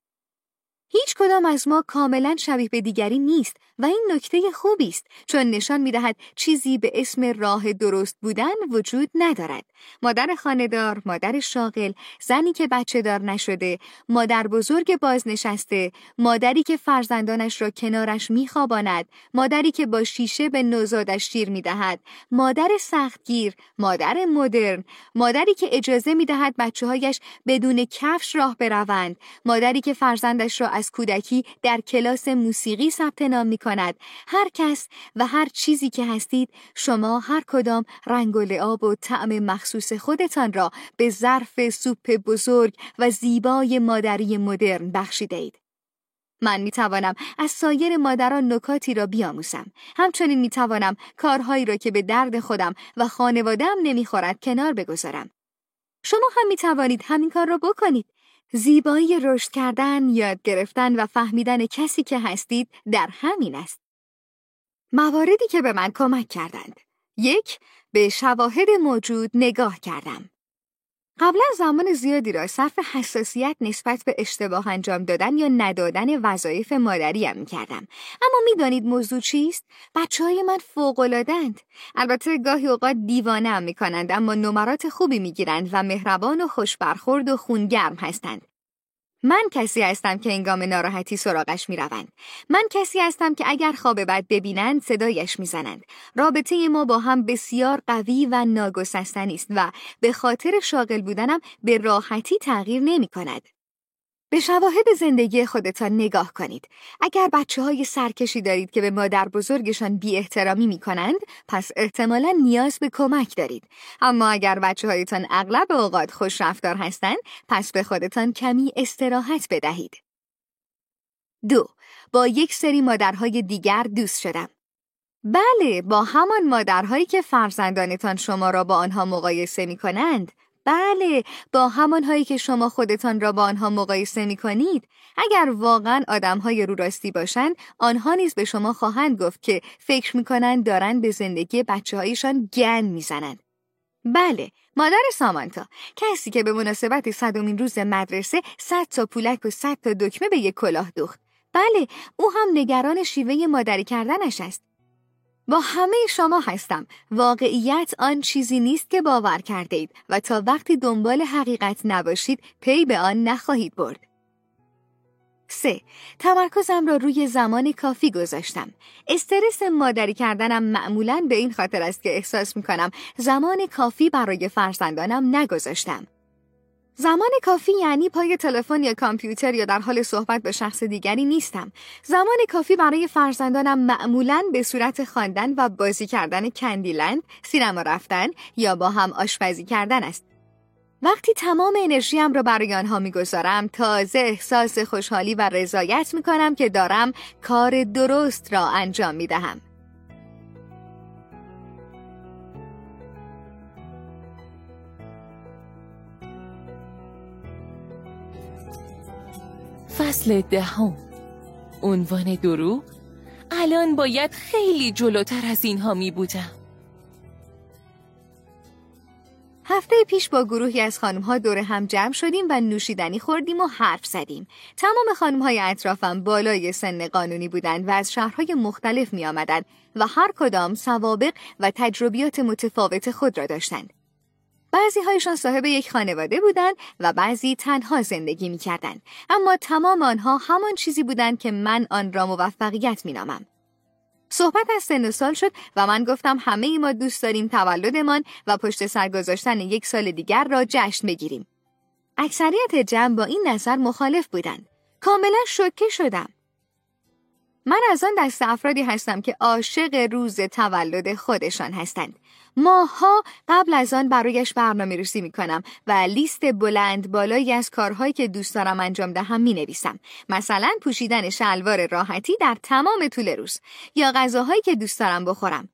هیچ کدام از ما کاملا شبیه به دیگری نیست و این نکته خوبی است چون نشان می دهد چیزی به اسم راه درست بودن وجود ندارد. مادر خاندار، مادر شاغل، زنی که بچه دار نشده، مادر بزرگ بازنشسته، مادری که فرزندانش را کنارش میخواباند، مادری که با شیشه به نوزادش شیر می دهد، مادر سختگیر، مادر مدرن، مادری که اجازه می دهد بچه هایش بدون کفش راه بروند، مادری که فرزندش را از کودکی در کلاس موسیقی ثبت نام می کند. هر کس و هر چیزی که هستید شما هر کدام رنگ و لعاب و طعم مخصوص خودتان را به ظرف سوپ بزرگ و زیبای مادری مدرن بخشیده اید. من می توانم از سایر مادران نکاتی را بیاموزم. همچنین می توانم کارهایی را که به درد خودم و خانوادم نمی‌خورد کنار بگذارم. شما هم می توانید همین کار را بکنید. زیبایی رشد کردن، یاد گرفتن و فهمیدن کسی که هستید در همین است. مواردی که به من کمک کردند. یک، به شواهد موجود نگاه کردم. قبلا زمان زیادی را صرف حساسیت نسبت به اشتباه انجام دادن یا ندادن وظایف مادریم می کردم. اما می‌دانید موضوع چیست؟ بچه های من فوقلادند. البته گاهی اوقات دیوانه هم می کنند اما نمرات خوبی می گیرند و مهربان و خوشبرخورد و خونگرم هستند. من کسی هستم که انگام ناراحتی سراغش می روند. من کسی هستم که اگر خواب بد ببینند صدایش می‌زنند. رابطه ما با هم بسیار قوی و ناگسستنی است و به خاطر شاغل بودنم به راحتی تغییر نمی کند. به شواهد زندگی خودتان نگاه کنید. اگر بچه های سرکشی دارید که به مادر بزرگشان بی احترامی می کنند، پس احتمالا نیاز به کمک دارید. اما اگر بچه هایتان اغلب اوقات خوش رفتار هستند، پس به خودتان کمی استراحت بدهید. دو با یک سری مادرهای دیگر دوست شدم. بله با همان مادرهایی که فرزندانتان شما را با آنها مقایسه می کنند. بله با همان هایی که شما خودتان را با آنها مقایسه می کنید. اگر واقعا آدم های رو راستی باشند آنها نیز به شما خواهند گفت که فکر می کنند دارند به زندگی بچه هایشان گن می زنند. بله مادر سامانتا کسی که به مناسبت صدومین روز مدرسه صد تا پولک و صد تا دکمه به یک کلاه دوخت بله او هم نگران شیوه مادری کردنش است با همه شما هستم واقعیت آن چیزی نیست که باور کرده اید و تا وقتی دنبال حقیقت نباشید پی به آن نخواهید برد 3. تمرکزم را روی زمان کافی گذاشتم. استرس مادری کردنم معمولا به این خاطر است که احساس می کنم زمان کافی برای فرزندانم نگذاشتم. زمان کافی یعنی پای تلفن یا کامپیوتر یا در حال صحبت به شخص دیگری نیستم. زمان کافی برای فرزندانم معمولا به صورت خواندن و بازی کردن کندیلند، سینما رفتن یا با هم آشپزی کردن است. وقتی تمام انرژیم را برای آنها می‌گذارم تازه احساس خوشحالی و رضایت می کنم که دارم کار درست را انجام می دهم. فصل دهم عنوان دروغ الان باید خیلی جلوتر از اینها می بودم هفته پیش با گروهی از خانم ها دور هم جمع شدیم و نوشیدنی خوردیم و حرف زدیم. تمام خانم های اطرافم بالای سن قانونی بودند و از شهرهای مختلف می آمدند و هر کدام سوابق و تجربیات متفاوت خود را داشتند. بعضی هایشان صاحب یک خانواده بودند و بعضی تنها زندگی می کردند. اما تمام آنها همان چیزی بودند که من آن را موفقیت می نامم. صحبت از سن سال شد و من گفتم همه ما دوست داریم تولدمان و پشت سر گذاشتن یک سال دیگر را جشن بگیریم. اکثریت جمع با این نظر مخالف بودند. کاملا شوکه شدم. من از آن دست افرادی هستم که عاشق روز تولد خودشان هستند. ماها قبل از آن برایش برنامه ریزی می کنم و لیست بلند بالایی از کارهایی که دوست دارم انجام دهم می نویسم. مثلا پوشیدن شلوار راحتی در تمام طول روز یا غذاهایی که دوست دارم بخورم.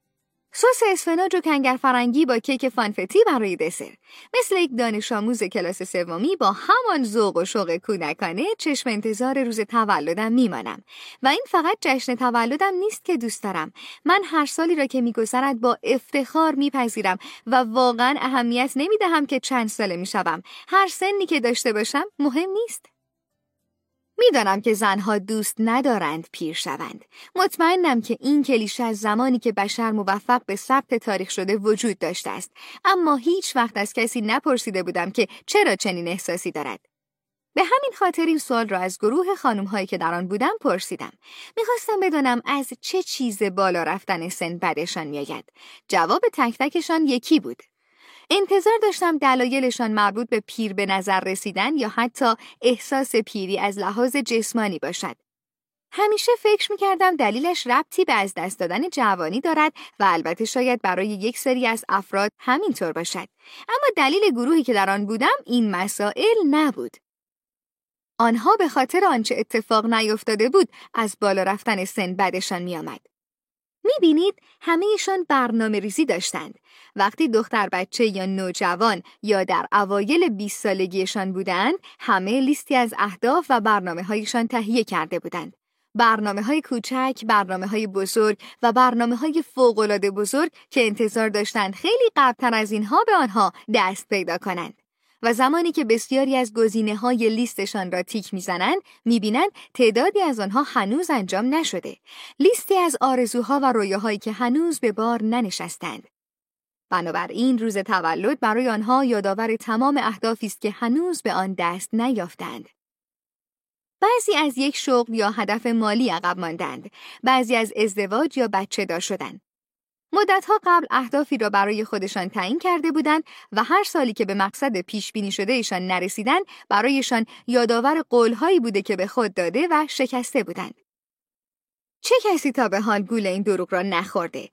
سس اسفناج و کنگر فرنگی با کیک فانفتی برای دسر. مثل یک دانش آموز کلاس سومی با همان ذوق و شوق کودکانه چشم انتظار روز تولدم میمانم. و این فقط جشن تولدم نیست که دوست دارم. من هر سالی را که میگذرد با افتخار میپذیرم و واقعا اهمیت نمی‌دهم که چند ساله می‌شوم. هر سنی که داشته باشم مهم نیست. می‌دانم که زنها دوست ندارند پیر شوند. مطمئنم که این کلیشه از زمانی که بشر موفق به ثبت تاریخ شده وجود داشته است. اما هیچ وقت از کسی نپرسیده بودم که چرا چنین احساسی دارد. به همین خاطر این سوال را از گروه خانم هایی که در آن بودم پرسیدم. می‌خواستم بدانم از چه چیز بالا رفتن سن بدشان میآید. جواب تک تکشان یکی بود. انتظار داشتم دلایلشان مربوط به پیر به نظر رسیدن یا حتی احساس پیری از لحاظ جسمانی باشد. همیشه فکر می کردم دلیلش ربطی به از دست دادن جوانی دارد و البته شاید برای یک سری از افراد همینطور باشد. اما دلیل گروهی که در آن بودم این مسائل نبود. آنها به خاطر آنچه اتفاق نیفتاده بود از بالا رفتن سن بدشان می آمد. می‌بینید همهشان برنامه ریزی داشتند. وقتی دختر بچه یا نوجوان یا در اوایل 20 سالگیشان بودند، همه لیستی از اهداف و برنامه هایشان تهیه کرده بودند. برنامه های کوچک، برنامه های بزرگ و برنامه های فوقلاده بزرگ که انتظار داشتند خیلی قبلتر از اینها به آنها دست پیدا کنند. و زمانی که بسیاری از گزینه های لیستشان را تیک می‌زنند می‌بینند تعدادی از آنها هنوز انجام نشده. لیستی از آرزوها و رویاهایی که هنوز به بار ننشستند. بنابراین روز تولد برای آنها یادآور تمام اهدافی است که هنوز به آن دست نیافتند. بعضی از یک شغل یا هدف مالی عقب ماندند. بعضی از ازدواج یا بچه دار شدند مدتها قبل اهدافی را برای خودشان تعیین کرده بودند و هر سالی که به مقصد پیش بینی شده ایشان نرسیدن برایشان یادآور قولهایی بوده که به خود داده و شکسته بودند. چه کسی تا به حال گول این دروغ را نخورده؟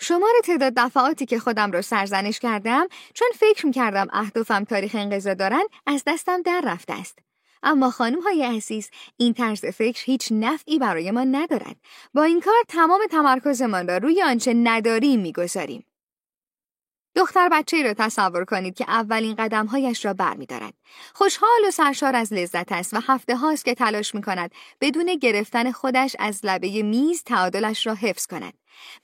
شمار تعداد دفعاتی که خودم را سرزنش کردم چون فکر می کردم اهدافم تاریخ انقضا دارن از دستم در رفته است. اما خانم های عزیز این طرز فکر هیچ نفعی برای ما ندارد. با این کار تمام تمرکزمان را روی آنچه نداریم می‌گذاریم. دختر بچه ای را تصور کنید که اولین قدمهایش را برمیدارد. خوشحال و سرشار از لذت است و هفته هاست که تلاش می کند بدون گرفتن خودش از لبه میز تعادلش را حفظ کند.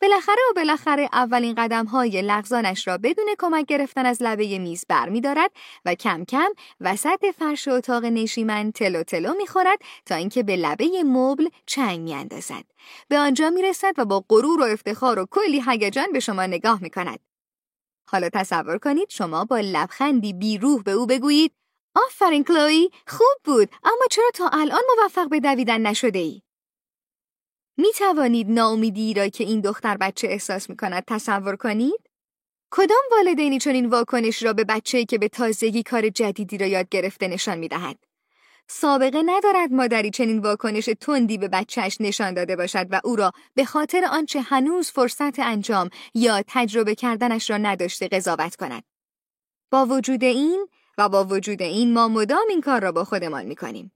بالاخره و بالاخره اولین قدم های لغزانش را بدون کمک گرفتن از لبه میز برمیدارد و کم کم وسط فرش اتاق نشیمن تلو تلو می‌خورد تا اینکه به لبه مبل چنگ میاندازد. به آنجا می‌رسد و با غرور و افتخار و کلی هیجان به شما نگاه می‌کند. حالا تصور کنید شما با لبخندی بیروح به او بگویید آفرین کلوی خوب بود اما چرا تا الان موفق به دویدن نشده ای؟ می توانید ناامیدی را که این دختر بچه احساس می کند تصور کنید؟ کدام والدینی چون این واکنش را به بچه‌ای که به تازگی کار جدیدی را یاد گرفته نشان می دهد؟ سابقه ندارد مادری چنین واکنش تندی به بچهش نشان داده باشد و او را به خاطر آنچه هنوز فرصت انجام یا تجربه کردنش را نداشته قضاوت کند. با وجود این و با وجود این ما مدام این کار را با خودمان می کنیم.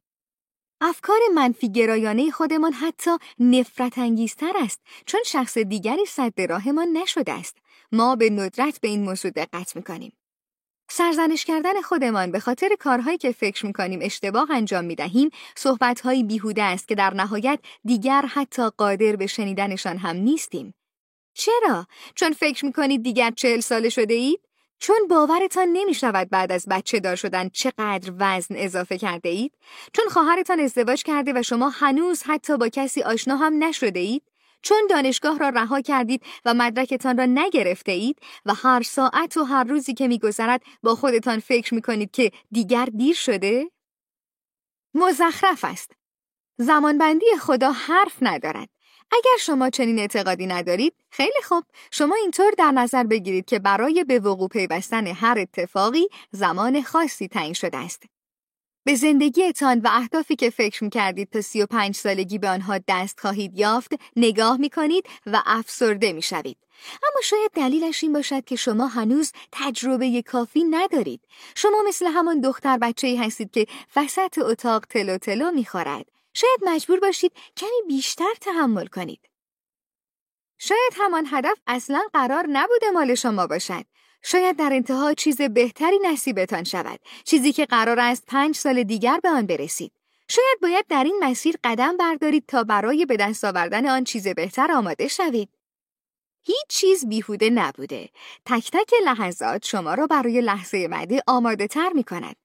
افکار منفی گرایانه خودمان حتی نفرت انگیزتر است چون شخص دیگری صد راهمان نشده است. ما به ندرت به این موضوع دقت می کنیم. سرزنش کردن خودمان به خاطر کارهایی که فکر می‌کنیم اشتباه انجام می‌دهیم صحبتهایی بیهوده است که در نهایت دیگر حتی قادر به شنیدنشان هم نیستیم. چرا؟ چون فکر می‌کنید دیگر چهل ساله شده اید؟ چون باورتان نمی شود بعد از بچه دار شدن چقدر وزن اضافه کرده اید؟ چون خواهرتان ازدواج کرده و شما هنوز حتی با کسی آشنا هم نشده اید؟ چون دانشگاه را رها کردید و مدرکتان را نگرفته اید و هر ساعت و هر روزی که میگذرد با خودتان فکر می کنید که دیگر دیر شده؟ مزخرف است. زمانبندی خدا حرف ندارد. اگر شما چنین اعتقادی ندارید، خیلی خوب، شما اینطور در نظر بگیرید که برای به وقوع پیوستن هر اتفاقی زمان خاصی تعیین شده است. به زندگیتان و اهدافی که فکر می کردید تا سی و پنج سالگی به آنها دست خواهید یافت نگاه می کنید و افسرده می شوید. اما شاید دلیلش این باشد که شما هنوز تجربه کافی ندارید. شما مثل همان دختر بچه هستید که وسط اتاق تلو تلو می خورد. شاید مجبور باشید کمی بیشتر تحمل کنید. شاید همان هدف اصلا قرار نبوده مال شما باشد. شاید در انتها چیز بهتری نصیبتان شود چیزی که قرار است پنج سال دیگر به آن برسید. شاید باید در این مسیر قدم بردارید تا برای به دست آوردن آن چیز بهتر آماده شوید. هیچ چیز بیهوده نبوده. تک تک لحظات شما را برای لحظه بعدی آماده تر می کند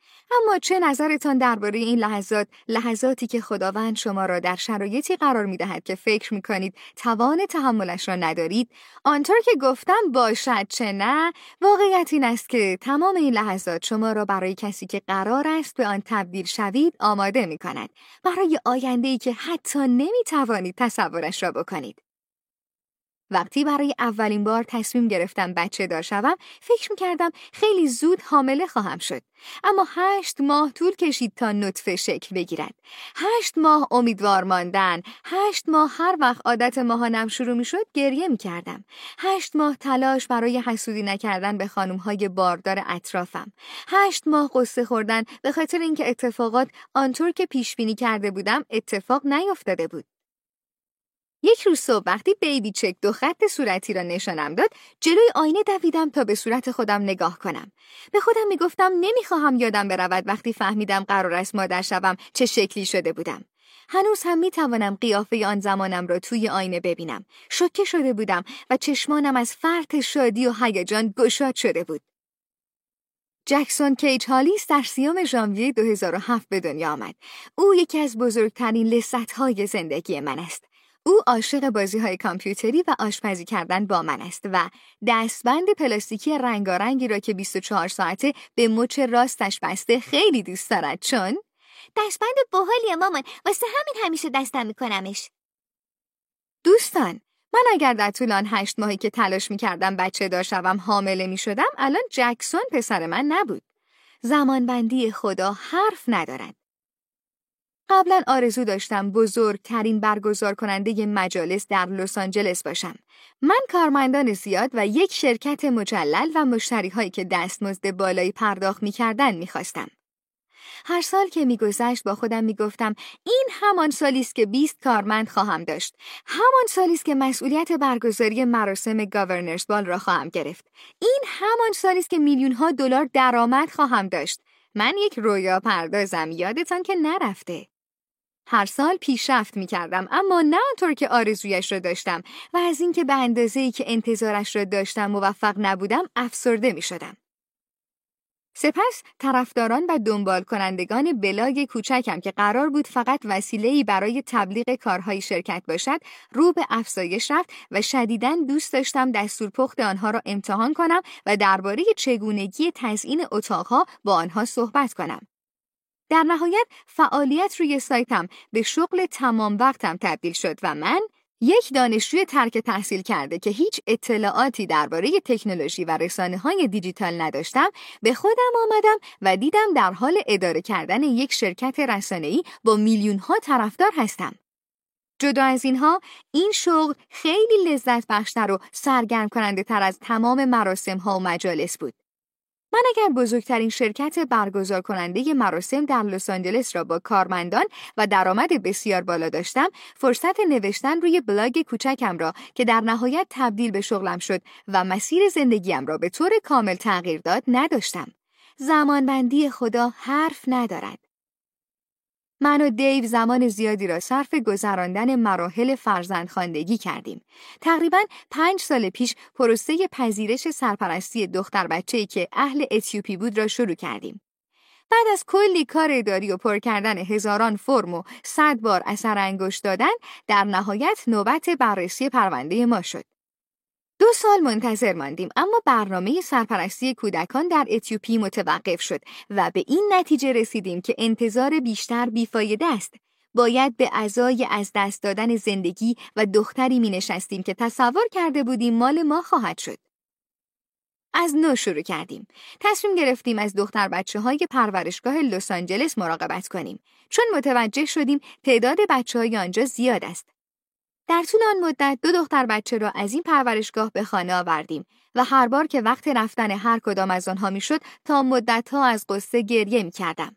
اما چه نظرتان درباره این لحظات لحظاتی که خداوند شما را در شرایطی قرار می دهد که فکر می کنید توان تحملش را ندارید؟ آنطور که گفتم باشد چه نه واقعیت این است که تمام این لحظات شما را برای کسی که قرار است به آن تبدیل شوید آماده می کند برای آینده ای که حتی نمی توانید تصورش را بکنید. وقتی برای اولین بار تصمیم گرفتم بچه دار شوم فکر می‌کردم خیلی زود حامله خواهم شد. اما هشت ماه طول کشید تا نطفه شکل بگیرد. هشت ماه امیدوار ماندن هشت ماه هر وقت عادت ماهانم شروع می‌شد گریه می‌کردم. هشت ماه تلاش برای حسودی نکردن به های باردار اطرافم. هشت ماه قصه خوردن به خاطر اینکه اتفاقات آنطور که پیش بینی کرده بودم اتفاق نیفتاده بود. یک روز صبح وقتی بیبی چک دو خط صورتی را نشانم داد جلوی آینه دویدم تا به صورت خودم نگاه کنم به خودم می‌گفتم نمی‌خواهم یادم برود وقتی فهمیدم قرار است مادر شوم چه شکلی شده بودم هنوز هم می‌توانم قیافه آن زمانم را توی آینه ببینم شوکه شده بودم و چشمانم از فرط شادی و هیجان گشاد شده بود جکسون کیج هالیس در سیام ژانویه 2007 به دنیا آمد. او یکی از بزرگترین لذت‌های زندگی من است. او عاشق بازی های کامپیوتری و آشپزی کردن با من است و دستبند پلاستیکی رنگارنگی را که 24 ساعته به مچ راستش بسته خیلی دوست دارد چون دستبند باحالیه مامان واسه همین همیشه دستم میکنمش دوستان من اگر در طول آن هشت ماهی که تلاش می کردم بچه داشتم حامله می شدم الان جکسون پسر من نبود. زمانبندی خدا حرف ندارد. قبلا آرزو داشتم بزرگترین برگزار کننده مجالس در لس آنجلس باشم. من کارمندان زیاد و یک شرکت مجلل و مشتری هایی که دستمزد بالایی پرداخت می کردن می خواستم. هر سال که میگذشت با خودم می‌گفتم این همان سالی است که 20 کارمند خواهم داشت. همان سالی است که مسئولیت برگزاری مراسم گاورنرز بال را خواهم گرفت. این همان سالی است که میلیون ها دلار درآمد خواهم داشت. من یک رویا پردازم یادتان که نرفته. هر سال پیشرفت می کردم اما نه آنطور که آرزویش را داشتم و از اینکه به اندازه ای که انتظارش را داشتم موفق نبودم افسرده می شدم. سپس طرفداران و دنبال کنندگان بلاگ کوچکم که قرار بود فقط وسیله‌ای برای تبلیغ کارهای شرکت باشد رو به افزایش رفت و شدیداً دوست داشتم دستور پخت آنها را امتحان کنم و درباره چگونگی تزیین اتاقها با آنها صحبت کنم. در نهایت فعالیت روی سایتم به شغل تمام وقتم تبدیل شد و من یک دانشجوی ترک تحصیل کرده که هیچ اطلاعاتی درباره تکنولوژی و رسانه های دیجیتال نداشتم به خودم آمدم و دیدم در حال اداره کردن یک شرکت رسانه‌ای با میلیون ها طرفدار هستم. جدا از اینها این شغل خیلی لذت بخشتر و سرگرم کننده تر از تمام مراسم ها و مجالس بود. من اگر بزرگترین شرکت برگزار کننده مراسم در لس آنجلس را با کارمندان و درآمد بسیار بالا داشتم، فرصت نوشتن روی بلاگ کوچکم را که در نهایت تبدیل به شغلم شد و مسیر زندگیم را به طور کامل تغییر داد نداشتم. زمانبندی خدا حرف ندارد. من و دیو زمان زیادی را صرف گذراندن مراحل فرزندخواندگی کردیم. تقریبا پنج سال پیش پروسه پذیرش سرپرستی دختر بچه‌ای که اهل اتیوپی بود را شروع کردیم. بعد از کلی کار اداری و پر کردن هزاران فرم و صد بار اثر انگشت دادن در نهایت نوبت بررسی پرونده ما شد. دو سال منتظر ماندیم اما برنامه سرپرستی کودکان در اتیوپی متوقف شد و به این نتیجه رسیدیم که انتظار بیشتر بیفایده است. باید به ازای از دست دادن زندگی و دختری می نشستیم که تصور کرده بودیم مال ما خواهد شد. از نو شروع کردیم. تصمیم گرفتیم از دختر بچه های پرورشگاه لس آنجلس مراقبت کنیم چون متوجه شدیم تعداد بچه های آنجا زیاد است. در طول آن مدت دو دختر بچه را از این پرورشگاه به خانه آوردیم و هر بار که وقت رفتن هر کدام از آنها می‌شد تا مدتها از قصه گریه می کردم.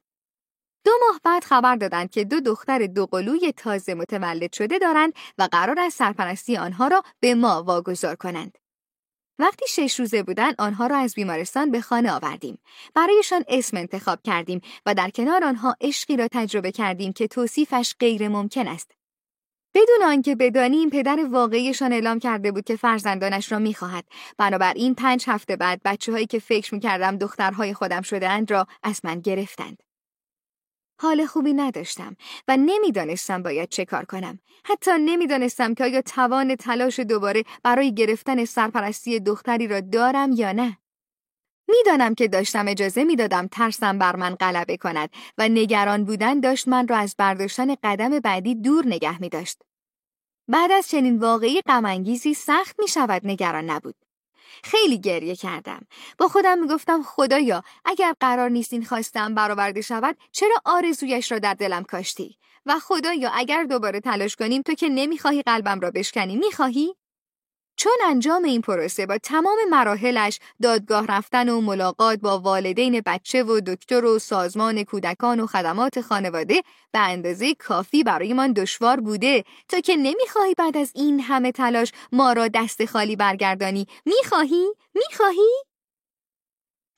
دو ماه بعد خبر دادند که دو دختر دوقلوی تازه متولد شده دارند و قرار است سرپرستی آنها را به ما واگذار کنند. وقتی شش روزه بودن آنها را از بیمارستان به خانه آوردیم. برایشان اسم انتخاب کردیم و در کنار آنها عشقی را تجربه کردیم که توصیفش غیر ممکن است. بدون آنکه بدانیم پدر واقعیشان اعلام کرده بود که فرزندانش را می‌خواهد بنابراین پنج هفته بعد بچه هایی که فکر می‌کردم دخترهای خودم شدهاند را از من گرفتند حال خوبی نداشتم و نمی‌دانستم باید چه کار کنم. حتی نمی‌دانستم که آیا توان تلاش دوباره برای گرفتن سرپرستی دختری را دارم یا نه. می‌دانم که داشتم اجازه می‌دادم ترسم بر من غلبه کند و نگران بودن داشت من را از برداشتن قدم بعدی دور نگه می داشت. بعد از چنین واقعی غمانگیزی سخت می شود نگران نبود. خیلی گریه کردم. با خودم می گفتم خدایا اگر قرار نیست این خواستم برآورده شود چرا آرزویش را در دلم کاشتی؟ و خدایا اگر دوباره تلاش کنیم تو که نمی‌خواهی قلبم را بشکنی می‌خواهی؟ چون انجام این پروسه با تمام مراحلش دادگاه رفتن و ملاقات با والدین بچه و دکتر و سازمان کودکان و خدمات خانواده به اندازه کافی برایمان دشوار بوده تا که نمی‌خواهی بعد از این همه تلاش ما را دست خالی برگردانی می‌خواهی؟ می‌خواهی؟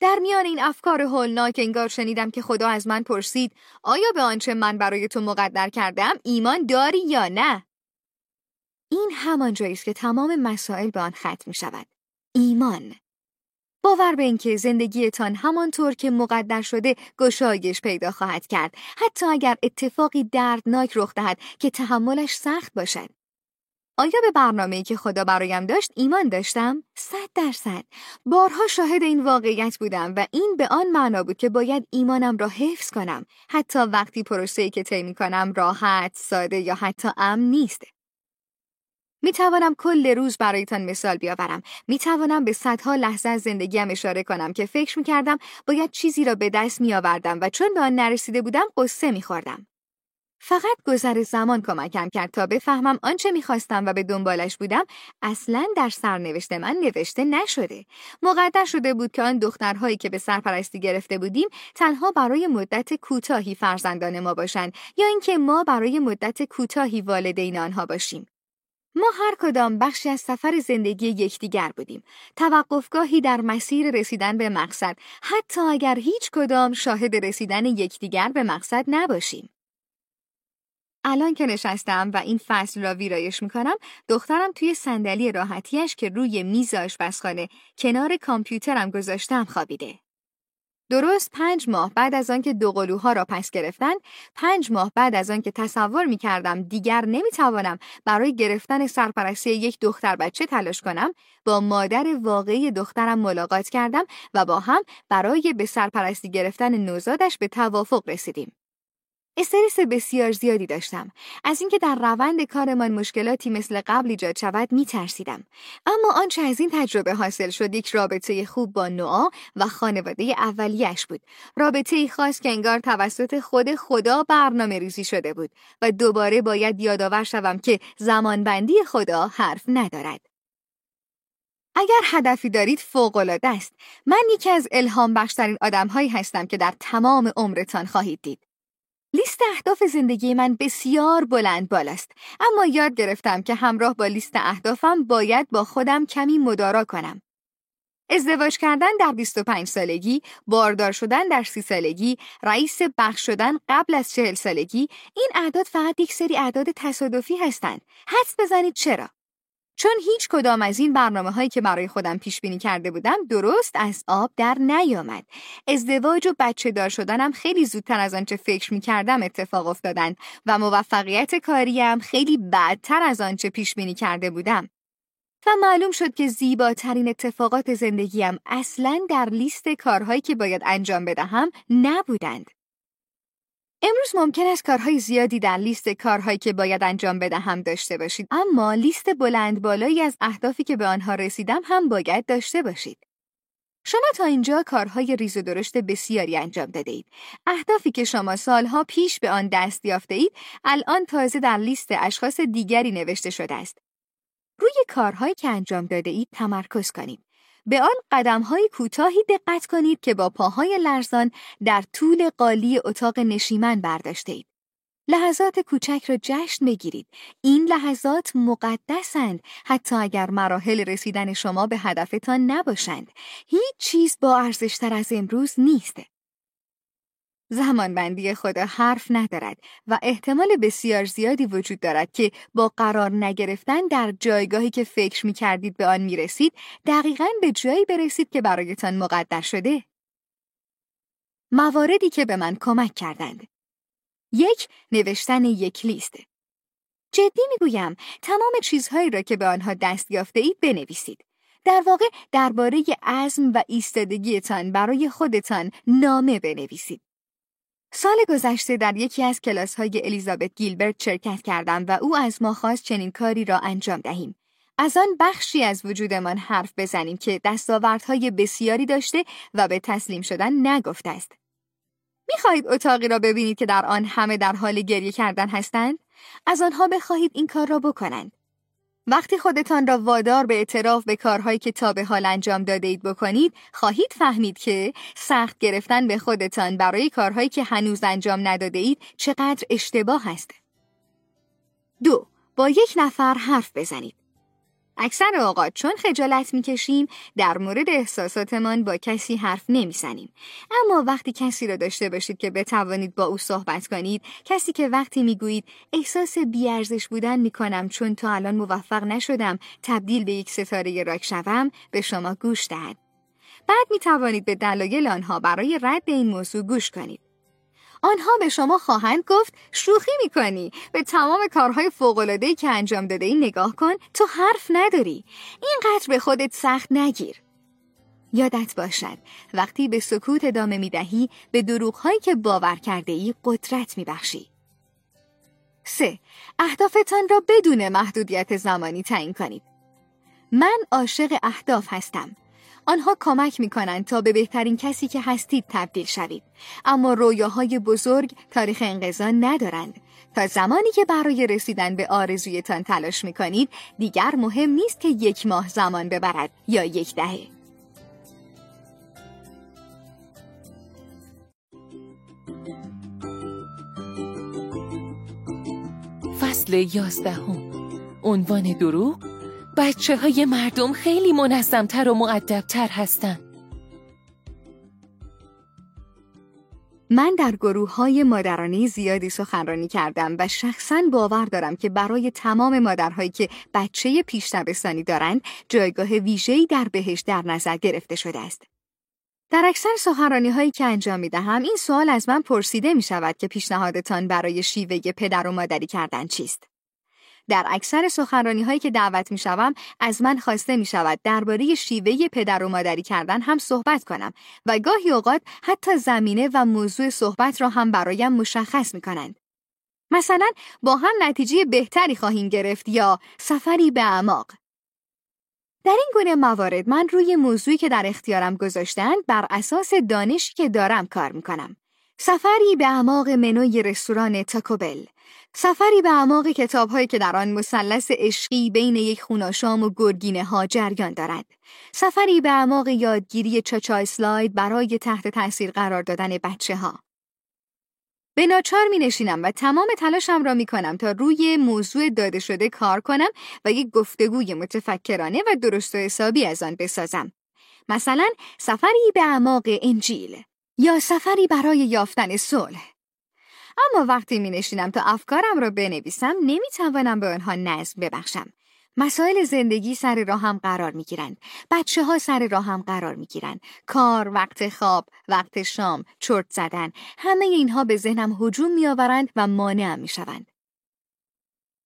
در میان این افکار هولناک انگار شنیدم که خدا از من پرسید آیا به آنچه من برای تو مقدر کردم ایمان داری یا نه؟ این همان جایی است که تمام مسائل به آن ختم می شود. ایمان. باور به اینکه زندگیتان همانطور که مقدر شده گشایش پیدا خواهد کرد حتی اگر اتفاقی دردناک رخ دهد که تحملش سخت باشد. آیا به برنامه‌ای که خدا برایم داشت ایمان داشتم؟ صد درصد. بارها شاهد این واقعیت بودم و این به آن معنا بود که باید ایمانم را حفظ کنم حتی وقتی پروسه‌ای که طی کنم راحت، ساده یا حتی امن نیست. می توانم کل روز برایتان مثال بیاورم. می توانم به صدها لحظه از زندگیم اشاره کنم که فکر می کردم باید چیزی را به دست می آوردم و چون به آن نرسیده بودم قصه می خوردم. فقط گذر زمان کمکم کرد تا بفهمم آنچه می‌خواستم و به دنبالش بودم اصلا در سرنوشت من نوشته نشده. مقدر شده بود که آن دخترهایی که به سرپرستی گرفته بودیم تنها برای مدت کوتاهی فرزندان ما باشند یا اینکه ما برای مدت کوتاهی والدین آنها باشیم. ما هر کدام بخشی از سفر زندگی یکدیگر بودیم. توقفگاهی در مسیر رسیدن به مقصد، حتی اگر هیچ کدام شاهد رسیدن یکدیگر به مقصد نباشیم. الان که نشستم و این فصل را ویرایش می‌کنم دخترم توی صندلی راحتیش که روی میز آشپزخانه کنار کامپیوترم گذاشتم خوابیده. درست پنج ماه بعد از آنکه دو قلوها را پس گرفتن، پنج ماه بعد از آنکه تصور می کردم دیگر نمی‌توانم برای گرفتن سرپرستی یک دختر بچه تلاش کنم، با مادر واقعی دخترم ملاقات کردم و با هم برای به سرپرستی گرفتن نوزادش به توافق رسیدیم. استرس بسیار زیادی داشتم. از اینکه در روند کارمان مشکلاتی مثل قبل ایجاد شود می ترسیدم. اما آنچه از این تجربه حاصل شد یک رابطه خوب با نوآ و خانواده اولیش بود. رابطه خاص که انگار توسط خود خدا برنامه ریزی شده بود و دوباره باید یادآور شوم که زمانبندی خدا حرف ندارد. اگر هدفی دارید فوق‌العاده است. من یکی از الهام بخشترین آدمهایی هستم که در تمام عمرتان خواهید دید. لیست اهداف زندگی من بسیار بلند بالاست اما یاد گرفتم که همراه با لیست اهدافم باید با خودم کمی مدارا کنم. ازدواج کردن در 25 سالگی، باردار شدن در 30 سالگی، رئیس بخش شدن قبل از 40 سالگی، این اعداد فقط یک سری اعداد تصادفی هستند. حدس بزنید چرا؟ چون هیچ کدام از این برنامه هایی که برای خودم پیش بینی کرده بودم درست از آب در نیامد. ازدواج و بچه دار شدنم خیلی زودتر از آنچه فکر می کردم اتفاق افتادند و موفقیت کاریم خیلی بعدتر از آنچه پیش بینی کرده بودم. و معلوم شد که زیباترین اتفاقات زندگیم اصلا در لیست کارهایی که باید انجام بدهم نبودند. امروز ممکن است کارهای زیادی در لیست کارهایی که باید انجام بدهم داشته باشید اما لیست بلند بالایی از اهدافی که به آنها رسیدم هم باید داشته باشید. شما تا اینجا کارهای ریز و درشت بسیاری انجام داده اید. اهدافی که شما سالها پیش به آن دست یافته اید الان تازه در لیست اشخاص دیگری نوشته شده است. روی کارهایی که انجام داده اید تمرکز کنید. به آن قدمهای کوتاهی دقت کنید که با پاهای لرزان در طول قالی اتاق نشیمن برداشته اید. لحظات کوچک را جشن بگیرید. این لحظات مقدسند حتی اگر مراحل رسیدن شما به هدفتان نباشند. هیچ چیز با ارزشتر از امروز نیست. زمانبندی خدا حرف ندارد و احتمال بسیار زیادی وجود دارد که با قرار نگرفتن در جایگاهی که فکر می کردید به آن می رسید دقیقا به جایی برسید که برایتان مقدر شده. مواردی که به من کمک کردند یک، نوشتن یک لیست جدی گویم تمام چیزهایی را که به آنها دست یافته اید بنویسید. در واقع درباره عزم و ایستادگیتان برای خودتان نامه بنویسید. سال گذشته در یکی از کلاس های الیزابت گیلبرت شرکت کردم و او از ما خواست چنین کاری را انجام دهیم. از آن بخشی از وجودمان حرف بزنیم که دستاوردهای بسیاری داشته و به تسلیم شدن نگفته است. می‌خواهید اتاقی را ببینید که در آن همه در حال گریه کردن هستند؟ از آنها بخواهید این کار را بکنند. وقتی خودتان را وادار به اعتراف به کارهایی که تا به حال انجام داده اید بکنید، خواهید فهمید که سخت گرفتن به خودتان برای کارهایی که هنوز انجام نداده اید چقدر اشتباه است. دو، با یک نفر حرف بزنید. اکثر اوقات چون خجالت می‌کشیم در مورد احساساتمان با کسی حرف نمی‌زنیم. اما وقتی کسی را داشته باشید که بتوانید با او صحبت کنید کسی که وقتی می‌گویید احساس بیارزش بودن می‌کنم چون تا الان موفق نشدم تبدیل به یک ستاره راک شوم به شما گوش دهد. بعد می توانید به دلایل آنها برای رد این موضوع گوش کنید. آنها به شما خواهند گفت شوخی می‌کنی به تمام کارهای فوقلادهی که انجام داده ای نگاه کن تو حرف نداری اینقدر به خودت سخت نگیر یادت باشد وقتی به سکوت ادامه می‌دهی به دروغهایی که باور کرده ای قدرت میبخشی سه اهدافتان را بدون محدودیت زمانی تعیین کنید. من عاشق اهداف هستم. آنها کمک می کنند تا به بهترین کسی که هستید تبدیل شوید. اما رویاهای بزرگ تاریخ انقضا ندارند. تا زمانی که برای رسیدن به آرزویتان تلاش می کنید دیگر مهم نیست که یک ماه زمان ببرد یا یک دهه. فصل یازدهم عنوان دروغ بچه های مردم خیلی منظمتر و معدبتر هستن من در گروه های مادرانه زیادی سخنرانی کردم و شخصا باور دارم که برای تمام مادرهایی که بچه پیش دارند جایگاه ویژه‌ای در بهش در نظر گرفته شده است. در اکثر سخنرانی هایی که انجام می دهم این سوال از من پرسیده می شود که پیشنهادتان برای شیوه پدر و مادری کردن چیست؟ در اکثر سخنرانی هایی که دعوت می شوم از من خواسته می شود درباره شیوه پدر و مادری کردن هم صحبت کنم و گاهی اوقات حتی زمینه و موضوع صحبت را هم برایم مشخص می کنند. مثلا با هم نتیجه بهتری خواهیم گرفت یا سفری به اعماق. در این گونه موارد من روی موضوعی که در اختیارم گذاشتند بر اساس دانشی که دارم کار می کنم. سفری به اعماق منوی رستوران تاکوبل سفری به اعماق کتابهایی که در آن مثلث عشقی بین یک خوناشام و گرگینه ها جریان دارد. سفری به اعماق یادگیری چاچا اسلاید برای تحت تاثیر قرار دادن بچه ها به ناچار می نشینم و تمام تلاشم را می کنم تا روی موضوع داده شده کار کنم و یک گفتگوی متفکرانه و درست و حسابی از آن بسازم. مثلا سفری به اعماق انجیل یا سفری برای یافتن صلح. اما وقتی می نشینم تا افکارم را بنویسم نمی توانم به آنها نظم ببخشم. مسائل زندگی سر راهم قرار می گیرند. بچه ها سر راهم قرار می گیرند. کار، وقت خواب، وقت شام، چرت زدن. همه اینها به ذهنم هجوم می آورند و مانعم می شوند.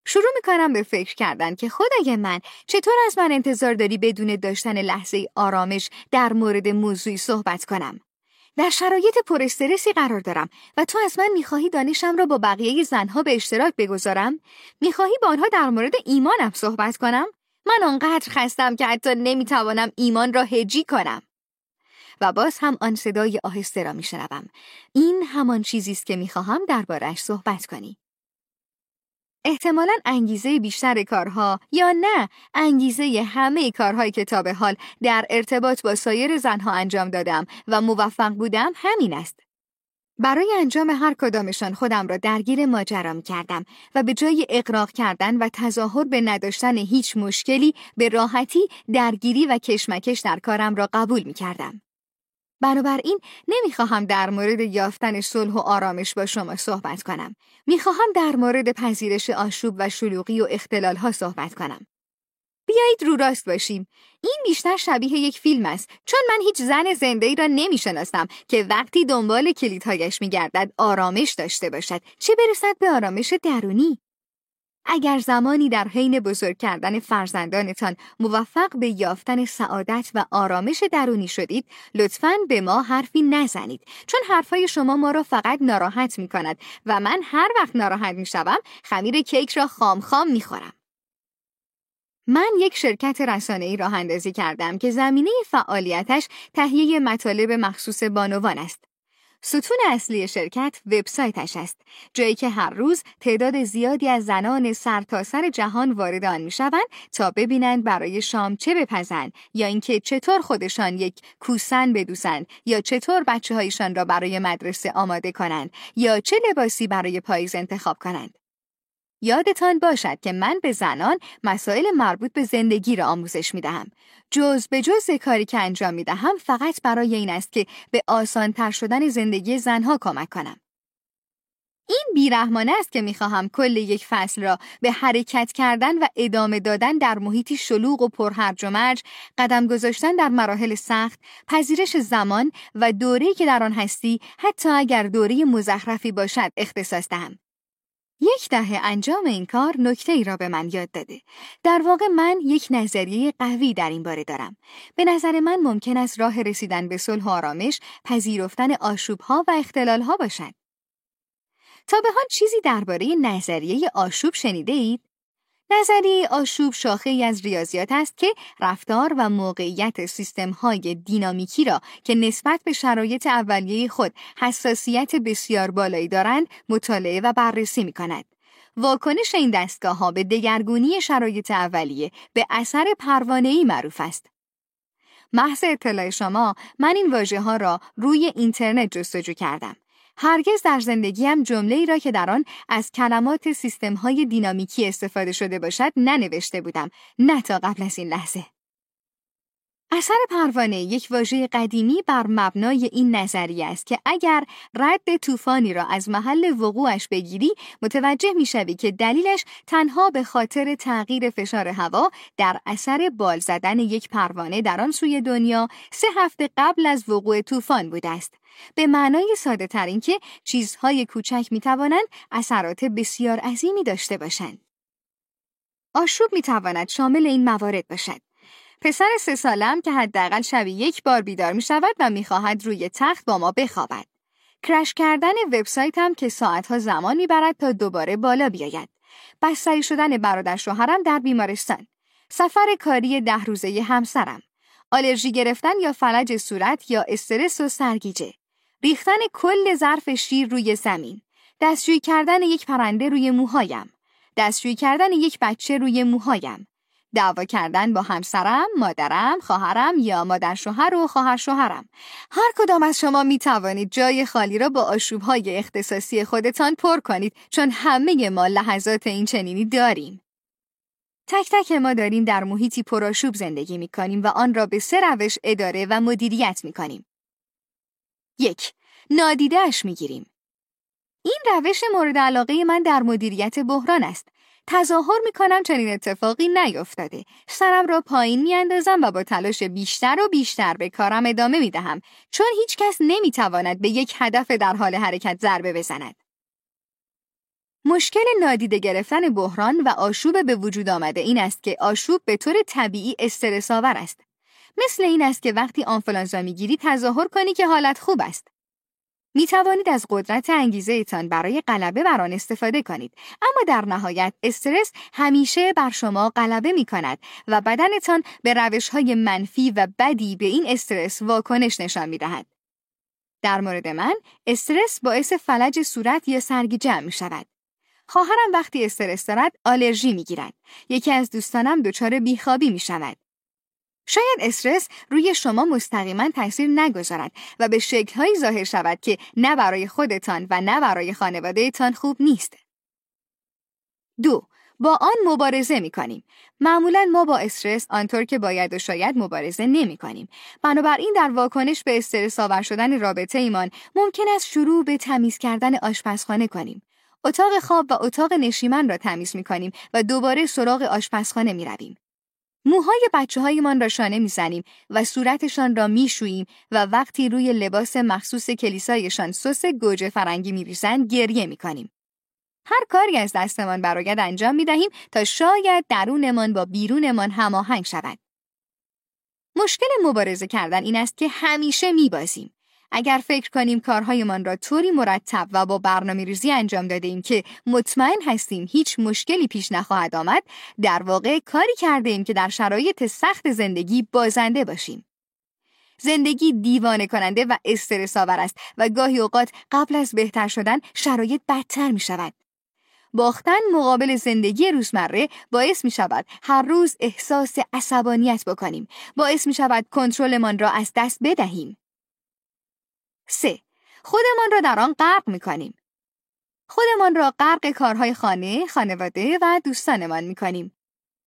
شروع می کنم به فکر کردن که خدای من چطور از من انتظار داری بدون داشتن لحظه آرامش در مورد موضوعی صحبت کنم. در شرایط پر استرسی قرار دارم و تو از من می‌خواهی دانشم را با بقیه زنها به اشتراک بگذارم؟ می‌خواهی با آنها در مورد ایمانم صحبت کنم؟ من آنقدر خستم که حتی نمی‌توانم ایمان را هجی کنم. و باز هم آن صدای آهسته را میشنوم. این همان چیزی است که می‌خواهم دربارش صحبت کنی. احتمالا انگیزه بیشتر کارها یا نه انگیزه همه کارهای کتاب حال در ارتباط با سایر زنها انجام دادم و موفق بودم همین است. برای انجام هر کدامشان خودم را درگیر ماجرا کردم و به جای اقراق کردن و تظاهر به نداشتن هیچ مشکلی به راحتی درگیری و کشمکش در کارم را قبول می کردم. بنابراین نمی‌خواهم در مورد یافتن صلح و آرامش با شما صحبت کنم. می‌خواهم در مورد پذیرش آشوب و شلوغی و اختلال ها صحبت کنم. بیایید رو راست باشیم. این بیشتر شبیه یک فیلم است چون من هیچ زن زنده ای را نمی‌شناسم که وقتی دنبال کلیدهایش میگردد آرامش داشته باشد چه برسد به آرامش درونی اگر زمانی در حین بزرگ کردن فرزندانتان موفق به یافتن سعادت و آرامش درونی شدید لطفاً به ما حرفی نزنید چون حرفهای شما ما را فقط ناراحت می کند و من هر وقت ناراحت می شوم خمیر کیک را خام خام می خورم. من یک شرکت رسانه ای راه اندازی کردم که زمینه فعالیتش تهیه مطالب مخصوص بانوان است. ستون اصلی شرکت وبسایتش است. جایی که هر روز تعداد زیادی از زنان سرتاسر سر جهان وارد آن می‌شوند تا ببینند برای شام چه بپزند یا اینکه چطور خودشان یک کوسن بدوسند یا چطور بچه هایشان را برای مدرسه آماده کنند یا چه لباسی برای پاییز انتخاب کنند. یادتان باشد که من به زنان مسائل مربوط به زندگی را آموزش می دهم. جز به جز کاری که انجام می دهم فقط برای این است که به آسان تر شدن زندگی زنها کمک کنم. این بیرحمانه است که می‌خواهم کل یک فصل را به حرکت کردن و ادامه دادن در محیطی شلوغ و پرهرج و مرج، قدم گذاشتن در مراحل سخت، پذیرش زمان و دوره‌ای که در آن هستی، حتی اگر دوره مزخرفی باشد اختصاص دهم. یک دهه انجام این کار نکته ای را به من یاد داده. در واقع من یک نظریه قوی در این باره دارم. به نظر من ممکن است راه رسیدن به صلح و آرامش پذیرفتن آشوب ها و اختلال ها باشد. تا به حال چیزی درباره نظریه آشوب شنیده اید؟ نظریه آشوب شاخه ای از ریاضیات است که رفتار و موقعیت سیستم های دینامیکی را که نسبت به شرایط اولیه خود حساسیت بسیار بالایی دارند مطالعه و بررسی می کند. واکنش این دستگاه ها به دگرگونی شرایط اولیه به اثر ای معروف است. محض اطلاع شما من این واژه ها را روی اینترنت جستجو کردم. هرگز در زندگیم جمله ای را که در آن از کلمات سیستم های دینامیکی استفاده شده باشد ننوشته بودم نه تا قبل از این لحظه. اثر پروانه یک واژه قدیمی بر مبنای این نظریه است که اگر رد طوفانی را از محل وقوعش بگیری متوجه می‌شوی که دلیلش تنها به خاطر تغییر فشار هوا در اثر بال زدن یک پروانه در آن سوی دنیا سه هفته قبل از وقوع طوفان بوده است. به معنای ساده تر این که چیزهای کوچک می توانند اثرات بسیار عظیمی داشته باشند. آشوب می تواند شامل این موارد باشد. پسر سه سالم که حداقل شبی یک بار بیدار می شود و می خواهد روی تخت با ما بخوابد. کرش کردن وبسایتم که ساعتها زمان می‌برد تا دوباره بالا بیاید. بستری شدن برادر شوهرم در بیمارستان. سفر کاری ده روزه همسرم. آلرژی گرفتن یا فلج صورت یا استرس و سرگیجه. ریختن کل ظرف شیر روی زمین. دستشویی کردن یک پرنده روی موهایم. دستشویی کردن یک بچه روی موهایم. دعوا کردن با همسرم، مادرم، خواهرم یا مادر شوهر و خواهر شوهرم. هر کدام از شما می توانید جای خالی را با های اختصاصی خودتان پر کنید چون همه ما لحظات این چنینی داریم. تک تک ما داریم در محیطی پرآشوب زندگی می کنیم و آن را به سه روش اداره و مدیریت می کنیم. یک، نادیدهش می گیریم. این روش مورد علاقه من در مدیریت بحران است. تظاهر می کنم چنین اتفاقی نیفتاده. سرم را پایین می اندازم و با تلاش بیشتر و بیشتر به کارم ادامه می دهم چون هیچ کس نمی تواند به یک هدف در حال حرکت ضربه بزند. مشکل نادیده گرفتن بحران و آشوب به وجود آمده این است که آشوب به طور طبیعی استرس آور است. مثل این است که وقتی آنفولانزا می‌گیری تظاهر کنی که حالت خوب است. می توانید از قدرت انگیزه ایتان برای غلبه بر آن استفاده کنید اما در نهایت استرس همیشه بر شما غلبه می کند و بدنتان به روش های منفی و بدی به این استرس واکنش نشان می دهد. در مورد من استرس باعث فلج صورت یا سرگیجه می شود. خواهرم وقتی استرس دارد آلرژی می گیرد. یکی از دوستانم دچار بیخوابی می شود. شاید استرس روی شما مستقیما تاثیر نگذارد و به شکلهایی ظاهر شود که نه برای خودتان و نه برای خانوادهتان خوب نیست. دو با آن مبارزه می کنیم. معمولا ما با استرس آنطور که باید و شاید مبارزه نمی کنیم. بنابراین در واکنش به استرس آور شدن رابطه ایمان ممکن است شروع به تمیز کردن آشپزخانه کنیم. اتاق خواب و اتاق نشیمن را تمیز می کنیم و دوباره سراغ آشپزخانه می رویم. موهای بچه هایمان را شانه می‌زنیم و صورتشان را میشوییم و وقتی روی لباس مخصوص کلیسایشان سس گوجه فرنگی میریزند گریه می‌کنیم. هر کاری از دستمان براید انجام می دهیم تا شاید درونمان با بیرونمان هماهنگ شود. مشکل مبارزه کردن این است که همیشه میبازیم. اگر فکر کنیم کارهایمان را طوری مرتب و با برنامه ریزی انجام داده ایم که مطمئن هستیم هیچ مشکلی پیش نخواهد آمد در واقع کاری کرده ایم که در شرایط سخت زندگی بازنده باشیم. زندگی دیوانه کننده و استرس آور است و گاهی اوقات قبل از بهتر شدن شرایط بدتر می شود. باختن مقابل زندگی روزمره باعث می شود هر روز احساس عصبانیت بکنیم. باعث می شود کنترلمان را از دست بدهیم. 3. خودمان را در آن غرق می کنیم. خودمان را غرق کارهای خانه، خانواده و دوستانمان می کنیم.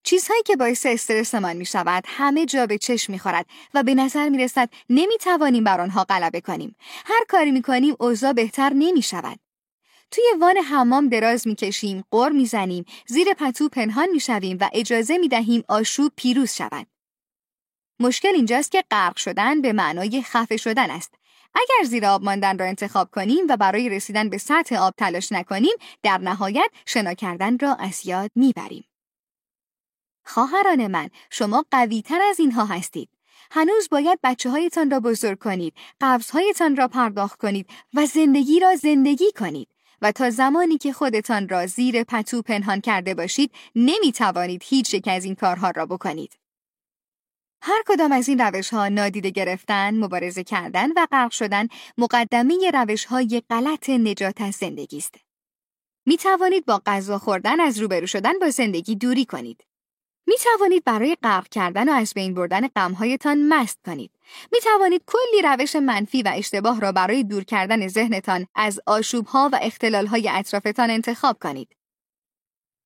چیزهایی که باعث استرسمان می شود همه جا به چشم می خورد و به نظر می رسد نمی توانیم بر آنها غلبه کنیم. هر کاری می کنیم اوضاع بهتر نمی شود. توی وان حمام دراز می کشیم، قر می زنیم، زیر پتو پنهان می شویم و اجازه می دهیم آشوب پیروز شود. مشکل اینجاست که غرق شدن به معنای خفه شدن است. اگر زیر آب ماندن را انتخاب کنیم و برای رسیدن به سطح آب تلاش نکنیم در نهایت شنا کردن را از یاد می‌بریم. خواهران من شما قوی تر از اینها هستید. هنوز باید بچه هایتان را بزرگ کنید، قبض هایتان را پرداخت کنید و زندگی را زندگی کنید. و تا زمانی که خودتان را زیر پتو پنهان کرده باشید نمی توانید هیچ یک از این کارها را بکنید. هر کدام از این روش ها نادیده گرفتن، مبارزه کردن و غرق شدن مقدمه روش های غلط نجات از زندگی است. می توانید با غذا خوردن از روبرو شدن با زندگی دوری کنید. می توانید برای غرق کردن و از بین بردن غمهایتان مست کنید. می توانید کلی روش منفی و اشتباه را برای دور کردن ذهنتان از آشوبها و اختلالهای اطرافتان انتخاب کنید.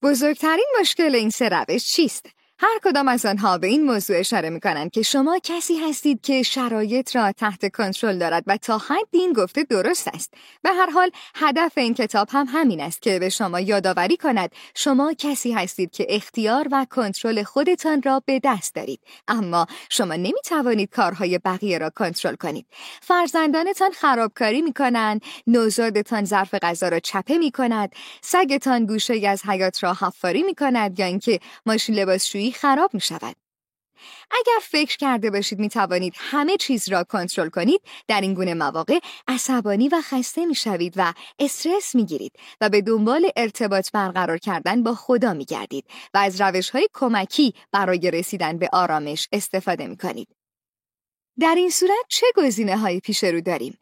بزرگترین مشکل این سه روش چیست؟ هر کدام از آنها به این موضوع اشاره می کنند که شما کسی هستید که شرایط را تحت کنترل دارد و تا حد این گفته درست است. به هر حال هدف این کتاب هم همین است که به شما یادآوری کند شما کسی هستید که اختیار و کنترل خودتان را به دست دارید اما شما نمی توانید کارهای بقیه را کنترل کنید. فرزندانتان خرابکاری می کنند، نوزادتان ظرف غذا را چپه می کند، سگتان گوشه از حیات را حفاری می کند یا اینکه ماشین لباسشویی خراب می شود. اگر فکر کرده باشید می توانید همه چیز را کنترل کنید در این گونه مواقع عصبانی و خسته می شوید و استرس می گیرید و به دنبال ارتباط برقرار کردن با خدا می گردید و از روش های کمکی برای رسیدن به آرامش استفاده می کنید. در این صورت چه گزینه های پیش رو داریم؟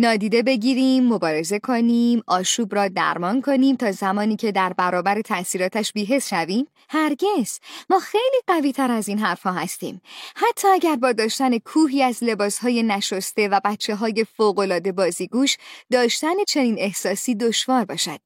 نادیده بگیریم، مبارزه کنیم، آشوب را درمان کنیم تا زمانی که در برابر تاثیراتش بیهس شویم؟ هرگز ما خیلی قوی تر از این حرفها هستیم. حتی اگر با داشتن کوهی از لباسهای نشسته و بچه های فوقلاده بازیگوش داشتن چنین احساسی دشوار باشد.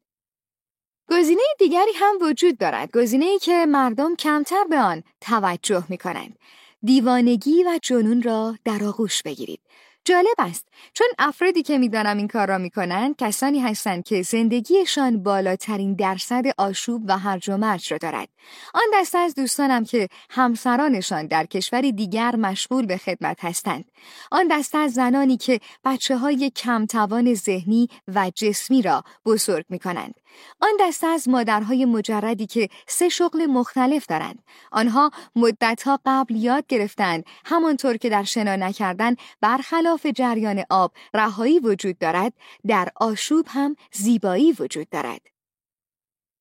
گزینه دیگری هم وجود دارد. گزینه که مردم کمتر به آن توجه می کنند. دیوانگی و جنون را در آغوش بگیرید. جالب است. چون افرادی که می‌دانم این کار را می‌کنند کسانی هستند که زندگیشان بالاترین درصد آشوب و هرج و مرج را دارد. آن دسته از دوستانم که همسرانشان در کشوری دیگر مشغول به خدمت هستند. آن دسته از زنانی که بچه های کمتوان ذهنی و جسمی را بزرگ می کنند. آن دسته از مادرهای مجردی که سه شغل مختلف دارند. آنها مدتها قبل یاد گرفتند همانطور که در شنا نکردن برخلاف جریان آب رهایی وجود دارد در آشوب هم زیبایی وجود دارد.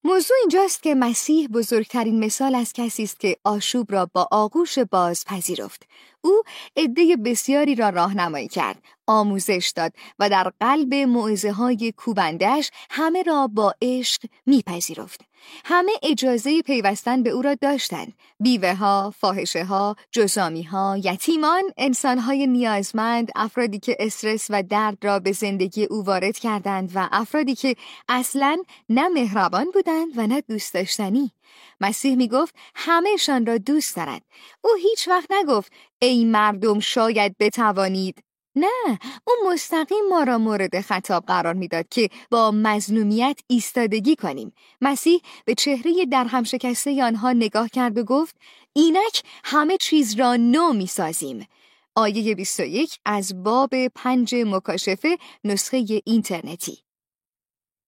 موضوع اینجاست که مسیح بزرگترین مثال از کسی است که آشوب را با آغوش باز پذیرفت. او عده بسیاری را راهنمایی کرد، آموزش داد و در قلب معزه های کوبندش همه را با عشق میپذیرفت. همه اجازه پیوستن به او را داشتند. بیوه ها، فاحشه ها، جزامی ها، یتیمان، انسان های نیازمند، افرادی که استرس و درد را به زندگی او وارد کردند و افرادی که اصلا نه مهربان بودند و نه دوست داشتنی. مسیح می گفت همهشان را دوست دارد. او هیچ وقت نگفت ای مردم شاید بتوانید. نه او مستقیم ما را مورد خطاب قرار می‌داد که با مظلومیت ایستادگی کنیم. مسیح به چهره در هم شکسته آنها نگاه کرد و گفت اینک همه چیز را نو می‌سازیم. آیه 21 از باب پنج مکاشفه نسخه اینترنتی.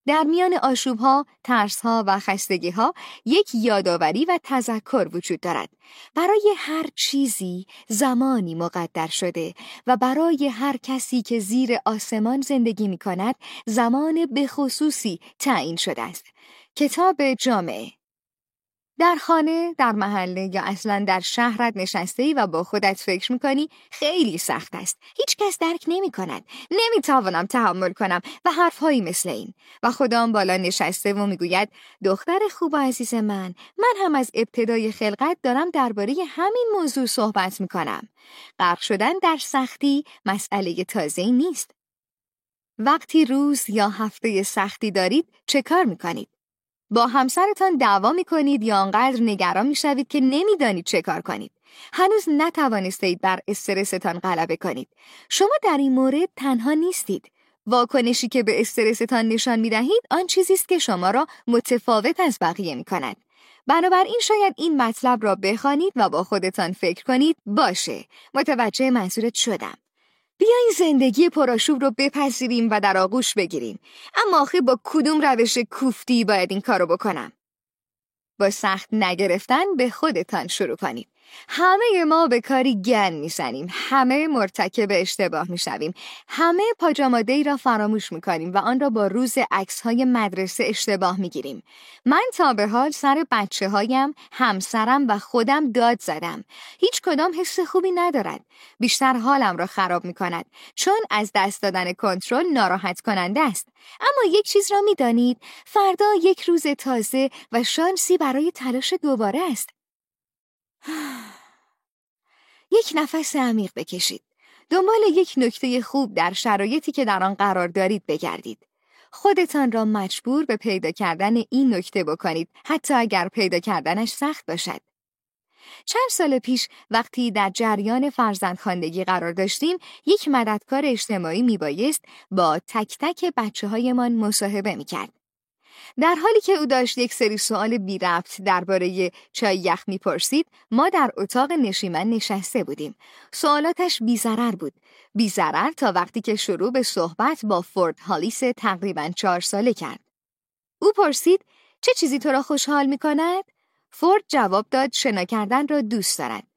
در میان آشوبها، ترسها و خستگیها یک یادآوری و تذکر وجود دارد. برای هر چیزی زمانی مقدر شده و برای هر کسی که زیر آسمان زندگی می کند زمان بخصوصی تعیین شده است. کتاب جامعه در خانه، در محله یا اصلا در شهرت نشسته ای و با خودت فکر می‌کنی خیلی سخت است. هیچ کس درک نمی کند. نمی توانم تحمل کنم و حرفهایی مثل این. و خدام بالا نشسته و می‌گوید دختر خوب و عزیز من من هم از ابتدای خلقت دارم درباره همین موضوع صحبت می‌کنم. غرق شدن در سختی مسئله تازه نیست. وقتی روز یا هفته سختی دارید چه کار می‌کنید؟ با همسرتان دعوا می کنید یا آنقدر نگران می شوید که نمی‌دانید چه کار کنید. هنوز نتوانستید بر استرستان غلبه کنید. شما در این مورد تنها نیستید. واکنشی که به استرستان نشان می دهید آن چیزی است که شما را متفاوت از بقیه می کند. بنابراین شاید این مطلب را بخوانید و با خودتان فکر کنید باشه متوجه منظورت شدم بیاین زندگی پرآشوب رو بپذیریم و در آغوش بگیریم. اما آخه با کدوم روش کوفتی باید این کارو بکنم؟ با سخت نگرفتن به خودتان شروع کنید همه ما به کاری گن می‌زنیم. همه مرتکب اشتباه می‌شویم. همه پاجاماده را فراموش می‌کنیم و آن را با روز عکس های مدرسه اشتباه می‌گیریم. من تا به حال سر بچه هایم همسرم و خودم داد زدم. هیچ کدام حس خوبی ندارد. بیشتر حالم را خراب می‌کند. چون از دست دادن کنترل ناراحت کننده است. اما یک چیز را می‌دانید. فردا یک روز تازه و شانسی برای تلاش دوباره است. یک نفس عمیق بکشید. دنبال یک نکته خوب در شرایطی که در آن قرار دارید بگردید. خودتان را مجبور به پیدا کردن این نکته بکنید حتی اگر پیدا کردنش سخت باشد. چند سال پیش وقتی در جریان فرزندخواندگی قرار داشتیم یک مددکار اجتماعی میبایست با تک تک بچه هایمان مصاحبه می‌کرد. در حالی که او داشت یک سری سوال بی ربط درباره چای یخ می‌پرسید ما در اتاق نشیمن نشسته بودیم سوالاتش بیزرر بود بیزرر تا وقتی که شروع به صحبت با فورد هالیس تقریبا چهار ساله کرد او پرسید چه چیزی تو را خوشحال می کند؟ فورد جواب داد شنا کردن را دوست دارد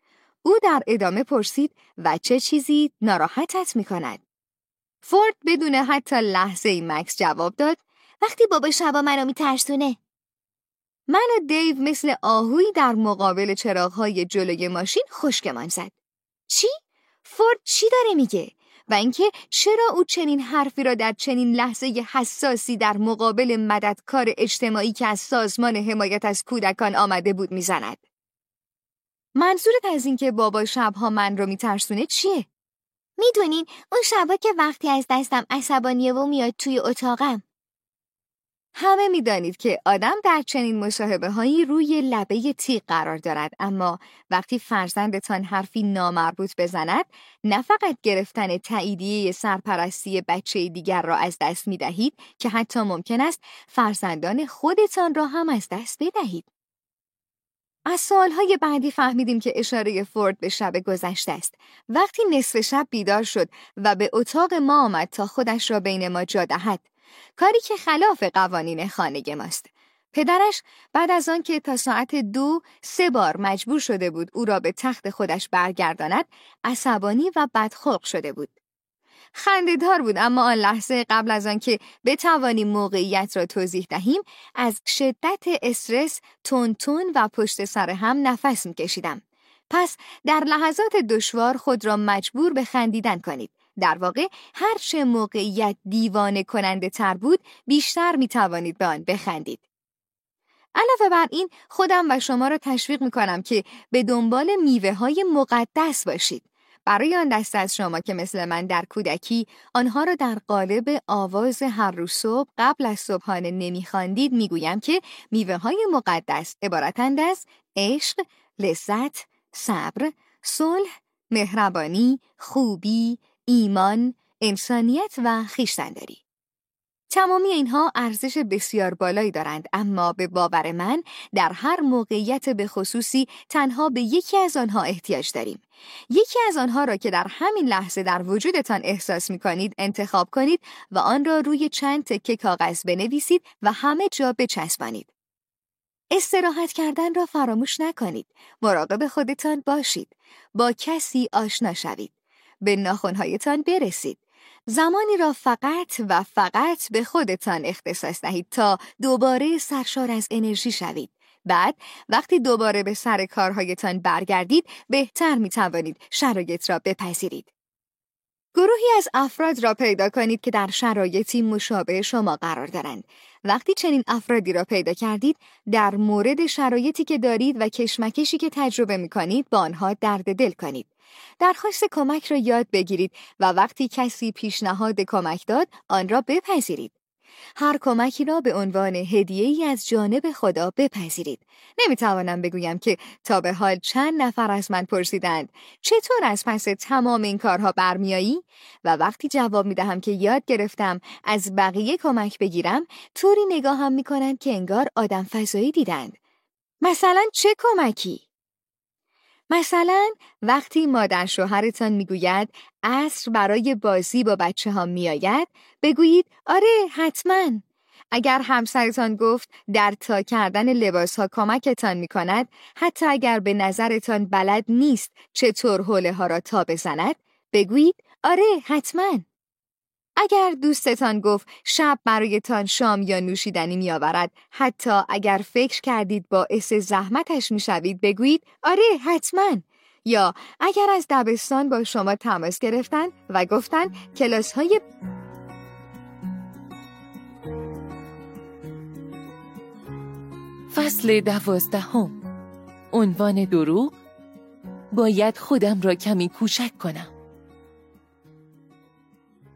او در ادامه پرسید و چه چیزی ناراحتت می کند؟ فورد بدون حتی لحظه ای مکس جواب داد وقتی بابا شبا منو میترسونه من و دیو مثل آهوی در مقابل چراغهای جلوی ماشین خشکمان زد چی؟ فورد چی داره میگه؟ و اینکه چرا او چنین حرفی را در چنین لحظه حساسی در مقابل مددکار اجتماعی که از سازمان حمایت از کودکان آمده بود می‌زند؟ منظورت از اینکه بابا شبها من رو میترسونه چیه؟ می‌دونین اون شبا که وقتی از دستم عصبانیه و میاد توی اتاقم همه می‌دانید که آدم در چنین مصاحبه هایی روی لبه تیغ قرار دارد اما وقتی فرزندتان حرفی نامربوط بزند نه فقط گرفتن تاییدیه سرپرستی بچه دیگر را از دست می دهید که حتی ممکن است فرزندان خودتان را هم از دست بدهید. از سالهای بعدی فهمیدیم که اشاره فورد به شب گذشته است. وقتی نصف شب بیدار شد و به اتاق ما آمد تا خودش را بین ما جا دهد کاری که خلاف قوانین خانگی ماست. پدرش بعد از آن که تا ساعت دو سه بار مجبور شده بود او را به تخت خودش برگرداند عصبانی و بدخلق شده بود. خندهدار بود اما آن لحظه قبل از آن که بتوانیم موقعیت را توضیح دهیم از شدت استرس تون و پشت سر هم نفس میکشیدم. پس در لحظات دشوار خود را مجبور به خندیدن کنید. در واقع هر چه موقعیت دیوانه کننده تر بود بیشتر می توانید به آن بخندید. علاوه بر این خودم و شما را تشویق می کنم که به دنبال میوه های مقدس باشید. برای آن دست از شما که مثل من در کودکی آنها را در قالب آواز هر روز صبح قبل از صبحانه نمیخواندید می‌گویم که میوه های مقدس عبارتند از عشق، لذت، صبر، صلح، مهربانی، خوبی، ایمان، انسانیت و خیشتنداری. تمامی اینها ارزش بسیار بالایی دارند اما به باور من در هر موقعیت به خصوصی تنها به یکی از آنها احتیاج داریم. یکی از آنها را که در همین لحظه در وجودتان احساس می کنید انتخاب کنید و آن را روی چند تکه کاغذ بنویسید و همه جا بچسبانید. استراحت کردن را فراموش نکنید. مراقب خودتان باشید. با کسی آشنا شوید. به ناخونهایتان برسید. زمانی را فقط و فقط به خودتان اختصاص دهید تا دوباره سرشار از انرژی شوید. بعد وقتی دوباره به سر کارهایتان برگردید بهتر می توانید شرایط را بپذیرید. گروهی از افراد را پیدا کنید که در شرایطی مشابه شما قرار دارند. وقتی چنین افرادی را پیدا کردید، در مورد شرایطی که دارید و کشمکشی که تجربه می کنید با آنها درد دل کنید. درخواست کمک را یاد بگیرید و وقتی کسی پیشنهاد کمک داد آن را بپذیرید. هر کمکی را به عنوان هدیه ای از جانب خدا بپذیرید. نمی‌توانم بگویم که تا به حال چند نفر از من پرسیدند چطور از پس تمام این کارها برمیایی؟ و وقتی جواب می‌دهم که یاد گرفتم از بقیه کمک بگیرم طوری نگاهم می‌کنند که انگار آدم فضایی دیدند. مثلا چه کمکی؟ مثلا وقتی مادر شوهرتان می‌گوید عصر برای بازی با بچه ها میآید بگویید آره حتما اگر همسرتان گفت در تا کردن لباس ها کمکتان می کند، حتی اگر به نظرتان بلد نیست چطور حوله ها را تا بزند، بگویید آره حتما. اگر دوستتان گفت شب برایتان شام یا نوشیدنی می آورد، حتی اگر فکر کردید باعث زحمتش می شوید بگویید آره حتما. یا اگر از دبستان با شما تماس گرفتن و گفتن کلاس های فصل دوازدهم. عنوان دروغ؟ باید خودم را کمی کوچک کنم.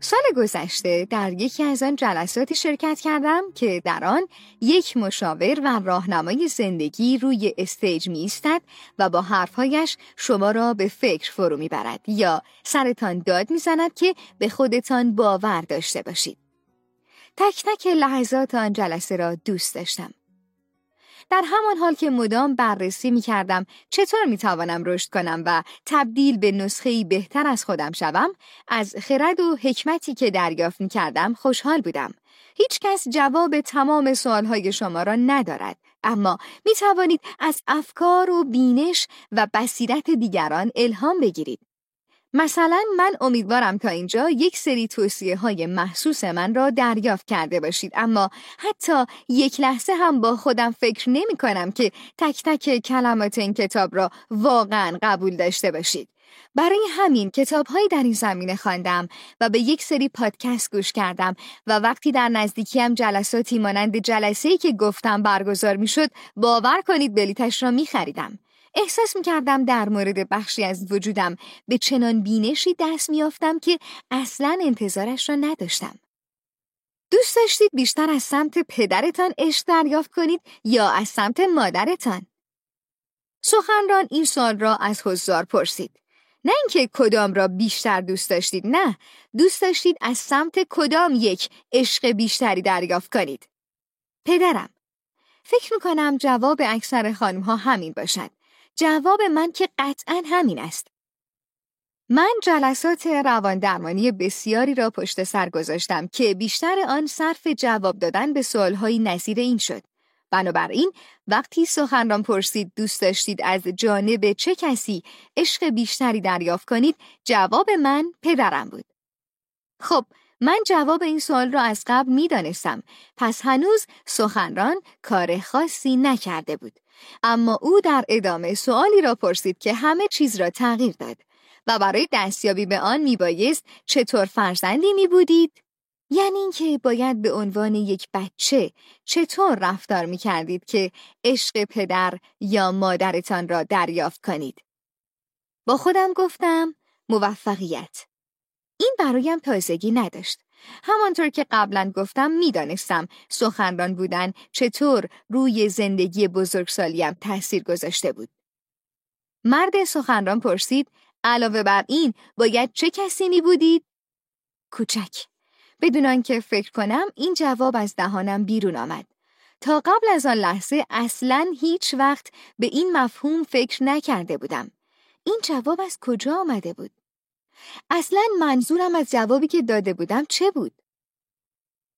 سال گذشته در یکی از آن جلساتی شرکت کردم که در آن یک مشاور و راهنمای زندگی روی استیج می ایستد و با حرفهایش شما را به فکر فرو می‌برد یا سرتان داد می‌زند که به خودتان باور داشته باشید. تک تک لحظات آن جلسه را دوست داشتم. در همان حال که مدام بررسی می کردم چطور می توانم رشد کنم و تبدیل به نسخه بهتر از خودم شوم از خرد و حکمتی که دریافت می کردم خوشحال بودم. هیچ کس جواب تمام سوالهای شما را ندارد اما می توانید از افکار و بینش و بصیرت دیگران الهام بگیرید. مثلا من امیدوارم تا اینجا یک سری توصیه های محسوس من را دریافت کرده باشید اما حتی یک لحظه هم با خودم فکر نمی کنم که تک تک کلمات این کتاب را واقعا قبول داشته باشید. برای همین کتابهایی در این زمینه خواندم و به یک سری پادکست گوش کردم و وقتی در نزدیکیم جلساتی مانند جلسه‌ای که گفتم برگزار می‌شد باور کنید بلیتش را می خریدم. احساس می کردم در مورد بخشی از وجودم به چنان بینشی دست میافتم که اصلا انتظارش را نداشتم. دوست داشتید بیشتر از سمت پدرتان عشق دریافت کنید یا از سمت مادرتان؟ سخنران این سال را از حضار پرسید. نه اینکه کدام را بیشتر دوست داشتید نه دوست داشتید از سمت کدام یک عشق بیشتری دریافت کنید پدرم فکر می‌کنم جواب اکثر خانم ها همین باشد جواب من که قطعا همین است. من جلسات روان درمانی بسیاری را پشت سر گذاشتم که بیشتر آن صرف جواب دادن به سوالهای نظیر این شد. بنابراین وقتی سخنران پرسید دوست داشتید از جانب چه کسی عشق بیشتری دریافت کنید جواب من پدرم بود. خب من جواب این سوال را از قبل می دانستم پس هنوز سخنران کار خاصی نکرده بود. اما او در ادامه سوالی را پرسید که همه چیز را تغییر داد و برای دستیابی به آن میبایست چطور فرزندی می بودید؟ یعنی اینکه باید به عنوان یک بچه چطور رفتار می کردید که عشق پدر یا مادرتان را دریافت کنید. با خودم گفتم موفقیت. این برایم تازگی نداشت. همانطور که قبلا گفتم می‌دانستم سخنران بودن چطور روی زندگی بزرگسالیم تاثیر گذاشته بود. مرد سخنران پرسید علاوه بر این باید چه کسی می بودید؟ کوچک. بدون آنکه فکر کنم این جواب از دهانم بیرون آمد. تا قبل از آن لحظه اصلا هیچ وقت به این مفهوم فکر نکرده بودم. این جواب از کجا آمده بود؟ اصلا منظورم از جوابی که داده بودم چه بود؟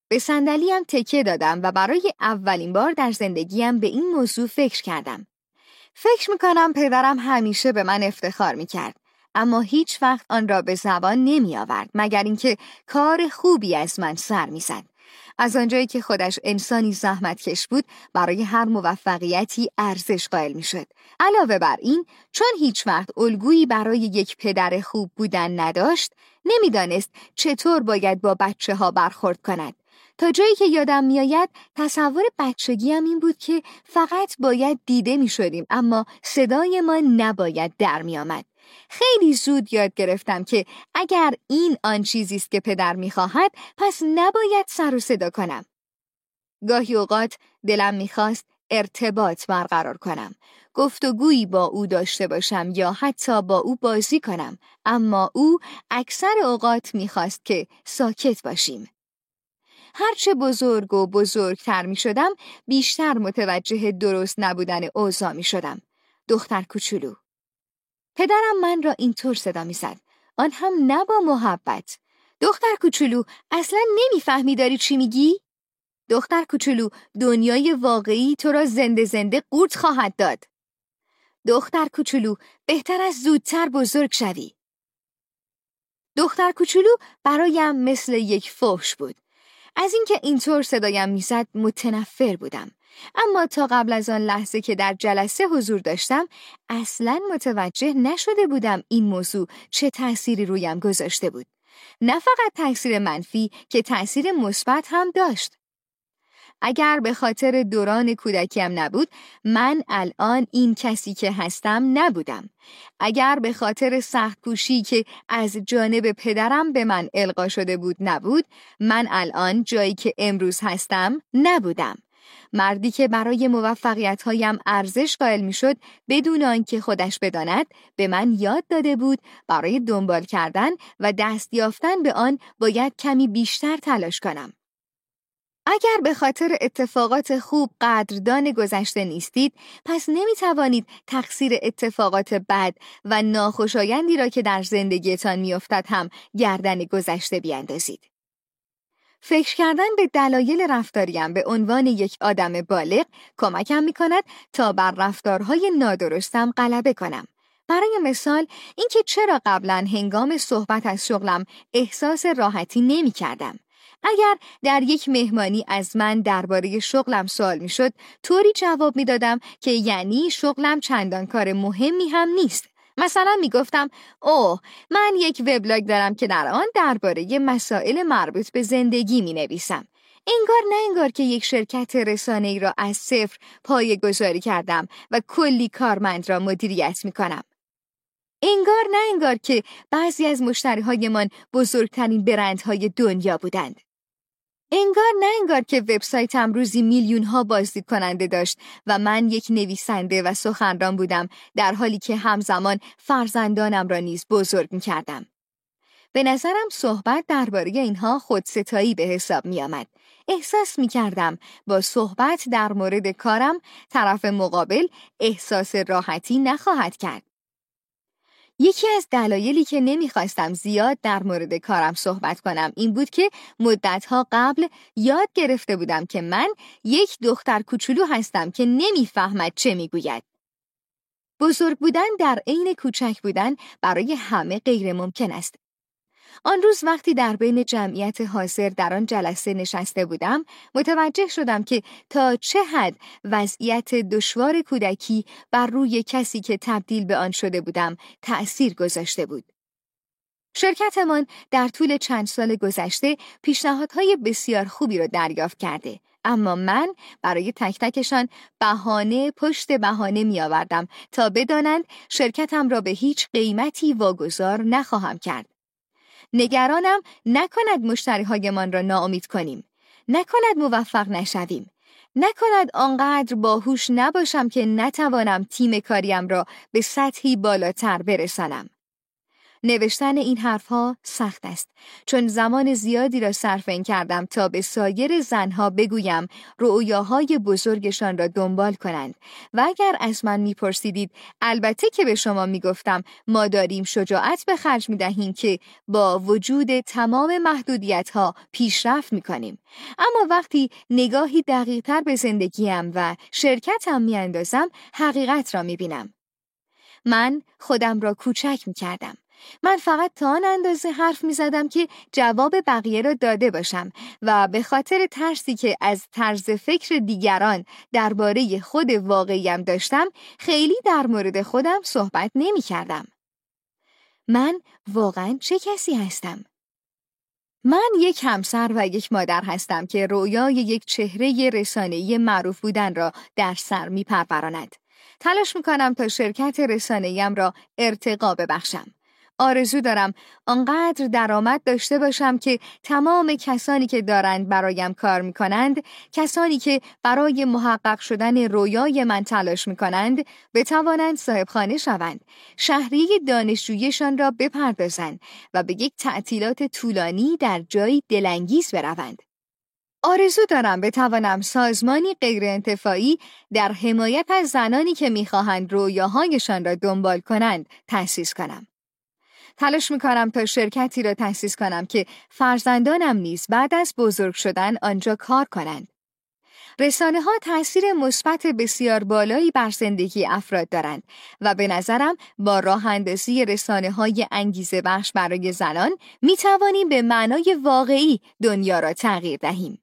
به صندلیم تکه دادم و برای اولین بار در زندگیم به این موضوع فکر کردم. فکر می‌کنم پدرم همیشه به من افتخار می‌کرد. اما هیچ وقت آن را به زبان نمی آورد مگر اینکه کار خوبی از من سر می‌زد. از آنجایی که خودش انسانی زحمتکش بود برای هر موفقیتی ارزش قائل می شد. علاوه بر این چون هیچ وقت الگویی برای یک پدر خوب بودن نداشت نمی‌دانست چطور باید با بچه ها برخورد کند. تا جایی که یادم میآید تصور بچگیم این بود که فقط باید دیده می شدیم اما صدای ما نباید در می آمد. خیلی زود یاد گرفتم که اگر این آن چیزی است که پدر می‌خواهد پس نباید سر و صدا کنم. گاهی اوقات دلم می‌خواست ارتباط برقرار کنم. گفتگویی با او داشته باشم یا حتی با او بازی کنم. اما او اکثر اوقات می‌خواست که ساکت باشیم. هرچه بزرگ و بزرگتر می شدم بیشتر متوجه درست نبودن اوضاع می شدم. دختر کوچولو پدرم من را اینطور صدا می‌زد آن هم نه با محبت دختر کوچولو اصلا نمی‌فهمی داری چی میگی دختر کوچولو دنیای واقعی تو را زنده زنده قورت خواهد داد. دختر کوچولو بهتر از زودتر بزرگ شوی. دختر کوچولو برایم مثل یک فحش بود. از اینکه اینطور صدایم می‌زد متنفر بودم. اما تا قبل از آن لحظه که در جلسه حضور داشتم اصلا متوجه نشده بودم این موضوع چه تأثیری رویم گذاشته بود. نه فقط تأثیر منفی که تأثیر مثبت هم داشت. اگر به خاطر دوران کودکیم نبود من الان این کسی که هستم نبودم اگر به خاطر سخت کوشی که از جانب پدرم به من القا شده بود نبود من الان جایی که امروز هستم نبودم مردی که برای موفقیت هایم ارزش قائل می شد بدون آنکه خودش بداند به من یاد داده بود برای دنبال کردن و دست یافتن به آن باید کمی بیشتر تلاش کنم. اگر به خاطر اتفاقات خوب قدردان گذشته نیستید پس نمی توانید تقصیر اتفاقات بد و ناخوشایندی را که در زندگیتان میافتد هم گردن گذشته بیاندازید. فکر کردن به دلایل رفتاریم به عنوان یک آدم بالغ کمکم می کند تا بر رفتارهای نادرستم غلبه کنم. برای مثال اینکه چرا قبلا هنگام صحبت از شغلم احساس راحتی نمی کردم. اگر در یک مهمانی از من درباره شغلم سوال می شد، طوری جواب می دادم که یعنی شغلم چندان کار مهمی هم نیست. مثلا می گفتم اوه من یک وبلاگ دارم که در آن درباره مسائل مربوط به زندگی می نویسم. انگار نه انگار که یک شرکت رسانه ای را از صفر پای گذاری کردم و کلی کارمند را مدیریت می کنم. انگار نه انگار که بعضی از مشتری من بزرگترین برندهای دنیا بودند. انگار نه انگار که وبسایتم روزی میلیون ها بازدید کننده داشت و من یک نویسنده و سخنران بودم در حالی که همزمان فرزندانم را نیز بزرگ می کردم. به نظرم صحبت درباره اینها خودستایی به حساب می آمد. احساس می کردم با صحبت در مورد کارم طرف مقابل احساس راحتی نخواهد کرد. یکی از دلایلی که نمی‌خواستم زیاد در مورد کارم صحبت کنم این بود که مدتها قبل یاد گرفته بودم که من یک دختر کوچولو هستم که نمی‌فهمد چه می‌گوید. بزرگ بودن در عین کوچک بودن برای همه غیر ممکن است. آن روز وقتی در بین جمعیت حاضر در آن جلسه نشسته بودم متوجه شدم که تا چه حد وضعیت دشوار کودکی بر روی کسی که تبدیل به آن شده بودم تأثیر گذاشته بود. شرکتمان در طول چند سال گذشته پیشنهادهای بسیار خوبی را دریافت کرده اما من برای تک تکشان بهانه پشت بهانه می آوردم تا بدانند شرکتم را به هیچ قیمتی واگذار نخواهم کرد. نگرانم نکند مشتریهایمان را ناامید کنیم. نکند موفق نشویم. نکند آنقدر باهوش نباشم که نتوانم تیم کاریم را به سطحی بالاتر برسانم. نوشتن این حرفها سخت است. چون زمان زیادی را صرف این کردم تا به سایر زنها بگویم رؤیاهای بزرگشان را دنبال کنند. و اگر از من میپرسیدید البته که به شما می‌گفتم ما داریم شجاعت به خرج می‌دهیم که با وجود تمام محدودیت ها پیشرفت می‌کنیم. اما وقتی نگاهی دقیقتر به زندگیم و شرکتم میاندازم حقیقت را می‌بینم. من خودم را کوچک می‌کردم. من فقط تا آن اندازه حرف می زدم که جواب بقیه را داده باشم و به خاطر ترسی که از طرز فکر دیگران درباره خود واقعیم داشتم خیلی در مورد خودم صحبت نمی کردم. من واقعا چه کسی هستم؟ من یک همسر و یک مادر هستم که رویای یک چهره رسانه‌ای معروف بودن را در سر می پروراند. تلاش می کنم تا شرکت رسانه‌ایم را ارتقا ببخشم. آرزو دارم آنقدر درآمد داشته باشم که تمام کسانی که دارند برایم کار می کنند، کسانی که برای محقق شدن رویای من تلاش می کنند، بتوانند صاحب خانه شوند، شهری دانشجویشان را بپردازند و به یک تعطیلات طولانی در جایی دلانگیز بروند. آرزو دارم بتوانم سازمانی غیرانتفاعی در حمایت از زنانی که می‌خواهند رویاهایشان را دنبال کنند تأسیس کنم. تلاش می‌کنم تا شرکتی را تأسیس کنم که فرزندانم نیز بعد از بزرگ شدن آنجا کار کنند. رسانه ها تاثیر مثبت بسیار بالایی بر زندگی افراد دارند و به نظرم با راه اندازی رسانه های انگیزه بخش برای زنان می توانیم به معنای واقعی دنیا را تغییر دهیم.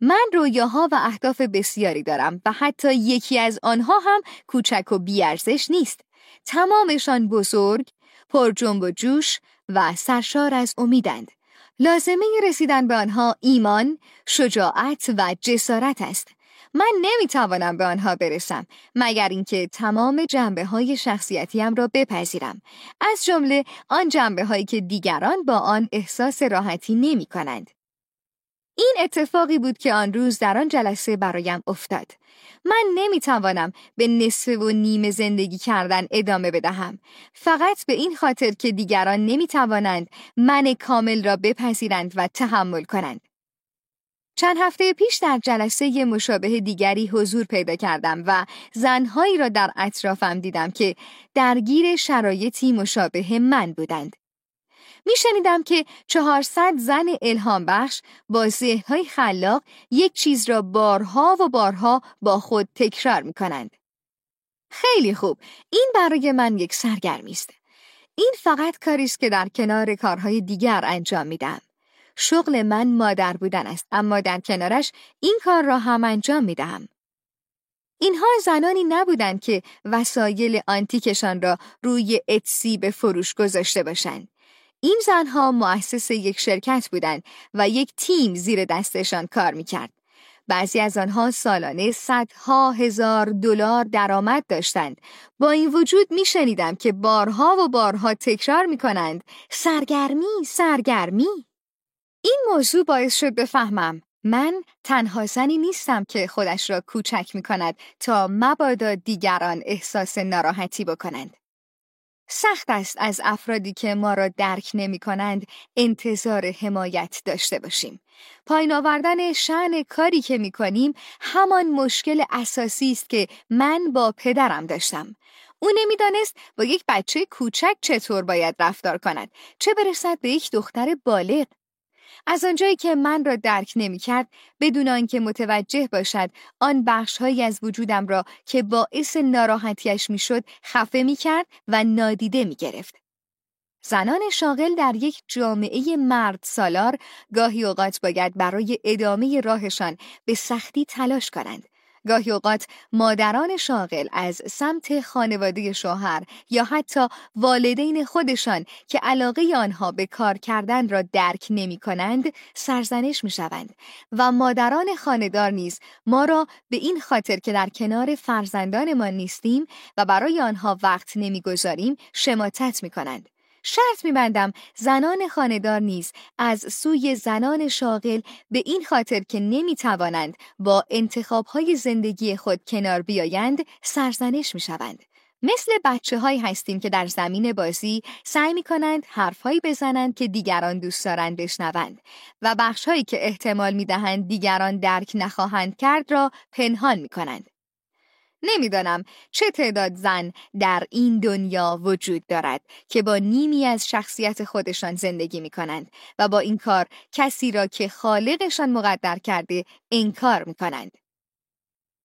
من رویاها و اهداف بسیاری دارم و حتی یکی از آنها هم کوچک و بیارزش نیست. تمامشان بزرگ، پر جنب و جوش و سرشار از امیدند. لازمه رسیدن به آنها ایمان، شجاعت و جسارت است. من نمی‌توانم به آنها برسم مگر اینکه تمام جنبه های شخصیتیم را بپذیرم از جمله آن جنبه هایی که دیگران با آن احساس راحتی نمی کنند. این اتفاقی بود که آن روز در آن جلسه برایم افتاد. من نمی‌توانم به نصف و نیم زندگی کردن ادامه بدهم. فقط به این خاطر که دیگران نمی‌توانند من کامل را بپذیرند و تحمل کنند. چند هفته پیش در جلسه مشابه دیگری حضور پیدا کردم و زنهایی را در اطرافم دیدم که درگیر شرایطی مشابه من بودند. میشنیدم که چهارصد زن الهام بخش با ذهنهای خلاق یک چیز را بارها و بارها با خود تکرار می کنند. خیلی خوب، این برای من یک سرگرمی است. این فقط کاری است که در کنار کارهای دیگر انجام میدم. شغل من مادر بودن است اما در کنارش این کار را هم انجام می دهم. اینها زنانی نبودند که وسایل آنتیکشان را روی اتسی به فروش گذاشته باشند. این زنها مؤسس یک شرکت بودند و یک تیم زیر دستشان کار می‌کرد. بعضی از آنها سالانه صدها هزار دلار درآمد داشتند. با این وجود میشنیدم که بارها و بارها تکرار می‌کنند سرگرمی سرگرمی. این موضوع باعث شد بفهمم من تنها زنی نیستم که خودش را کوچک می کند تا مبادا دیگران احساس ناراحتی بکنند. سخت است از افرادی که ما را درک نمی کنند انتظار حمایت داشته باشیم. پایین آوردن شعن کاری که می کنیم همان مشکل اساسی است که من با پدرم داشتم. او نمی‌دانست با یک بچه کوچک چطور باید رفتار کند چه برسد به یک دختر بالغ از آنجایی که من را درک نمی کرد بدون آنکه متوجه باشد آن بخشهایی از وجودم را که باعث ناراحتیش می‌شد خفه می کرد و نادیده می گرفت. زنان شاغل در یک جامعه مرد سالار گاهی اوقات باید برای ادامه راهشان به سختی تلاش کنند گاهی اوقات مادران شاغل از سمت خانواده شوهر یا حتی والدین خودشان که علاقه آنها به کار کردن را درک نمی کنند سرزنش می شوند و مادران خاندار نیز ما را به این خاطر که در کنار فرزندانمان نیستیم و برای آنها وقت نمی‌گذاریم شماتت می کنند. شرط میبندم زنان خاندار نیز از سوی زنان شاغل به این خاطر که نمی‌توانند با انتخابهای زندگی خود کنار بیایند سرزنش می‌شوند. مثل بچه هایی هستیم که در زمین بازی سعی می کنند حرفهایی بزنند که دیگران دوست دارند بشنوند و بخش هایی که احتمال می دهند دیگران درک نخواهند کرد را پنهان می کنند. نمی‌دانم چه تعداد زن در این دنیا وجود دارد که با نیمی از شخصیت خودشان زندگی می کنند و با این کار کسی را که خالقشان مقدر کرده انکار می کنند.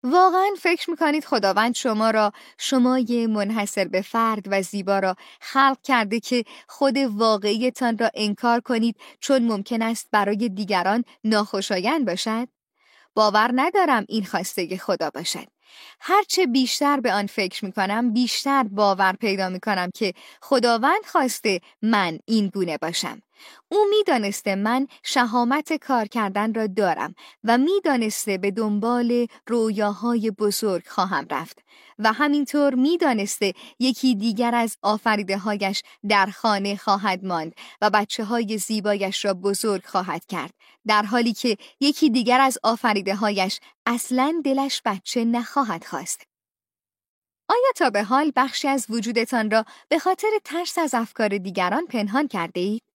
واقعا فکر می کنید خداوند شما را شمای منحصر به فرد و زیبا را خلق کرده که خود واقعیتان را انکار کنید چون ممکن است برای دیگران ناخوشایند باشد؟ باور ندارم این خواسته خدا باشد. هرچه بیشتر به آن فکر می کنم بیشتر باور پیدا می کنم که خداوند خواسته من این گونه باشم. او می‌دانسته من شهامت کار کردن را دارم و می‌دانسته به دنبال رویاهای بزرگ خواهم رفت و همینطور می‌دانسته یکی دیگر از آفریده هایش در خانه خواهد ماند و بچه های زیبایش را بزرگ خواهد کرد در حالی که یکی دیگر از آفریده هایش اصلا دلش بچه نخواهد خواست. آیا تا به حال بخشی از وجودتان را به خاطر ترس از افکار دیگران پنهان کرده اید؟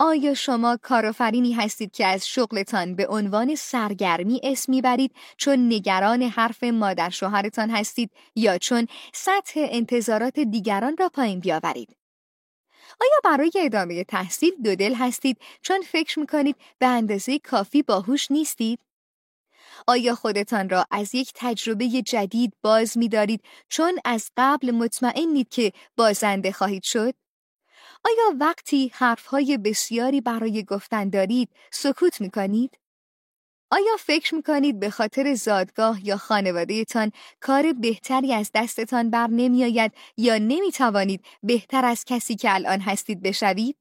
آیا شما کارآفرینی هستید که از شغلتان به عنوان سرگرمی اسم می‌برید چون نگران حرف مادر شوهرتان هستید یا چون سطح انتظارات دیگران را پایین بیاورید؟ آیا برای ادامه تحصیل دو دل هستید چون فکر می‌کنید به اندازه کافی باهوش نیستید؟ آیا خودتان را از یک تجربه جدید باز می‌دارید چون از قبل مطمئنید که بازنده خواهید شد؟ آیا وقتی حرفهای بسیاری برای گفتن دارید سکوت می کنید؟ آیا فکر می کنید به خاطر زادگاه یا خانوادهتان کار بهتری از دستتان بر نمی آید یا نمی توانید بهتر از کسی که الان هستید بشوید؟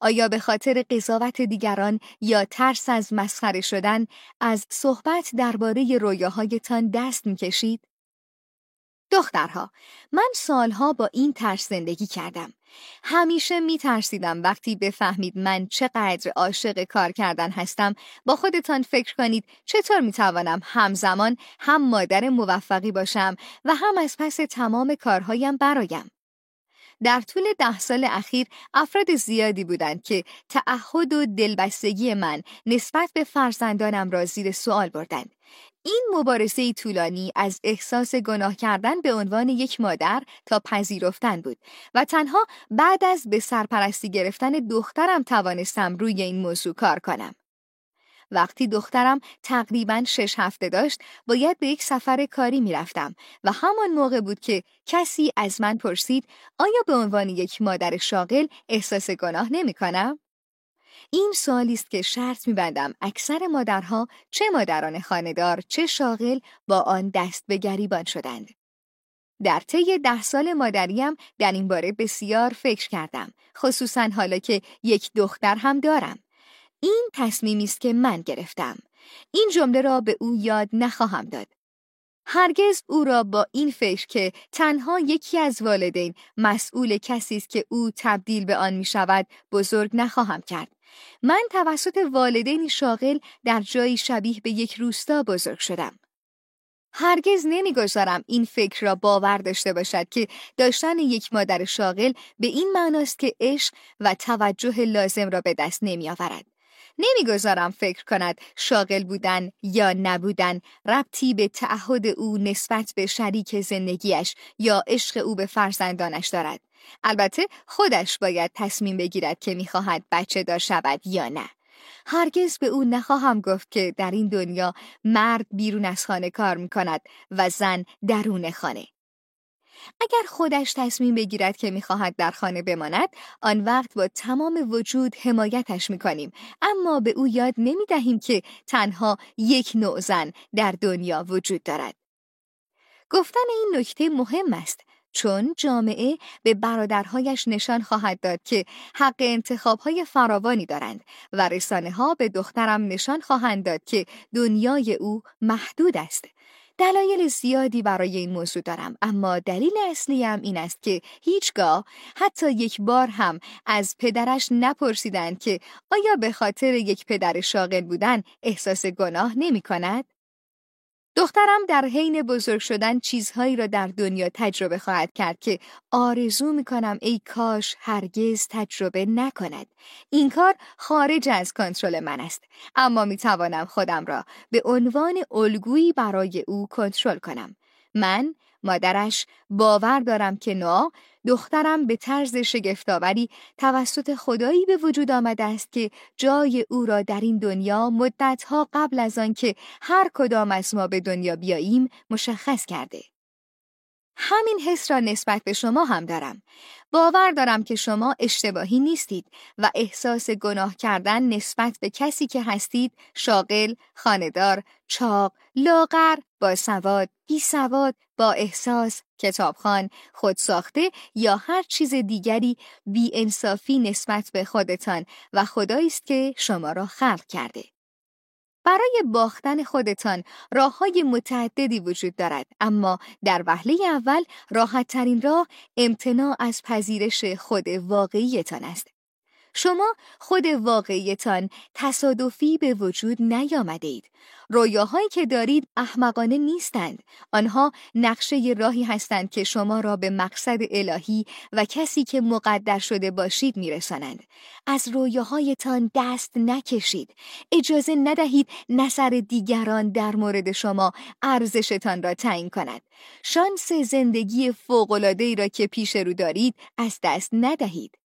آیا به خاطر قضاوت دیگران یا ترس از مسخره شدن از صحبت درباره رویاهایتان دست می کشید؟ دخترها، من سالها با این ترس زندگی کردم. همیشه می ترسیدم وقتی بفهمید من چقدر عاشق کار کردن هستم با خودتان فکر کنید چطور می توانم همزمان هم مادر موفقی باشم و هم از پس تمام کارهایم برایم. در طول ده سال اخیر افراد زیادی بودند که تعهد و دلبستگی من نسبت به فرزندانم را زیر سوال بردند. این مبارزه طولانی از احساس گناه کردن به عنوان یک مادر تا پذیرفتن بود و تنها بعد از به سرپرستی گرفتن دخترم توانستم روی این موضوع کار کنم. وقتی دخترم تقریبا شش هفته داشت باید به یک سفر کاری می‌رفتم و همان موقع بود که کسی از من پرسید آیا به عنوان یک مادر شاغل احساس گناه نمی کنم؟ این سوالی است که شرط میبندم اکثر مادرها چه مادران خانهدار چه شاغل با آن دست به گریبان شدند. در طی ده سال مادریم در این باره بسیار فکر کردم خصوصا حالا که یک دختر هم دارم. این تصمیمی است که من گرفتم. این جمله را به او یاد نخواهم داد. هرگز او را با این فکر که تنها یکی از والدین مسئول کسی است که او تبدیل به آن می شود بزرگ نخواهم کرد. من توسط والدینی شاغل در جایی شبیه به یک روستا بزرگ شدم. هرگز نمی‌گذارم این فکر را باور داشته باشد که داشتن یک مادر شاغل به این معناست که عشق و توجه لازم را به دست نمی آورد. نمی‌گذارم فکر کند شاغل بودن یا نبودن ربطی به تعهد او نسبت به شریک زندگیش یا عشق او به فرزندانش دارد. البته خودش باید تصمیم بگیرد که می‌خواهد بچه دار شود یا نه. هرگز به او نخواهم گفت که در این دنیا مرد بیرون از خانه کار می‌کند و زن درون خانه. اگر خودش تصمیم بگیرد که می‌خواهد در خانه بماند آن وقت با تمام وجود حمایتش می‌کنیم اما به او یاد نمی‌دهیم که تنها یک نوع زن در دنیا وجود دارد گفتن این نکته مهم است چون جامعه به برادرهایش نشان خواهد داد که حق انتخابهای فراوانی دارند و رسانه ها به دخترم نشان خواهند داد که دنیای او محدود است. دلایل زیادی برای این موضوع دارم اما دلیل اصلیم این است که هیچگاه حتی یک بار هم از پدرش نپرسیدند که آیا به خاطر یک پدر شاغل بودن احساس گناه نمی کند؟ دخترم در حین بزرگ شدن چیزهایی را در دنیا تجربه خواهد کرد که آرزو می کنم ای کاش هرگز تجربه نکند. این کار خارج از کنترل من است اما می توانم خودم را به عنوان الگویی برای او کنترل کنم. من مادرش باور دارم که نوا دخترم به طرز شگفتآوری توسط خدایی به وجود آمده است که جای او را در این دنیا مدتها قبل از آنکه هر کدام از ما به دنیا بیاییم مشخص کرده. همین حس را نسبت به شما هم دارم. باور دارم که شما اشتباهی نیستید و احساس گناه کردن نسبت به کسی که هستید شاغل، خاندار، چاق، لاغر، با سواد، بی سواد، با احساس، کتابخان، خودساخته یا هر چیز دیگری بی انصافی نسبت به خودتان و خدایی است که شما را خلق کرده. برای باختن خودتان راه های متعددی وجود دارد اما در وهله اول راحت ترین راه امتناع از پذیرش خود واقعیتان است. شما خود واقعیتان تصادفی به وجود نیامده اید. رویاهایی که دارید احمقانه نیستند. آنها نقشه راهی هستند که شما را به مقصد الهی و کسی که مقدر شده باشید میرسانند. از رویاهایتان دست نکشید. اجازه ندهید نظر دیگران در مورد شما ارزشتان را تعیین کند. شانس زندگی فوق‌العاده‌ای را که پیش رو دارید از دست ندهید.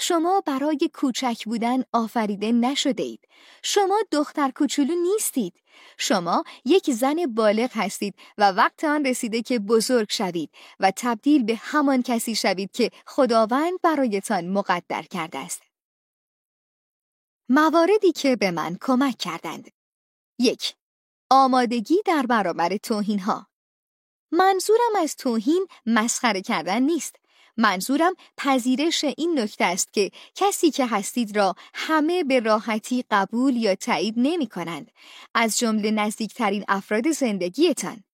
شما برای کوچک بودن آفریده نشده اید. شما دختر کوچولو نیستید. شما یک زن بالغ هستید و وقت آن رسیده که بزرگ شوید و تبدیل به همان کسی شوید که خداوند برایتان مقدر کرده است. مواردی که به من کمک کردند. یک آمادگی در برابر توهین ها. منظورم از توهین مسخره کردن نیست. منظورم پذیرش این نکته است که کسی که هستید را همه به راحتی قبول یا تایید نمی کنند از جمله نزدیکترین افراد زندگیتان.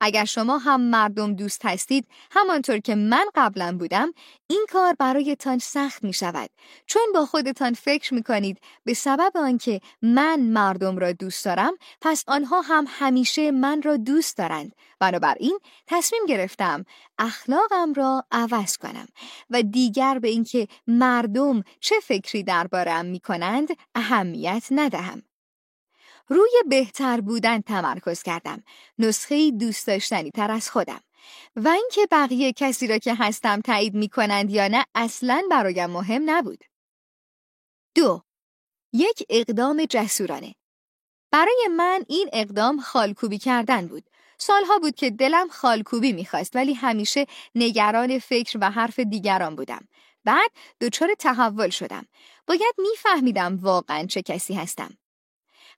اگر شما هم مردم دوست هستید همانطور که من قبلا بودم این کار برایتان سخت می شود چون با خودتان فکر می کنید به سبب آنکه من مردم را دوست دارم پس آنها هم همیشه من را دوست دارند. بنابراین تصمیم گرفتم اخلاقم را عوض کنم و دیگر به اینکه مردم چه فکری دربارم می کنند اهمیت ندهم. روی بهتر بودن تمرکز کردم. نسخه دوست داشتنی تر از خودم. و اینکه بقیه کسی را که هستم تایید می کنند یا نه اصلا برایم مهم نبود. دو یک اقدام جسورانه. برای من این اقدام خالکوبی کردن بود. سالها بود که دلم خالکوبی می‌خواست ولی همیشه نگران فکر و حرف دیگران بودم. بعد دچار تحول شدم. باید میفهمیدم واقعا چه کسی هستم.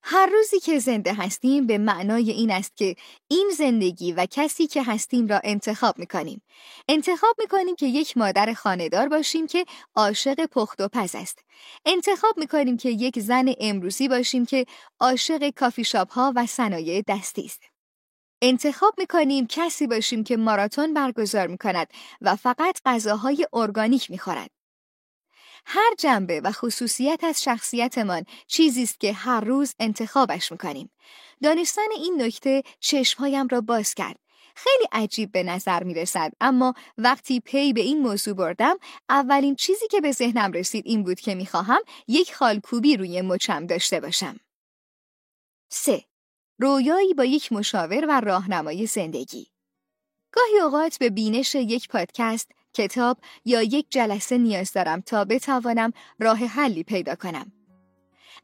هر روزی که زنده هستیم به معنای این است که این زندگی و کسی که هستیم را انتخاب می‌کنیم. انتخاب می‌کنیم که یک مادر خاندار باشیم که عاشق پخت و پز است. انتخاب می‌کنیم که یک زن امروزی باشیم که عاشق کافی شاپ ها و صنایع دستی است. انتخاب می‌کنیم کسی باشیم که ماراتون برگزار می‌کند و فقط غذاهای ارگانیک می‌خورد. هر جنبه و خصوصیت از شخصیتمان چیزی است که هر روز انتخابش می‌کنیم. دانستن این نکته چشمهایم را باز کرد. خیلی عجیب به نظر می رسد اما وقتی پی به این موضوع بردم اولین چیزی که به ذهنم رسید این بود که می‌خواهم یک خالکوبی روی مچم داشته باشم. 3. رویایی با یک مشاور و راهنمای زندگی گاهی اوقات به بینش یک پادکست کتاب یا یک جلسه نیاز دارم تا بتوانم راه حلی پیدا کنم.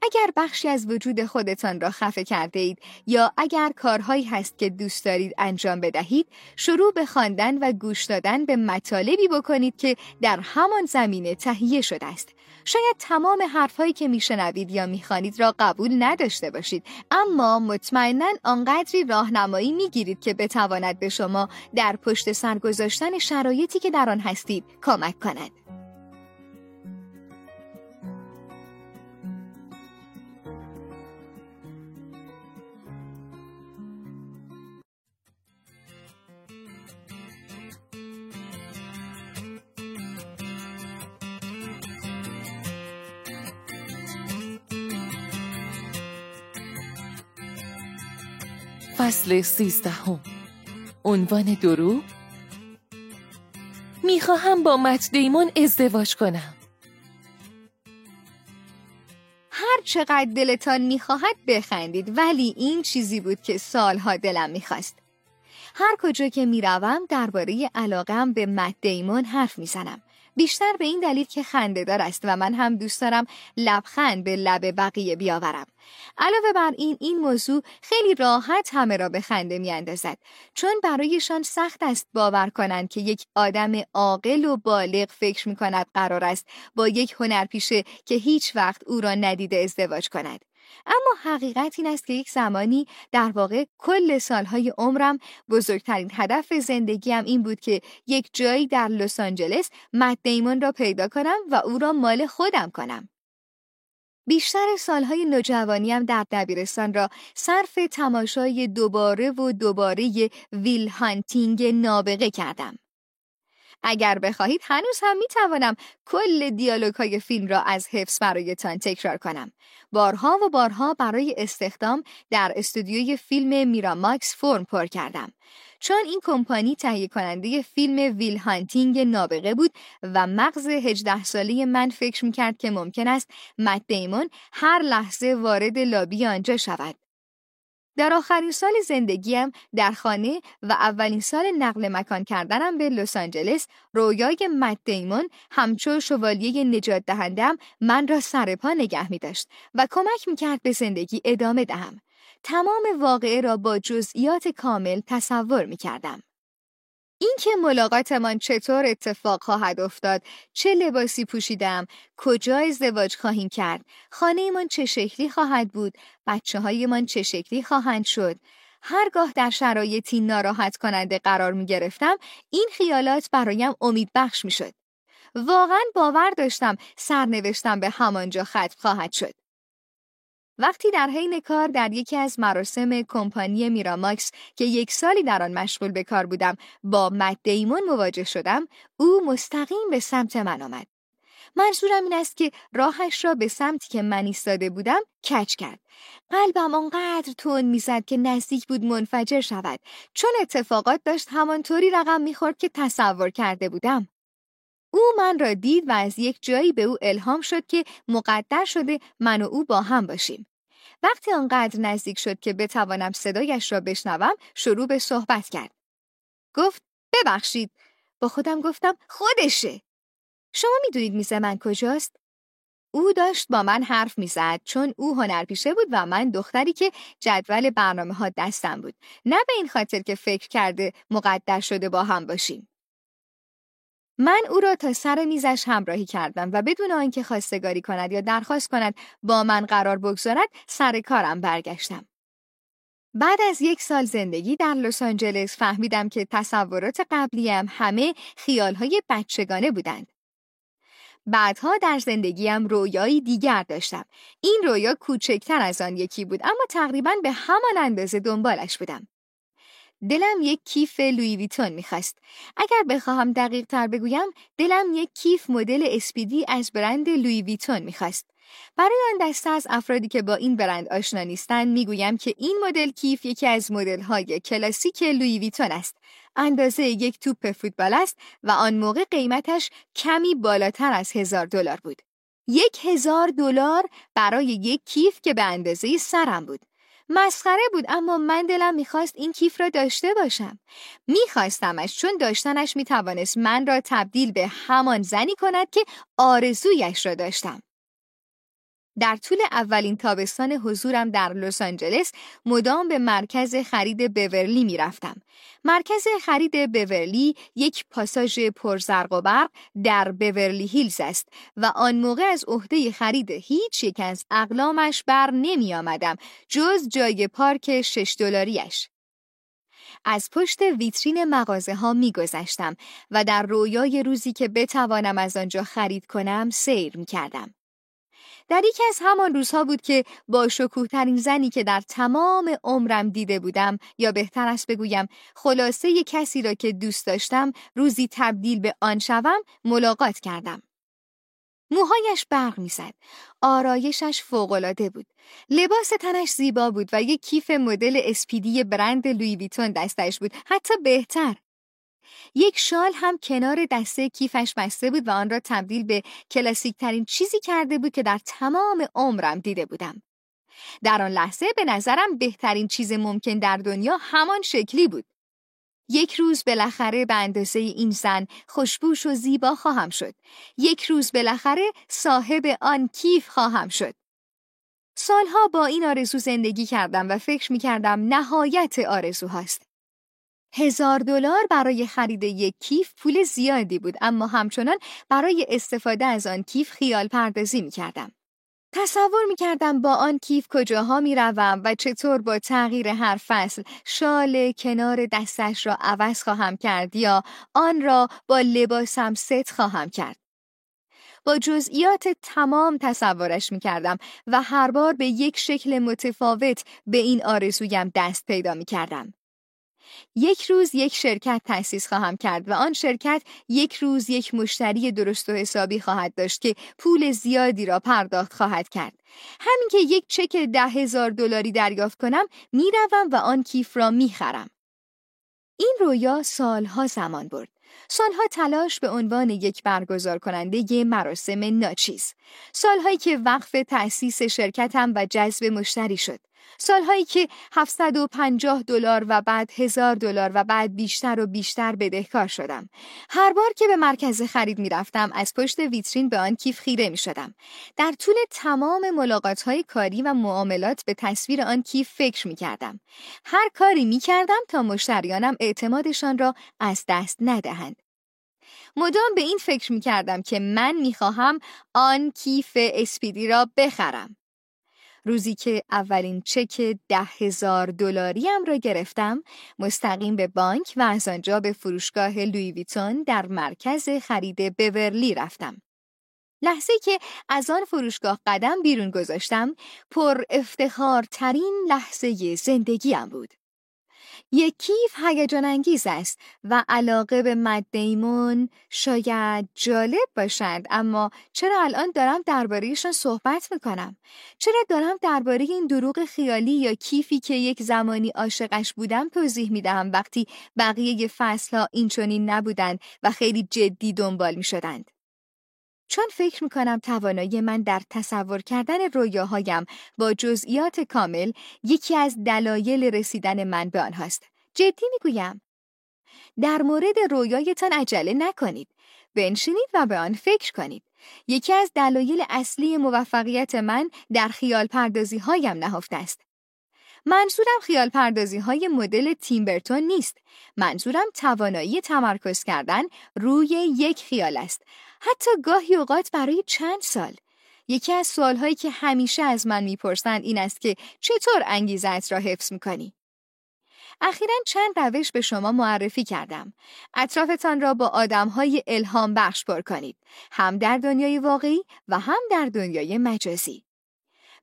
اگر بخشی از وجود خودتان را خفه کرده اید یا اگر کارهایی هست که دوست دارید انجام بدهید شروع به خواندن و گوش دادن به مطالبی بکنید که در همان زمینه تهیه شده است شاید تمام حرفهایی که میشنوید یا می‌خوانید را قبول نداشته باشید. اما مطمئنا آنقدری راهنمایی می‌گیرید که بتواند به شما در پشت سر گذاشتن شرایطی که در آن هستید کمک کند. فصل سیزدهم. عنوان درو می‌خواهم با مت دیمون ازدواج کنم. هر چقدر دلتان می‌خواهد بخندید ولی این چیزی بود که سالها دلم می‌خواست. هر کجا که می‌روم درباره علاقم به مت دیمون حرف می‌زنم. بیشتر به این دلیل که خندهدار است و من هم دوست دارم لبخند به لب بقیه بیاورم. علاوه بر این این موضوع خیلی راحت همه را به خنده میاندازد. چون برایشان سخت است باور کنند که یک آدم عاقل و بالغ فکر می کند قرار است با یک هنرپیشه که هیچ وقت او را ندیده ازدواج کند. اما حقیقت این است که یک زمانی در واقع کل سالهای عمرم بزرگترین هدف زندگیم این بود که یک جایی در لس آنجلس مت دیمون را پیدا کنم و او را مال خودم کنم. بیشتر سالهای نوجوانیم در دبیرستان را صرف تماشای دوباره و دوباره ویل هانتینگ نابغه کردم. اگر بخواهید هنوز هم می توانم کل دیالوگ های فیلم را از حفظ برایتان تکرار کنم. بارها و بارها برای استخدام در استودیوی فیلم میراماکس فرم پر کردم. چون این کمپانی تهیه کننده فیلم ویل هانتینگ نابغه بود و مغز 18 ساله من فکر می‌کرد که ممکن است مت دیمون هر لحظه وارد لابی آنجا شود. در آخرین سال زندگیم در خانه و اولین سال نقل مکان کردنم به لس آنجلس رویای مت دیمون همچو شوالیه نجات دهندم من را سر پا نگه می داشت و کمک می کرد به زندگی ادامه دهم. تمام واقعه را با جزئیات کامل تصور می کردم. اینکه ملاقاتمان چطور اتفاق خواهد افتاد، چه لباسی پوشیدم، کجا ازدواج خواهیم کرد، خانهمان چه شکلی خواهد بود، بچه هایمان چه شکلی خواهند شد. هرگاه در شرایطی ناراحت کننده قرار می گرفتم، این خیالات برایم امید بخش می شد. واقعا باور داشتم سرنوشتم به همانجا ختم خواهد شد. وقتی در حین کار در یکی از مراسم کمپانی میراماکس که یک سالی در آن مشغول به کار بودم با مت دیمون مواجه شدم او مستقیم به سمت من آمد. منظورم این است که راهش را به سمتی که من ایستاده بودم کچ کرد. قلبم آنقدر تون می‌زد که نزدیک بود منفجر شود چون اتفاقات داشت همانطوری رقم می‌خورد که تصور کرده بودم. او من را دید و از یک جایی به او الهام شد که مقدر شده من و او با هم باشیم. وقتی آنقدر نزدیک شد که بتوانم صدایش را بشنوم شروع به صحبت کرد. گفت ببخشید. با خودم گفتم خودشه. شما می‌دونید میز من کجاست؟ او داشت با من حرف می‌زد چون او هنرپیشه بود و من دختری که جدول برنامه ها دستم بود. نه به این خاطر که فکر کرده مقدر شده با هم باشیم. من او را تا سر میزش همراهی کردم و بدون آنکه خواستگاری کند یا درخواست کند با من قرار بگذارد سر کارم برگشتم. بعد از یک سال زندگی در لس آنجلس فهمیدم که تصورات قبلیم همه خیالهای بچگانه بودند. بعدها در زندگیم رویایی دیگر داشتم. این رویا کوچکتر از آن یکی بود اما تقریبا به همان اندازه دنبالش بودم. دلم یک کیف لوی ویتون می‌خواست. اگر بخواهم دقیق تر بگویم دلم یک کیف مدل اسپیدی از برند لوی ویتون می‌خواست. برای آن دسته از افرادی که با این برند آشنا نیستند می‌گویم که این مدل کیف یکی از مدل های کلاسیک لوی ویتون است. اندازه یک توپ فوتبال است و آن موقع قیمتش کمی بالاتر از هزار دلار بود. یک هزار دلار برای یک کیف که به اندازه سرم بود. مسخره بود اما من دلم می‌خواست این کیف را داشته باشم. میخواستمش چون داشتنش می‌توانست من را تبدیل به همان زنی کند که آرزویش را داشتم. در طول اولین تابستان حضورم در لس آنجلس مدام به مرکز خرید بورلی می رفتم. مرکز خرید بورلی یک پاساژ پرزرق و برق در بورلی هیلز است و آن موقع از عهده خرید هیچ یک از اقلامش بر نمی آمدم جز جای پارک شش دلاریش. از پشت ویترین مغازه ها می گذشتم و در رویای روزی که بتوانم از آنجا خرید کنم سیر می کردم. در یکی از همان روزها بود که با شکوهترین زنی که در تمام عمرم دیده بودم یا بهتر است بگویم خلاصه کسی را که دوست داشتم روزی تبدیل به آن شوم ملاقات کردم. موهایش برق می‌زد. آرایشش فوقالعاده بود. لباس تنش زیبا بود و یک کیف مدل اسپیدی برند لوی ویتون دستش بود. حتی بهتر. یک شال هم کنار دسته کیفش بسته بود و آن را تبدیل به کلاسیک ترین چیزی کرده بود که در تمام عمرم دیده بودم. در آن لحظه به نظرم بهترین چیز ممکن در دنیا همان شکلی بود. یک روز بالاخره به اندازه این زن خوشبوش و زیبا خواهم شد. یک روز بالاخره صاحب آن کیف خواهم شد. سالها با این آرزو زندگی کردم و فکر می کردم نهایت آرزو هست. هزار دلار برای خرید یک کیف پول زیادی بود اما همچنان برای استفاده از آن کیف خیال پردازی می کردم. تصور می کردم با آن کیف کجاها می روم و چطور با تغییر هر فصل شال کنار دستش را عوض خواهم کرد یا آن را با لباسم ست خواهم کرد. با جزئیات تمام تصورش می کردم و هر بار به یک شکل متفاوت به این آرزویم دست پیدا می کردم. یک روز یک شرکت تأسیس خواهم کرد و آن شرکت یک روز یک مشتری درست و حسابی خواهد داشت که پول زیادی را پرداخت خواهد کرد. همین که یک چک ده هزار دلاری دریافت کنم می‌روم و آن کیف را می‌خرم. این رویا سالها زمان برد. سالها تلاش به عنوان یک برگزار کننده مراسم ناچیز. سالهایی که وقف تأسیس شرکتم و جذب مشتری شد. سالهایی که 750 دلار و بعد هزار دلار و بعد بیشتر و بیشتر بدهکار شدم. هر بار که به مرکز خرید می رفتم از پشت ویترین به آن کیف خیره می شدم. در طول تمام ملاقات های کاری و معاملات به تصویر آن کیف فکر می کردم. هر کاری می کردم تا مشتریانم اعتمادشان را از دست ندهند. مدام به این فکر می کردم که من می خواهم آن کیف اسپیدی را بخرم. روزی که اولین چک ده هزار دلاریم را گرفتم مستقیم به بانک و از آنجا به فروشگاه لوی ویتون در مرکز خرید بورلی رفتم. لحظه که از آن فروشگاه قدم بیرون گذاشتم پر افتخارترین لحظه زندگیم بود. یک کیف هیجان انگیز است و علاقه به مد دیمون شاید جالب باشند اما چرا الان دارم دربارهشان صحبت می‌کنم؟ چرا دارم درباره این دروغ خیالی یا کیفی که یک زمانی عاشقش بودم توضیح می‌دهم وقتی بقیه فصلها این چنین نبودند و خیلی جدی دنبال می‌شدند؟ چون فکر می‌کنم توانایی من در تصور کردن رویاهایم با جزئیات کامل یکی از دلایل رسیدن من به آنهاست. جدی می‌گویم. در مورد رویایتان عجله نکنید. بنشینید و به آن فکر کنید. یکی از دلایل اصلی موفقیت من در خیال پردازی هایم نهفته است. منظورم خیال پردازی های مدل تیمبرتون نیست. منظورم توانایی تمرکز کردن روی یک خیال است. حتی گاهی اوقات برای چند سال. یکی از سوالهایی که همیشه از من می‌پرسند این است که چطور انگیزت را حفظ می‌کنی؟ اخیرا چند روش به شما معرفی کردم. اطرافتان را با آدمهای الهام بخش پر کنید. هم در دنیای واقعی و هم در دنیای مجازی.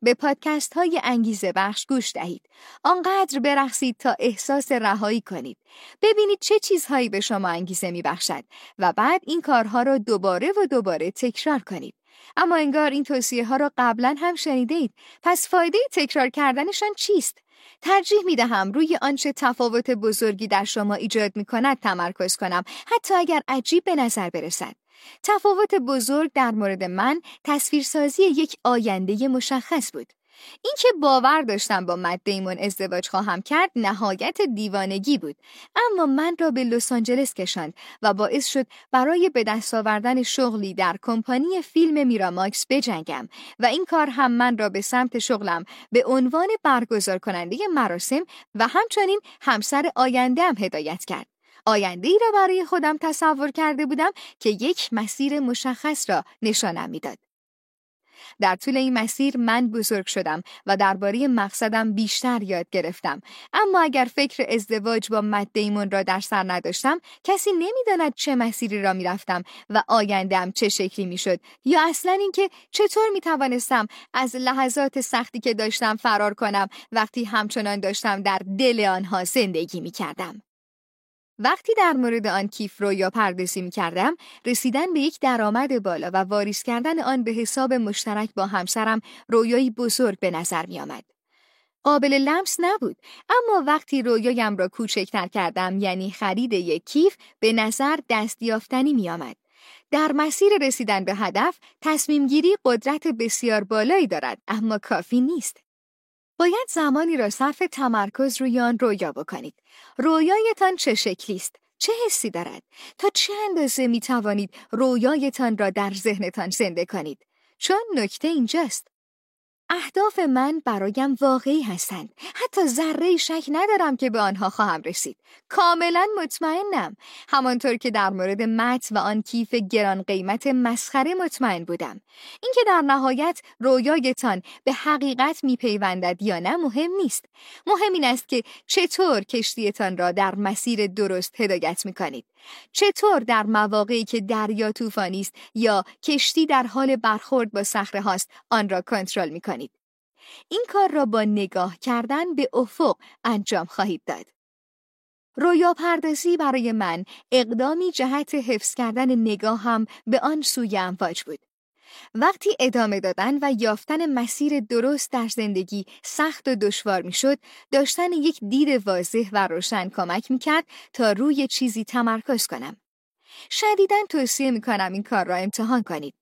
به پادکست های انگیزه بخش گوش دهید. آنقدر برخصید تا احساس رهایی کنید. ببینید چه چیزهایی به شما انگیزه می بخشد و بعد این کارها را دوباره و دوباره تکرار کنید. اما انگار این توصیه ها را قبلا هم شنیده اید. پس فایده تکرار کردنشان چیست؟ ترجیح می دهم روی آنچه تفاوت بزرگی در شما ایجاد می کند تمرکز کنم حتی اگر عجیب به نظر برسد. تفاوت بزرگ در مورد من تصویرسازی یک آینده مشخص بود. اینکه باور داشتم با مد دیمون ازدواج خواهم کرد نهایت دیوانگی بود اما من را به لس آنجلس کشاند و باعث شد برای به دست آوردن شغلی در کمپانی فیلم میراماکس بجنگم و این کار هم من را به سمت شغلم به عنوان برگزار کننده مراسم و همچنین همسر آیندهم هدایت کرد آینده ای را برای خودم تصور کرده بودم که یک مسیر مشخص را نشانم می‌داد. در طول این مسیر من بزرگ شدم و درباره مقصدم بیشتر یاد گرفتم اما اگر فکر ازدواج با مد دیمون را در سر نداشتم کسی نمی‌داند چه مسیری را می‌رفتم و آیندهم چه شکلی می‌شد یا اصلا اینکه چطور می توانستم از لحظات سختی که داشتم فرار کنم وقتی همچنان داشتم در دل آنها زندگی می کردم. وقتی در مورد آن کیف رو یا پردازی می کردم، رسیدن به یک درآمد بالا و واریز کردن آن به حساب مشترک با همسرم رویایی بزرگ به نظر می آمد. قابل لمس نبود اما وقتی رویایم را کوچکتر کردم یعنی خرید یک کیف به نظر دست یافتنی می آمد. در مسیر رسیدن به هدف تصمیم گیری قدرت بسیار بالایی دارد اما کافی نیست. باید زمانی را صرف تمرکز روی آن رویا بکنید. رویایتان چه شکلی است؟ چه حسی دارد؟ تا چه اندازه می توانید رویایتان را در ذهنتان زنده کنید؟ چون نکته اینجاست. اهداف من برایم واقعی هستند. حتی ذره شک ندارم که به آنها خواهم رسید. کاملا مطمئنم. همانطور که در مورد مت و آن کیف گران قیمت مسخره مطمئن بودم. اینکه در نهایت رویایتان به حقیقت میپیوندد یا نه مهم نیست. مهم این است که چطور کشتیتان را در مسیر درست هدایت می‌کنید. چطور در مواقعی که دریا طوفانی است یا کشتی در حال برخورد با صخره هاست آن را کنترل می کنید. این کار را با نگاه کردن به افق انجام خواهید داد. رویا پردازی برای من اقدامی جهت حفظ کردن نگاه هم به آن سوی امواج بود. وقتی ادامه دادن و یافتن مسیر درست در زندگی سخت و دشوار می‌شد، داشتن یک دید واضح و روشن کمک می‌کرد تا روی چیزی تمرکز کنم. شدیداً توصیه می‌کنم این کار را امتحان کنید.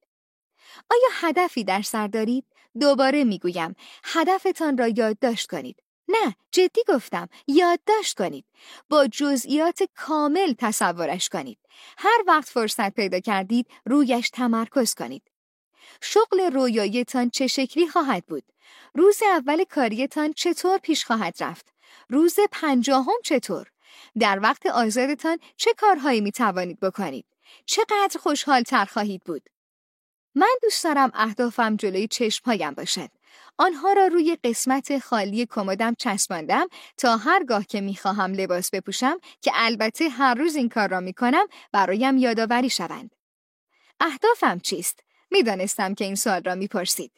آیا هدفی در سر دارید؟ دوباره می‌گویم هدفتان را یادداشت کنید نه جدی گفتم یادداشت کنید با جزئیات کامل تصورش کنید هر وقت فرصت پیدا کردید رویش تمرکز کنید شغل رویایتان چه شکلی خواهد بود؟ روز اول کاریتان چطور پیش خواهد رفت؟ روز پنجاهم چطور؟ در وقت آزادتان چه کارهایی می توانید بکنید؟ چقدر خوشحال تر خواهید بود؟ من دوست دارم اهدافم جلوی چشمهایم باشد. آنها را روی قسمت خالی کمدم چسباندم تا هرگاه که می‌خواهم لباس بپوشم که البته هر روز این کار را می‌کنم برایم یادآوری شوند. اهدافم چیست؟ می‌دانستم که این سوال را می‌پرسید.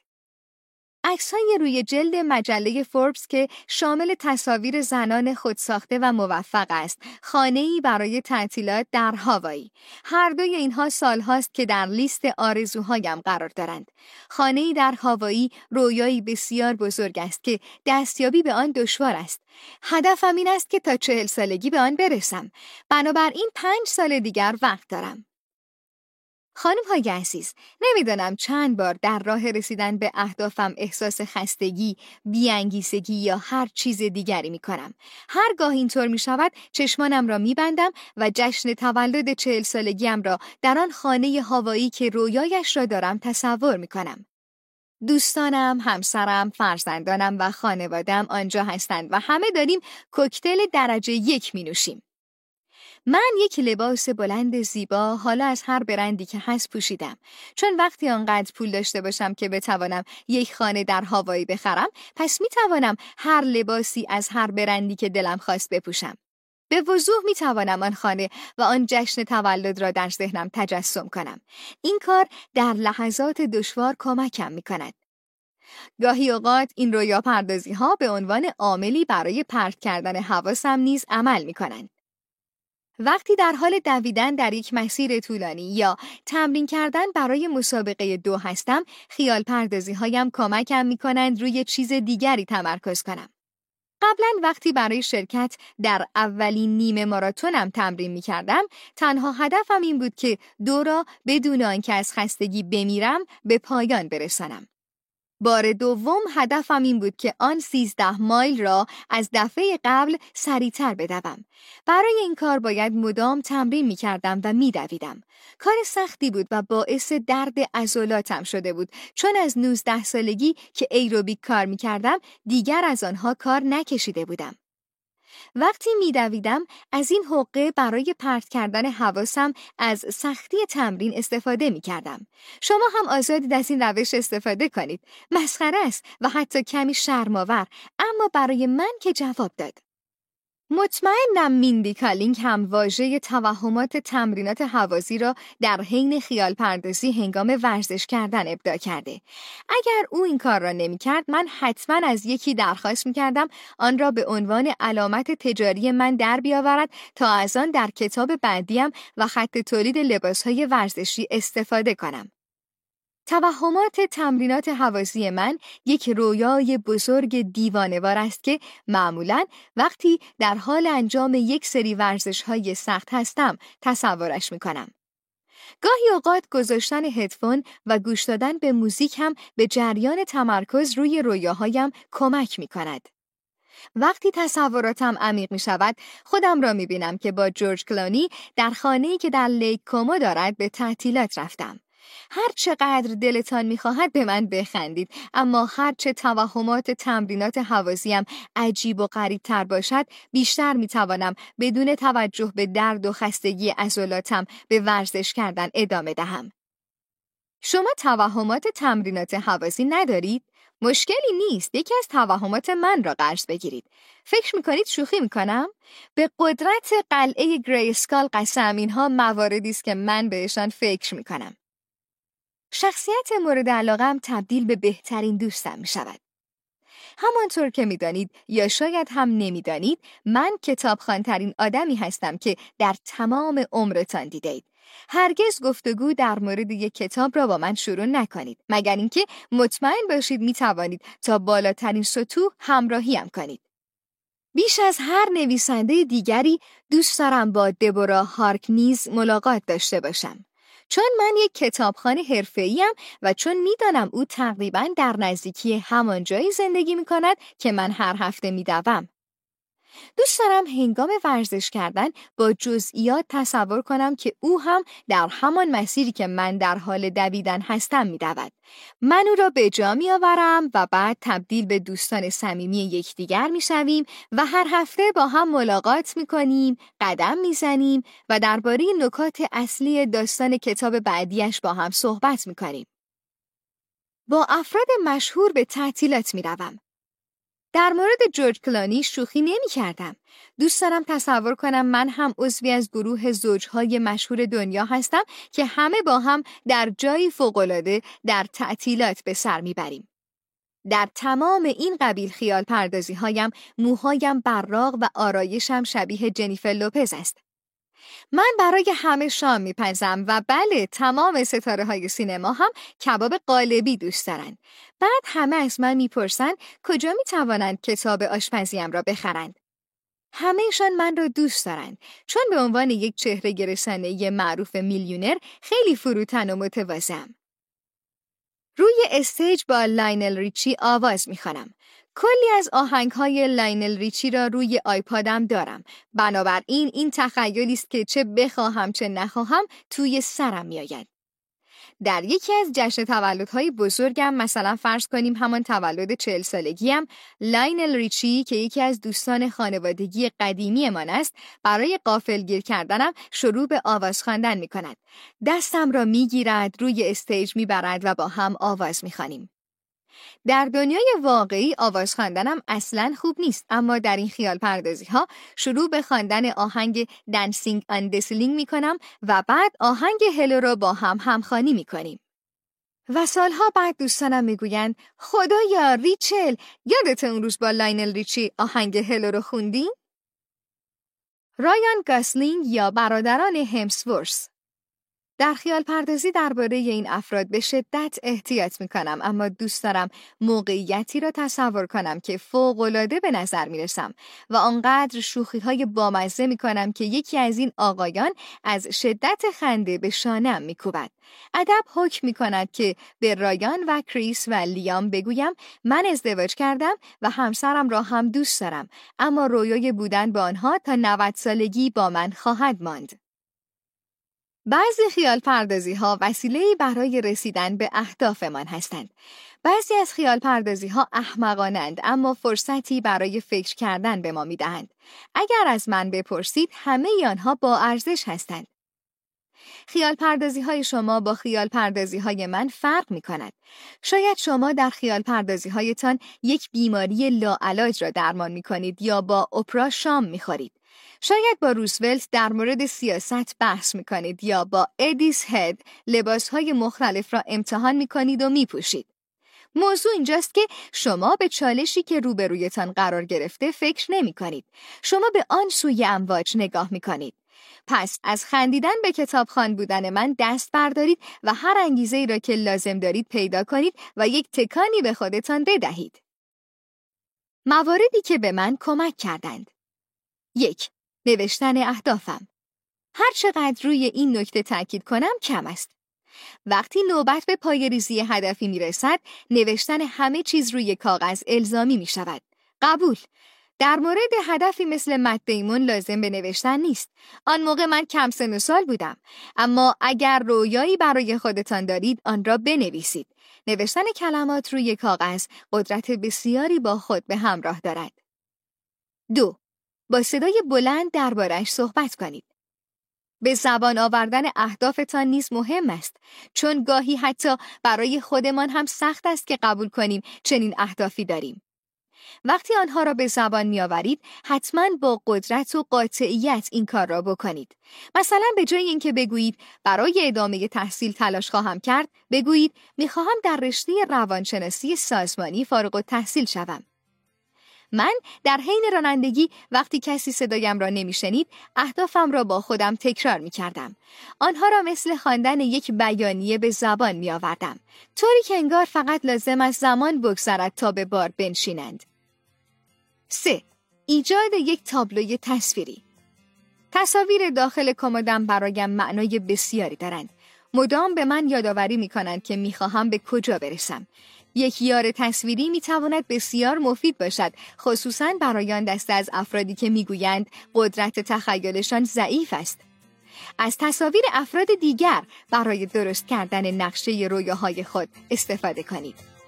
عکسهای روی جلد مجله فوربس که شامل تصاویر زنان خودساخته و موفق است ای برای تعطیلات در هاوایی. هر دوی اینها سالهاست که در لیست آرزوهایم قرار دارند. ای در هاوایی رویایی بسیار بزرگ است که دستیابی به آن دشوار است. هدفم این است که تا چهل سالگی به آن برسم. بنابراین پنج سال دیگر وقت دارم. خانم های عزیز نمی‌دانم چند بار در راه رسیدن به اهدافم احساس خستگی، بیانگیزگی یا هر چیز دیگری می کنم. هرگاه اینطور می شود چشمانم را می بندم و جشن تولد چهل سالگیم را در آن خانه هوایی که رویایش را دارم تصور می کنم. دوستانم، همسرم، فرزندانم و خانوادم آنجا هستند و همه داریم کوکتل درجه یک می نوشیم. من یک لباس بلند زیبا حالا از هر برندی که هست پوشیدم. چون وقتی آنقدر پول داشته باشم که بتوانم یک خانه در هوایی بخرم پس می توانم هر لباسی از هر برندی که دلم خواست بپوشم. به وضوح می توانم آن خانه و آن جشن تولد را در ذهنم تجسم کنم. این کار در لحظات دشوار کمکم می کند گاهی اوقات این رویا پردازی ها به عنوان عاملی برای پرت کردن حواسم نیز عمل می کنند. وقتی در حال دویدن در یک مسیر طولانی یا تمرین کردن برای مسابقه دو هستم، خیال پردازی هایم کمکم می کنند روی چیز دیگری تمرکز کنم. قبلا وقتی برای شرکت در اولین نیمه ماراتونم تمرین می کردم، تنها هدفم این بود که دو را بدون آنکه از خستگی بمیرم به پایان برسانم. بار دوم هدفم این بود که آن سیزده مایل را از دفعه قبل سریعتر بدوم. برای این کار باید مدام تمرین می کردم و می دویدم. کار سختی بود و باعث درد ازولاتم شده بود چون از 19 سالگی که ایروبیک کار می کردم دیگر از آنها کار نکشیده بودم. وقتی میدویدم از این حقه برای پرت کردن حواسم از سختی تمرین استفاده می کردم. شما هم آزادید از این روش استفاده کنید. مسخره است و حتی کمی شرماور اما برای من که جواب داد. مطمئنم میندی کالینگ هم واژه توهمات تمرینات حوازی را در حین خیال پردازی هنگام ورزش کردن ابدا کرده. اگر او این کار را نمی‌کرد من حتما از یکی درخواست می‌کردم آن را به عنوان علامت تجاری من در بیاورد تا از آن در کتاب بعدیم و خط تولید لباسهای ورزشی استفاده کنم. توهمات تمرینات حوازی من یک رویای بزرگ دیوانوار است که معمولا وقتی در حال انجام یک سری ورزش های سخت هستم تصورش می کنم. گاهی اوقات گذاشتن هدفون و گوش دادن به موزیک هم به جریان تمرکز روی رویاهایم کمک می کند. وقتی تصوراتم عمیق می شود خودم را می بینم که با جورج کلانی در خانه‌ای که در لیک کومو دارد به تعطیلات رفتم. هر چقدر دلتان می‌خواهد به من بخندید اما هرچه توهمات تمرینات حوازیم عجیب و غریب تر باشد بیشتر می‌توانم بدون توجه به درد و خستگی عضلاتم به ورزش کردن ادامه دهم. شما توهمات تمرینات حوازی ندارید؟ مشکلی نیست یکی از توهمات من را قرض بگیرید فکر می‌کنید شوخی می‌کنم به قدرت قلعه گریسکال قسم اینها مواردی است که من بهشان فکر می‌کنم شخصیت مورد علاقم تبدیل به بهترین دوستم می شود. همانطور که می‌دانید یا شاید هم نمی‌دانید من کتابخوانترین آدمی هستم که در تمام عمرتان دیدید. هرگز گفتگو در مورد یک کتاب را با من شروع نکنید مگر اینکه مطمئن باشید می توانید تا بالاترین سطوح همراهیم کنید. بیش از هر نویسنده دیگری دوست دارم با دبورا هارکنیز ملاقات داشته باشم. چون من یک کتابخانه حرفه‌ایم و چون می‌دانم او تقریبا در نزدیکی همان جایی زندگی می کند که من هر هفته می دوم. دوست دارم هنگام ورزش کردن با جزئیات تصور کنم که او هم در همان مسیری که من در حال دویدن هستم میدود. من او را به جا می آورم و بعد تبدیل به دوستان صمیمی یکدیگر می‌شویم و هر هفته با هم ملاقات می کنیم، قدم می‌زنیم و درباره نکات اصلی داستان کتاب بعدیش با هم صحبت می کنیم. با افراد مشهور به تعطیلات می روم. در مورد جورج کلانی شوخی نمی کردم. دوست دارم تصور کنم من هم عضوی از گروه زوجهای مشهور دنیا هستم که همه با هم در جایی فوقالعاده در تعطیلات به سر می‌بریم. در تمام این قبیل خیال پردازی هایم موهایم براق و آرایشم شبیه جنیفر لوپز است. من برای همه شام میپزم و بله تمام ستاره های سینما هم کباب قالبی دوست دارن. بعد همه از من می‌پرسن کجا می‌توانند کتاب آشپزیم را بخرند. همهشان من را دوست دارند چون به عنوان یک چهره گرسنه معروف میلیونر خیلی فروتن و متواضعم. روی stage با لاینل ریچی آواز می‌خوانم. کلی از آهنگ های لاینل ریچی را روی آیپادم دارم. بنابراین این تخیلی است که چه بخواهم چه نخواهم توی سرم میآید. در یکی از جشن تولدهای بزرگم مثلا فرض کنیم همان تولد چهل سالگیم لاینل ریچی که یکی از دوستان خانوادگی قدیمی من است برای غافلگیر کردنم شروع به آواز خواندن می کند. دستم را می گیرد روی stage می برد و با هم آواز می خوانیم. در دنیای واقعی آواز خواندنم اصلا خوب نیست اما در این خیال پردازی ها شروع به خواندن آهنگ Dancing on the Ceiling می کنم و بعد آهنگ Hello را با هم همخوانی می کنیم. و سالها بعد دوستانم می‌گویند خدایا ریچل یادت اون روز با لاینل ریچی آهنگ Hello رو خوندین؟ رایان گاسلینگ یا برادران همسورث در خیال پردازی درباره این افراد به شدت احتیاط می کنم اما دوست دارم موقعیتی را تصور کنم که فوقالعاده به نظر می رسم و آنقدر شوخی های بامزه می کنم که یکی از این آقایان از شدت خنده به شانم می کوبد. ادب حکم می کند که به رایان و کریس و لیام بگویم من ازدواج کردم و همسرم را هم دوست دارم اما رویای بودن با آنها تا 90 سالگی با من خواهد ماند. بعضی خیال پردازی ها وسیله برای رسیدن به اهدافمان هستند. بعضی از خیال پردازی ها احمقانند اما فرصتی برای فکر کردن به ما می دهند. اگر از من بپرسید همه آنها با ارزش هستند. خیال پردازی های شما با خیال پردازی های من فرق می کند. شاید شما در خیال پردازی هایتان یک بیماری لاعلاج را درمان می کنید یا با اپرا شام می خورید. شاید با روزولت در مورد سیاست بحث می کنید یا با ادیس هد لباس های مختلف را امتحان می کنید و می پوشید. موضوع اینجاست که شما به چالشی که روبرویتان قرار گرفته فکر نمی کنید. شما به آن سوی امواج نگاه می کنید. پس از خندیدن به کتابخان بودن من دست بردارید و هر انگیزه ای را که لازم دارید پیدا کنید و یک تکانی به خودتان بدهید. مواردی که به من کمک کردند. یک نوشتن اهدافم. هر چقدر روی این نکته تاکید کنم کم است. وقتی نوبت به پای ریزی هدفی می رسد، نوشتن همه چیز روی کاغذ الزامی می شود. قبول. در مورد هدفی مثل مت دیمون لازم به نوشتن نیست. آن موقع من کم سن سال بودم. اما اگر رویایی برای خودتان دارید آن را بنویسید. نوشتن کلمات روی کاغذ قدرت بسیاری با خود به همراه دارد. دو با صدای بلند دربارش صحبت کنید. به زبان آوردن اهدافتان نیز مهم است چون گاهی حتی برای خودمان هم سخت است که قبول کنیم چنین اهدافی داریم. وقتی آنها را به زبان میآورید حتما با قدرت و قاطعیت این کار را بکنید مثلا به جای اینکه بگویید برای ادامه تحصیل تلاش خواهم کرد بگویید می‌خواهم در رشته روانشناسی سازمانی فارغ تحصیل شوم من در حین رانندگی وقتی کسی صدایم را نمیشنید اهدافم را با خودم تکرار می کردم. آنها را مثل خواندن یک بیانیه به زبان می آوردم. طوری که انگار فقط لازم از زمان بگذرد تا به بار بنشینند. 3. ایجاد یک تابلوی تصویری تصاویر داخل کمدم برایم معنای بسیاری دارند. مدام به من یادآوری می کنند که می خواهم به کجا برسم. یک یار تصویری می تواند بسیار مفید باشد خصوصا برای آن دسته از افرادی که می‌گویند قدرت تخیلشان ضعیف است. از تصاویر افراد دیگر برای درست کردن نقشه رویاهای خود استفاده کنید.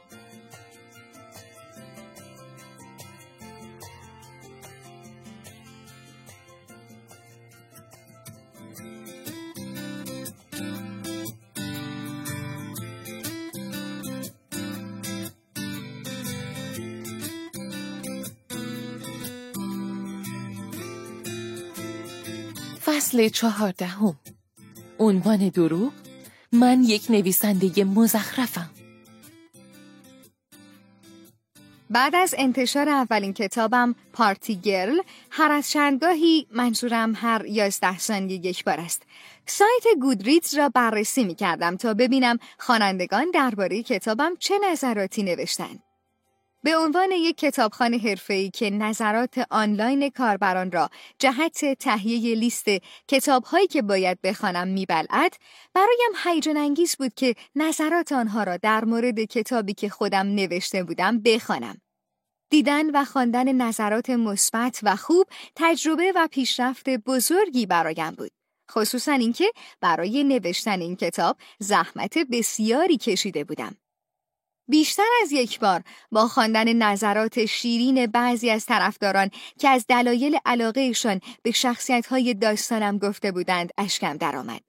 فصل چهاردهم. عنوان دروغ من یک نویسنده مزخرفم. بعد از انتشار اولین کتابم پارتی گرل هر از چندگاهی منظورم هر یازده ثانیه یک بار است. سایت گودریدز را بررسی می کردم تا ببینم خوانندگان درباره کتابم چه نظراتی نوشتند. به عنوان یک کتابخانه حرفه‌ای که نظرات آنلاین کاربران را جهت تهیه لیست کتابهایی که باید بخوانم میبلعد برایم هیجان انگیز بود که نظرات آنها را در مورد کتابی که خودم نوشته بودم بخوانم. دیدن و خواندن نظرات مثبت و خوب تجربه و پیشرفت بزرگی برایم بود خصوصا اینکه برای نوشتن این کتاب زحمت بسیاری کشیده بودم. بیشتر از یک بار با خواندن نظرات شیرین بعضی از طرفداران که از دلایل علاقهشان به شخصیت‌های داستانم گفته بودند اشکم درآمد.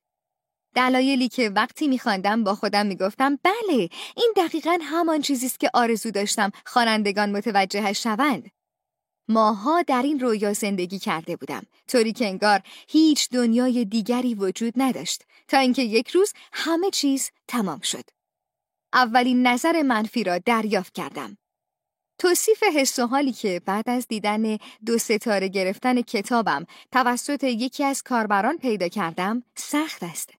دلایلی که وقتی میخواندم با خودم می‌گفتم بله این دقیقا همان چیزی است که آرزو داشتم خوانندگان متوجهش شوند. ماها در این رویا زندگی کرده بودم طوری که انگار هیچ دنیای دیگری وجود نداشت تا اینکه یک روز همه چیز تمام شد. اولین نظر منفی را دریافت کردم. توصیف حس و حالی که بعد از دیدن دو ستاره گرفتن کتابم توسط یکی از کاربران پیدا کردم سخت است.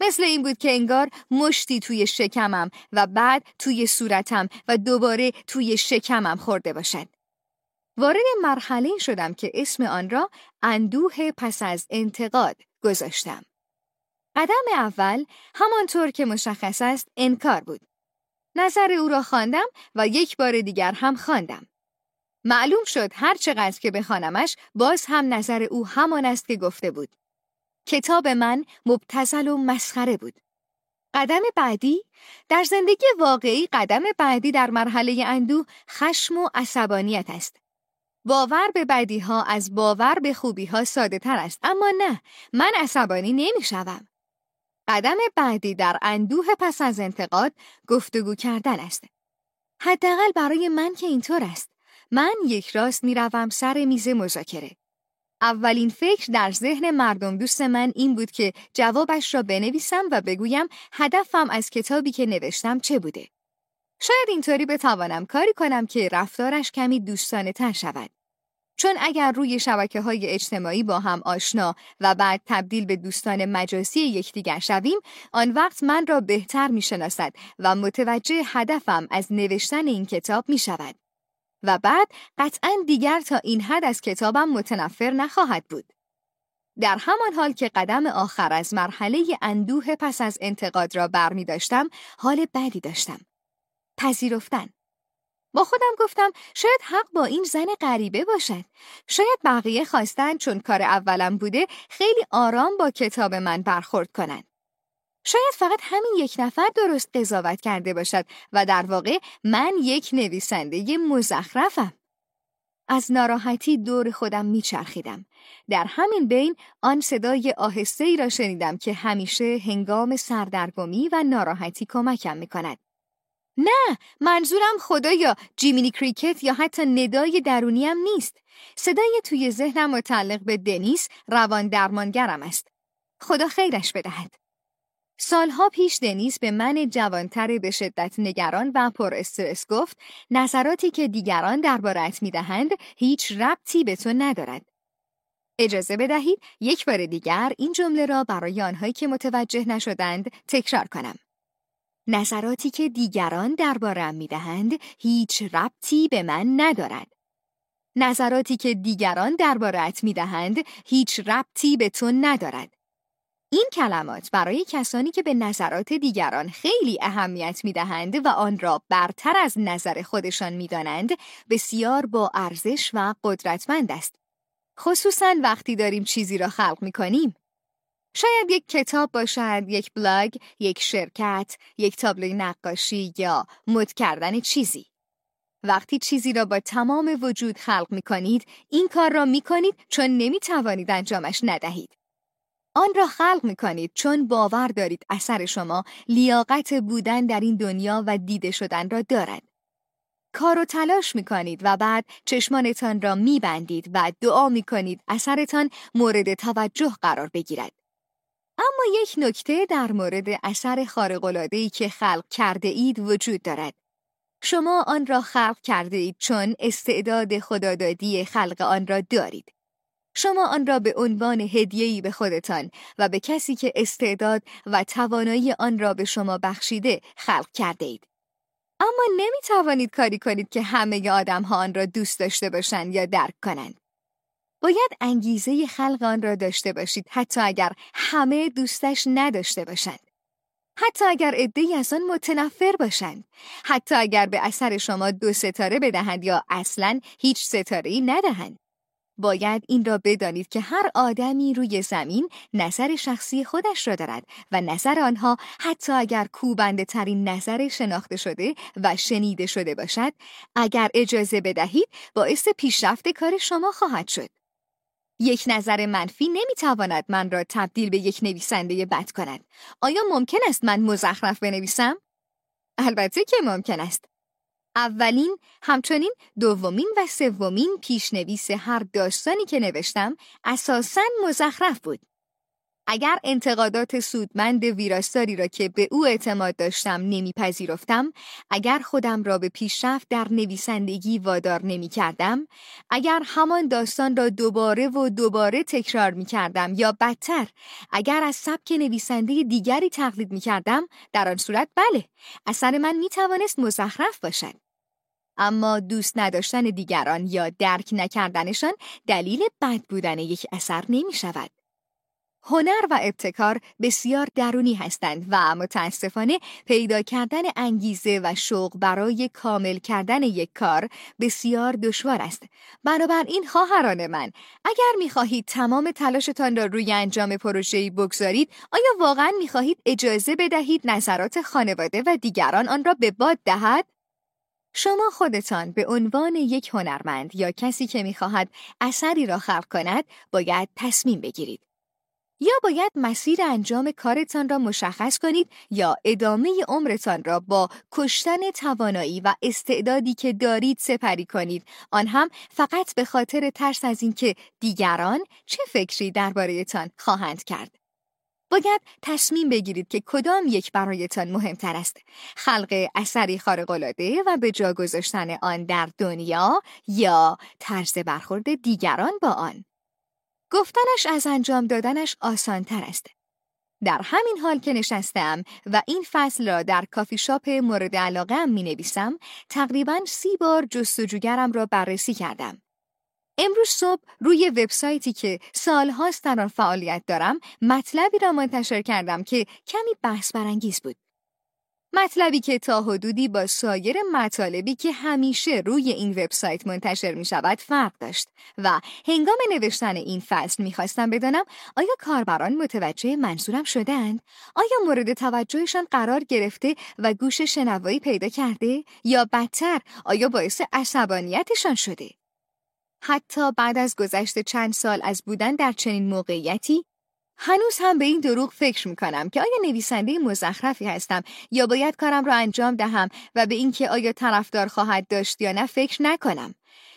مثل این بود که انگار مشتی توی شکمم و بعد توی صورتم و دوباره توی شکمم خورده باشد. وارد مرحله شدم که اسم آن را اندوه پس از انتقاد گذاشتم. قدم اول همانطور که مشخص است انکار بود. نظر او را خواندم و یک بار دیگر هم خواندم. معلوم شد هر چقدر که بخوانمش باز هم نظر او همان است که گفته بود. کتاب من مبتزل و مسخره بود. قدم بعدی در زندگی واقعی قدم بعدی در مرحله اندوه خشم و عصبانیت است. باور به بدی ها از باور به خوبی ها ساده تر است اما نه من عصبانی نمی شوم. قدم بعدی در اندوه پس از انتقاد گفتگو کردن است. حداقل برای من که اینطور است. من یک راست می‌روم سر میز مذاکره. اولین فکر در ذهن مردم دوست من این بود که جوابش را بنویسم و بگویم هدفم از کتابی که نوشتم چه بوده. شاید اینطوری بتوانم کاری کنم که رفتارش کمی دوستانه تر شود. چون اگر روی شبکه های اجتماعی با هم آشنا و بعد تبدیل به دوستان مجازی یکدیگر شویم آن وقت من را بهتر می شناسد و متوجه هدفم از نوشتن این کتاب می شود. و بعد قطعا دیگر تا این حد از کتابم متنفر نخواهد بود. در همان حال که قدم آخر از مرحله اندوه پس از انتقاد را برمی داشتم حال بدی داشتم. پذیرفتن با خودم گفتم شاید حق با این زن غریبه باشد. شاید بقیه خواستن چون کار اولم بوده خیلی آرام با کتاب من برخورد کنند. شاید فقط همین یک نفر درست قضاوت کرده باشد و در واقع من یک نویسنده مزخرفم. از ناراحتی دور خودم میچرخیدم. در همین بین آن صدای آهسته ای را شنیدم که همیشه هنگام سردرگمی و ناراحتی کمکم می کند. نه منظورم خدایا جیمینی کریکت یا حتی ندای درونیم نیست. صدای توی ذهنم متعلق به دنیس روان درمانگرم است. خدا خیرش بدهد. سالها پیش دنیس به من جوانتر به شدت نگران و پر استرس گفت نظراتی که دیگران دربارت می‌دهند هیچ ربطی به تو ندارد. اجازه بدهید یک بار دیگر این جمله را برای آنهایی که متوجه نشدند تکرار کنم. نظراتی که دیگران دربارم می‌دهند هیچ ربطی به من ندارد. نظراتی که دیگران دربارت می‌دهند هیچ ربطی به تو ندارد. این کلمات برای کسانی که به نظرات دیگران خیلی اهمیت می دهند و آن را برتر از نظر خودشان می دانند بسیار با ارزش و قدرتمند است. خصوصا وقتی داریم چیزی را خلق می کنیم. شاید یک کتاب باشد، یک بلاگ، یک شرکت، یک تابلوی نقاشی یا مد کردن چیزی. وقتی چیزی را با تمام وجود خلق می کنید، این کار را می کنید چون نمی توانید انجامش ندهید. آن را خلق می کنید چون باور دارید اثر شما لیاقت بودن در این دنیا و دیده شدن را دارد. کار و تلاش می کنید و بعد چشمانتان را می بندید و دعا می کنید اثرتان مورد توجه قرار بگیرد. اما یک نکته در مورد اثر خارق‌العاده‌ای که خلق کرده اید وجود دارد. شما آن را خلق کرده اید چون استعداد خدادادی خلق آن را دارید. شما آن را به عنوان هدیه‌ای به خودتان و به کسی که استعداد و توانایی آن را به شما بخشیده خلق کرده اید. اما نمی توانید کاری کنید که همه آدم ها آن را دوست داشته باشند یا درک کنند. باید انگیزه خلق آن را داشته باشید حتی اگر همه دوستش نداشته باشند. حتی اگر عدهای از آن متنفر باشند. حتی اگر به اثر شما دو ستاره بدهند یا اصلا هیچ ستاره ای ندهند. باید این را بدانید که هر آدمی روی زمین نظر شخصی خودش را دارد و نظر آنها حتی اگر کوبنده ترین نظر شناخته شده و شنیده شده باشد اگر اجازه بدهید باعث پیشرفت کار شما خواهد شد. یک نظر منفی نمی‌تواند من را تبدیل به یک نویسنده بد کند. آیا ممکن است من مزخرف بنویسم؟ البته که ممکن است. اولین، همچنین دومین و سومین پیشنویس هر داستانی که نوشتم اساساً مزخرف بود. اگر انتقادات سودمند ویراستاری را که به او اعتماد داشتم نمیپذیرفتم، اگر خودم را به پیشرفت در نویسندگی وادار نمی کردم، اگر همان داستان را دوباره و دوباره تکرار می کردم یا بدتر، اگر از سبک نویسنده دیگری تقلید می کردم، در آن صورت بله، اثر من می توانست مزخرف باشد. اما دوست نداشتن دیگران یا درک نکردنشان دلیل بد بودن یک اثر نمی شود. هنر و ابتکار بسیار درونی هستند و متاسفانه پیدا کردن انگیزه و شوق برای کامل کردن یک کار بسیار دشوار است. بنابراین خواهران من، اگر می‌خواهید تمام تلاشتان را روی انجام پروژه‌ای بگذارید، آیا واقعا می‌خواهید اجازه بدهید نظرات خانواده و دیگران آن را به باد دهد؟ شما خودتان به عنوان یک هنرمند یا کسی که می‌خواهد اثری را خلق کند باید تصمیم بگیرید. یا باید مسیر انجام کارتان را مشخص کنید یا ادامه عمرتان را با کشتن توانایی و استعدادی که دارید سپری کنید. آن هم فقط به خاطر ترس از اینکه دیگران چه فکری دربارهتان خواهند کرد. باید تصمیم بگیرید که کدام یک برایتان مهمتر است. خلق اثری خارق‌العاده و به جا گذاشتن آن در دنیا یا طرز برخورد دیگران با آن. گفتنش از انجام دادنش آسان تر است. در همین حال که نشستم و این فصل را در کافی شاپ مورد علاقه می نویسم، تقریبا سی بار جستجوگرم را بررسی کردم. امروز صبح روی وبسایتی که سالهاست در آن فعالیت دارم مطلبی را منتشر کردم که کمی بحث برانگیز بود. مطلبی که تا حدودی با سایر مطالبی که همیشه روی این وبسایت منتشر می شود فرق داشت و هنگام نوشتن این فصل می‌خواستم بدانم آیا کاربران متوجه منظورم شدند؟ آیا مورد توجهشان قرار گرفته و گوش شنوایی پیدا کرده؟ یا بدتر آیا باعث عصبانیتشان شده؟ حتی بعد از گذشت چند سال از بودن در چنین موقعیتی هنوز هم به این دروغ فکر می‌کنم که آیا نویسنده مزخرفی هستم یا باید کارم را انجام دهم و به اینکه آیا طرفدار خواهد داشت یا نه فکر نکنم.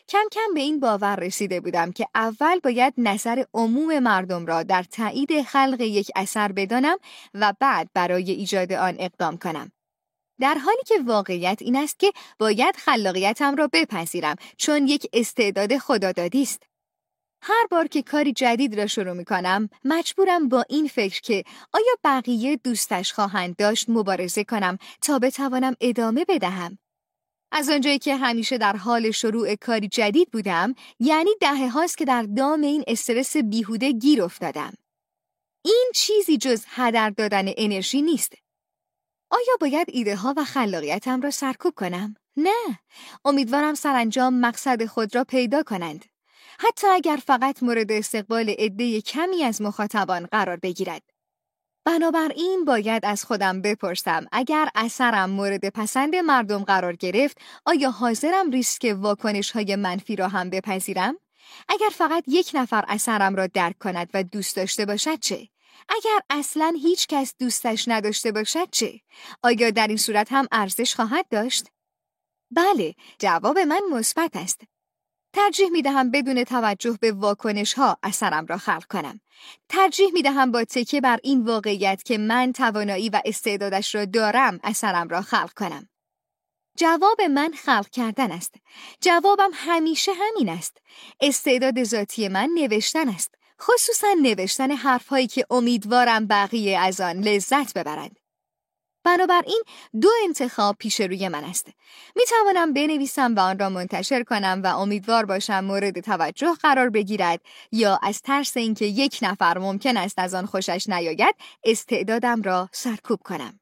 کم کم به این باور رسیده بودم که اول باید نظر عموم مردم را در تایید خلق یک اثر بدانم و بعد برای ایجاد آن اقدام کنم. در حالی که واقعیت این است که باید خلاقیتم را بپذیرم چون یک استعداد خدادادی است. هر بار که کاری جدید را شروع می کنم مجبورم با این فکر که آیا بقیه دوستش خواهند داشت مبارزه کنم تا بتوانم ادامه بدهم. از آنجایی که همیشه در حال شروع کاری جدید بودم یعنی دهه هاست که در دام این استرس بیهوده گیر افتادم. این چیزی جز هدر دادن انرژی نیست. آیا باید ایده ها و خلاقیتم را سرکوب کنم؟ نه. امیدوارم سرانجام مقصد خود را پیدا کنند. حتی اگر فقط مورد استقبال عده کمی از مخاطبان قرار بگیرد. بنابراین باید از خودم بپرسم اگر اثرم مورد پسند مردم قرار گرفت آیا حاضرم ریسک واکنش های منفی را هم بپذیرم؟ اگر فقط یک نفر اثرم را درک کند و دوست داشته باشد چه؟ اگر اصلا هیچ کس دوستش نداشته باشد چه؟ آیا در این صورت هم ارزش خواهد داشت؟ بله، جواب من مثبت است. ترجیح می دهم بدون توجه به واکنش ها اثرم را خلق کنم. ترجیح می دهم با تکیه بر این واقعیت که من توانایی و استعدادش را دارم اثرم را خلق کنم. جواب من خلق کردن است. جوابم همیشه همین است. استعداد ذاتی من نوشتن است. خصوصا نوشتن حرفهایی که امیدوارم بقیه از آن لذت ببرند. بنابراین دو انتخاب پیش روی من است. می توانم بنویسم و آن را منتشر کنم و امیدوار باشم مورد توجه قرار بگیرد یا از ترس اینکه یک نفر ممکن است از آن خوشش نیاید استعدادم را سرکوب کنم.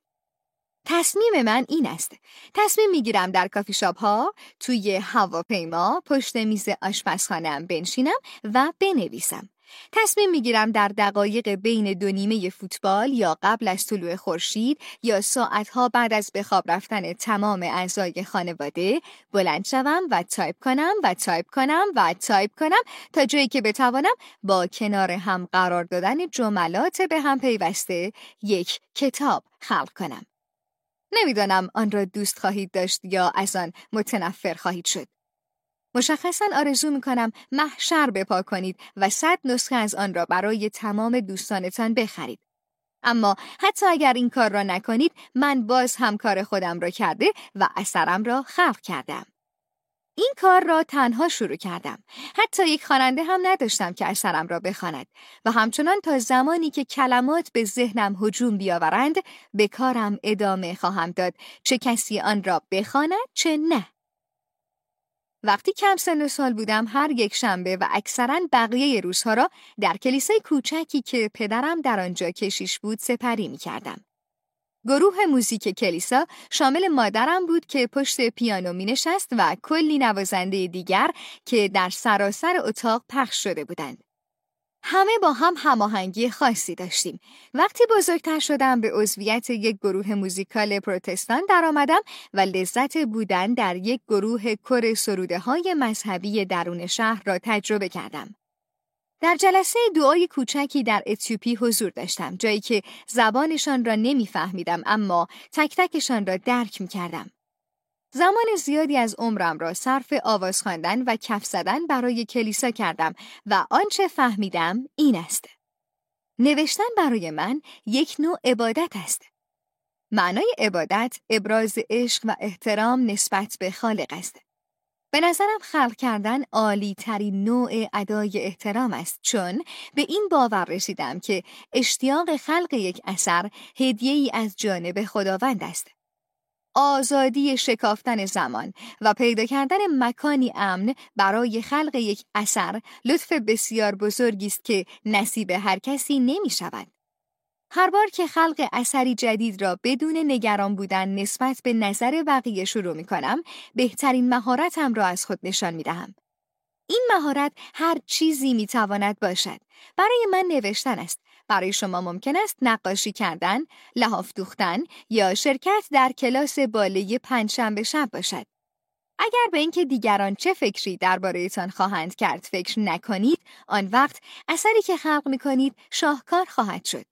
تصمیم من این است. تصمیم می‌گیرم در کافی شاپ ها، توی هواپیما، پشت میز آشپزخانه‌ام بنشینم و بنویسم. تصمیم می‌گیرم در دقایق بین دو نیمه فوتبال یا قبل از طلوع خورشید یا ساعتها بعد از به خواب رفتن تمام اعضای خانواده بلند شوم و تایپ کنم و تایپ کنم و تایپ کنم تا جایی که بتوانم با کنار هم قرار دادن جملات به هم پیوسته یک کتاب خلق کنم. نمی‌دانم آن را دوست خواهید داشت یا از آن متنفر خواهید شد. مشخصا آرزو می کنم محشر بپا کنید و صد نسخه از آن را برای تمام دوستانتان بخرید. اما حتی اگر این کار را نکنید من باز هم کار خودم را کرده و اثرم را خلق کردم. این کار را تنها شروع کردم. حتی یک خواننده هم نداشتم که اثرم را بخواند و همچنان تا زمانی که کلمات به ذهنم هجوم بیاورند به کارم ادامه خواهم داد چه کسی آن را بخواند چه نه. وقتی کم سن سال بودم هر یک شنبه و اکثرا بقیه روزها را در کلیسای کوچکی که پدرم در آنجا کشیش بود سپری می کردم. گروه موزیک کلیسا شامل مادرم بود که پشت پیانو می نشست و کلی نوازنده دیگر که در سراسر اتاق پخش شده بودند. همه با هم هماهنگی خاصی داشتیم. وقتی بزرگتر شدم به عضویت یک گروه موزیکال پروتستان درآمدم و لذت بودن در یک گروه کر سروده های مذهبی درون شهر را تجربه کردم. در جلسه دعای کوچکی در اتیوپی حضور داشتم جایی که زبانشان را نمیفهمیدم اما تک تکشان را درک می کردم. زمان زیادی از عمرم را صرف آواز خواندن و کف زدن برای کلیسا کردم و آنچه فهمیدم این است. نوشتن برای من یک نوع عبادت است. معنای عبادت ابراز عشق و احترام نسبت به خالق است. به نظرم خلق کردن عالی ترین نوع ادای احترام است چون به این باور رسیدم که اشتیاق خلق یک اثر هدیه ای از جانب خداوند است. آزادی شکافتن زمان و پیدا کردن مکانی امن برای خلق یک اثر لطف بسیار بزرگی است که نصیب هر کسی نمی شود. هر بار که خلق اثری جدید را بدون نگران بودن نسبت به نظر بقیه شروع می کنم، بهترین مهارتم را از خود نشان می دهم. این مهارت هر چیزی می تواند باشد. برای من نوشتن است برای شما ممکن است نقاشی کردن، لحاف دوختن یا شرکت در کلاس باله پنجشنبه شب باشد. اگر به اینکه دیگران چه فکری دربارهتان خواهند کرد فکر نکنید، آن وقت اثری که خلق می کنید شاهکار خواهد شد.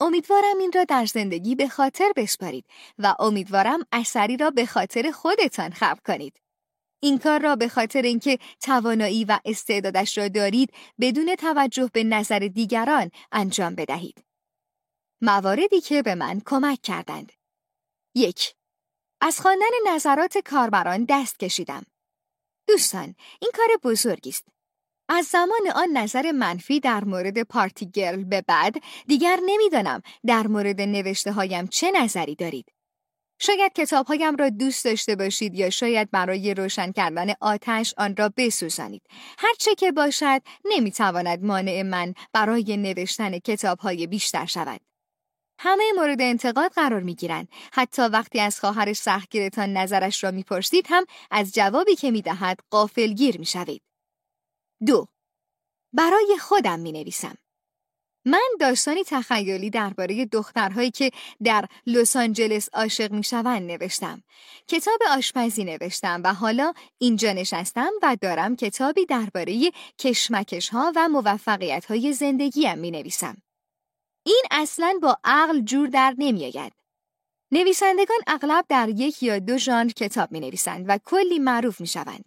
امیدوارم این را در زندگی به خاطر بسپارید و امیدوارم اثری را به خاطر خودتان خلق کنید. این کار را به خاطر اینکه توانایی و استعدادش را دارید بدون توجه به نظر دیگران انجام بدهید. مواردی که به من کمک کردند. یک از خواندن نظرات کاربران دست کشیدم. دوستان، این کار بزرگی است. از زمان آن نظر منفی در مورد پارتی گرل به بعد دیگر نمی‌دانم در مورد نوشته هایم چه نظری دارید. شاید کتابهایم را دوست داشته باشید یا شاید برای روشن کردن آتش آن را بسوزانید. هرچه که باشد نمی‌تواند مانع من برای نوشتن کتابهای بیشتر شود. همه مورد انتقاد قرار می گیرند. حتی وقتی از خواهر سختگیرتان نظرش را می‌پرسید هم از جوابی که می دهد قافلگیر می شوید. دو برای خودم می نویسم. من داستانی تخیلی درباره دخترهایی که در لس آنجلس عاشق می‌شوند نوشتم. کتاب آشپزی نوشتم و حالا اینجا نشستم و دارم کتابی درباره کشمکش ها و موفقیت های زندگیم می نویسم. این اصلا با عقل جور در نمیآید. نویسندگان اغلب در یک یا دو ژانر کتاب می نویسند و کلی معروف می شوند.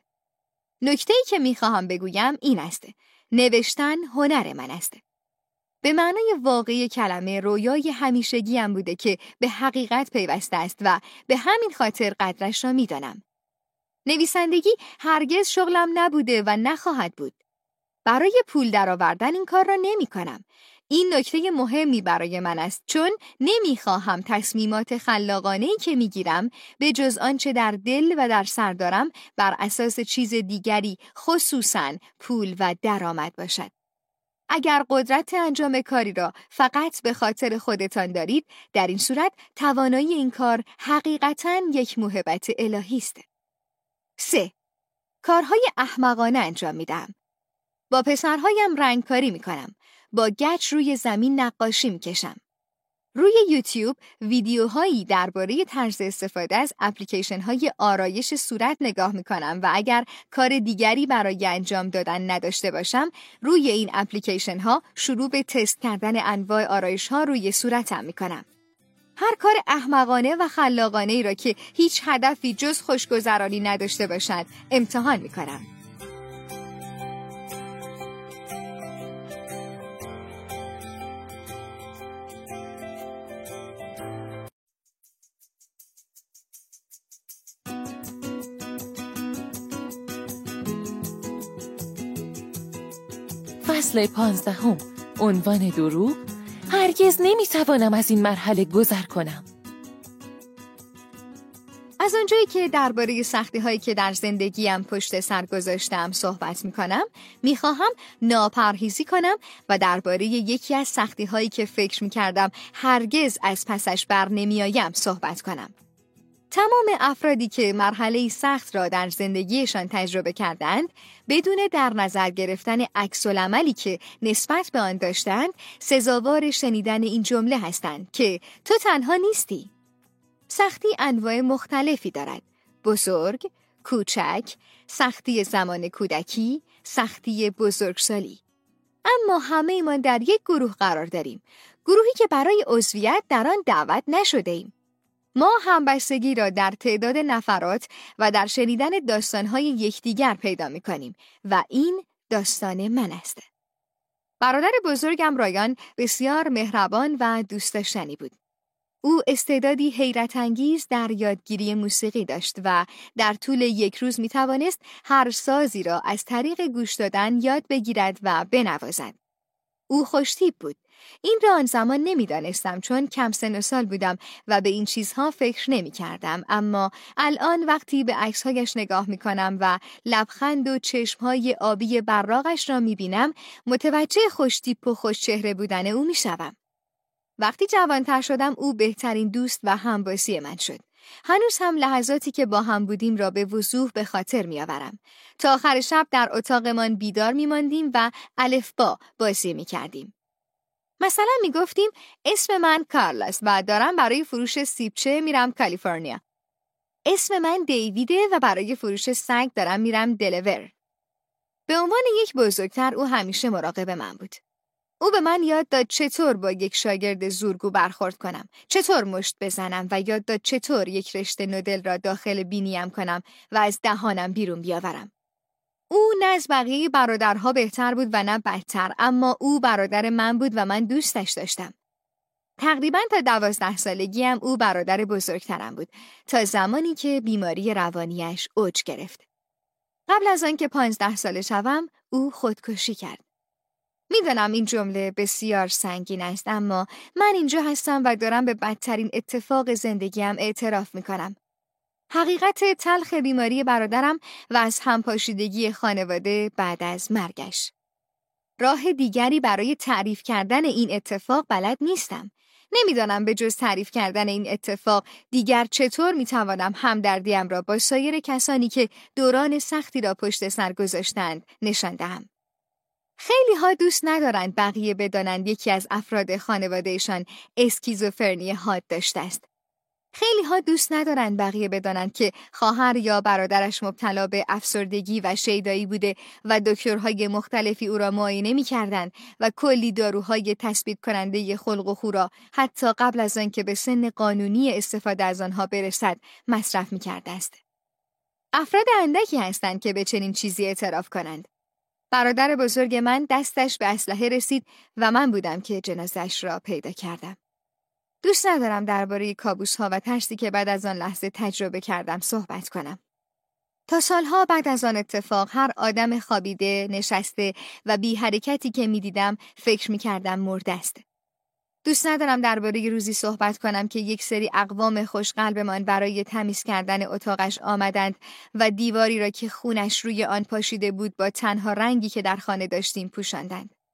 نکته ای که می خواهم بگویم این است. نوشتن هنر من است. به معنای واقعی کلمه رویای همیشگیم بوده که به حقیقت پیوسته است و به همین خاطر قدرش را می‌دانم. نویسندگی هرگز شغلم نبوده و نخواهد بود. برای پول درآوردن این کار را نمی کنم. این نکته مهمی برای من است چون نمی‌خواهم تصمیمات خلاقانه که می‌گیرم به جز آنچه در دل و در سر دارم بر اساس چیز دیگری خصوصا پول و درآمد باشد. اگر قدرت انجام کاری را فقط به خاطر خودتان دارید در این صورت توانایی این کار حقیقتا یک موهبت الهی است. 3. کارهای احمقانه انجام میدم. با پسرهایم رنگکاری می کنم. با گچ روی زمین نقاشی می‌کشم. روی یوتیوب ویدیوهایی درباره طرز استفاده از اپلیکیشن های آرایش صورت نگاه می کنم و اگر کار دیگری برای انجام دادن نداشته باشم روی این اپلیکیشن ها شروع به تست کردن انواع آرایش ها روی صورتم می کنم. هر کار احمقانه و خلاقانه ای را که هیچ هدفی جز خوشگذرانی نداشته باشد امتحان می کنم. فصل پانزدهم. عنوان دروغ. هرگز نمی‌توانم از این مرحله گذر کنم. از آنجایی که درباره سختی هایی که در زندگیم پشت سر گذاشتم صحبت می کنم می خواهم ناپرهیزی کنم و درباره یکی از سختی هایی که فکر می کردم هرگز از پسش بر نمیآیم صحبت کنم. تمام افرادی که مرحله سخت را در زندگیشان تجربه کردند بدون در نظر گرفتن عکس عملی که نسبت به آن داشتند سزاوار شنیدن این جمله هستند که تو تنها نیستی. سختی انواع مختلفی دارد. بزرگ کوچک سختی زمان کودکی سختی بزرگسالی. اما همه ایمان در یک گروه قرار داریم. گروهی که برای عضویت در آن دعوت نشده ایم ما همبستگی را در تعداد نفرات و در شنیدن داستانهای یکدیگر پیدا می کنیم و این داستان من است. برادر بزرگم رایان بسیار مهربان و دوست داشتنی بود. او استعدادی حیرت انگیز در یادگیری موسیقی داشت و در طول یک روز می توانست هر سازی را از طریق گوش دادن یاد بگیرد و بنوازد. او خوشتیب بود این را آن زمان نمی‌دانستم چون کم سن و سال بودم و به این چیزها فکر نمی کردم اما الان وقتی به عکسهایش نگاه می کنم و لبخند و چشمهای آبی براغش را می بینم متوجه خوشتیپ و خوش چهره بودن او می شوم. وقتی جوانتر شدم او بهترین دوست و همبازی من شد. هنوز هم لحظاتی که با هم بودیم را به وضوح به خاطر می آورم. تا آخر شب در اتاقمان بیدار می ماندیم و الفبا بازی می کردیم. مثلا می گفتیم اسم من کارلاس و دارم برای فروش سیبچه میرم کالیفرنیا. اسم من دیویده و برای فروش سگ دارم میرم دلور. به عنوان یک بزرگتر او همیشه مراقب من بود. او به من یاد داد چطور با یک شاگرد زورگو برخورد کنم، چطور مشت بزنم و یاد داد چطور یک رشته نودل را داخل بینیم کنم و از دهانم بیرون بیاورم. او نه از بقیه برادرها بهتر بود و نه بدتر اما او برادر من بود و من دوستش داشتم. تقریبا تا دوازده سالگیم او برادر بزرگترم بود تا زمانی که بیماری روانیش اوج گرفت. قبل از آنکه پانزده ساله شوم او خودکشی کرد. می‌دانم این جمله بسیار سنگین است اما من اینجا هستم و دارم به بدترین اتفاق زندگیم اعتراف می‌کنم. حقیقت تلخ بیماری برادرم و از همپاشیدگی خانواده بعد از مرگش. راه دیگری برای تعریف کردن این اتفاق بلد نیستم. نمی‌دانم به جز تعریف کردن این اتفاق دیگر چطور می‌توانم همدردیم را با سایر کسانی که دوران سختی را پشت سر گذاشتند نشان دهم. خیلی ها دوست ندارند بقیه بدانند یکی از افراد خانوادهشان اسکیزوفرنی حاد داشته است. خیلی ها دوست ندارند بقیه بدانند که خواهر یا برادرش مبتلا به افسردگی و شیدایی بوده و دکترهای مختلفی او را معاینه می کردن و کلی داروهای تثبیت کننده خلق و خو را حتی قبل از آنکه به سن قانونی استفاده از آنها برسد مصرف می کرده است. افراد اندکی هستند که به چنین چیزی اعتراف کنند. برادر بزرگ من دستش به اسلحه رسید و من بودم که جنازش را پیدا کردم. دوست ندارم درباره کابوس ها و ترسی که بعد از آن لحظه تجربه کردم صحبت کنم. تا سالها بعد از آن اتفاق هر آدم خوابیده، نشسته و بی حرکتی که می دیدم فکر می کردم مرده است. دوست ندارم درباره روزی صحبت کنم که یک سری اقوام خوشقلبمان برای تمیز کردن اتاقش آمدند و دیواری را که خونش روی آن پاشیده بود با تنها رنگی که در خانه داشتیم پوشاندند.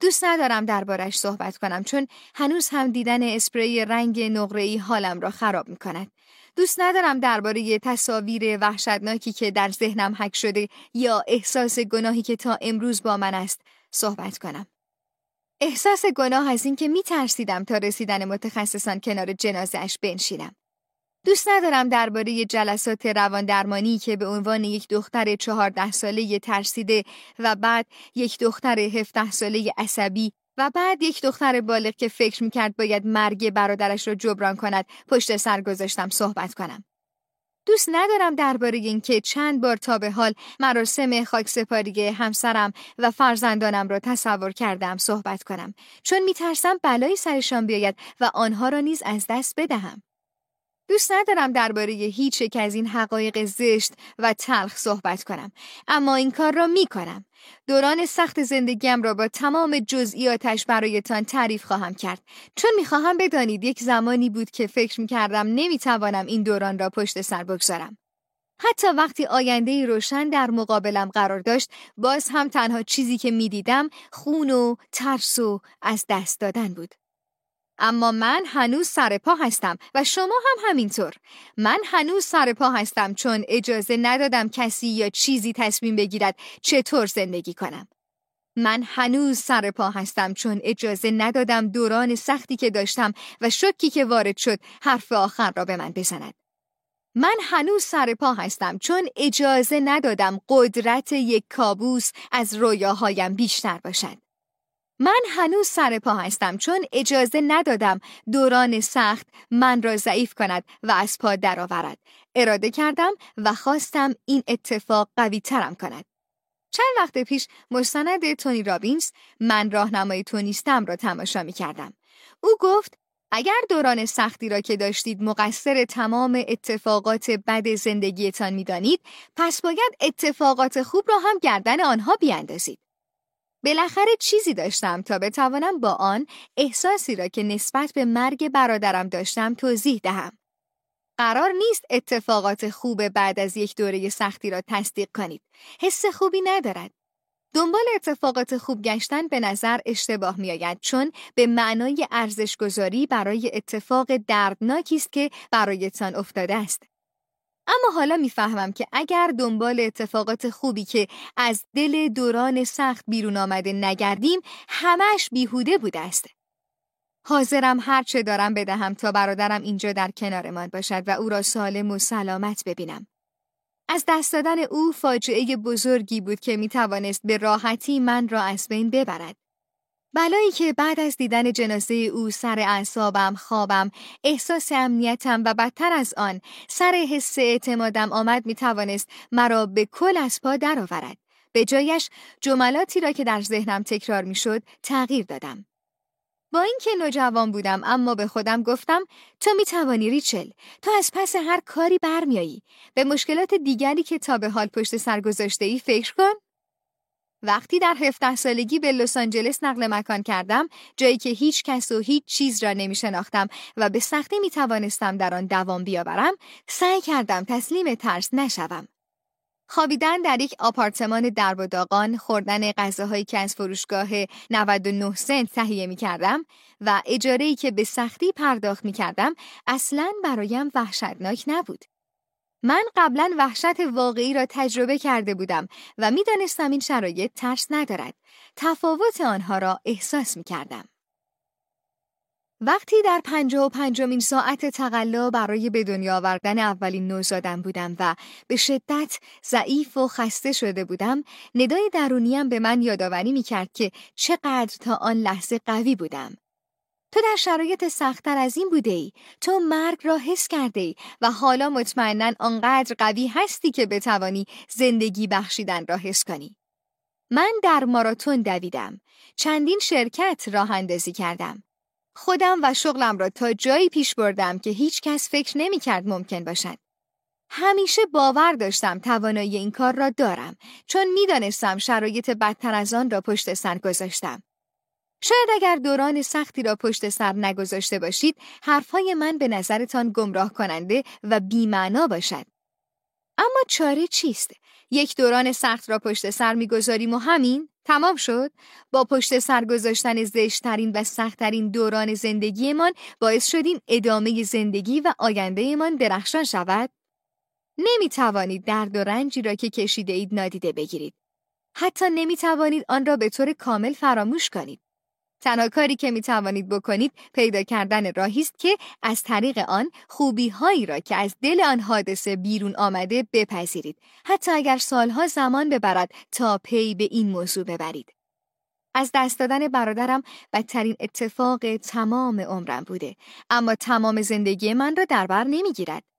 دوست ندارم دربارش صحبت کنم چون هنوز هم دیدن اسپری رنگ نقره‌ای حالم را خراب می کند. دوست ندارم درباره تصاویر وحشتناکی که در ذهنم حک شده یا احساس گناهی که تا امروز با من است صحبت کنم. احساس گناه از اینکه می ترسیدم تا رسیدن متخصصان کنار جنازش بنشینم. دوست ندارم درباره جلسات روان درمانی که به عنوان یک دختر چهارده ساله ترسیده و بعد یک دختر هفته ساله عصبی و بعد یک دختر بالغ که فکر می‌کرد باید مرگ برادرش را جبران کند پشت سر گذاشتم صحبت کنم. دوست ندارم درباره اینکه چند بار تا به حال مراسم خاکسپاری همسرم و فرزندانم را تصور کردم صحبت کنم چون میترسم بلایی سرشان بیاید و آنها را نیز از دست بدهم. دوست ندارم درباره هیچ یک از این حقایق زشت و تلخ صحبت کنم اما این کار را می کنم. دوران سخت زندگیم را با تمام جزئیاتش برایتان تعریف خواهم کرد چون می‌خواهم بدانید یک زمانی بود که فکر می کردم نمی توانم این دوران را پشت سر بگذارم. حتی وقتی آینده روشن در مقابلم قرار داشت باز هم تنها چیزی که می‌دیدم خون و ترس و از دست دادن بود. اما من هنوز سر پا هستم و شما هم همینطور. من هنوز سر پا هستم چون اجازه ندادم کسی یا چیزی تصمیم بگیرد چطور زندگی کنم. من هنوز سر پا هستم چون اجازه ندادم دوران سختی که داشتم و شکی که وارد شد حرف آخر را به من بزند. من هنوز سر پا هستم چون اجازه ندادم قدرت یک کابوس از رویاهایم بیشتر باشد. من هنوز سر پا هستم چون اجازه ندادم دوران سخت من را ضعیف کند و از پا درآورد. اراده کردم و خواستم این اتفاق قوی ترم کند. چند وقت پیش مستند تونی رابینز من راهنمای تونیستم را تماشا می کردم. او گفت اگر دوران سختی را که داشتید مقصر تمام اتفاقات بد زندگیتان می‌دانید پس باید اتفاقات خوب را هم گردن آنها بیاندازید. بالاخره چیزی داشتم تا بتوانم با آن احساسی را که نسبت به مرگ برادرم داشتم توضیح دهم. قرار نیست اتفاقات خوب بعد از یک دوره سختی را تصدیق کنید. حس خوبی ندارد. دنبال اتفاقات خوب گشتن به نظر اشتباه می آید چون به معنای ارزش گذاری برای اتفاق دردناکی است که برایتان افتاده است. اما حالا می‌فهمم که اگر دنبال اتفاقات خوبی که از دل دوران سخت بیرون آمده نگردیم همش بیهوده بوده است. حاضرم هرچه دارم بدهم تا برادرم اینجا در کنارمان باشد و او را سالم و سلامت ببینم. از دست دادن او فاجعه بزرگی بود که می توانست به راحتی من را از بین ببرد. بلایی که بعد از دیدن جنازه او سر اعصابم، خوابم، احساس امنیتم و بدتر از آن سر حس اعتمادم آمد می توانست مرا به کل از پا درآورد. به جایش جملاتی را که در ذهنم تکرار می شد تغییر دادم. با اینکه نوجوان بودم اما به خودم گفتم تو می توانی ریچل تو از پس هر کاری برمیایی به مشکلات دیگری که تا به حال پشت سر گذاشته ای فکر کن وقتی در 17 سالگی به لس آنجلس نقل مکان کردم جایی که هیچ کس و هیچ چیز را نمی شناختم و به سختی می توانستم در آن دوام بیاورم سعی کردم تسلیم ترس نشوم خوابیدن در یک آپارتمان درب و داغان، خوردن غذاهایی که از فروشگاه 99 سنت تهیه می کردم و اجاره‌ای که به سختی پرداخت می کردم اصلا برایم وحشتناک نبود. من قبلا وحشت واقعی را تجربه کرده بودم و می‌دانستم این شرایط ترس ندارد. تفاوت آنها را احساس می کردم. وقتی در پنجه و پنجمین ساعت تقلا برای به دنیا آوردن اولین نوزادم بودم و به شدت ضعیف و خسته شده بودم ندای درونیم به من یادآوری می کرد که چقدر تا آن لحظه قوی بودم. تو در شرایط سختتر از این بوده ای. تو مرگ را حس کرده ای و حالا مطمئنا آنقدر قوی هستی که بتوانی زندگی بخشیدن را حس کنی. من در ماراتون دویدم. چندین شرکت راه اندازی کردم. خودم و شغلم را تا جایی پیش بردم که هیچ کس فکر نمی کرد ممکن باشد. همیشه باور داشتم توانایی این کار را دارم چون می‌دانستم شرایط بدتر از آن را پشت سر گذاشتم. شاید اگر دوران سختی را پشت سر نگذاشته باشید حرفهای من به نظرتان گمراه کننده و بیمعنا باشد. اما چاره چیست؟ یک دوران سخت را پشت سر می‌گذاریم و همین؟ تمام شد؟ با پشت سر گذاشتن زشتترین و سختترین دوران زندگیمان باعث شدیم ادامه زندگی و آیندهمان درخشان شود؟ نمی توانید درد و رنجی را که کشیده اید نادیده بگیرید. حتی نمی توانید آن را به طور کامل فراموش کنید. تنها کاری که می توانید بکنید پیدا کردن راهی است که از طریق آن خوبی هایی را که از دل آن حادثه بیرون آمده بپذیرید. حتی اگر سالها زمان ببرد تا پی به این موضوع ببرید. از دست دادن برادرم بدترین اتفاق تمام عمرم بوده. اما تمام زندگی من را در بر نمی‌گیرد.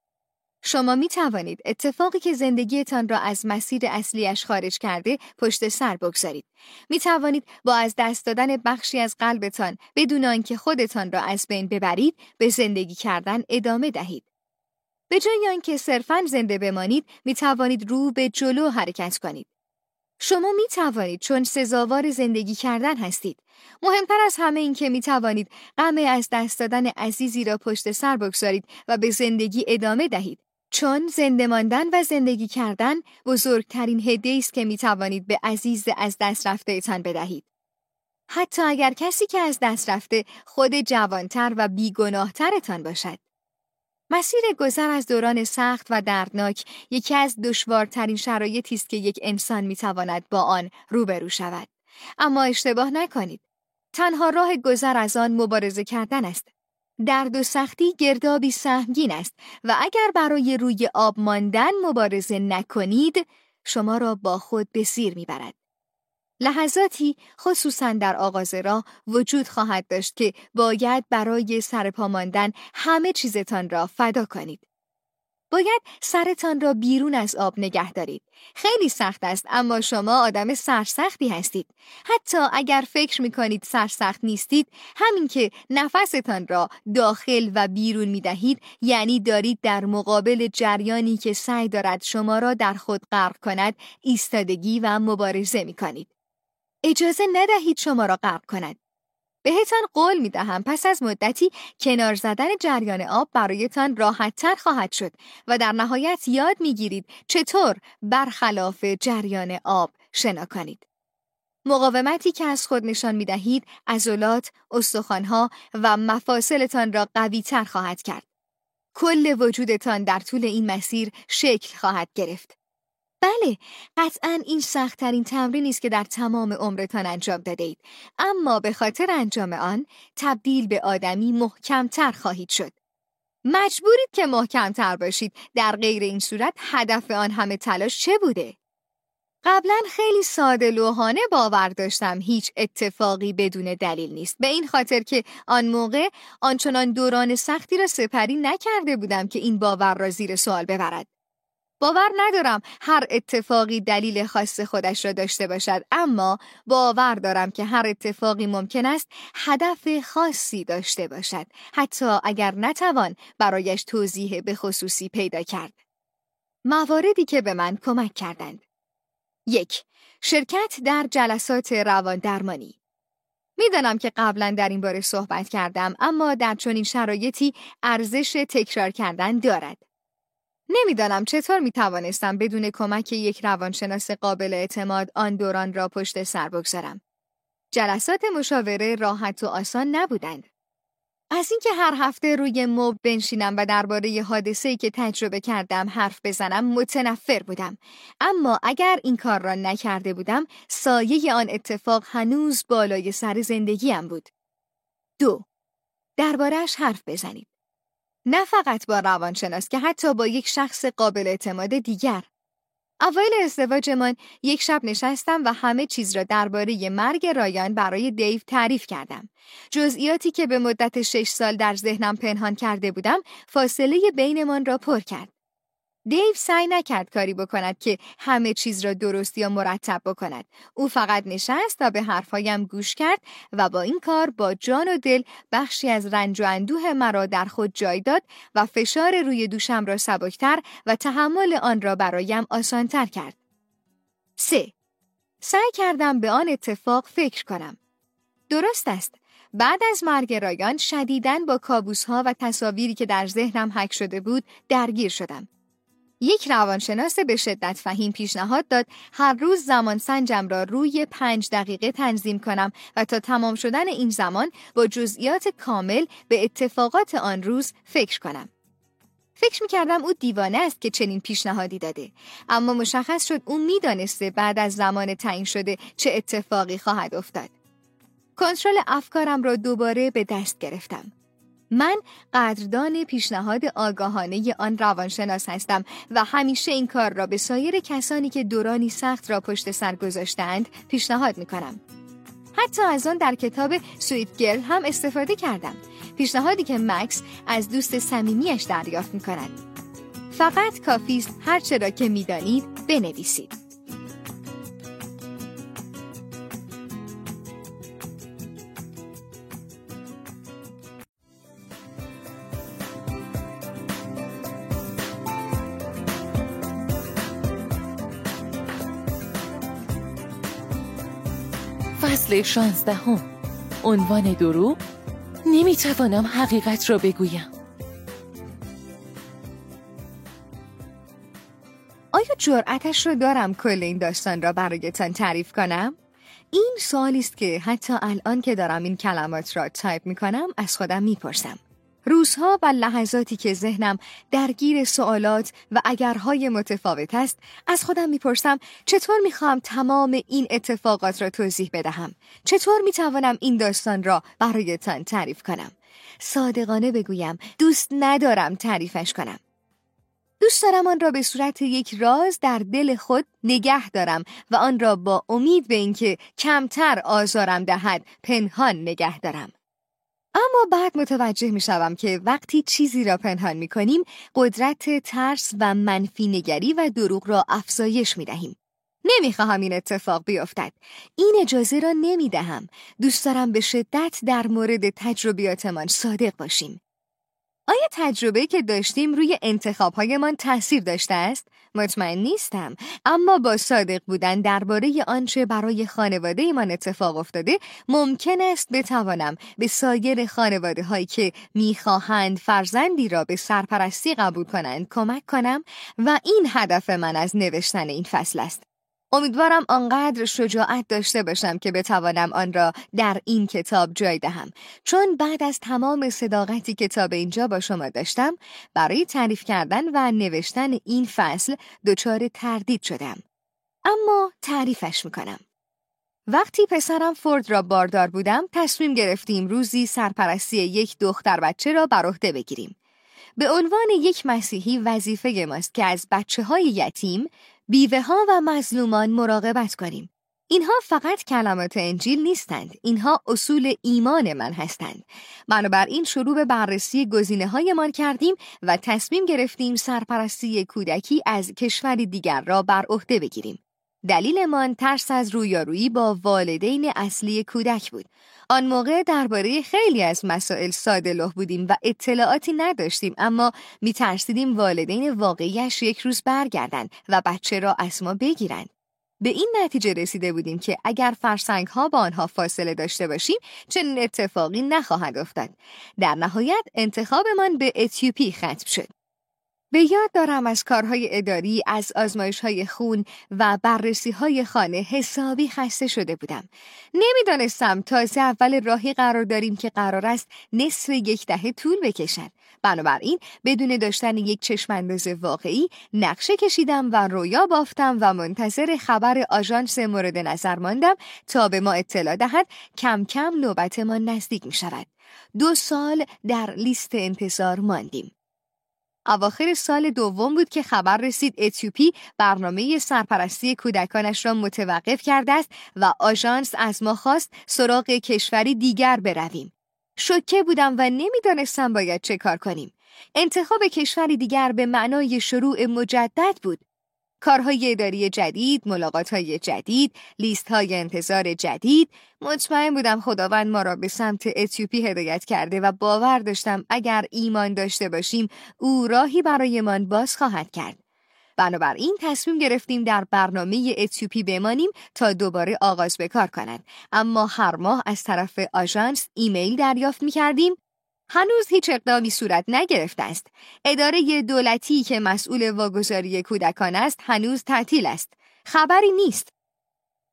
شما می توانید اتفاقی که زندگیتان را از مسیر اصلیش خارج کرده پشت سر بگذارید. می توانید با از دست دادن بخشی از قلبتان بدون آنکه خودتان را از بین ببرید به زندگی کردن ادامه دهید. به جای آنکه صرفا زنده بمانید می توانید رو به جلو حرکت کنید. شما می توانید چون سزاوار زندگی کردن هستید. مهمتر از همه این که می توانید غم از دست دادن عزیزی را پشت سر بگذارید و به زندگی ادامه دهید. چون زنده ماندن و زندگی کردن بزرگترین هدیه است که می توانید به عزیز از دست رفته تان بدهید. حتی اگر کسی که از دست رفته خود جوانتر و بیگناهترتان باشد. مسیر گذر از دوران سخت و دردناک یکی از دشوارترین شرایطی است که یک انسان می‌تواند با آن روبرو شود. اما اشتباه نکنید. تنها راه گذر از آن مبارزه کردن است. درد و سختی گردابی سهمگین است و اگر برای روی آب ماندن مبارزه نکنید شما را با خود به سیر می‌برد. لحظاتی خصوصا در آغاز راه وجود خواهد داشت که باید برای سرپا ماندن همه چیزتان را فدا کنید. باید سرتان را بیرون از آب نگه دارید. خیلی سخت است اما شما آدم سرسختی هستید. حتی اگر فکر می کنید سرسخت نیستید، همین که نفستان را داخل و بیرون می دهید یعنی دارید در مقابل جریانی که سعی دارد شما را در خود غرق کند ایستادگی و مبارزه می کنید. اجازه ندهید شما را غرق کند. بهتان قول می دهم پس از مدتی کنار زدن جریان آب برایتان راحت خواهد شد و در نهایت یاد می گیرید چطور برخلاف جریان آب شنا کنید. مقاومتی که از خود نشان می دهید عضلات، استخوانها و مفاصلتان را قوی تر خواهد کرد. کل وجودتان در طول این مسیر شکل خواهد گرفت. بله قطعا این سختترین تمرینی است که در تمام عمرتان انجام داده اید اما به خاطر انجام آن تبدیل به آدمی محکمتر خواهید شد. مجبورید که محکمتر باشید. در غیر این صورت هدف آن همه تلاش چه بوده؟ قبلا خیلی ساده لوحانه باور داشتم. هیچ اتفاقی بدون دلیل نیست. به این خاطر که آن موقع آنچنان دوران سختی را سپری نکرده بودم که این باور را زیر سوال ببرد. باور ندارم هر اتفاقی دلیل خاص خودش را داشته باشد اما باور دارم که هر اتفاقی ممکن است هدف خاصی داشته باشد حتی اگر نتوان برایش توضیح به خصوصی پیدا کرد. مواردی که به من کمک کردند. یک شرکت در جلسات روان درمانی می‌دانم که قبلا در این باره صحبت کردم اما در چنین شرایطی ارزش تکرار کردن دارد. نمی‌دانم چطور می توانستم بدون کمک یک روانشناس قابل اعتماد آن دوران را پشت سر بگذارم. جلسات مشاوره راحت و آسان نبودند. از اینکه هر هفته روی موب بنشینم و درباره حادثه‌ای که تجربه کردم حرف بزنم متنفر بودم اما اگر این کار را نکرده بودم سایه آن اتفاق هنوز بالای سر زندگیم بود دو دربارهش حرف بزنید نه فقط با روانشناس که حتی با یک شخص قابل اعتماد دیگر اوایل ازدواجمان یک شب نشستم و همه چیز را درباره مرگ رایان برای دیو تعریف کردم. جزئیاتی که به مدت شش سال در ذهنم پنهان کرده بودم فاصله بینمان را پر کرد. دیو سعی نکرد کاری بکند که همه چیز را درست یا مرتب بکند. او فقط نشست و به حرفایم گوش کرد و با این کار با جان و دل بخشی از رنج و اندوه مرا در خود جای داد و فشار روی دوشم را سبکتر و تحمل آن را برایم آسانتر کرد. 3. سعی کردم به آن اتفاق فکر کنم. درست است. بعد از مرگ رایان شدیداً با کابوسها و تصاویری که در ذهنم حک شده بود درگیر شدم. یک روانشناس به شدت فهیم پیشنهاد داد هر روز زمان سنجم را روی پنج دقیقه تنظیم کنم و تا تمام شدن این زمان با جزئیات کامل به اتفاقات آن روز فکر کنم. فکر می کردم او دیوانه است که چنین پیشنهادی داده اما مشخص شد او می‌دانسته بعد از زمان تعیین شده چه اتفاقی خواهد افتاد. کنترل افکارم را دوباره به دست گرفتم. من قدردان پیشنهاد آگاهانه آن روانشناس هستم و همیشه این کار را به سایر کسانی که دورانی سخت را پشت سر گذاشتند پیشنهاد می کنم. حتی از آن در کتاب سویت گرل هم استفاده کردم. پیشنهادی که مکس از دوست صمیمیش دریافت می کند. فقط کافیست هر چرا که می‌دانید بنویسید. فصل شانزدهم عنوان دروغ نمی‌توانم حقیقت را بگویم آیا جرأتش را دارم کل این داستان را برایتان تعریف کنم؟ این سوالی است که حتی الان که دارم این کلمات را تایپ می کنم از خودم می‌پرسم. روزها و لحظاتی که ذهنم درگیر سوالات و اگرهای متفاوت است از خودم می‌پرسم چطور می‌خوام تمام این اتفاقات را توضیح بدهم؟ چطور می‌توانم این داستان را برایتان تعریف کنم؟ صادقانه بگویم دوست ندارم تعریفش کنم. دوست دارم آن را به صورت یک راز در دل خود نگه دارم و آن را با امید به اینکه کمتر آزارم دهد پنهان نگه دارم. اما بعد متوجه می شوم که وقتی چیزی را پنهان می کنیم قدرت ترس و منفی نگری و دروغ را افزایش می دهیم. نمی خواهم این اتفاق بیفتد. این اجازه را نمی دهم. دوست دارم به شدت در مورد تجربیاتمان صادق باشیم. آیا تجربه که داشتیم روی انتخابهایمان تاثیر داشته است؟ مطمئن نیستم اما با صادق بودن درباره آنچه برای خانواده من اتفاق افتاده ممکن است بتوانم به سایر خانواده هایی که می‌خواهند فرزندی را به سرپرستی قبول کنند کمک کنم و این هدف من از نوشتن این فصل است امیدوارم آنقدر شجاعت داشته باشم که بتوانم آن را در این کتاب جای دهم. چون بعد از تمام صداقتی کتاب اینجا با شما داشتم برای تعریف کردن و نوشتن این فصل دچار تردید شدم. اما تعریفش می‌کنم. وقتی پسرم فورد را باردار بودم تصمیم گرفتیم روزی سرپرستی یک دختر بچه را بر عهده بگیریم. به عنوان یک مسیحی وظیفه ماست که از بچه های یتیم بیوه ها و مظلومان مراقبت کنیم. اینها فقط کلمات انجیل نیستند. اینها اصول ایمان من هستند. بنابراین شروع به بررسی گزینه هایمان کردیم و تصمیم گرفتیم سرپرستی کودکی از کشوری دیگر را بر عهده بگیریم. دلیلمان ترس از رویارویی با والدین اصلی کودک بود. آن موقع درباره خیلی از مسائل ساده لح بودیم و اطلاعاتی نداشتیم اما می ترسیدیم والدین واقعیش یک روز برگردند و بچه را از ما بگیرند. به این نتیجه رسیده بودیم که اگر فرسنگ ها با آنها فاصله داشته باشیم چنین اتفاقی نخواهد افتاد. در نهایت انتخابمان به اتیوپی ختم شد. به یاد دارم از کارهای اداری، از آزمایش های خون و بررسی های خانه حسابی خسته شده بودم. نمی‌دانستم تازه اول راهی قرار داریم که قرار است نصف یک دهه طول بکشد. بنابراین بدون داشتن یک چشمانداز واقعی نقشه کشیدم و رویا بافتم و منتظر خبر آژانس مورد نظر ماندم تا به ما اطلاع دهد کم کم نوبتمان نزدیک می شود. دو سال در لیست انتظار ماندیم. اواخر سال دوم بود که خبر رسید اتیوپی برنامه سرپرستی کودکانش را متوقف کرده است و آژانس از ما خواست سراغ کشوری دیگر برویم. شوکه بودم و نمی‌دانستم باید چه کار کنیم. انتخاب کشوری دیگر به معنای شروع مجدد بود. کارهای اداری جدید، ملاقاتهای جدید، لیستهای انتظار جدید، مطمئن بودم خداوند ما را به سمت اتیوپی هدایت کرده و باور داشتم اگر ایمان داشته باشیم او راهی برایمان باز خواهد کرد. بنابراین تصمیم گرفتیم در برنامه اتیوپی بمانیم تا دوباره آغاز به کار کند. اما هر ماه از طرف آژانس ایمیل دریافت می کردیم هنوز هیچ اقدامی صورت نگرفته است. اداره دولتی که مسئول واگذاری کودکان است هنوز تعطیل است. خبری نیست.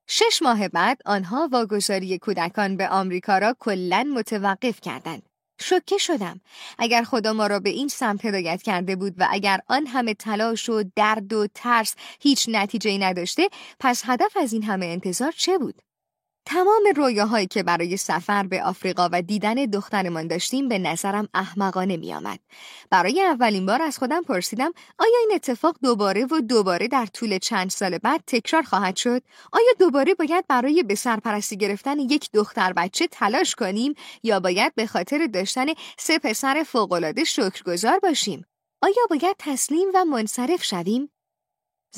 شش ماه بعد آنها واگذاری کودکان به آمریکا را کلا متوقف کردند. شوکه شدم. اگر خدا ما را به این سمت هدایت کرده بود و اگر آن همه تلاش و درد و ترس هیچ نتیجه نداشته پس هدف از این همه انتظار چه بود؟ تمام رویاهایی که برای سفر به آفریقا و دیدن دخترمان داشتیم به نظرم احمقانه می آمد. برای اولین بار از خودم پرسیدم آیا این اتفاق دوباره و دوباره در طول چند سال بعد تکرار خواهد شد؟ آیا دوباره باید برای به سرپرستی گرفتن یک دختر بچه تلاش کنیم یا باید به خاطر داشتن سه پسر فوقالعاده شکرگزار باشیم؟ آیا باید تسلیم و منصرف شویم؟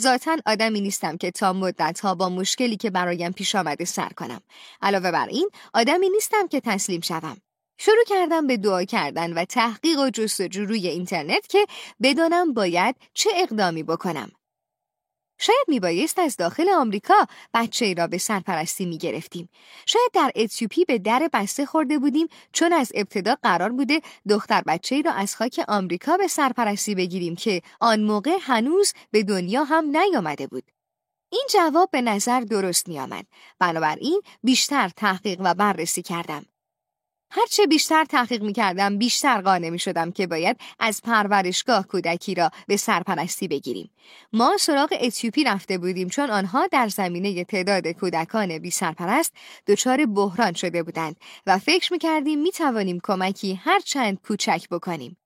ذاتا آدمی نیستم که تا مدت ها با مشکلی که برایم پیش آمده سر کنم. علاوه بر این آدمی نیستم که تسلیم شوم. شروع کردم به دعا کردن و تحقیق و جستجو روی اینترنت که بدانم باید چه اقدامی بکنم. شاید میبایست از داخل آمریکا بچه ای را به سرپرستی می‌گرفتیم. شاید در اتیوپی به در بسته خورده بودیم چون از ابتدا قرار بوده دختر بچه ای را از خاک آمریکا به سرپرستی بگیریم که آن موقع هنوز به دنیا هم نیامده بود. این جواب به نظر درست می. بنابراین بیشتر تحقیق و بررسی کردم. هرچه بیشتر تحقیق می کردم بیشتر قانع می شدم که باید از پرورشگاه کودکی را به سرپرستی بگیریم. ما سراغ اتیوپی رفته بودیم چون آنها در زمینه تعداد کودکان بی سرپرست دچار بحران شده بودند و فکر می کردیم می توانیم کمکی هر چند کوچک بکنیم.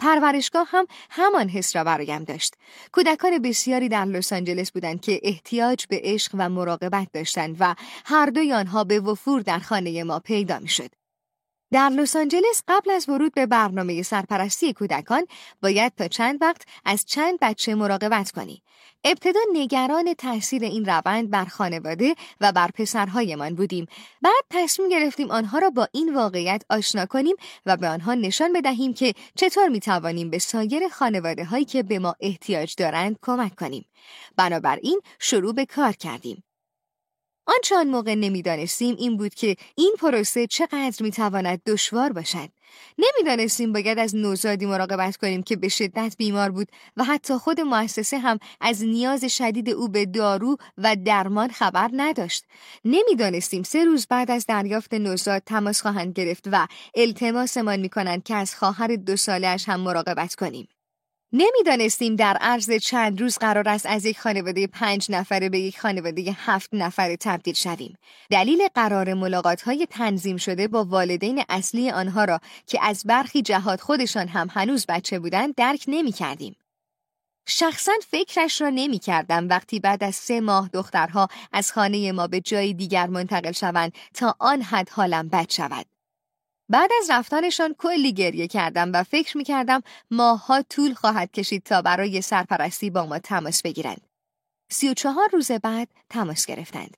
پرورشگاه هم همان حس را برایم داشت. کودکان بسیاری در لس آنجلس بودند که احتیاج به عشق و مراقبت داشتند و هر دوی آنها به وفور در خانه ما پیدا می شد. در لس آنجلس قبل از ورود به برنامه سرپرستی کودکان باید تا چند وقت از چند بچه مراقبت کنی. ابتدا نگران تاثیر این روند بر خانواده و بر پسرهایمان بودیم. بعد تصمیم گرفتیم آنها را با این واقعیت آشنا کنیم و به آنها نشان بدهیم که چطور می توانیم به سایر خانواده هایی که به ما احتیاج دارند کمک کنیم. بنابراین شروع به کار کردیم. آنچه آن موقع نمی‌دانستیم این بود که این پروسه چقدر می‌تواند دشوار باشد. نمی‌دانستیم باید از نوزادی مراقبت کنیم که به شدت بیمار بود و حتی خود مؤسسه هم از نیاز شدید او به دارو و درمان خبر نداشت. نمی‌دانستیم سه روز بعد از دریافت نوزاد تماس خواهند گرفت و التماسمان می‌کنند که از خواهر دو سالش هم مراقبت کنیم. نمی‌دانستیم در عرض چند روز قرار است از یک خانواده پنج نفره به یک خانواده هفت نفره تبدیل شویم. دلیل قرار ملاقات های تنظیم شده با والدین اصلی آنها را که از برخی جهات خودشان هم هنوز بچه بودند درک نمی کردیم. شخصا فکرش را نمی کردم وقتی بعد از سه ماه دخترها از خانه ما به جای دیگر منتقل شوند تا آن حد حالم بد شود. بعد از رفتنشان کلی گریه کردم و فکر می کردم طول خواهد کشید تا برای سرپرستی با ما تماس بگیرند. سی و چهار روز بعد تماس گرفتند.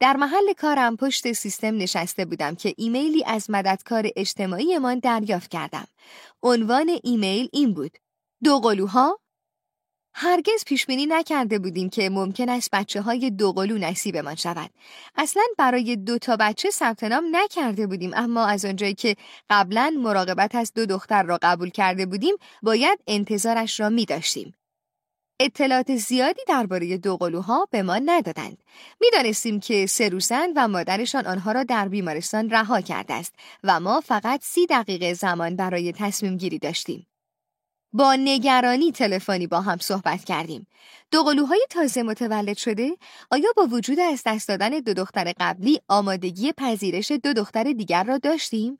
در محل کارم پشت سیستم نشسته بودم که ایمیلی از مددکار اجتماعیمان دریافت کردم. عنوان ایمیل این بود. دو قلوها هرگز پیش بینی نکرده بودیم که ممکن است بچه های دوقلو نصیبمان شود. اصلا برای دو تا بچه ثبت نام نکرده بودیم اما از آنجایی که قبلا مراقبت از دو دختر را قبول کرده بودیم باید انتظارش را می داشتیم. اطلاعات زیادی درباره دوقلوها به ما ندادند. می‌دانستیم که سروسن و مادرشان آنها را در بیمارستان رها کرده است و ما فقط سی دقیقه زمان برای تصمیم گیری داشتیم. با نگرانی تلفنی با هم صحبت کردیم. دوقلوهای تازه متولد شده آیا با وجود از دست دادن دو دختر قبلی آمادگی پذیرش دو دختر دیگر را داشتیم؟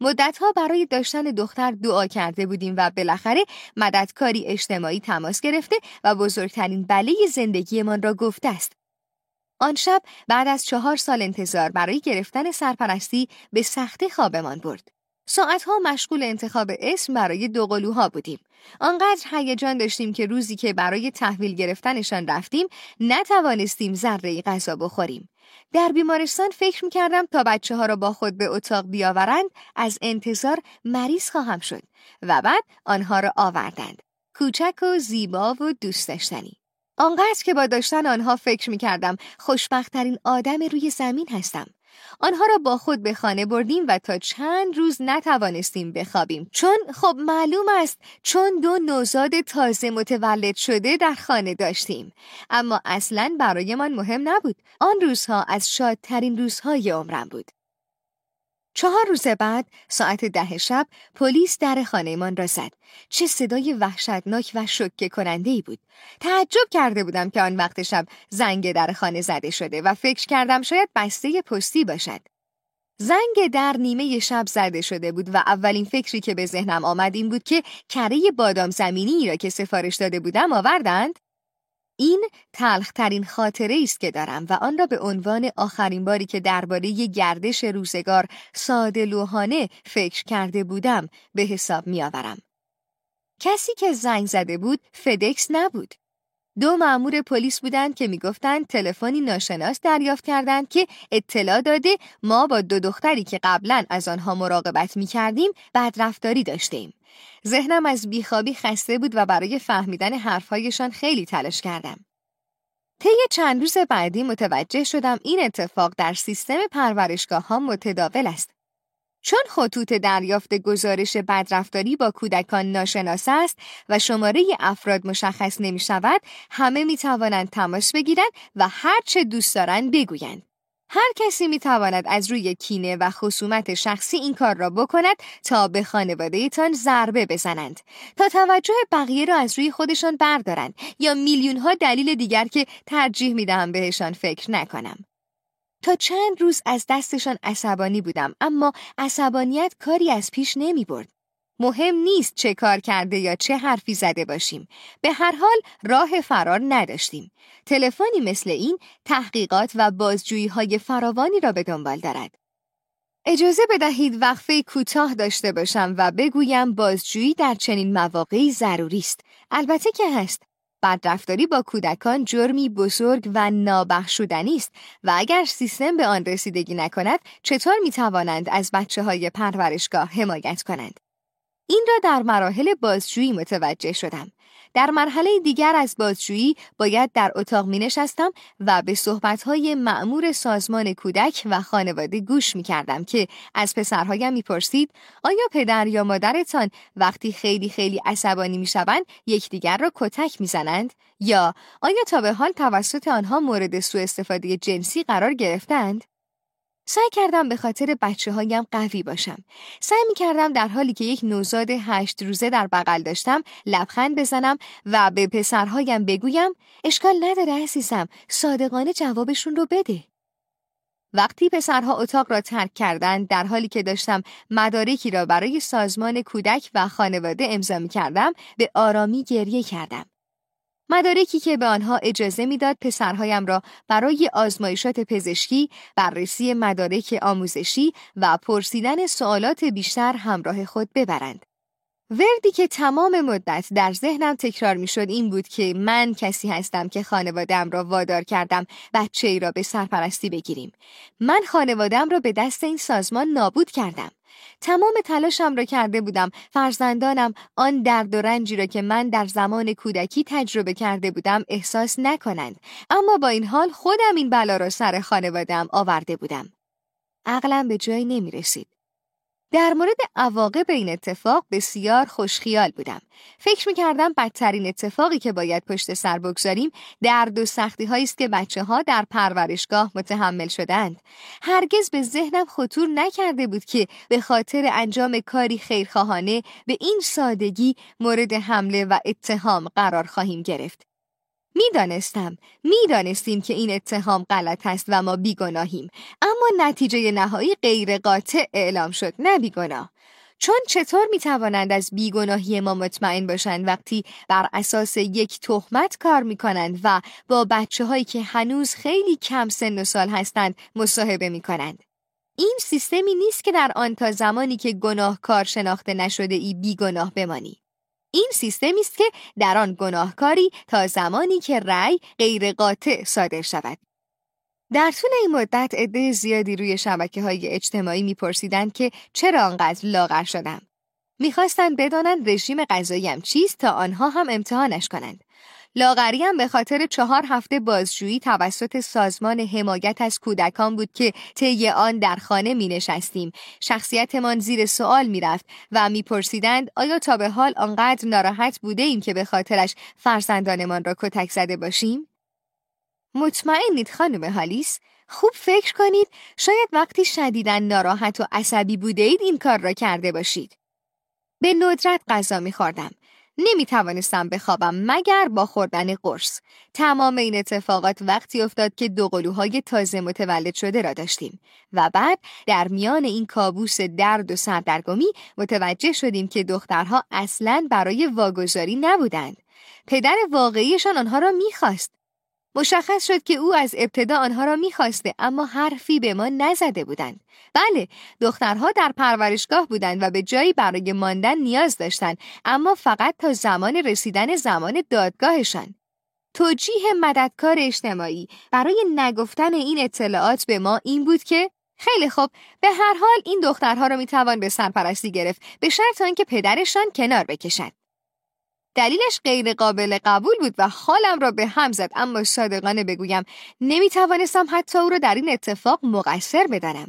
مدتها برای داشتن دختر دعا کرده بودیم و بالاخره مددکاری اجتماعی تماس گرفته و بزرگترین بله زندگیمان را گفته است. آن شب بعد از چهار سال انتظار برای گرفتن سرپرستی به سختی خوابمان برد. ساعتها مشغول انتخاب اسم برای دوقلوها بودیم. آنقدر هیجان داشتیم که روزی که برای تحویل گرفتنشان رفتیم نتوانستیم ذره غذا بخوریم. در بیمارستان فکر می‌کردم تا بچه ها را با خود به اتاق بیاورند از انتظار مریض خواهم شد و بعد آنها را آوردند. کوچک و زیبا و دوست داشتنی. آنقدر که با داشتن آنها فکر می‌کردم خوشبختترین آدم روی زمین هستم. آنها را با خود به خانه بردیم و تا چند روز نتوانستیم بخوابیم. چون خب معلوم است چون دو نوزاد تازه متولد شده در خانه داشتیم. اما اصلا برایمان مهم نبود. آن روزها از شادترین روزهای عمرم بود. چهار روز بعد ساعت ده شب پلیس در خانهمان را زد. چه صدای وحشتناک و شکه کننده ای بود. تعجب کرده بودم که آن وقت شب زنگ در خانه زده شده و فکر کردم شاید بسته پستی باشد. زنگ در نیمه شب زده شده بود و اولین فکری که به ذهنم آمد این بود که کره بادام زمینی را که سفارش داده بودم آوردند. این تلخترین خاطره است که دارم و آن را به عنوان آخرین باری که درباره گردش روزگار ساده لوحانه فکر کرده بودم به حساب میآورم. کسی که زنگ زده بود فدکس نبود. دو مأمور پلیس بودند که می‌گفتند تلفنی ناشناس دریافت کردند که اطلاع داده ما با دو دختری که قبلا از آنها مراقبت می کردیم بدرفتاری داشتیم. ذهنم از بیخوابی خسته بود و برای فهمیدن حرفهایشان خیلی تلاش کردم. طی چند روز بعدی متوجه شدم این اتفاق در سیستم پرورشگاه ها متداول است. چون خطوط دریافت گزارش بدرفتاری با کودکان ناشناس است و شماره افراد مشخص نمی شود، همه می توانند تماس بگیرند و هر چه دوست دارند بگویند. هر کسی می تواند از روی کینه و خصومت شخصی این کار را بکند تا به خانواده تان ضربه بزنند تا توجه بقیه را از روی خودشان بردارند یا میلیون ها دلیل دیگر که ترجیح می دهم بهشان فکر نکنم. تا چند روز از دستشان عصبانی بودم اما عصبانیت کاری از پیش نمی برد. مهم نیست چه کار کرده یا چه حرفی زده باشیم. به هر حال راه فرار نداشتیم. تلفنی مثل این تحقیقات و بازجویی های فراوانی را به دنبال دارد. اجازه بدهید وقفه کوتاه داشته باشم و بگویم بازجویی در چنین مواقعی ضروری است. البته که هست. بدرفتاری با کودکان جرمی بزرگ و نابخشودنی است و اگر سیستم به آن رسیدگی نکند چطور می توانند از بچه های پرورشگاه حمایت کنند؟ این را در مراحل بازجویی متوجه شدم. در مرحله دیگر از بازجویی باید در اتاق می نشستم و به صحبتهای معمور سازمان کودک و خانواده گوش می کردم که از پسرهایم می پرسید آیا پدر یا مادرتان وقتی خیلی خیلی عصبانی می شوند یکدیگر را کتک می زنند؟ یا آیا تا به حال توسط آنها مورد سوء استفاده جنسی قرار گرفتند؟ سعی کردم به خاطر بچه هایم قوی باشم. سعی می کردم در حالی که یک نوزاد هشت روزه در بغل داشتم لبخند بزنم و به پسرهایم بگویم اشکال نداره عزیزم صادقانه جوابشون رو بده. وقتی پسرها اتاق را ترک کردند در حالی که داشتم مدارکی را برای سازمان کودک و خانواده امضا می کردم به آرامی گریه کردم. مدارکی که به آنها اجازه می‌داد پسرهایم را برای آزمایشات پزشکی، بررسی مدارک آموزشی و پرسیدن سوالات بیشتر همراه خود ببرند. وردی که تمام مدت در ذهنم تکرار می شد این بود که من کسی هستم که خانوادم را وادار کردم بچه ای را به سرپرستی بگیریم. من خانوادم را به دست این سازمان نابود کردم. تمام تلاشم را کرده بودم. فرزندانم آن درد و رنجی را که من در زمان کودکی تجربه کرده بودم احساس نکنند. اما با این حال خودم این بلا را سر خانوادم آورده بودم. عقلم به جایی نمی رسید. در مورد عواقب این اتفاق بسیار خوشخیال بودم. فکر می کردم بدترین اتفاقی که باید پشت سر بگذاریم درد و سختی هایی است که بچه ها در پرورشگاه متحمل شدند. هرگز به ذهنم خطور نکرده بود که به خاطر انجام کاری خیرخواهانه به این سادگی مورد حمله و اتهام قرار خواهیم گرفت. می‌دانستم می‌دانستیم که این اتهام غلط است و ما بیگناهیم اما نتیجه نهایی غیر قاطع اعلام شد نه بیگناه چون چطور می توانند از بیگناهی ما مطمئن باشند وقتی بر اساس یک تهمت کار می کنند و با بچه هایی که هنوز خیلی کم سن و سال هستند مصاحبه می کنند. این سیستمی نیست که در آن تا زمانی که گناهکار شناخته نشده ای بیگناه بمانی. این سیستمی است که در آن گناهکاری تا زمانی که رأی غیر قاطع صادر شود. در طول این مدت عده زیادی روی شبکه های اجتماعی میپرسیدند که چرا آنقدر لاغر شدم. می‌خواستند بدانند رژیم غذاییم چیست تا آنها هم امتحانش کنند. لاغریم به خاطر چهار هفته بازجویی توسط سازمان حمایت از کودکان بود که طی آن در خانه می نشستیم. شخصیتمان زیر سوال می رفت و می پرسیدند آیا تا به حال آنقدر ناراحت بوده ایم که به خاطرش فرزندانمان را کتک زده باشیم؟ مطمئنید خانم هالیس؟ خوب فکر کنید شاید وقتی شدیدن ناراحت و عصبی بوده اید این کار را کرده باشید. به ندرت غذا می خوردم. نمی توانستم بخوابم مگر با خوردن قرص. تمام این اتفاقات وقتی افتاد که دو قلوهای تازه متولد شده را داشتیم و بعد در میان این کابوس درد و سردرگمی متوجه شدیم که دخترها اصلا برای واگذاری نبودند. پدر واقعیشان آنها را می‌خواست. مشخص شد که او از ابتدا آنها را می‌خواسته اما حرفی به ما نزده بودند. بله، دخترها در پرورشگاه بودند و به جایی برای ماندن نیاز داشتند اما فقط تا زمان رسیدن زمان دادگاهشان. توجیه مددکار اجتماعی برای نگفتن این اطلاعات به ما این بود که خیلی خوب به هر حال این دخترها را می‌توان به سرپرستی گرفت به شرط آنکه پدرشان کنار بکشد. دلیلش غیر قابل قبول بود و حالم را به هم زد اما صادقانه بگویم نمی توانستم حتی او را در این اتفاق مقصر بدانم.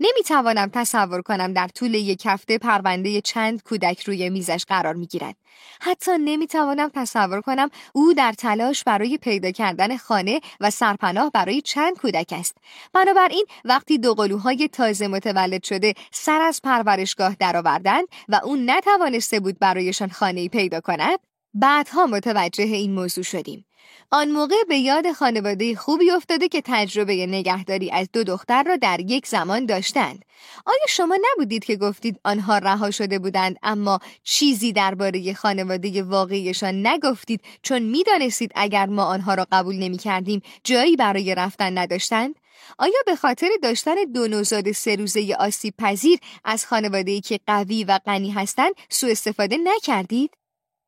نمی توانم تصور کنم در طول یک هفته پرونده چند کودک روی میزش قرار می گیرد. حتی نمی توانم تصور کنم او در تلاش برای پیدا کردن خانه و سرپناه برای چند کودک است. بنابراین وقتی دو قلوهای تازه متولد شده سر از پرورشگاه درآوردند و او نتوانسته بود برایشان خانه پیدا کند، بعدها متوجه این موضوع شدیم. آن موقع به یاد خانواده خوبی افتاده که تجربه نگهداری از دو دختر را در یک زمان داشتند. آیا شما نبودید که گفتید آنها رها شده بودند اما چیزی درباره خانواده واقعیشان نگفتید چون می‌دانستید اگر ما آنها را قبول نمی کردیم جایی برای رفتن نداشتند؟ آیا به خاطر داشتن دو نوزاد سه روزه آسیب پذیر از خانواده که قوی و غنی هستند سوء استفاده نکردید؟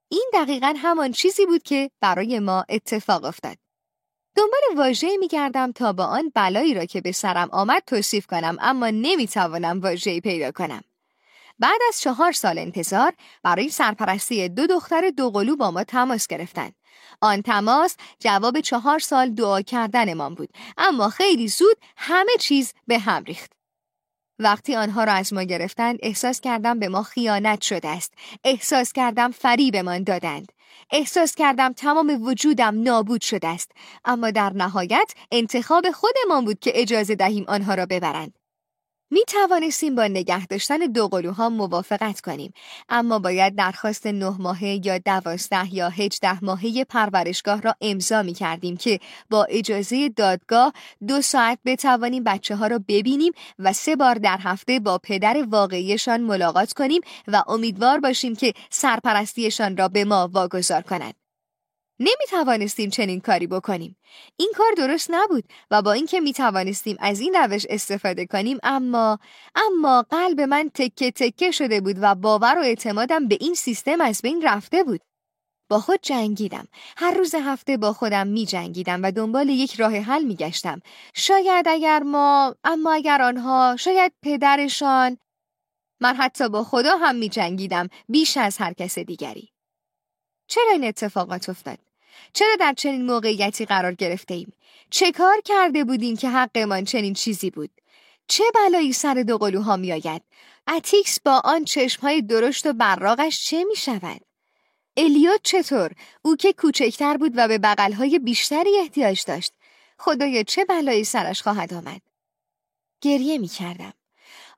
این دقیقا همان چیزی بود که برای ما اتفاق افتاد. دنبال واژه‌ای میگردم تا با آن بلایی را که به سرم آمد توصیف کنم اما نمی‌توانم واژه‌ای پیدا کنم. بعد از چهار سال انتظار برای سرپرستی دو دختر دوقلو با ما تماس گرفتند. آن تماس جواب چهار سال دعا کردنمان بود اما خیلی زود همه چیز به هم ریخت. وقتی آنها را از ما گرفتند احساس کردم به ما خیانت شده است. احساس کردم فریبمان دادند. احساس کردم تمام وجودم نابود شده است. اما در نهایت انتخاب خودمان بود که اجازه دهیم آنها را ببرند. می توانستیم با نگه داشتن دو قلوها موافقت کنیم اما باید درخواست نه ماهه یا دوازده یا هجده ماهه پرورشگاه را امضا می کردیم که با اجازه دادگاه دو ساعت بتوانیم بچه ها را ببینیم و سه بار در هفته با پدر واقعیشان ملاقات کنیم و امیدوار باشیم که سرپرستیشان را به ما واگذار کند. نمی توانستیم چنین کاری بکنیم. این کار درست نبود و با اینکه می توانستیم از این روش استفاده کنیم اما اما قلب من تکه تکه شده بود و باور و اعتمادم به این سیستم از بین رفته بود. با خود جنگیدم. هر روز هفته با خودم می جنگیدم و دنبال یک راه حل می گشتم. شاید اگر ما، اما اگر آنها، شاید پدرشان، من حتی با خدا هم می جنگیدم بیش از هر کس دیگری. چرا این اتفاقات افتاد؟ چرا در چنین موقعیتی قرار گرفته ایم؟ چه کار کرده بودیم که حقمان چنین چیزی بود؟ چه بلایی سر دو قلوها می آید؟ اتیکس با آن چشمهای درشت و براغش چه می شود؟ الیوت چطور؟ او که کوچکتر بود و به بغلهای بیشتری احتیاج داشت. خدایا چه بلایی سرش خواهد آمد؟ گریه می کردم.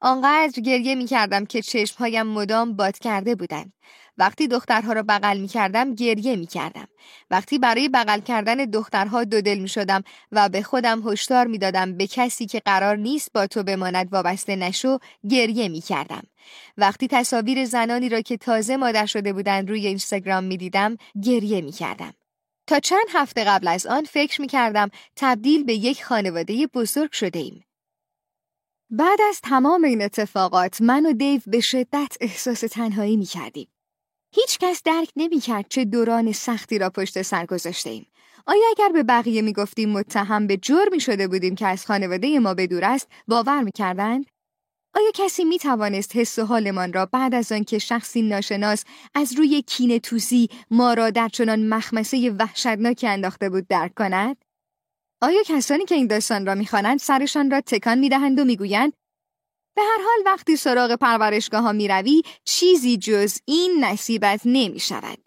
آنقدر گریه می کردم که چشمهایم مدام باد کرده بودند. وقتی دخترها را بغل می کردم گریه می کردم. وقتی برای بغل کردن دخترها دو دل می شدم و به خودم هشدار می دادم به کسی که قرار نیست با تو بماند وابسته نشو گریه می کردم. وقتی تصاویر زنانی را که تازه مادر شده بودند روی اینستاگرام می دیدم گریه می کردم. تا چند هفته قبل از آن فکر می کردم تبدیل به یک خانواده بزرگ شده ایم. بعد از تمام این اتفاقات من و دیو به شدت احساس تنهایی می کردیم. هیچ کس درک نمی کرد چه دوران سختی را پشت سر گذاشته ایم. آیا اگر به بقیه می گفتیم متهم به جرمی شده بودیم که از خانواده ما به دور است باور می کردند؟ آیا کسی می توانست حس و حالمان را بعد از آنکه شخصی ناشناس از روی کینه توزی ما را در چنان مخمسه وحشتناکی انداخته بود درک کند؟ آیا کسانی که این داستان را می‌خوانند سرشان را تکان می‌دهند و می‌گویند به هر حال وقتی سراغ پرورشگاه ها می چیزی جز این نصیبت نمی شود.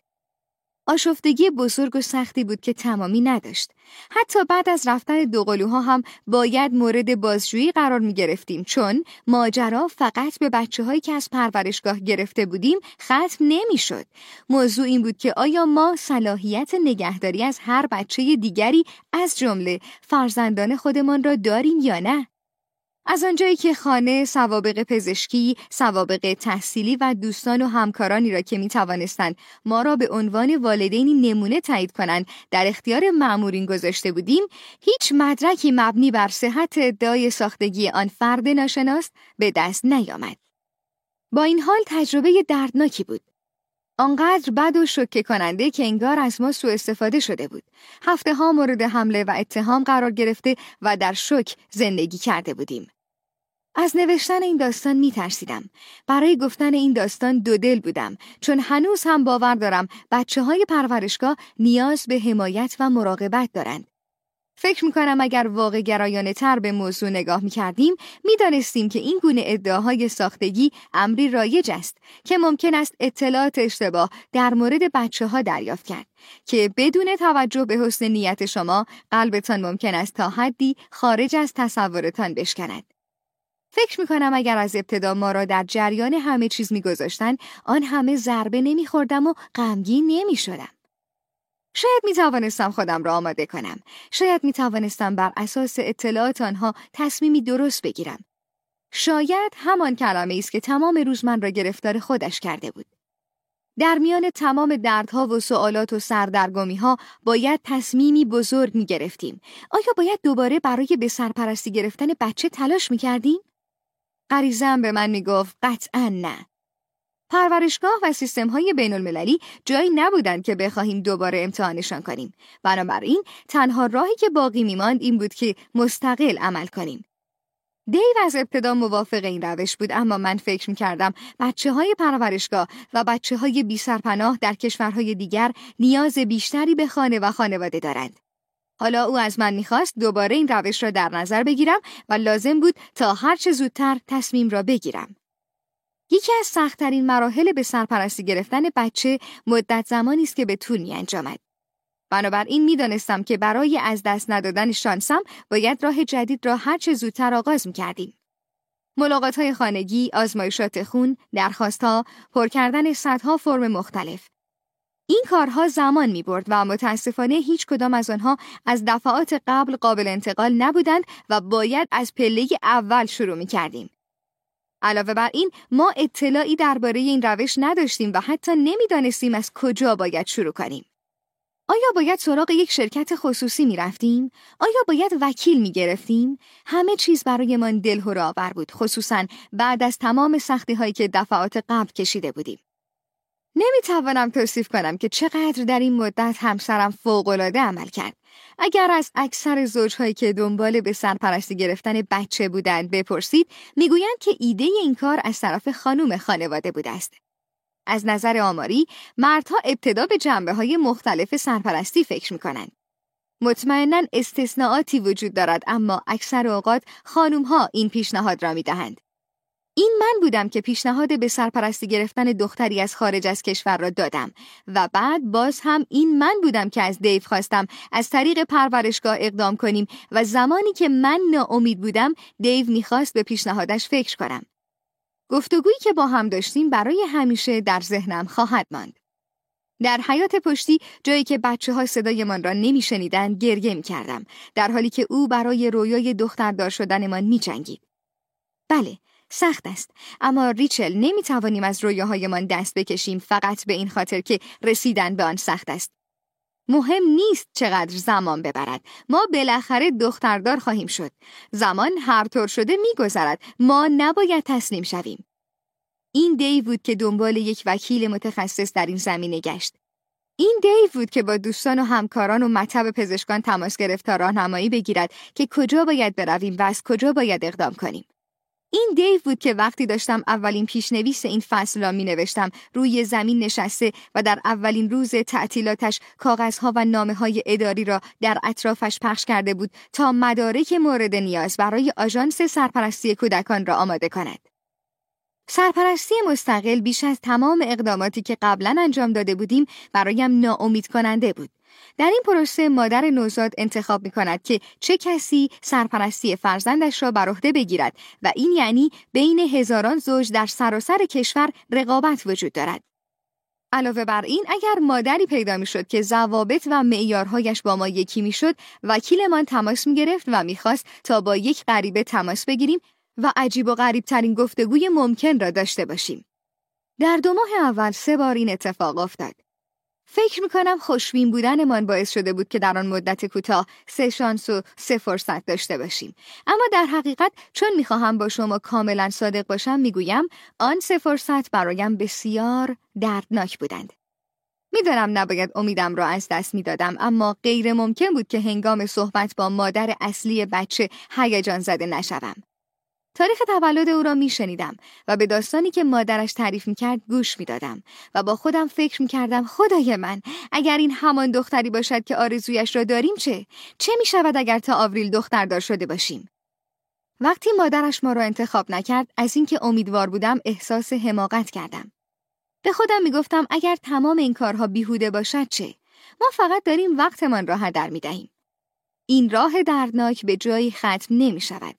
آشفتگی بزرگ و سختی بود که تمامی نداشت. حتی بعد از رفتن دوقلوها هم باید مورد بازجویی قرار می گرفتیم چون ماجرا فقط به بچه هایی که از پرورشگاه گرفته بودیم ختم نمی شد. موضوع این بود که آیا ما صلاحیت نگهداری از هر بچه دیگری از جمله فرزندان خودمان را داریم یا نه؟ از آنجایی که خانه سوابق پزشکی، سوابق تحصیلی و دوستان و همکارانی را که می توانستند ما را به عنوان والدینی نمونه تایید کنند در اختیار معمورین گذاشته بودیم، هیچ مدرکی مبنی بر صحت ادعای ساختگی آن فرد ناشناس به دست نیامد. با این حال تجربه دردناکی بود. آنقدر بد و شکه کننده که انگار از ما سوء استفاده شده بود. هفته ها مورد حمله و اتهام قرار گرفته و در شک زندگی کرده بودیم. از نوشتن این داستان می ترسیدم. برای گفتن این داستان دو دل بودم چون هنوز هم باور دارم بچه های پرورشگاه نیاز به حمایت و مراقبت دارند. فکر می‌کنم اگر واقع گرایانه تر به موضوع نگاه می‌کردیم می‌دانستیم که این گونه ادعاهای ساختگی امری رایج است که ممکن است اطلاعات اشتباه در مورد بچه ها دریافت کرد که بدون توجه به حسن نیت شما قلبتان ممکن است تا حدی خارج از تصورتان بشکند. فکر می کنم اگر از ابتدا ما را در جریان همه چیز می گذاشتن، آن همه ضربه نمی خوردم و غمگین نمی شدم. شاید می توانستم خودم را آماده کنم. شاید می توانستم بر اساس اطلاعات آنها تصمیمی درست بگیرم. شاید همان کلمه است که تمام روز من را گرفتار خودش کرده بود. در میان تمام دردها و سوالات و سردرگمی ها باید تصمیمی بزرگ می گرفتیم. آیا باید دوباره برای به سرپرستی گرفتن بچه تلاش می کردیم؟ غریزم به من می‌گفت قطعا نه. پرورشگاه و سیستم های بین المللی جایی نبودند که بخواهیم دوباره امتحانشان کنیم. بنابراین تنها راهی که باقی میماند این بود که مستقل عمل کنیم. دیو از ابتدا موافق این روش بود اما من فکر می کردم بچه های پرورشگاه و بچه های بی سرپناه در کشورهای دیگر نیاز بیشتری به خانه و خانواده دارند. حالا او از من می‌خواست دوباره این روش را در نظر بگیرم و لازم بود تا هرچه زودتر تصمیم را بگیرم. یکی از سختترین مراحل به سرپرستی گرفتن بچه مدت زمانی است که به طول می انجامد. بنابراین می‌دانستم که برای از دست ندادن شانسم باید راه جدید را هرچه زودتر آغاز می کردیم. ملاقات های خانگی، آزمایشات خون، درخواستها، پر کردن صدها فرم مختلف. این کارها زمان می برد و متاسفانه هیچ کدام از آنها از دفعات قبل قابل انتقال نبودند و باید از پله اول شروع می کردیم. علاوه بر این ما اطلاعی درباره این روش نداشتیم و حتی نمی‌دانستیم از کجا باید شروع کنیم. آیا باید سراغ یک شرکت خصوصی می رفتیم؟ آیا باید وکیل می گرفتیم؟ همه چیز برایمان دلهور آور بود خصوصا بعد از تمام سختی هایی که دفعات قبل کشیده بودیم. نمی توانم توصیف کنم که چقدر در این مدت همسرم فوقالعاده عمل کرد. اگر از اکثر زوجهایی که دنبال به سرپرستی گرفتن بچه بودند بپرسید می‌گویند که ایده این کار از طرف خانوم خانواده بوده است. از نظر آماری مردها ابتدا به جنبه های مختلف سرپرستی فکر می کنند. مطمئنا استثناءاتی وجود دارد اما اکثر اوقات خانوم ها این پیشنهاد را می دهند. این من بودم که پیشنهاد به سرپرستی گرفتن دختری از خارج از کشور را دادم و بعد باز هم این من بودم که از دیو خواستم از طریق پرورشگاه اقدام کنیم و زمانی که من ناامید بودم دیو می‌خواست به پیشنهادش فکر کنم. گفتگویی که با هم داشتیم برای همیشه در ذهنم خواهد ماند. در حیات پشتی جایی که بچه ها صدایمان را نمیشنیدند گریه می کردم در حالی که او برای رویای دختردار شدنمان می جنگید. بله سخت است. اما ریچل نمی توانیم از رویاهایمان دست بکشیم فقط به این خاطر که رسیدن به آن سخت است. مهم نیست چقدر زمان ببرد. ما بالاخره دختردار خواهیم شد. زمان هر طور شده میگذرد. ما نباید تسلیم شویم. این دی بود که دنبال یک وکیل متخصص در این زمینه گشت. این دی بود که با دوستان و همکاران و مطب پزشکان تماس گرفت تا راهنمایی بگیرد که کجا باید برویم و از کجا باید اقدام کنیم. این دیو بود که وقتی داشتم اولین پیشنویس این فصل را می نوشتم روی زمین نشسته و در اولین روز تعطیلاتش کاغذها و نامه های اداری را در اطرافش پخش کرده بود تا مدارک مورد نیاز برای آژانس سرپرستی کودکان را آماده کند. سرپرستی مستقل بیش از تمام اقداماتی که قبلا انجام داده بودیم برایم ناامید کننده بود. در این پروسه مادر نوزاد انتخاب می کند که چه کسی سرپرستی فرزندش را بر عهده بگیرد و این یعنی بین هزاران زوج در سراسر کشور رقابت وجود دارد. علاوه بر این اگر مادری پیدا می شد که ضوابط و معیارهایش با ما یکی می شد وکیلمان تماس می گرفت و می‌خواست تا با یک غریبه تماس بگیریم و عجیب و غریب ترین گفتگوی ممکن را داشته باشیم. در دو ماه اول سه بار این اتفاق افتاد. فکر می‌کنم خوشبین بودنمان باعث شده بود که در آن مدت کوتاه سه شانس و سه فرصت داشته باشیم. اما در حقیقت چون می‌خواهم با شما کاملا صادق باشم می‌گویم آن سه فرصت برایم بسیار دردناک بودند. می‌دانم نباید امیدم را از دست می‌دادم اما غیر ممکن بود که هنگام صحبت با مادر اصلی بچه هیجان زده نشوم. تاریخ تولد او را میشنیدم و به داستانی که مادرش تعریف می‌کرد گوش می‌دادم و با خودم فکر می‌کردم خدای من اگر این همان دختری باشد که آرزویش را داریم چه؟ چه می‌شود اگر تا آوریل دختردار شده باشیم؟ وقتی مادرش ما را انتخاب نکرد از اینکه امیدوار بودم احساس حماقت کردم. به خودم می‌گفتم اگر تمام این کارها بیهوده باشد چه؟ ما فقط داریم وقتمان را هدر می‌دهیم. این راه دردناک به جایی ختم نمی شود.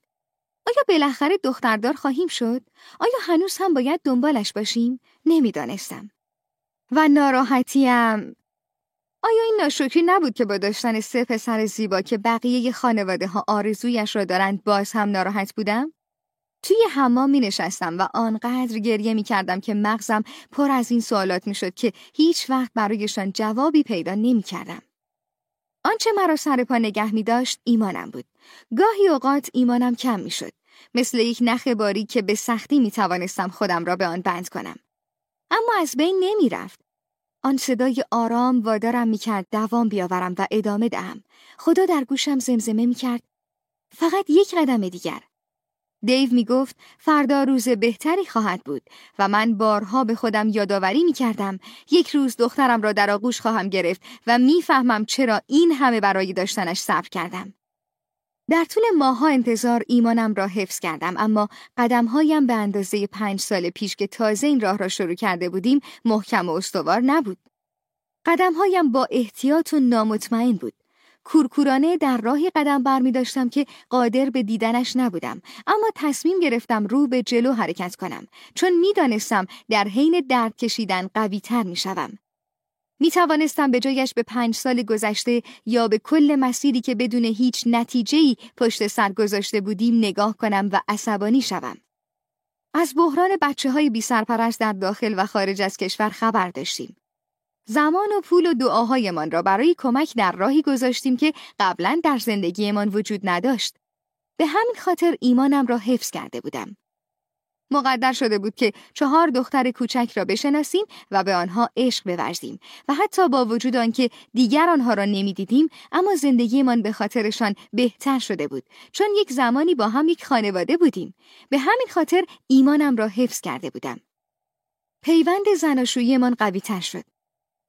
آیا بالاخره دختردار خواهیم شد؟ آیا هنوز هم باید دنبالش باشیم؟ نمی‌دانستم. و ناراحتیم آیا این ناشکری نبود که با داشتن سه پسر زیبا که بقیه خانواده ها آرزویش را دارند باز هم ناراحت بودم؟ توی حمام می نشستم و آنقدر گریه می کردم که مغزم پر از این سوالات می شد که هیچ وقت برایشان جوابی پیدا نمی کردم. آنچه مرا سر پا نگه می داشت ایمانم بود. گاهی اوقات ایمانم کم می شد. مثل یک نخ باری که به سختی می توانستم خودم را به آن بند کنم. اما از بین نمی رفت. آن صدای آرام وادارم می کرد دوام بیاورم و ادامه دهم. خدا در گوشم زمزمه می کرد. فقط یک قدم دیگر. دیو می گفت فردا روز بهتری خواهد بود و من بارها به خودم یادآوری می کردم یک روز دخترم را در آغوش خواهم گرفت و می‌فهمم چرا این همه برای داشتنش صبر کردم. در طول ماها انتظار ایمانم را حفظ کردم اما قدمهایم به اندازه پنج سال پیش که تازه این راه را شروع کرده بودیم محکم و استوار نبود. قدمهایم با احتیاط و نامطمئن بود. کورکورانه در راهی قدم بر می داشتم که قادر به دیدنش نبودم اما تصمیم گرفتم رو به جلو حرکت کنم چون می‌دانستم در حین درد کشیدن قوی تر می شوم. می توانستم به جایش به پنج سال گذشته یا به کل مسیری که بدون هیچ نتیجهی پشت سر گذاشته بودیم نگاه کنم و عصبانی شوم. از بحران بچه های بی سرپرست در داخل و خارج از کشور خبر داشتیم. زمان و پول و دعاهایمان را برای کمک در راهی گذاشتیم که قبلا در زندگیمان وجود نداشت. به همین خاطر ایمانم را حفظ کرده بودم. مقدر شده بود که چهار دختر کوچک را بشناسیم و به آنها عشق بورزیم و حتی با وجود آنکه دیگر آنها را نمی‌دیدیم اما زندگیمان به خاطرشان بهتر شده بود چون یک زمانی با هم یک خانواده بودیم به همین خاطر ایمانم را حفظ کرده بودم پیوند زناشوییمان قوی تر شد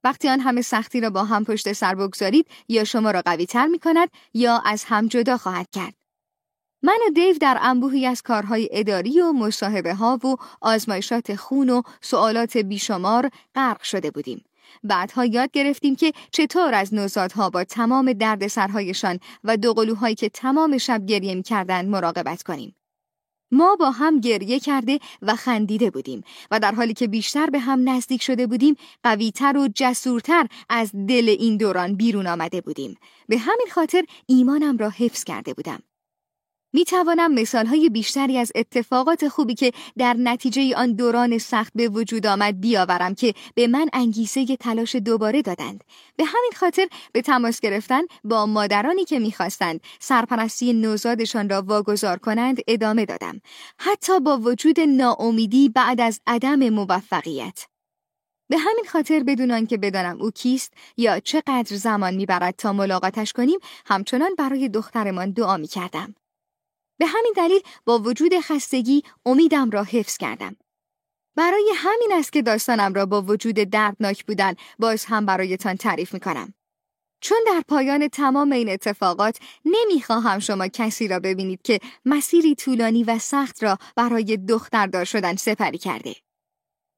وقتی آن همه سختی را با هم پشت سر بگذارید یا شما را قوی تر می کند یا از هم جدا خواهد کرد من و دیو در انبوهی از کارهای اداری و مصاحبه ها و آزمایشات خون و سوالات بیشمار غرق شده بودیم. بعدها یاد گرفتیم که چطور از نوزادها با تمام دردسرهایشان و دوقلوهایی که تمام شب گریه می کردن مراقبت کنیم. ما با هم گریه کرده و خندیده بودیم و در حالی که بیشتر به هم نزدیک شده بودیم قویتر و جسورتر از دل این دوران بیرون آمده بودیم. به همین خاطر ایمانم را حفظ کرده بودم. می توانم مثال های بیشتری از اتفاقات خوبی که در نتیجه آن دوران سخت به وجود آمد بیاورم که به من انگیزه تلاش دوباره دادند. به همین خاطر به تماس گرفتن با مادرانی که می‌خواستند سرپرستی نوزادشان را واگذار کنند ادامه دادم. حتی با وجود ناامیدی بعد از عدم موفقیت. به همین خاطر بدون آنکه بدانم او کیست یا چقدر زمان می‌برد تا ملاقاتش کنیم همچنان برای دخترمان دعا می کردم. به همین دلیل با وجود خستگی امیدم را حفظ کردم. برای همین است که داستانم را با وجود دردناک بودن باز هم برایتان تعریف می کنم. چون در پایان تمام این اتفاقات نمی‌خواهم شما کسی را ببینید که مسیری طولانی و سخت را برای دختردار شدن سپری کرده.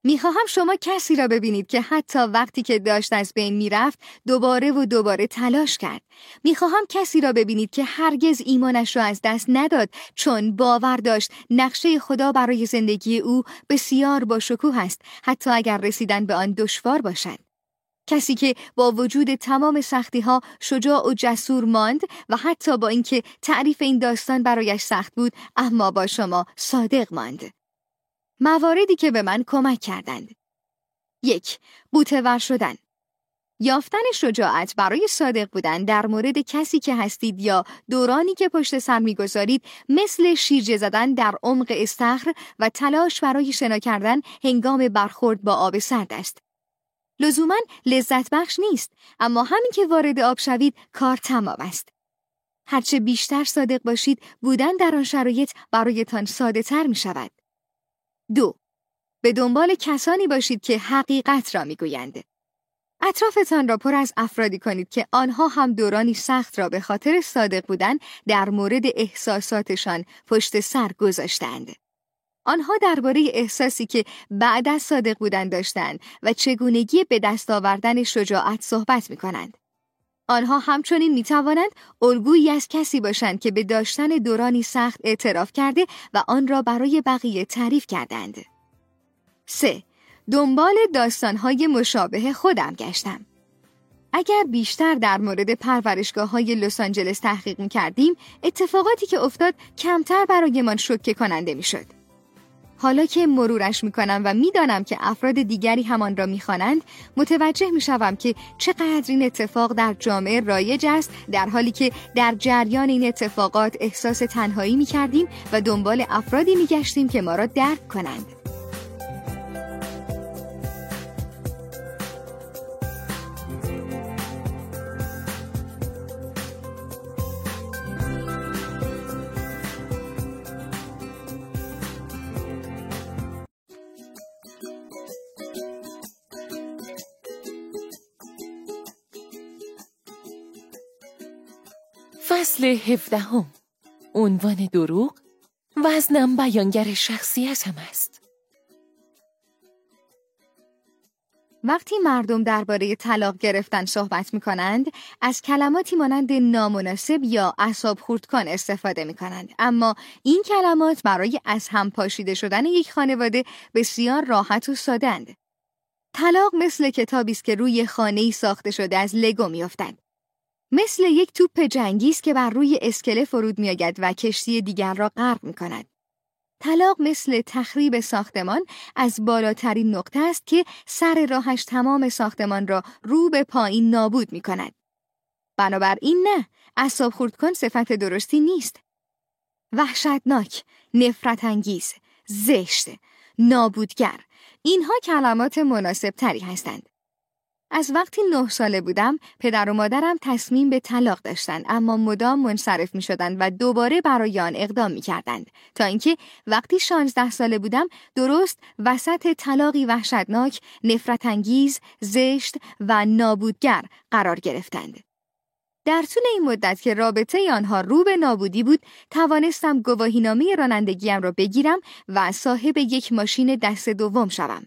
می‌خواهم شما کسی را ببینید که حتی وقتی که داشت از بین می‌رفت دوباره و دوباره تلاش کرد. می‌خواهم کسی را ببینید که هرگز ایمانش را از دست نداد چون باور داشت نقشه خدا برای زندگی او بسیار با شکوه است حتی اگر رسیدن به آن دشوار باشد. کسی که با وجود تمام سختی ها شجاع و جسور ماند و حتی با اینکه تعریف این داستان برایش سخت بود اما با شما صادق ماند. مواردی که به من کمک کردند. یک، ور شدن. یافتن شجاعت برای صادق بودن در مورد کسی که هستید یا دورانی که پشت سر می‌گذارید مثل شیرجه زدن در عمق استخر و تلاش برای شنا کردن هنگام برخورد با آب سرد است. لزوما لذت بخش نیست اما همین که وارد آب شوید کار تمام است. هرچه بیشتر صادق باشید بودن در آن شرایط برایتان ساده تر می شود. دو به دنبال کسانی باشید که حقیقت را می‌گویند. اطرافتان را پر از افرادی کنید که آنها هم دورانی سخت را به خاطر صادق بودن در مورد احساساتشان پشت سر گذاشتند. آنها درباره احساسی که بعد از صادق بودن داشتند و چگونگی به دست آوردن شجاعت صحبت می کنند. آنها همچنین می توانند الگویی از کسی باشند که به داشتن دورانی سخت اعتراف کرده و آن را برای بقیه تعریف کردند. 3. دنبال داستانهای مشابه خودم گشتم. اگر بیشتر در مورد پرورشگاه های لس آنجلس تحقیق می کردیم، اتفاقاتی که افتاد کمتر برایمان شکه کننده می شد. حالا که مرورش می‌کنم و می‌دانم که افراد دیگری همان را می‌خوانند متوجه می‌شوم که چقدر این اتفاق در جامعه رایج است در حالی که در جریان این اتفاقات احساس تنهایی می‌کردیم و دنبال افرادی میگشتیم که ما را درک کنند. هفدهم عنوان دروغ وزنم بیانگر شخصیتم است وقتی مردم درباره طلاق گرفتن صحبت می کنند، از کلماتی مانند نامناسب یا اصاب خورد کن استفاده می کنند. اما این کلمات برای از هم پاشیده شدن یک خانواده بسیار راحت و سادند. طلاق مثل کتابی است که روی خانه ساخته شده از لگو میافتد. مثل یک توپ جنگی است که بر روی اسکله فرود میآید و کشتی دیگر را غرق می کند. طلاق مثل تخریب ساختمان از بالاترین نقطه است که سر راهش تمام ساختمان را رو به پایین نابود می کند. بنابراین نه، اصاب خورد کن صفت درستی نیست. وحشتناک، نفرت انگیز، زشت، نابودگر اینها کلمات مناسب تری هستند. از وقتی نه ساله بودم پدر و مادرم تصمیم به طلاق داشتند اما مدام منصرف می شدند و دوباره برای آن اقدام می کردند تا اینکه وقتی 16 ساله بودم درست وسط طلاقی وحشتناک نفرت انگیز زشت و نابودگر قرار گرفتند. در طول این مدت که رابطه آنها رو به نابودی بود توانستم گواهینامه رانندگیم را بگیرم و صاحب یک ماشین دست دوم شوم.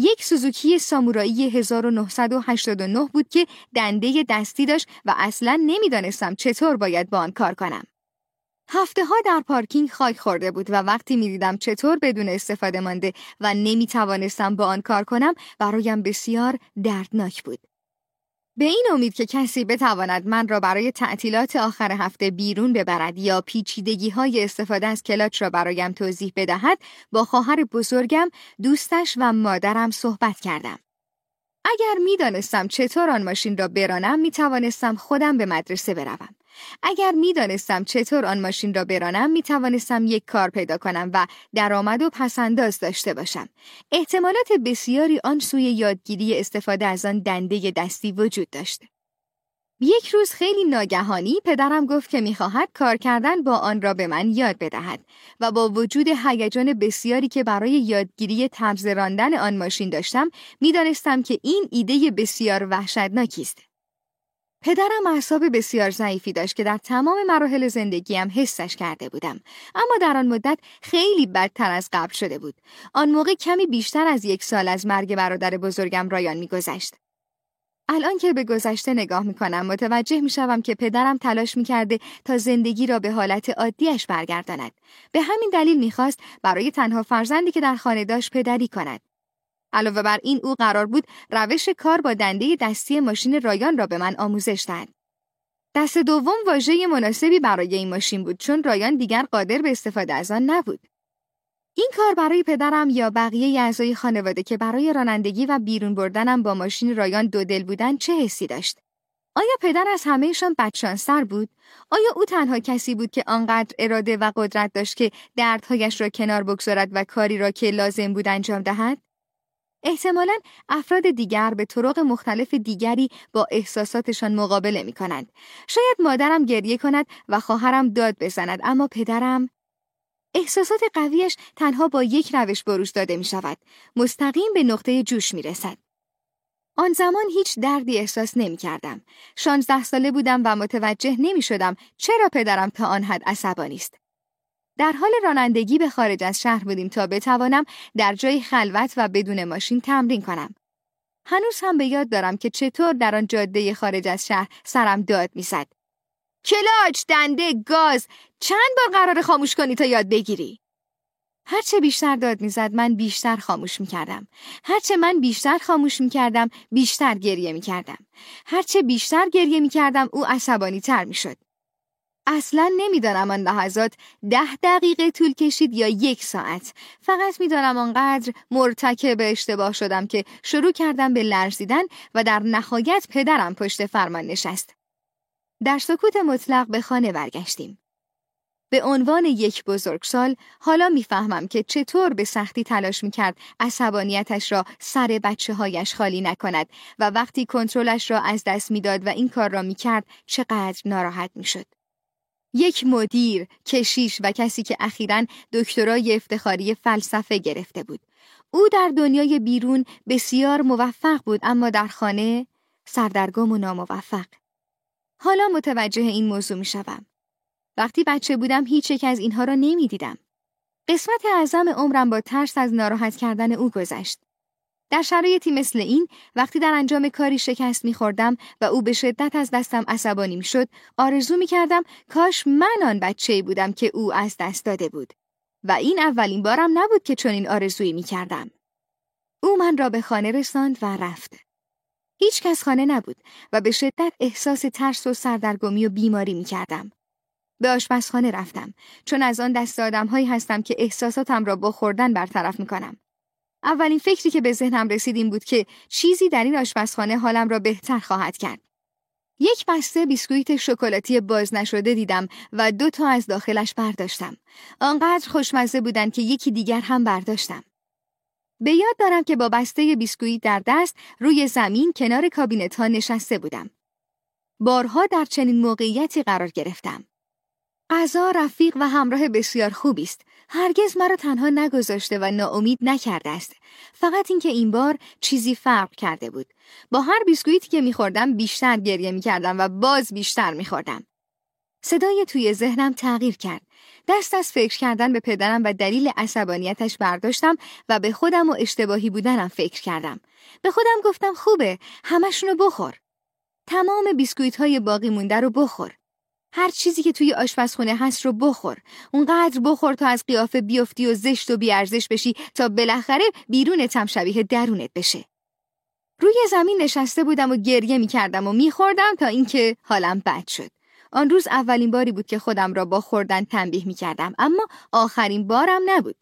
یک سوزوکی سامورایی 1989 بود که دنده دستی داشت و اصلا نمی‌دانستم چطور باید با آن کار کنم. هفته ها در پارکینگ خاک خورده بود و وقتی می دیدم چطور بدون استفاده مانده و نمی توانستم با آن کار کنم برایم بسیار دردناک بود. به این امید که کسی بتواند من را برای تعطیلات آخر هفته بیرون ببرد یا پیچیدگی های استفاده از کلاچ را برایم توضیح بدهد با خواهر بزرگم دوستش و مادرم صحبت کردم. اگر می‌دانستم چطور آن ماشین را برانم می توانستم خودم به مدرسه بروم. اگر می دانستم چطور آن ماشین را برانم می توانستم یک کار پیدا کنم و درآمد و پسنداز داشته باشم. احتمالات بسیاری آن سوی یادگیری استفاده از آن دنده دستی وجود داشت. یک روز خیلی ناگهانی پدرم گفت که می‌خواهد کار کردن با آن را به من یاد بدهد و با وجود هیجان بسیاری که برای یادگیری طرز راندن آن ماشین داشتم می‌دانستم که این ایده بسیار وحشتناکی است. پدرم اعصاب بسیار ضعیفی داشت که در تمام مراحل زندگیم حسش کرده بودم. اما در آن مدت خیلی بدتر از قبل شده بود. آن موقع کمی بیشتر از یک سال از مرگ برادر بزرگم رایان میگذشت. الان که به گذشته نگاه می‌کنم متوجه می‌شوم که پدرم تلاش می‌کرده تا زندگی را به حالت عادیش برگرداند. به همین دلیل می‌خواست برای تنها فرزندی که در خانه داشت پدری کند. علاوه بر این او قرار بود روش کار با دنده دستی ماشین رایان را به من آموزش دهد. دست دوم واژه مناسبی برای این ماشین بود چون رایان دیگر قادر به استفاده از آن نبود. این کار برای پدرم یا بقیه اعضای خانواده که برای رانندگی و بیرون بردنم با ماشین رایان دو دل بودن چه حسی داشت؟ آیا پدر از همهشان بدشانستر بود؟ آیا او تنها کسی بود که آنقدر اراده و قدرت داشت که دردهایش را کنار بگذارد و کاری را که لازم بود انجام دهد؟ احتمالا افراد دیگر به طرق مختلف دیگری با احساساتشان مقابله می کنند. شاید مادرم گریه کند و خواهرم داد بزند اما پدرم احساسات قویش تنها با یک روش بروز داده می شود. مستقیم به نقطه جوش می رسد. آن زمان هیچ دردی احساس نمی کردم. شانزده ساله بودم و متوجه نمی شدم چرا پدرم تا آن حد عصبانی است. در حال رانندگی به خارج از شهر بودیم تا بتوانم در جای خلوت و بدون ماشین تمرین کنم. هنوز هم به یاد دارم که چطور در آن جاده خارج از شهر سرم داد می‌زد. کلاچ، دنده، گاز، چند بار قرار خاموش کنی تا یاد بگیری؟ هرچه بیشتر داد می‌زد من بیشتر خاموش می‌کردم. هرچه من بیشتر خاموش می‌کردم بیشتر گریه می‌کردم. هرچه بیشتر گریه می‌کردم او عصبانی تر می‌شد. اصلا نمی‌دانم آن لحظات ده دقیقه طول کشید یا یک ساعت. فقط می‌دانم آنقدر مرتکب اشتباه شدم که شروع کردم به لرزیدن و در نهایت پدرم پشت فرمان نشست. در سکوت مطلق به خانه برگشتیم. به عنوان یک بزرگسال حالا می‌فهمم که چطور به سختی تلاش می‌کرد عصبانیتش را سر بچه هایش خالی نکند و وقتی کنترلش را از دست می‌داد و این کار را می‌کرد چقدر ناراحت می‌شد. یک مدیر، کشیش و کسی که اخیرا دکترای افتخاری فلسفه گرفته بود. او در دنیای بیرون بسیار موفق بود اما در خانه سردرگم و ناموفق. حالا متوجه این موضوع می شوم. وقتی بچه بودم هیچ یک از اینها را نمی دیدم. قسمت اعظم عمرم با ترس از ناراحت کردن او گذشت. در شرایطی مثل این وقتی در انجام کاری شکست میخوردم و او به شدت از دستم عصبانی می‌شد آرزو می‌کردم کاش من آن بچه بودم که او از دست داده بود. و این اولین بارم نبود که چنین آرزویی می‌کردم. او من را به خانه رساند و رفت. هیچ کس خانه نبود و به شدت احساس ترس و سردرگمی و بیماری می‌کردم. به آشپزخانه رفتم چون از آن دست آدم هایی هستم که احساساتم را با خوردن برطرف می‌کنم. اولین فکری که به ذهنم رسید این بود که چیزی در این آشپزخانه حالم را بهتر خواهد کرد. یک بسته بیسکویت شکلاتی باز نشده دیدم و دو تا از داخلش برداشتم. آنقدر خوشمزه بودند که یکی دیگر هم برداشتم. به یاد دارم که با بسته بیسکویت در دست روی زمین کنار کابینت ها نشسته بودم. بارها در چنین موقعیتی قرار گرفتم. غذا رفیق و همراه بسیار خوبی است. هرگز مرا تنها نگذاشته و ناامید نکرده است. فقط اینکه این بار چیزی فرق کرده بود. با هر بیسکویتی که میخوردم بیشتر گریه می‌کردم و باز بیشتر میخوردم. صدای توی ذهنم تغییر کرد. دست از فکر کردن به پدرم و دلیل عصبانیتش برداشتم و به خودم و اشتباهی بودنم فکر کردم. به خودم گفتم خوبه، همشونو بخور. تمام بیسکویت های باقی مونده رو بخور. هر چیزی که توی آشپزخونه هست رو بخور. اونقدر بخور تا از قیافه بیفتی و زشت و بیارزش بشی تا بالاخره بیرونت هم شبیه درونت بشه. روی زمین نشسته بودم و گریه می کردم و می خوردم تا اینکه حالم بد شد. آن روز اولین باری بود که خودم را با خوردن تنبیه می کردم اما آخرین بارم نبود.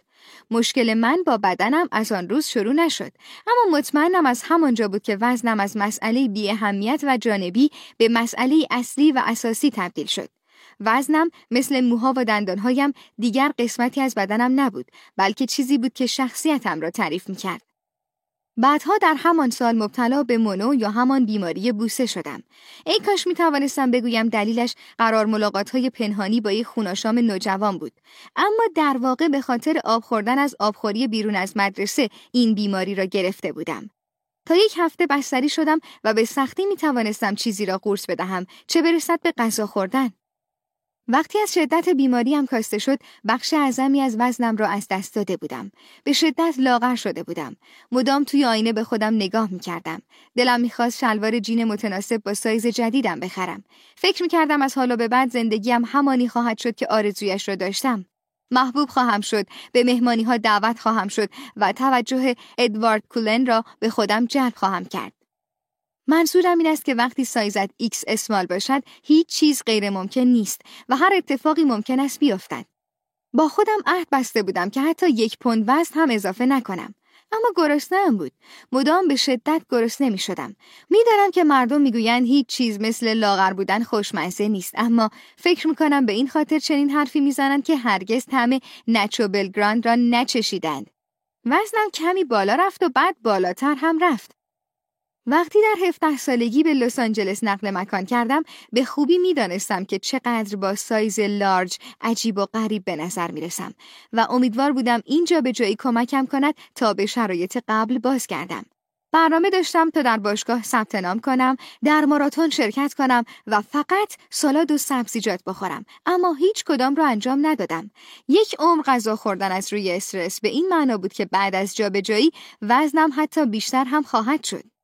مشکل من با بدنم از آن روز شروع نشد اما مطمئنم از همانجا بود که وزنم از مسئله بی اهمیت و جانبی به مسئله اصلی و اساسی تبدیل شد وزنم مثل موها و دندانهایم دیگر قسمتی از بدنم نبود بلکه چیزی بود که شخصیتم را تعریف می کرد. بعدها در همان سال مبتلا به مونو یا همان بیماری بوسه شدم. ای کاش می توانستم بگویم دلیلش قرار ملاقات های پنهانی با یک خوناشام نوجوان بود. اما در واقع به خاطر آب خوردن از آبخوری بیرون از مدرسه این بیماری را گرفته بودم. تا یک هفته بستری شدم و به سختی می توانستم چیزی را قورس بدهم چه برسد به غذا خوردن. وقتی از شدت بیماریم کاسته شد بخش اعظمی از وزنم را از دست داده بودم. به شدت لاغر شده بودم. مدام توی آینه به خودم نگاه می کردم دلم می‌خواست شلوار جین متناسب با سایز جدیدم بخرم. فکر می کردم از حالا به بعد زندگیم همانی خواهد شد که آرزویش را داشتم. محبوب خواهم شد به مهمانی ها دعوت خواهم شد و توجه ادوارد کولن را به خودم جلب خواهم کرد. منظورم این است که وقتی سایزت X اسمال باشد هیچ چیز غیر ممکن نیست و هر اتفاقی ممکن است بیفتد. با خودم عهد بسته بودم که حتی یک پوند وزن هم اضافه نکنم. اما گرسنه بود. مدام به شدت گرسنه می شدم. می‌دانم که مردم می‌گویند هیچ چیز مثل لاغر بودن خوشمزه نیست اما فکر می‌کنم به این خاطر چنین حرفی می‌زنند که هرگز طعم نچو بلگراند را نچشیدند. وزنم کمی بالا رفت و بعد بالاتر هم رفت. وقتی در 17 سالگی به لس آنجلس نقل مکان کردم به خوبی می‌دانستم که چقدر با سایز لارج عجیب و غریب به نظر می رسم و امیدوار بودم اینجا به جایی کمکم کند تا به شرایط قبل باز کردم. برنامه داشتم تا در باشگاه ثبت نام کنم، در ماراتون شرکت کنم و فقط سالاد و سبزیجات بخورم، اما هیچ کدام را انجام ندادم. یک عمر غذا خوردن از روی استرس به این معنا بود که بعد از جابجایی وزنم حتی بیشتر هم خواهد شد.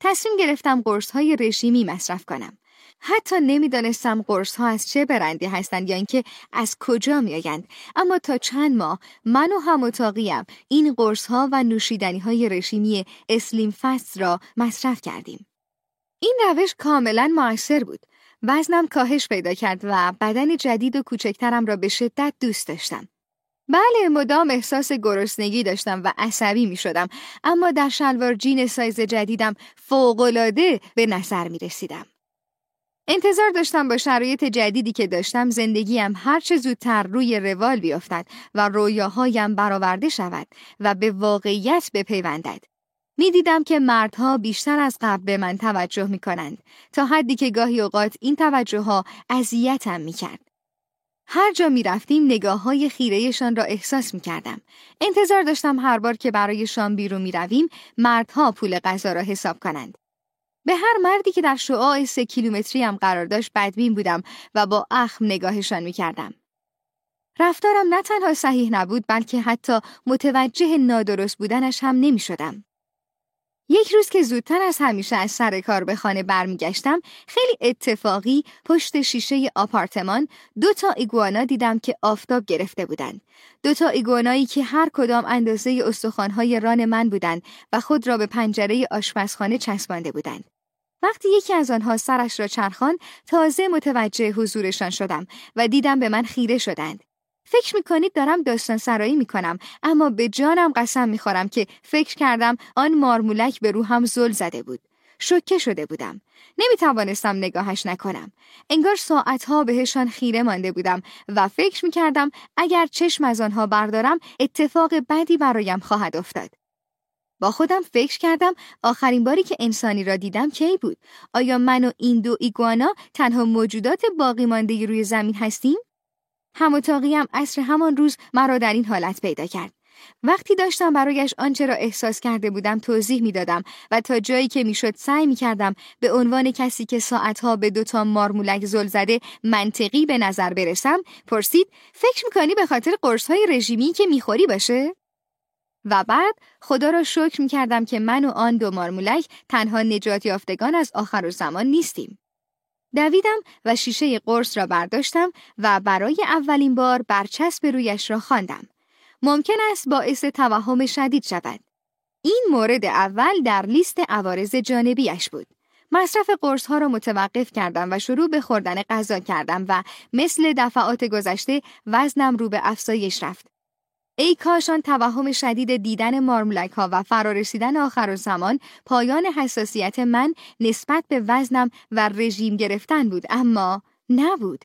تصمیم گرفتم قرص های رژیمی مصرف کنم. حتی نمی‌دانستم قرص ها از چه برندی هستند یا اینکه از کجا میآیند. اما تا چند ماه من و هم اتاقیم این قرص ها و نوشیدنی های رژیمی اسلیم فست را مصرف کردیم. این روش کاملا موثر بود. وزنم کاهش پیدا کرد و بدن جدید و کوچکترم را به شدت دوست داشتم. بله مدام احساس گرسنگی داشتم و عصبی می شدم اما در شلوار جین سایز جدیدم فوقالعاده به نظر می رسیدم. انتظار داشتم با شرایط جدیدی که داشتم زندگیم هرچه زودتر روی روال بیفتد و رویاهایم برآورده شود و به واقعیت بپیوندد. می‌دیدم که مردها بیشتر از قبل به من توجه می کنند تا حدی که گاهی اوقات این توجه ها اذیتم می کرد. هر جا می رفتیم نگاه های خیرهشان را احساس می کردم. انتظار داشتم هر بار که برای شام بیرون می رویم مردها پول غذا را حساب کنند. به هر مردی که در شعاع سه کیلومتری هم قرار داشت بدبین بودم و با اخم نگاهشان می کردم. رفتارم نه تنها صحیح نبود بلکه حتی متوجه نادرست بودنش هم نمی شدم. یک روز که زودتر از همیشه از سر کار به خانه برمیگشتم خیلی اتفاقی پشت شیشه آپارتمان دو تا ایگوانا دیدم که آفتاب گرفته بودند. دو تا ایگوانایی که هر کدام اندازه استخوانهای ران من بودند و خود را به پنجره آشپزخانه چسبانده بودند. وقتی یکی از آنها سرش را چرخان تازه متوجه حضورشان شدم و دیدم به من خیره شدند. فکر می‌کنید دارم داستان سرایی می‌کنم اما به جانم قسم می‌خورم که فکر کردم آن مارمولک به روحم زل زده بود شکه شده بودم. نمی توانستم نگاهش نکنم. انگار ساعتها بهشان خیره مانده بودم و فکر می کردم اگر چشم از آنها بردارم اتفاق بدی برایم خواهد افتاد. با خودم فکر کردم آخرین باری که انسانی را دیدم کی بود؟ آیا من و این دو ایگوانا تنها موجودات باقی مانده روی زمین هستیم؟ هموتاقیم اصر همان روز مرا در این حالت پیدا کرد. وقتی داشتم برایش آنچه را احساس کرده بودم توضیح می‌دادم و تا جایی که می‌شد سعی می‌کردم به عنوان کسی که ساعتها به دوتا مارمولک زل زده منطقی به نظر برسم پرسید فکر می‌کنی به خاطر قرصهای رژیمی که می‌خوری باشه؟ و بعد خدا را شکر می‌کردم که من و آن دو مارمولک تنها نجات یافتگان از آخر و زمان نیستیم. دویدم و شیشه قرص را برداشتم و برای اولین بار برچسب رویش را خواندم. ممکن است باعث توهم شدید شود. این مورد اول در لیست عوارض جانبیش بود. مصرف قرص ها را متوقف کردم و شروع به خوردن غذا کردم و مثل دفعات گذشته وزنم رو به افزایش رفت. ای کاشان توهم شدید دیدن مارمولک ها و فرارسیدن آخر زمان پایان حساسیت من نسبت به وزنم و رژیم گرفتن بود اما نبود.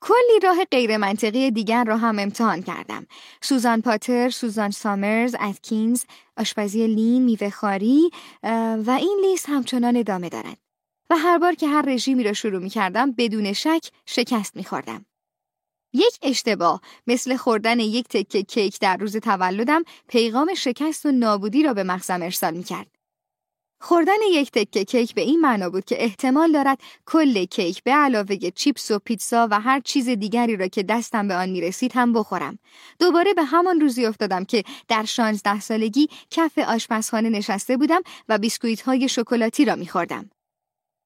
کلی راه غیر منطقی دیگر را هم امتحان کردم. سوزان پاتر، سوزان سامرز، اتکینز، آشپزی لین، میوه خاری و این لیست همچنان ادامه دارد. و هر بار که هر رژیمی را شروع می کردم بدون شک شکست می خوردم. یک اشتباه مثل خوردن یک تکه کیک در روز تولدم پیغام شکست و نابودی را به مغزم ارسال می کرد. خوردن یک تکه کیک به این معنا بود که احتمال دارد کل کیک به علاوه چیپس و پیتزا و هر چیز دیگری را که دستم به آن می رسید هم بخورم. دوباره به همان روزی افتادم که در 16 سالگی کف آشپزخانه نشسته بودم و بیسکویت های شکلاتی را می خوردم.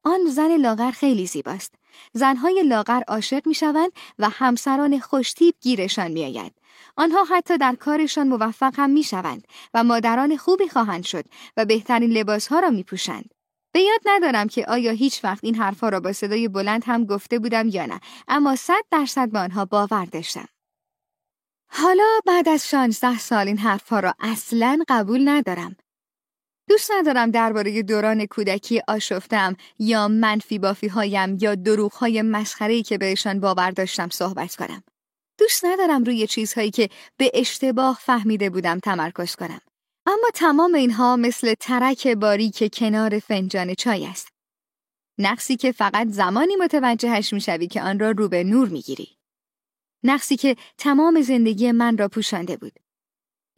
آن زن لاغر خیلی زیباست. زنهای لاغر عاشق می شوند و همسران خوشتیب گیرشان می آید. آنها حتی در کارشان موفق هم می شوند و مادران خوبی خواهند شد و بهترین لباسها را می پوشند. به یاد ندارم که آیا هیچ وقت این حرفها را با صدای بلند هم گفته بودم یا نه اما صد درصد به آنها باور داشتم. حالا بعد از 16 سال این حرفها را اصلا قبول ندارم. دوست ندارم درباره دوران کودکی آشفتم یا منفی بافی هایم یا دروغ های مسخره که بهشان باور داشتم صحبت کنم. دوست ندارم روی چیزهایی که به اشتباه فهمیده بودم تمرکز کنم. اما تمام اینها مثل ترک باری که کنار فنجان چای است. نقصی که فقط زمانی متوجهش می‌شوی که آن را رو به نور می‌گیری. نقصی که تمام زندگی من را پوشانده بود.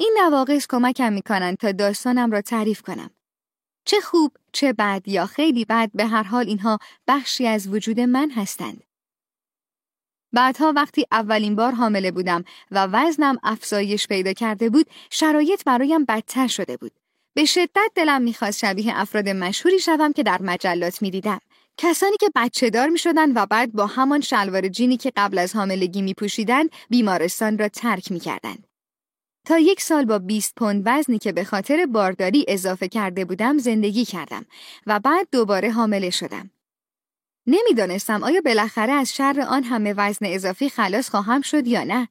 این نواقص کمکم می‌کنند تا داستانم را تعریف کنم. چه خوب، چه بد یا خیلی بد به هر حال اینها بخشی از وجود من هستند. بعدها وقتی اولین بار حامله بودم و وزنم افزایش پیدا کرده بود، شرایط برایم بدتر شده بود. به شدت دلم می‌خواست شبیه افراد مشهوری شوم که در مجلات می‌دیدم. کسانی که بچه دار می شدن و بعد با همان شلوار جینی که قبل از حاملگی می پوشیدن بیمارستان را ترک می کردن. تا یک سال با 20 پوند وزنی که به خاطر بارداری اضافه کرده بودم زندگی کردم و بعد دوباره حامله شدم. نمی‌دانستم آیا بالاخره از شر آن همه وزن اضافی خلاص خواهم شد یا نه.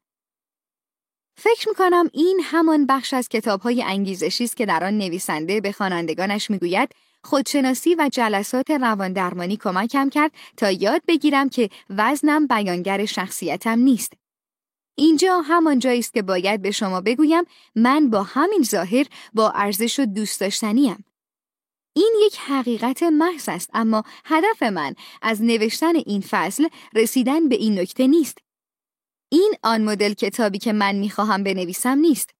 فکر می‌کنم این همان بخش از کتابهای انگیزشی است که در آن نویسنده به خوانندگانش می‌گوید خودشناسی و جلسات روان درمانی کمکم کرد تا یاد بگیرم که وزنم بیانگر شخصیتم نیست. اینجا همان جایی است که باید به شما بگویم من با همین ظاهر با ارزش و دوست داشتنیم. این یک حقیقت محض است اما هدف من از نوشتن این فصل رسیدن به این نکته نیست. این آن مدل کتابی که من می‌خواهم بنویسم نیست.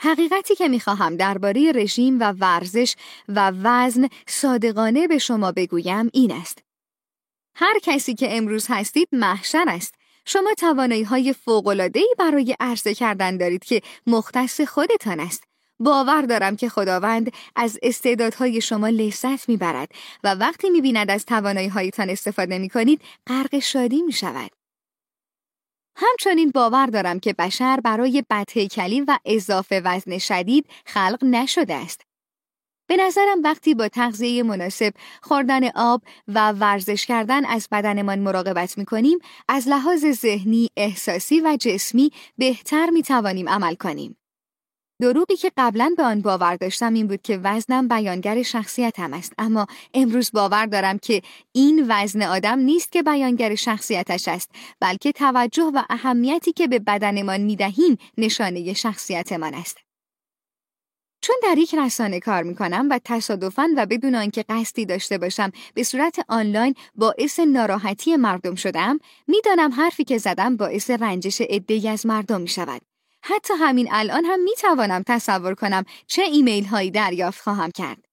حقیقتی که می‌خواهم درباره رژیم و ورزش و وزن صادقانه به شما بگویم این است. هر کسی که امروز هستید محشر است. شما توانایی های برای عرضه کردن دارید که مختص خودتان است. باور دارم که خداوند از استعدادهای شما لذت می‌برد و وقتی می‌بیند از توانایی هایتان استفاده می کنید غرق شادی می شود. همچنین باور دارم که بشر برای بدهیکلی و اضافه وزن شدید خلق نشده است. به نظرم وقتی با تغذیه مناسب خوردن آب و ورزش کردن از بدنمان مراقبت می کنیم از لحاظ ذهنی، احساسی و جسمی بهتر می توانیم عمل کنیم. دروغی که قبلا به آن باور داشتم این بود که وزنم بیانگر شخصیتم است اما امروز باور دارم که این وزن آدم نیست که بیانگر شخصیتش است بلکه توجه و اهمیتی که به بدنمان می‌دهیم نشانه شخصیتمان است چون در یک رسانه کار می کنم و تصادفاً و بدون آنکه قصدی داشته باشم به صورت آنلاین باعث ناراحتی مردم شدم می‌دانم حرفی که زدم باعث رنجش عدهای از مردم می شود. حتی همین الان هم می توانم تصور کنم چه ایمیل هایی دریافت خواهم کرد.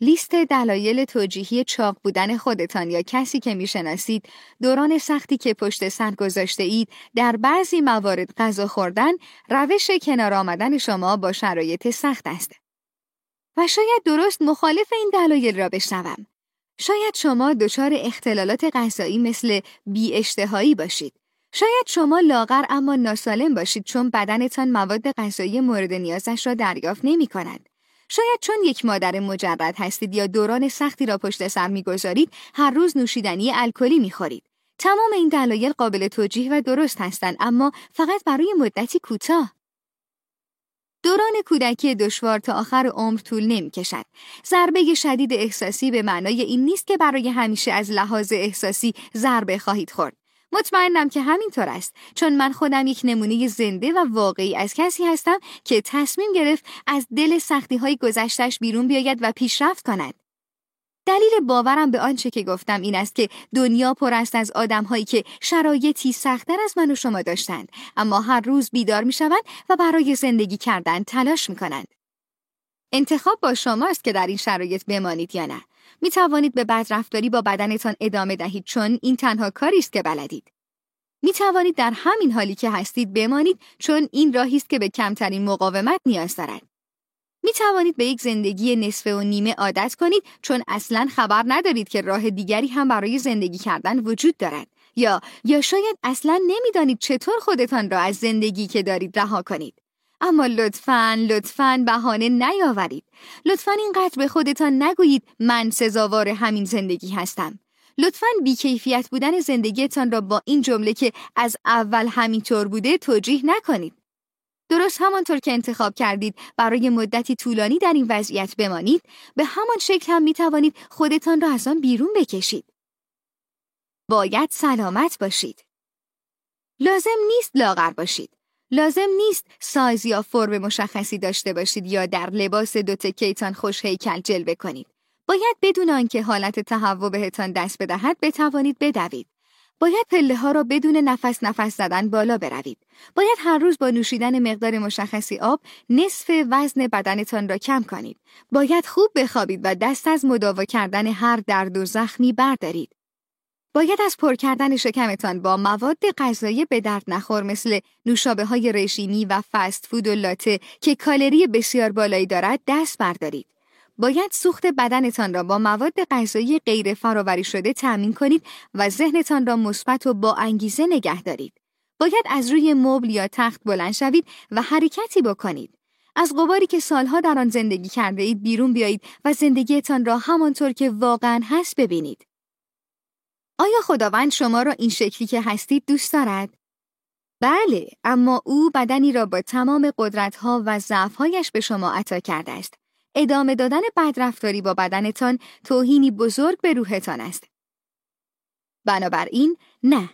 لیست دلایل توجیهی چاق بودن خودتان یا کسی که می‌شناسید دوران سختی که پشت سر گذاشته اید در بعضی موارد غذا خوردن روش کنار آمدن شما با شرایط سخت است. و شاید درست مخالف این دلایل را بشنوم. شاید شما دچار اختلالات غذایی مثل بی اشتهایی باشید. شاید شما لاغر اما ناسالم باشید چون بدنتان مواد غذایی مورد نیازش را دریافت نمی کند. شاید چون یک مادر مجرد هستید یا دوران سختی را پشت سر می‌گذارید هر روز نوشیدنی الکلی می‌خورید تمام این دلایل قابل توجیه و درست هستند اما فقط برای مدتی کوتاه دوران کودکی دشوار تا آخر عمر طول نمی کشد. ضربه شدید احساسی به معنای این نیست که برای همیشه از لحاظ احساسی ضربه خواهید خورد. مطمئنم که همینطور است چون من خودم یک نمونه زنده و واقعی از کسی هستم که تصمیم گرفت از دل سختی های گذشتش بیرون بیاید و پیشرفت کند. دلیل باورم به آنچه که گفتم این است که دنیا پر است از آدمهایی که شرایطی سختتر از من و شما داشتند اما هر روز بیدار می شوند و برای زندگی کردن تلاش می کنند. انتخاب با شماست که در این شرایط بمانید یا نه. می توانید به بدرفتاری با بدنتان ادامه دهید چون این تنها کاری است که بلدید. می توانید در همین حالی که هستید بمانید چون این راهی است که به کمترین مقاومت نیاز دارد. می توانید به یک زندگی نصفه و نیمه عادت کنید چون اصلا خبر ندارید که راه دیگری هم برای زندگی کردن وجود دارد. یا یا شاید اصلا نمی‌دانید چطور خودتان را از زندگی که دارید رها کنید. اما لطفاً لطفاً بهانه نیاورید. لطفاً اینقدر به خودتان نگویید من سزاوار همین زندگی هستم. لطفاً بیکیفیت بودن زندگیتان را با این جمله که از اول همینطور بوده توجیه نکنید. درست همانطور که انتخاب کردید برای مدتی طولانی در این وضعیت بمانید به همان شکل هم می توانید خودتان را از آن بیرون بکشید. باید سلامت باشید. لازم نیست لاغر باشید. لازم نیست سایز یا فرم مشخصی داشته باشید یا در لباس دو تکیتان خوش هیکل جلوه کنید. باید بدون آنکه حالت تهوع بهتان دست بدهد بتوانید بدوید. باید پله ها را بدون نفس نفس زدن بالا بروید. باید هر روز با نوشیدن مقدار مشخصی آب نصف وزن بدنتان را کم کنید. باید خوب بخوابید و دست از مداوا کردن هر درد و زخمی بردارید. باید از پر کردن شکمتان با مواد غذایی به درد نخور مثل نوشابه های رژیمی و فست فود و لاته که کالری بسیار بالایی دارد دست بردارید. باید سوخت بدنتان را با مواد غذایی غیر فراوری شده تأمین کنید و ذهنتان را مثبت و با انگیزه نگه دارید. باید از روی مبل یا تخت بلند شوید و حرکتی بکنید. از قباری که سالها در آن زندگی کرده اید بیرون بیایید و زندگیتان را همانطور که واقعا هست ببینید. آیا خداوند شما را این شکلی که هستید دوست دارد؟ بله، اما او بدنی را با تمام قدرتها و ضعفهایش به شما عطا کرده است. ادامه دادن بدرفتاری با بدنتان توهینی بزرگ به روحتان است. بنابراین نه.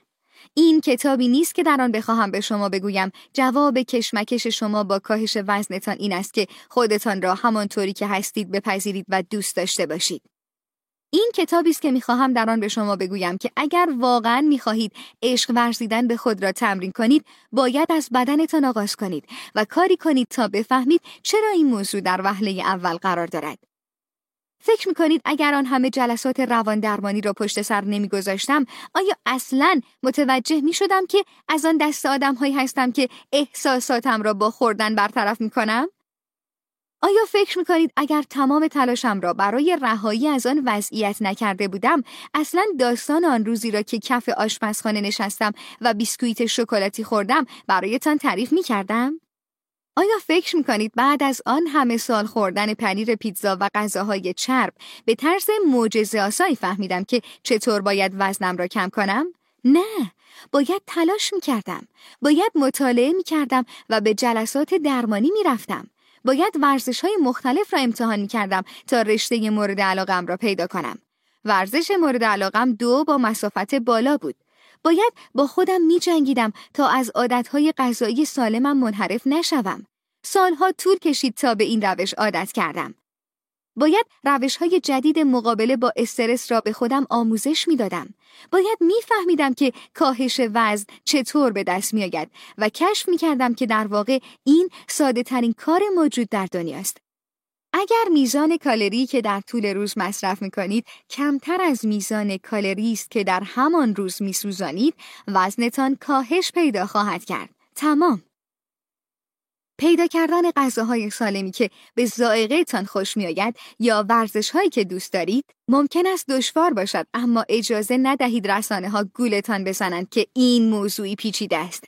این کتابی نیست که در آن بخواهم به شما بگویم جواب کشمکش شما با کاهش وزنتان این است که خودتان را همانطوری که هستید بپذیرید و دوست داشته باشید. این کتابی است که می‌خواهم در آن به شما بگویم که اگر واقعا می‌خواهید عشق ورزیدن به خود را تمرین کنید باید از بدنتان آغاز کنید و کاری کنید تا بفهمید چرا این موضوع در وهله اول قرار دارد فکر می‌کنید اگر آن همه جلسات روان درمانی را پشت سر نمیگذاشتم آیا اصلا متوجه می شدم که از آن دست آدم هایی هستم که احساساتم را با خوردن برطرف می کنم؟ آیا فکر می‌کنید اگر تمام تلاشم را برای رهایی از آن وضعیت نکرده بودم اصلا داستان آن روزی را که کف آشپزخانه نشستم و بیسکویت شکلاتی خوردم برایتان تعریف می‌کردم؟ آیا فکر می‌کنید بعد از آن همه سال خوردن پنیر پیتزا و غذاهای چرب به طرز معجزه آسایی فهمیدم که چطور باید وزنم را کم کنم؟ نه باید تلاش می کردم باید مطالعه می کردم و به جلسات درمانی می رفتم باید ورزش های مختلف را امتحان می کردم تا رشته مورد علاقم را پیدا کنم. ورزش مورد علاقم دو با مسافت بالا بود. باید با خودم می جنگیدم تا از عادتهای غذایی سالمم منحرف نشوم. سالها طول کشید تا به این روش عادت کردم. باید روش های جدید مقابله با استرس را به خودم آموزش می دادم. باید می فهمیدم که کاهش وزن چطور به دست می آید و کشف می کردم که در واقع این ساده ترین کار موجود در دنیاست. اگر میزان کالری که در طول روز مصرف می کنید کمتر از میزان کالری است که در همان روز می سوزانید وزنتان کاهش پیدا خواهد کرد. تمام. پیدا کردن غذاهای سالمی که به تان خوش میآید یا ورزش هایی که دوست دارید ممکن است دشوار باشد اما اجازه ندهید رسانه ها گولتان بزنند که این موضوعی پیچیده است.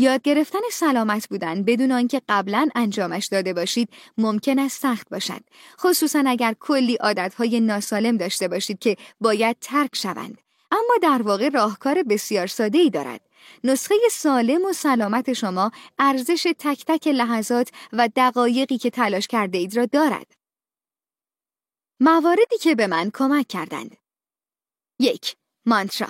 یاد گرفتن سلامت بودن بدون آنکه قبلا انجامش داده باشید ممکن است سخت باشد. خصوصا اگر کلی عادتهای ناسالم داشته باشید که باید ترک شوند. اما در واقع راهکار بسیار ساده ای دارد. نسخه سالم و سلامت شما ارزش تک تک لحظات و دقایقی که تلاش کرده اید را دارد. مواردی که به من کمک کردند. یک مانترا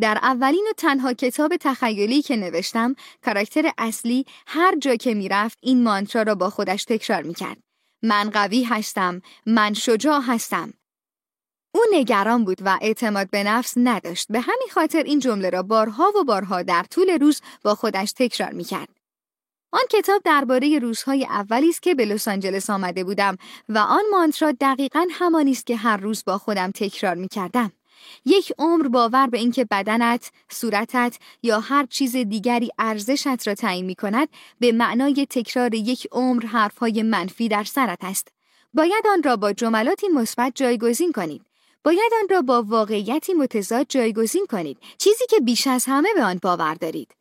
در اولین و تنها کتاب تخیلی که نوشتم، کاراکتر اصلی هر جا که می‌رفت این مانترا را با خودش تکرار می‌کرد. من قوی هستم، من شجاع هستم، او نگران بود و اعتماد به نفس نداشت. به همین خاطر این جمله را بارها و بارها در طول روز با خودش تکرار می کرد. آن کتاب درباره روزهای اولی است که به لس آنجلس آمده بودم و آن مانترا دقیقا همانی است که هر روز با خودم تکرار می کردم. یک عمر باور به اینکه بدنت، صورتت یا هر چیز دیگری ارزشت را تعیین می کند به معنای تکرار یک عمر حرفهای منفی در سرت است. باید آن را با جملاتی مثبت جایگزین کنید. باید آن را با واقعیتی متضاد جایگزین کنید چیزی که بیش از همه به آن باور دارید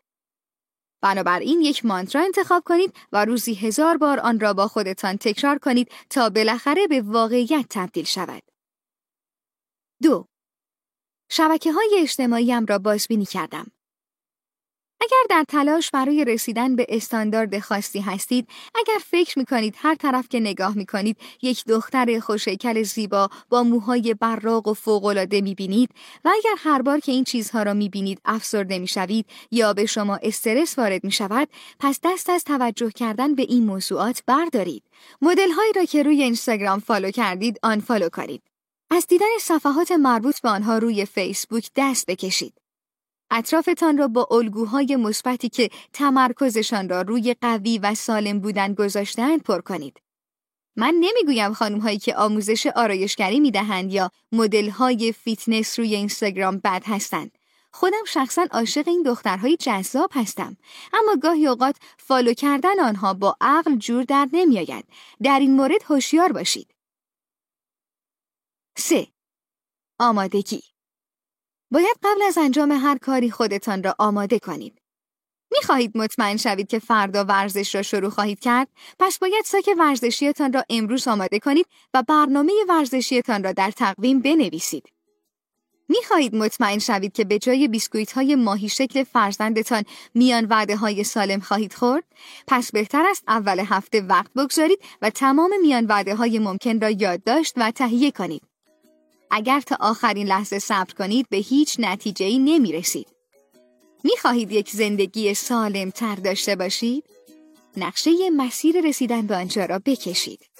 بنابراین یک مانترا انتخاب کنید و روزی هزار بار آن را با خودتان تکرار کنید تا بالاخره به واقعیت تبدیل شود. دو شبکه های اجتماعیم را بازبینی کردم. اگر در تلاش برای رسیدن به استاندارد خاصی هستید، اگر فکر می کنید هر طرف که نگاه می کنید یک دختر خوش هیکل زیبا با موهای براق و فوقالعاده می بینید و اگر هر بار که این چیزها را می بینید افسرده می شوید یا به شما استرس وارد می شود، پس دست از توجه کردن به این موضوعات بردارید. مدل هایی را که روی اینستاگرام follow کردید unfollow کنید. از دیدن صفحات مربوط به آنها روی فیسبوک دست بکشید. اطرافتان را با الگوهای مثبتی که تمرکزشان را روی قوی و سالم بودن گذاشتند پر کنید. من نمی‌گویم خانم هایی که آموزش آرایشگری می‌دهند یا مدل های فیتنس روی اینستاگرام بد هستند. خودم شخصا عاشق این دخترهای جذاب هستم اما گاهی اوقات follow کردن آنها با عقل جور در نمیآید. در این مورد هوشیار باشید. 3. آمادگی باید قبل از انجام هر کاری خودتان را آماده کنید. می مطمئن شوید که فردا ورزش را شروع خواهید کرد؟ پس باید ساک ورزشیتان را امروز آماده کنید و برنامه ورزشیتان را در تقویم بنویسید. می مطمئن شوید که به جای بیسکویت های ماهی شکل فرزندتان میان وعده های سالم خواهید خورد؟ پس بهتر است اول هفته وقت بگذارید و تمام میان وعده های ممکن را یادداشت و تهیه کنید. اگر تا آخرین لحظه صبر کنید به هیچ نتیجه ای نمی رسید. می خواهید یک زندگی سالم تر داشته باشید؟ نقشه مسیر رسیدن به آنجا را بکشید.